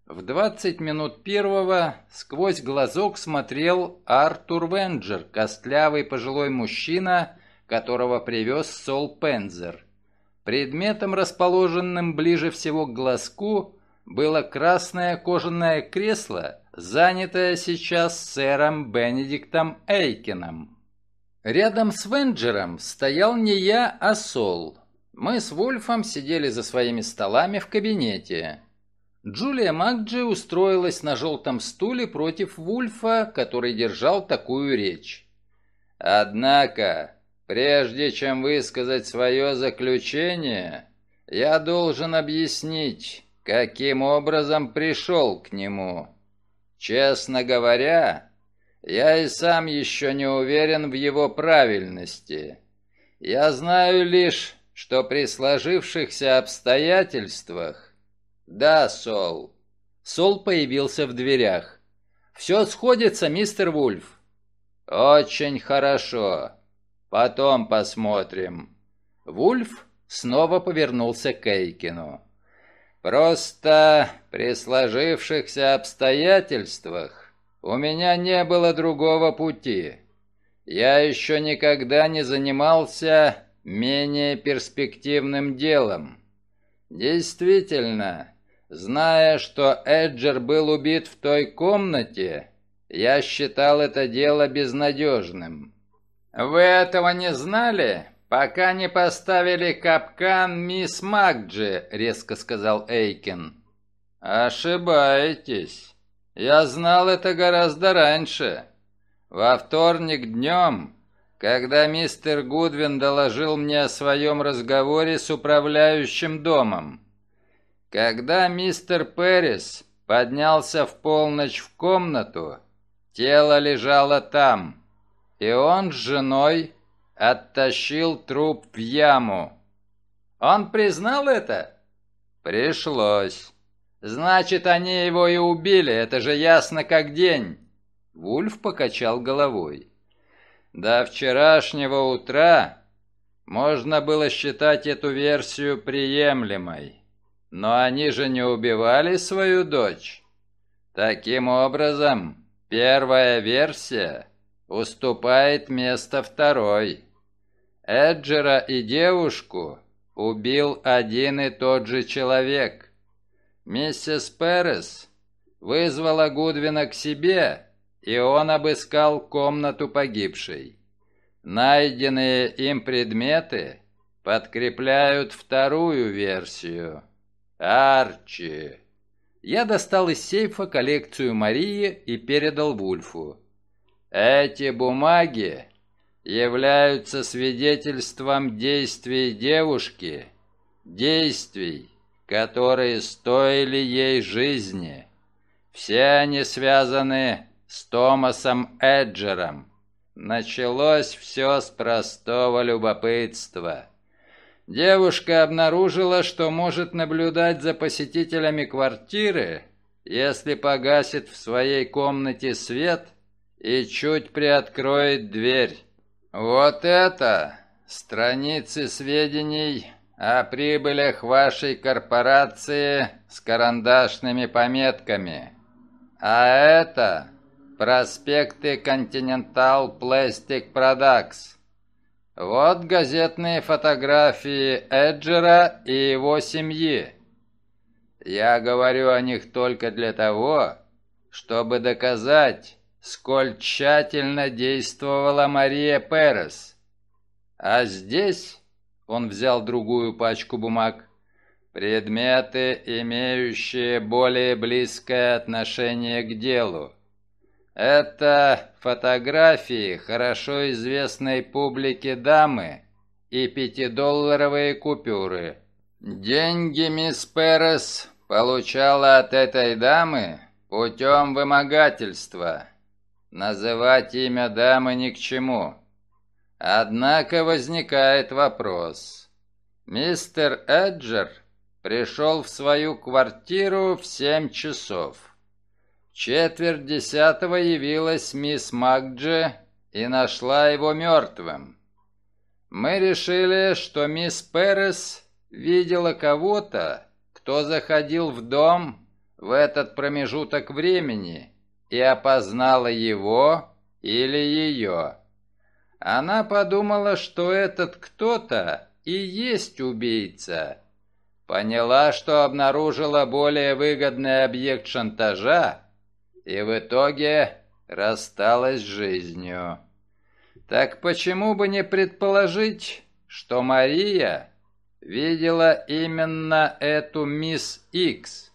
В 20 минут первого сквозь глазок смотрел Артур Венджер, костлявый пожилой мужчина, которого привез Сол Пензер. Предметом, расположенным ближе всего к глазку, было красное кожаное кресло занятая сейчас сэром Бенедиктом Эйкином. Рядом с Венджером стоял не я, а Сол. Мы с Вульфом сидели за своими столами в кабинете. Джулия Макджи устроилась на желтом стуле против Вульфа, который держал такую речь. «Однако, прежде чем высказать свое заключение, я должен объяснить, каким образом пришел к нему. Честно говоря, я и сам еще не уверен в его правильности. Я знаю лишь, что при сложившихся обстоятельствах... Да, Сол. Сол появился в дверях. Все сходится, мистер Вульф. Очень хорошо. Потом посмотрим. Вульф снова повернулся к Эйкину. Просто при сложившихся обстоятельствах у меня не было другого пути. Я еще никогда не занимался менее перспективным делом. Действительно, зная, что Эджер был убит в той комнате, я считал это дело безнадежным. Вы этого не знали? «Пока не поставили капкан мисс Макджи», — резко сказал Эйкин. «Ошибаетесь. Я знал это гораздо раньше. Во вторник днем, когда мистер Гудвин доложил мне о своем разговоре с управляющим домом. Когда мистер Перрис поднялся в полночь в комнату, тело лежало там, и он с женой оттащил труп в яму. Он признал это? Пришлось. Значит, они его и убили, это же ясно как день. Вульф покачал головой. До вчерашнего утра можно было считать эту версию приемлемой. Но они же не убивали свою дочь. Таким образом, первая версия уступает место второй. Эджера и девушку убил один и тот же человек. Миссис Перес вызвала Гудвина к себе, и он обыскал комнату погибшей. Найденные им предметы подкрепляют вторую версию. Арчи. Я достал из сейфа коллекцию Марии и передал Вульфу. Эти бумаги являются свидетельством действий девушки, действий, которые стоили ей жизни. Все они связаны с Томасом Эджером. Началось все с простого любопытства. Девушка обнаружила, что может наблюдать за посетителями квартиры, если погасит в своей комнате свет и чуть приоткроет дверь. Вот это страницы сведений о прибылях вашей корпорации с карандашными пометками. А это проспекты Continental Plastic Products. Вот газетные фотографии Эджера и его семьи. Я говорю о них только для того, чтобы доказать, сколь тщательно действовала Мария Перес. А здесь он взял другую пачку бумаг. Предметы, имеющие более близкое отношение к делу. Это фотографии хорошо известной публике дамы и пятидолларовые купюры. Деньги мисс Перес получала от этой дамы путем вымогательства. Называть имя дамы ни к чему. Однако возникает вопрос. Мистер Эджер пришел в свою квартиру в семь часов. четверть десятого явилась мисс Макджи и нашла его мертвым. Мы решили, что мисс Перес видела кого-то, кто заходил в дом в этот промежуток времени и опознала его или ее. Она подумала, что этот кто-то и есть убийца. Поняла, что обнаружила более выгодный объект шантажа и в итоге рассталась с жизнью. Так почему бы не предположить, что Мария видела именно эту мисс Икс?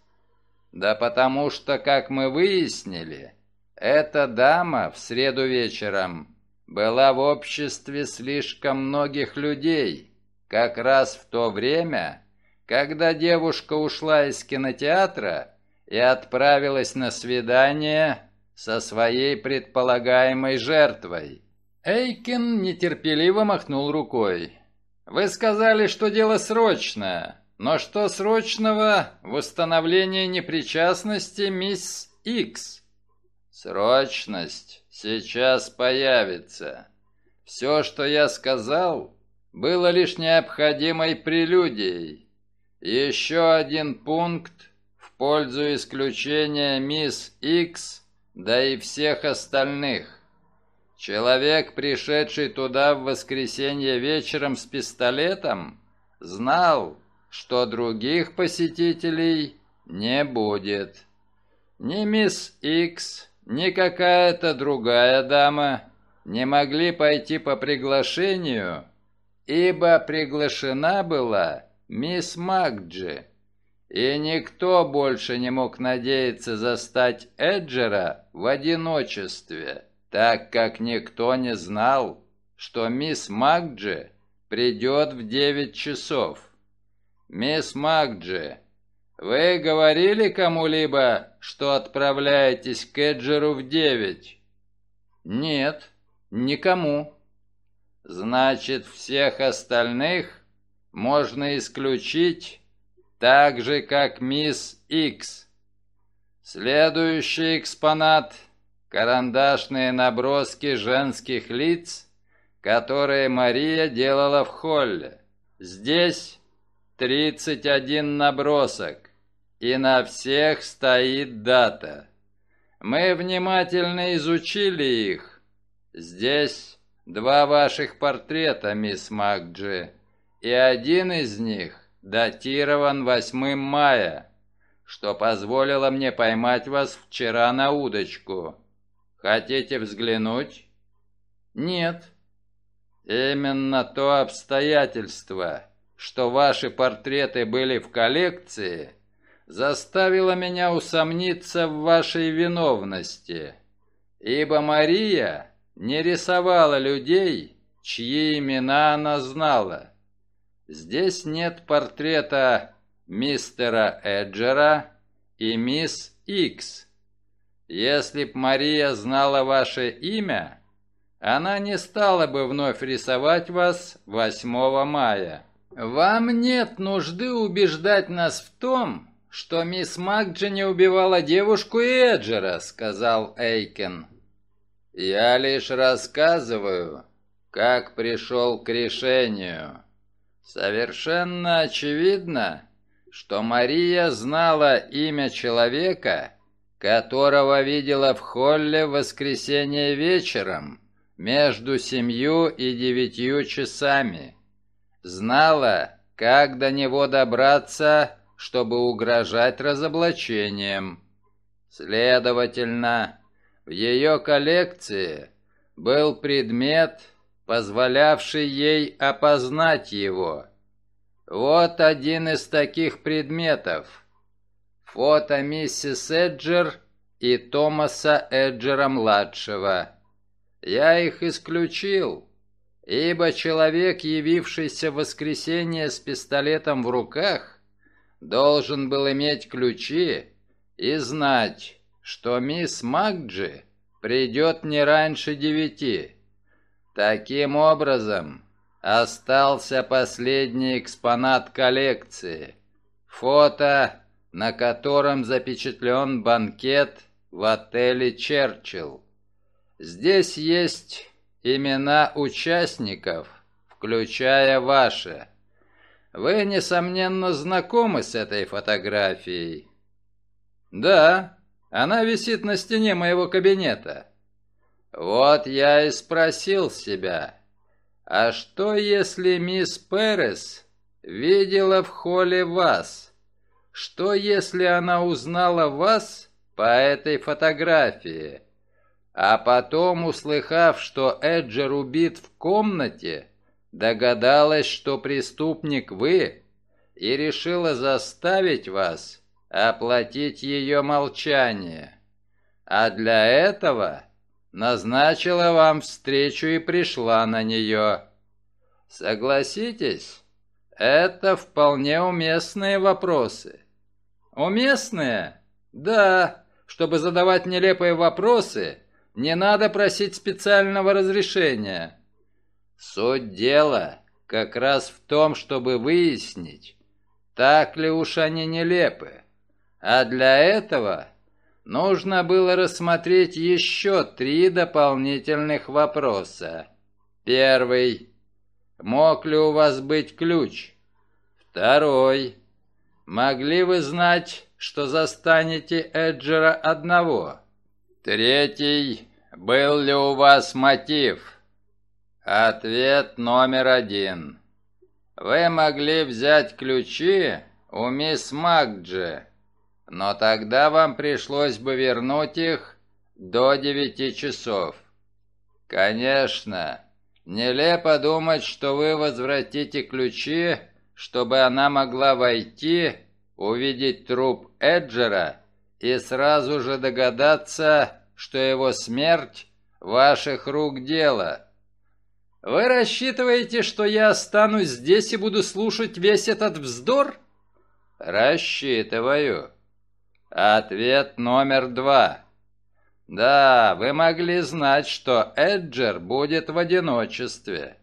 Да потому что, как мы выяснили, эта дама в среду вечером была в обществе слишком многих людей, как раз в то время, когда девушка ушла из кинотеатра и отправилась на свидание со своей предполагаемой жертвой. Эйкин нетерпеливо махнул рукой. «Вы сказали, что дело срочное, но что срочного в установлении непричастности мисс Икс?» «Срочность сейчас появится. Все, что я сказал, было лишь необходимой прелюдией. Еще один пункт в пользу исключения мисс Икс, да и всех остальных. Человек, пришедший туда в воскресенье вечером с пистолетом, знал, что других посетителей не будет. Ни мисс Икс, ни какая-то другая дама не могли пойти по приглашению, ибо приглашена была мисс Макджи, и никто больше не мог надеяться застать Эджера в одиночестве так как никто не знал, что мисс Макджи придет в девять часов. Мисс Макджи, вы говорили кому-либо, что отправляетесь к Эджеру в девять? Нет, никому. Значит, всех остальных можно исключить так же, как мисс Икс. Следующий экспонат — карандашные наброски женских лиц, которые Мария делала в холле. Здесь 31 набросок, и на всех стоит дата. Мы внимательно изучили их. Здесь два ваших портрета, мисс Макджи, и один из них датирован 8 мая, что позволило мне поймать вас вчера на удочку. Хотите взглянуть? Нет. Именно то обстоятельство, что ваши портреты были в коллекции, заставило меня усомниться в вашей виновности, ибо Мария не рисовала людей, чьи имена она знала. Здесь нет портрета мистера Эджера и мисс Икс. Если б Мария знала ваше имя, она не стала бы вновь рисовать вас 8 мая. Вам нет нужды убеждать нас в том, что мисс Макджи не убивала девушку Эджера, сказал Эйкен. Я лишь рассказываю, как пришел к решению. Совершенно очевидно, что Мария знала имя человека, которого видела в холле в воскресенье вечером, между семью и девятью часами. Знала, как до него добраться, чтобы угрожать разоблачением. Следовательно, в ее коллекции был предмет, позволявший ей опознать его. Вот один из таких предметов – Фото миссис Эджер и Томаса Эджера-младшего. Я их исключил, ибо человек, явившийся в воскресенье с пистолетом в руках, должен был иметь ключи и знать, что мисс Макджи придет не раньше девяти. Таким образом, остался последний экспонат коллекции. Фото на котором запечатлен банкет в отеле «Черчилл». Здесь есть имена участников, включая ваше. Вы, несомненно, знакомы с этой фотографией. Да, она висит на стене моего кабинета. Вот я и спросил себя, а что если мисс Перес видела в холле вас? Что, если она узнала вас по этой фотографии. А потом, услыхав, что Эджер убит в комнате, догадалась, что преступник вы, и решила заставить вас оплатить ее молчание. А для этого назначила вам встречу и пришла на нее. Согласитесь, это вполне уместные вопросы. Уместные? Да, чтобы задавать нелепые вопросы, не надо просить специального разрешения. Суть дела как раз в том, чтобы выяснить, так ли уж они нелепы. А для этого нужно было рассмотреть еще три дополнительных вопроса. Первый. Мог ли у вас быть ключ? Второй. Могли вы знать, что застанете Эджера одного? Третий. Был ли у вас мотив? Ответ номер один. Вы могли взять ключи у мисс Макджи, но тогда вам пришлось бы вернуть их до девяти часов. Конечно, нелепо думать, что вы возвратите ключи, чтобы она могла войти, увидеть труп Эджера и сразу же догадаться, что его смерть ваших рук дело. Вы рассчитываете, что я останусь здесь и буду слушать весь этот вздор? Рассчитываю. Ответ номер два. Да, вы могли знать, что Эджер будет в одиночестве.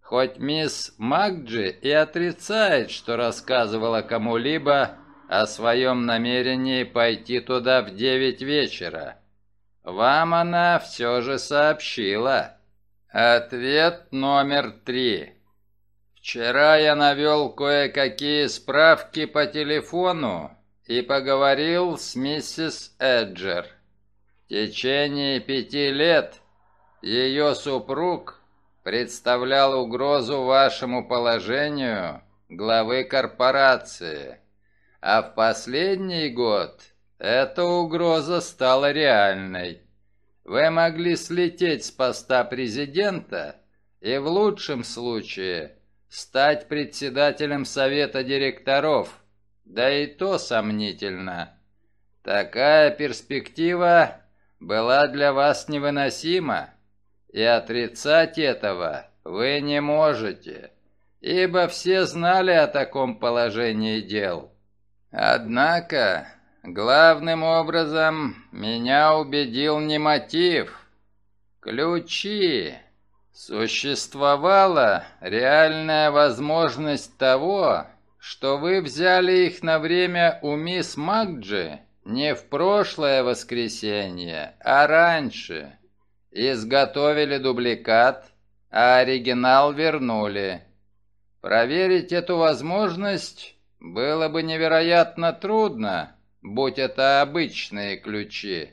Хоть мисс Макджи и отрицает, что рассказывала кому-либо о своем намерении пойти туда в девять вечера. Вам она все же сообщила. Ответ номер три. Вчера я навел кое-какие справки по телефону и поговорил с миссис Эджер. В течение пяти лет ее супруг представлял угрозу вашему положению главы корпорации, а в последний год эта угроза стала реальной. Вы могли слететь с поста президента и в лучшем случае стать председателем совета директоров – да и то сомнительно. Такая перспектива была для вас невыносима, и отрицать этого вы не можете, ибо все знали о таком положении дел. Однако, главным образом, меня убедил не мотив. Ключи. Существовала реальная возможность того, что вы взяли их на время у мисс Макджи не в прошлое воскресенье, а раньше. Изготовили дубликат, а оригинал вернули. Проверить эту возможность было бы невероятно трудно, будь это обычные ключи.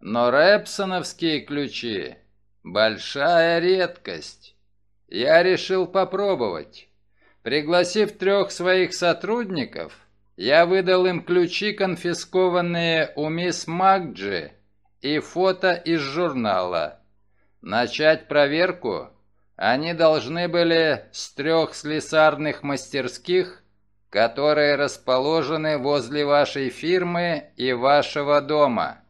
Но рэпсоновские ключи – большая редкость. Я решил попробовать. Пригласив трех своих сотрудников, я выдал им ключи, конфискованные у мисс Макджи, и фото из журнала. Начать проверку они должны были с трех слесарных мастерских, которые расположены возле вашей фирмы и вашего дома.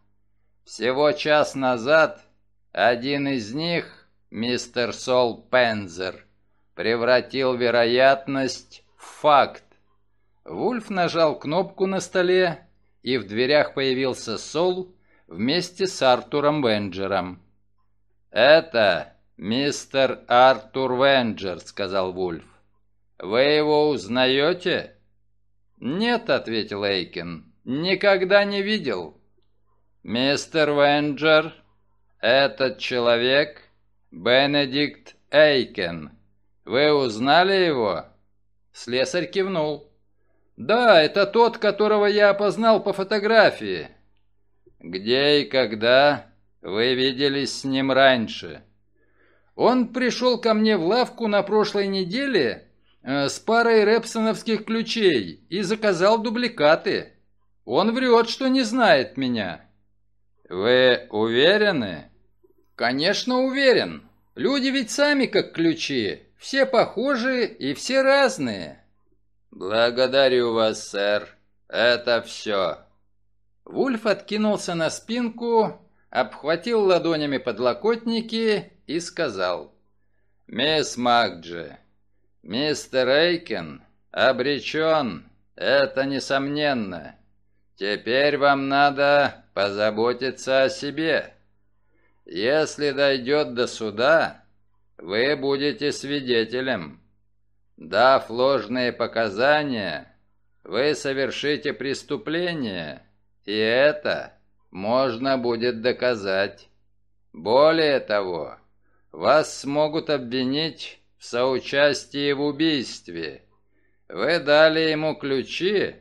Всего час назад один из них, мистер Сол Пензер, превратил вероятность в факт. Вульф нажал кнопку на столе, и в дверях появился Сол вместе с Артуром Венджером. «Это мистер Артур Венджер», — сказал Вульф. «Вы его узнаете?» «Нет», — ответил Эйкин, — «никогда не видел». «Мистер Венджер, этот человек — Бенедикт Эйкен, «Вы узнали его?» Слесарь кивнул. «Да, это тот, которого я опознал по фотографии». «Где и когда вы виделись с ним раньше?» «Он пришел ко мне в лавку на прошлой неделе с парой репсоновских ключей и заказал дубликаты». Он врет, что не знает меня». «Вы уверены?» «Конечно уверен. Люди ведь сами как ключи. Все похожи и все разные». «Благодарю вас, сэр. Это все». Вульф откинулся на спинку, обхватил ладонями подлокотники и сказал. «Мисс Макджи, мистер Эйкен обречен, это несомненно. Теперь вам надо позаботиться о себе. Если дойдет до суда, вы будете свидетелем. Дав ложные показания, вы совершите преступление, и это можно будет доказать. Более того, вас смогут обвинить в соучастии в убийстве. Вы дали ему ключи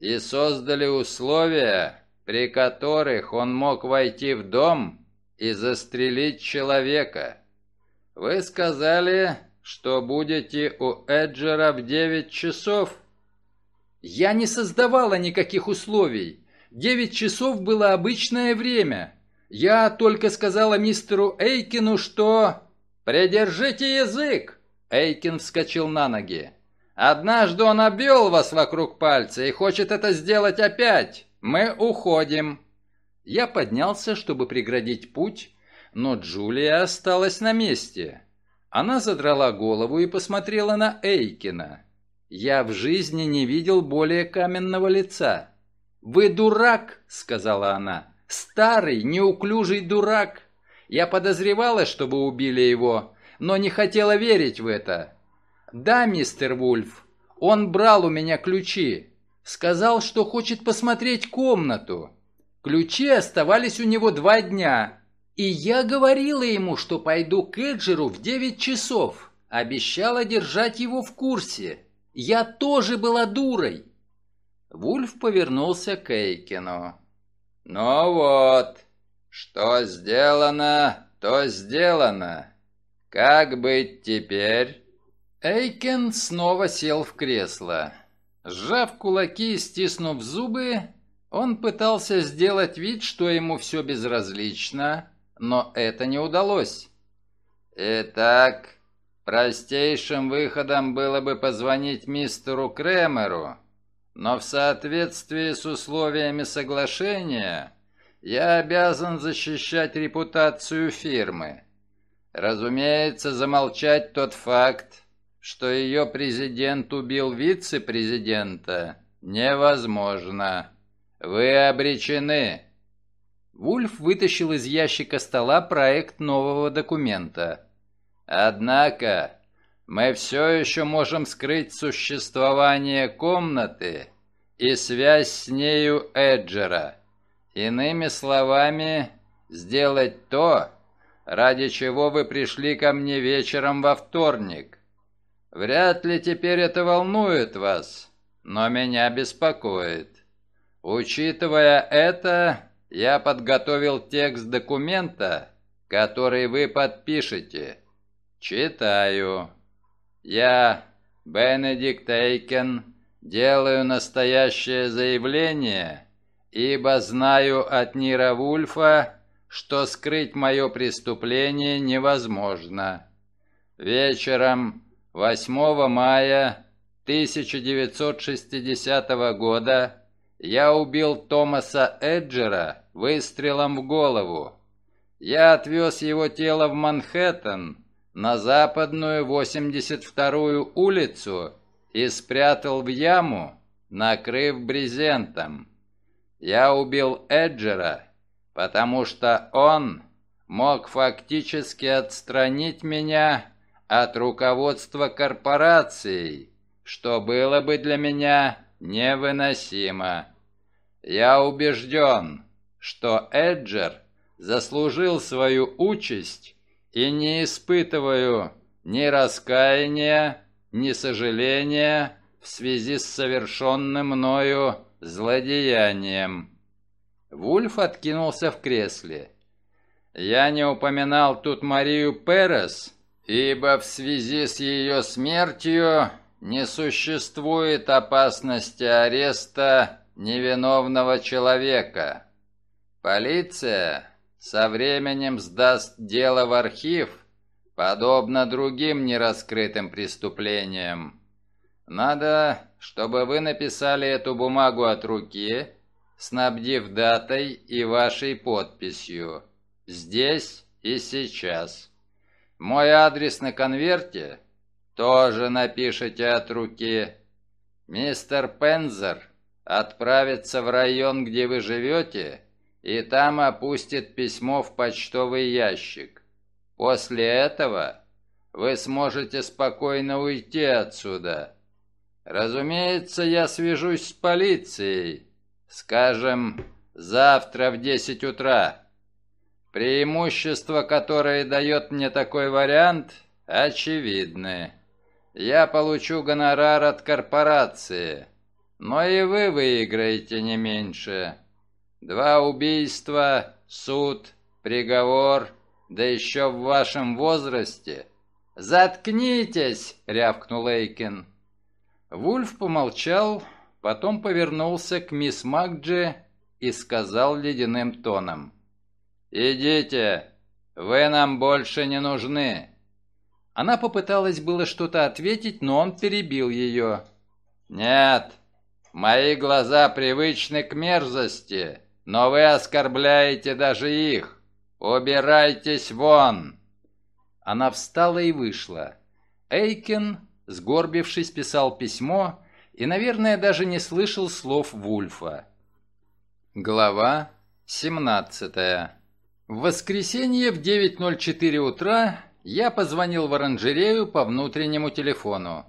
и создали условия, при которых он мог войти в дом и застрелить человека. Вы сказали, что будете у Эджера в девять часов. Я не создавала никаких условий. Девять часов было обычное время. Я только сказала мистеру Эйкину, что... «Придержите язык!» Эйкин вскочил на ноги. «Однажды он обвел вас вокруг пальца и хочет это сделать опять. Мы уходим». Я поднялся, чтобы преградить путь, но Джулия осталась на месте. Она задрала голову и посмотрела на Эйкина. Я в жизни не видел более каменного лица. «Вы дурак», — сказала она. «Старый, неуклюжий дурак. Я подозревала, что вы убили его, но не хотела верить в это. Да, мистер Вульф, он брал у меня ключи. Сказал, что хочет посмотреть комнату. Ключи оставались у него два дня. И я говорила ему, что пойду к Эджеру в девять часов. Обещала держать его в курсе. Я тоже была дурой. Вульф повернулся к Эйкину. «Ну вот, что сделано, то сделано. Как быть теперь?» Эйкен снова сел в кресло. Сжав кулаки и стиснув зубы, он пытался сделать вид, что ему все безразлично, но это не удалось. «Итак, простейшим выходом было бы позвонить мистеру Кремеру, но в соответствии с условиями соглашения я обязан защищать репутацию фирмы. Разумеется, замолчать тот факт, что ее президент убил вице-президента, невозможно. Вы обречены. Вульф вытащил из ящика стола проект нового документа. Однако мы все еще можем скрыть существование комнаты и связь с нею Эджера. Иными словами, сделать то, ради чего вы пришли ко мне вечером во вторник. Вряд ли теперь это волнует вас, но меня беспокоит. Учитывая это, я подготовил текст документа, который вы подпишете. Читаю. Я, Бенедикт Эйкен, делаю настоящее заявление, ибо знаю от Нира Вульфа, что скрыть мое преступление невозможно. Вечером 8 мая 1960 года я убил Томаса Эджера выстрелом в голову. Я отвез его тело в Манхэттен, на западную 82-ю улицу и спрятал в яму, накрыв брезентом. Я убил Эджера, потому что он мог фактически отстранить меня от руководства корпорацией, что было бы для меня невыносимо. Я убежден, что Эджер заслужил свою участь и не испытываю ни раскаяния, ни сожаления в связи с совершенным мною злодеянием». Вульф откинулся в кресле. «Я не упоминал тут Марию Перес, ибо в связи с ее смертью не существует опасности ареста невиновного человека. Полиция со временем сдаст дело в архив, подобно другим нераскрытым преступлениям. Надо, чтобы вы написали эту бумагу от руки, снабдив датой и вашей подписью. Здесь и сейчас. Мой адрес на конверте тоже напишите от руки. Мистер Пензер отправится в район, где вы живете, и там опустит письмо в почтовый ящик. После этого вы сможете спокойно уйти отсюда. Разумеется, я свяжусь с полицией. Скажем, завтра в 10 утра. Преимущество, которое дает мне такой вариант, очевидны. Я получу гонорар от корпорации, но и вы выиграете не меньше. Два убийства, суд, приговор, да еще в вашем возрасте. «Заткнитесь!» — рявкнул Эйкин. Вульф помолчал, потом повернулся к мисс Макджи и сказал ледяным тоном. «Идите, вы нам больше не нужны». Она попыталась было что-то ответить, но он перебил ее. «Нет, мои глаза привычны к мерзости, но вы оскорбляете даже их. Убирайтесь вон!» Она встала и вышла. Эйкен, сгорбившись, писал письмо и, наверное, даже не слышал слов Вульфа. Глава 17 В воскресенье в 9.04 утра я позвонил в оранжерею по внутреннему телефону.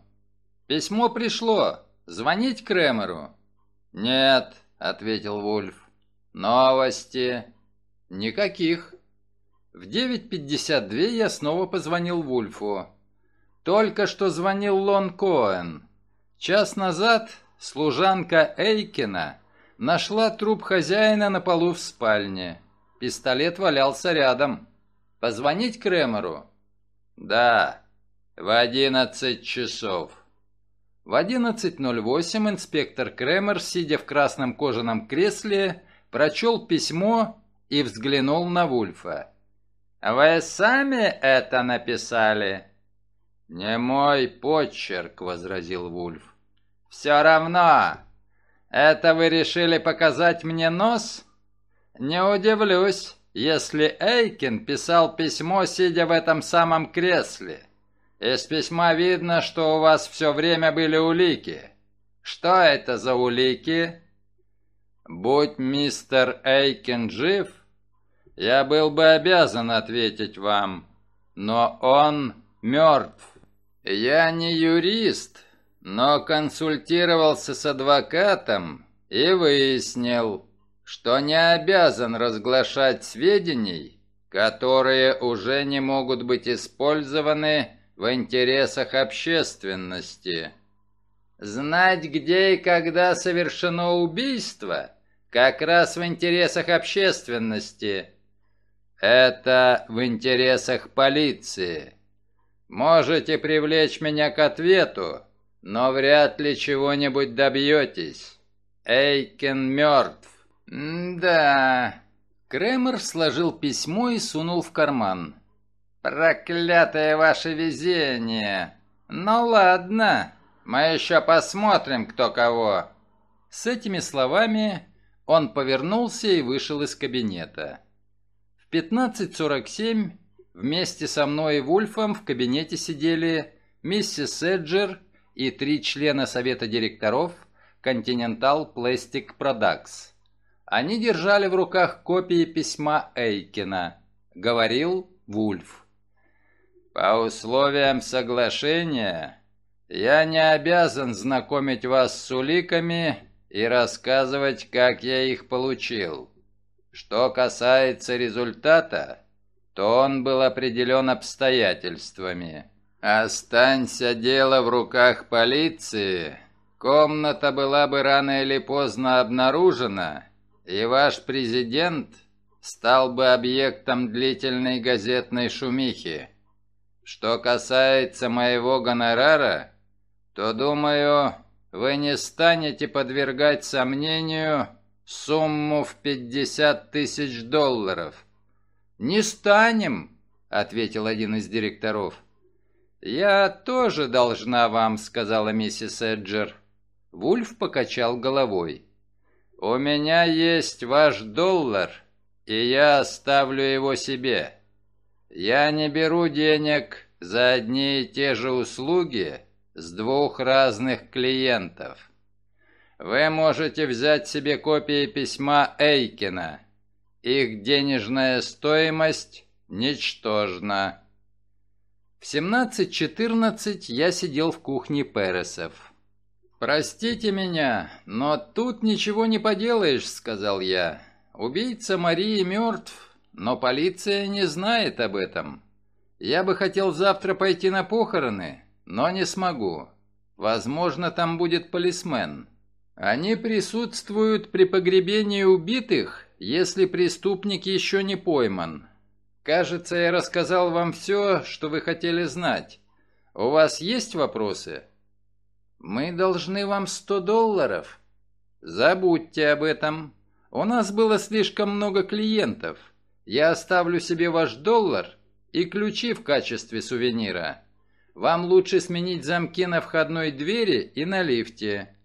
«Письмо пришло. Звонить Кремеру?» «Нет», — ответил Вульф. «Новости?» «Никаких». В 9.52 я снова позвонил Вульфу. Только что звонил Лон Коэн. Час назад служанка Эйкина нашла труп хозяина на полу в спальне. Пистолет валялся рядом. «Позвонить Кремеру?» «Да, в одиннадцать часов». В 11.08 инспектор Кремер, сидя в красном кожаном кресле, прочел письмо и взглянул на Вульфа. «Вы сами это написали?» «Не мой почерк», — возразил Вульф. «Все равно. Это вы решили показать мне нос? Не удивлюсь если Эйкин писал письмо, сидя в этом самом кресле. Из письма видно, что у вас все время были улики. Что это за улики? Будь мистер Эйкин жив, я был бы обязан ответить вам, но он мертв. Я не юрист, но консультировался с адвокатом и выяснил, что не обязан разглашать сведений, которые уже не могут быть использованы в интересах общественности. Знать, где и когда совершено убийство, как раз в интересах общественности. Это в интересах полиции. Можете привлечь меня к ответу, но вряд ли чего-нибудь добьетесь. Эйкен мертв. «Да...» Кремер сложил письмо и сунул в карман. «Проклятое ваше везение! Ну ладно, мы еще посмотрим, кто кого!» С этими словами он повернулся и вышел из кабинета. В 15.47 вместе со мной и Вульфом в кабинете сидели миссис Эджер и три члена совета директоров Continental Plastic Products. Они держали в руках копии письма Эйкина. Говорил Вульф. «По условиям соглашения я не обязан знакомить вас с уликами и рассказывать, как я их получил. Что касается результата, то он был определен обстоятельствами. Останься дело в руках полиции, комната была бы рано или поздно обнаружена, и ваш президент стал бы объектом длительной газетной шумихи. Что касается моего гонорара, то, думаю, вы не станете подвергать сомнению сумму в 50 тысяч долларов. «Не станем», — ответил один из директоров. «Я тоже должна вам», — сказала миссис Эджер. Вульф покачал головой. «У меня есть ваш доллар, и я оставлю его себе. Я не беру денег за одни и те же услуги с двух разных клиентов. Вы можете взять себе копии письма Эйкина. Их денежная стоимость ничтожна». В 17.14 я сидел в кухне Пересов. «Простите меня, но тут ничего не поделаешь», — сказал я. «Убийца Марии мертв, но полиция не знает об этом. Я бы хотел завтра пойти на похороны, но не смогу. Возможно, там будет полисмен. Они присутствуют при погребении убитых, если преступник еще не пойман. Кажется, я рассказал вам все, что вы хотели знать. У вас есть вопросы?» «Мы должны вам сто долларов». «Забудьте об этом. У нас было слишком много клиентов. Я оставлю себе ваш доллар и ключи в качестве сувенира. Вам лучше сменить замки на входной двери и на лифте.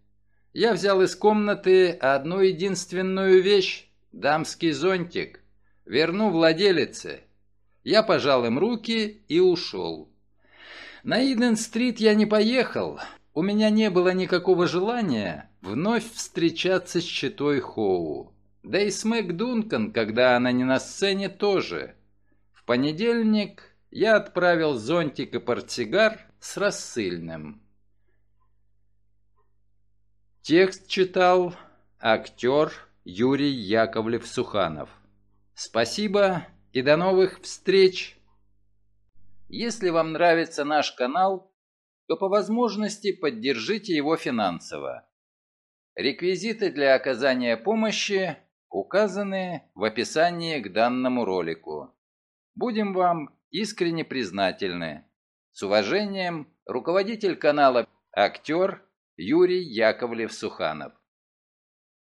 Я взял из комнаты одну единственную вещь – дамский зонтик. Верну владелице». Я пожал им руки и ушел. На Иден-стрит я не поехал. У меня не было никакого желания вновь встречаться с читой Хоу. Да и с Мэг Дункан, когда она не на сцене, тоже. В понедельник я отправил зонтик и портсигар с рассыльным. Текст читал актер Юрий Яковлев-Суханов. Спасибо и до новых встреч! Если вам нравится наш канал, то по возможности поддержите его финансово. Реквизиты для оказания помощи указаны в описании к данному ролику. Будем вам искренне признательны. С уважением, руководитель канала «Актер» Юрий Яковлев-Суханов.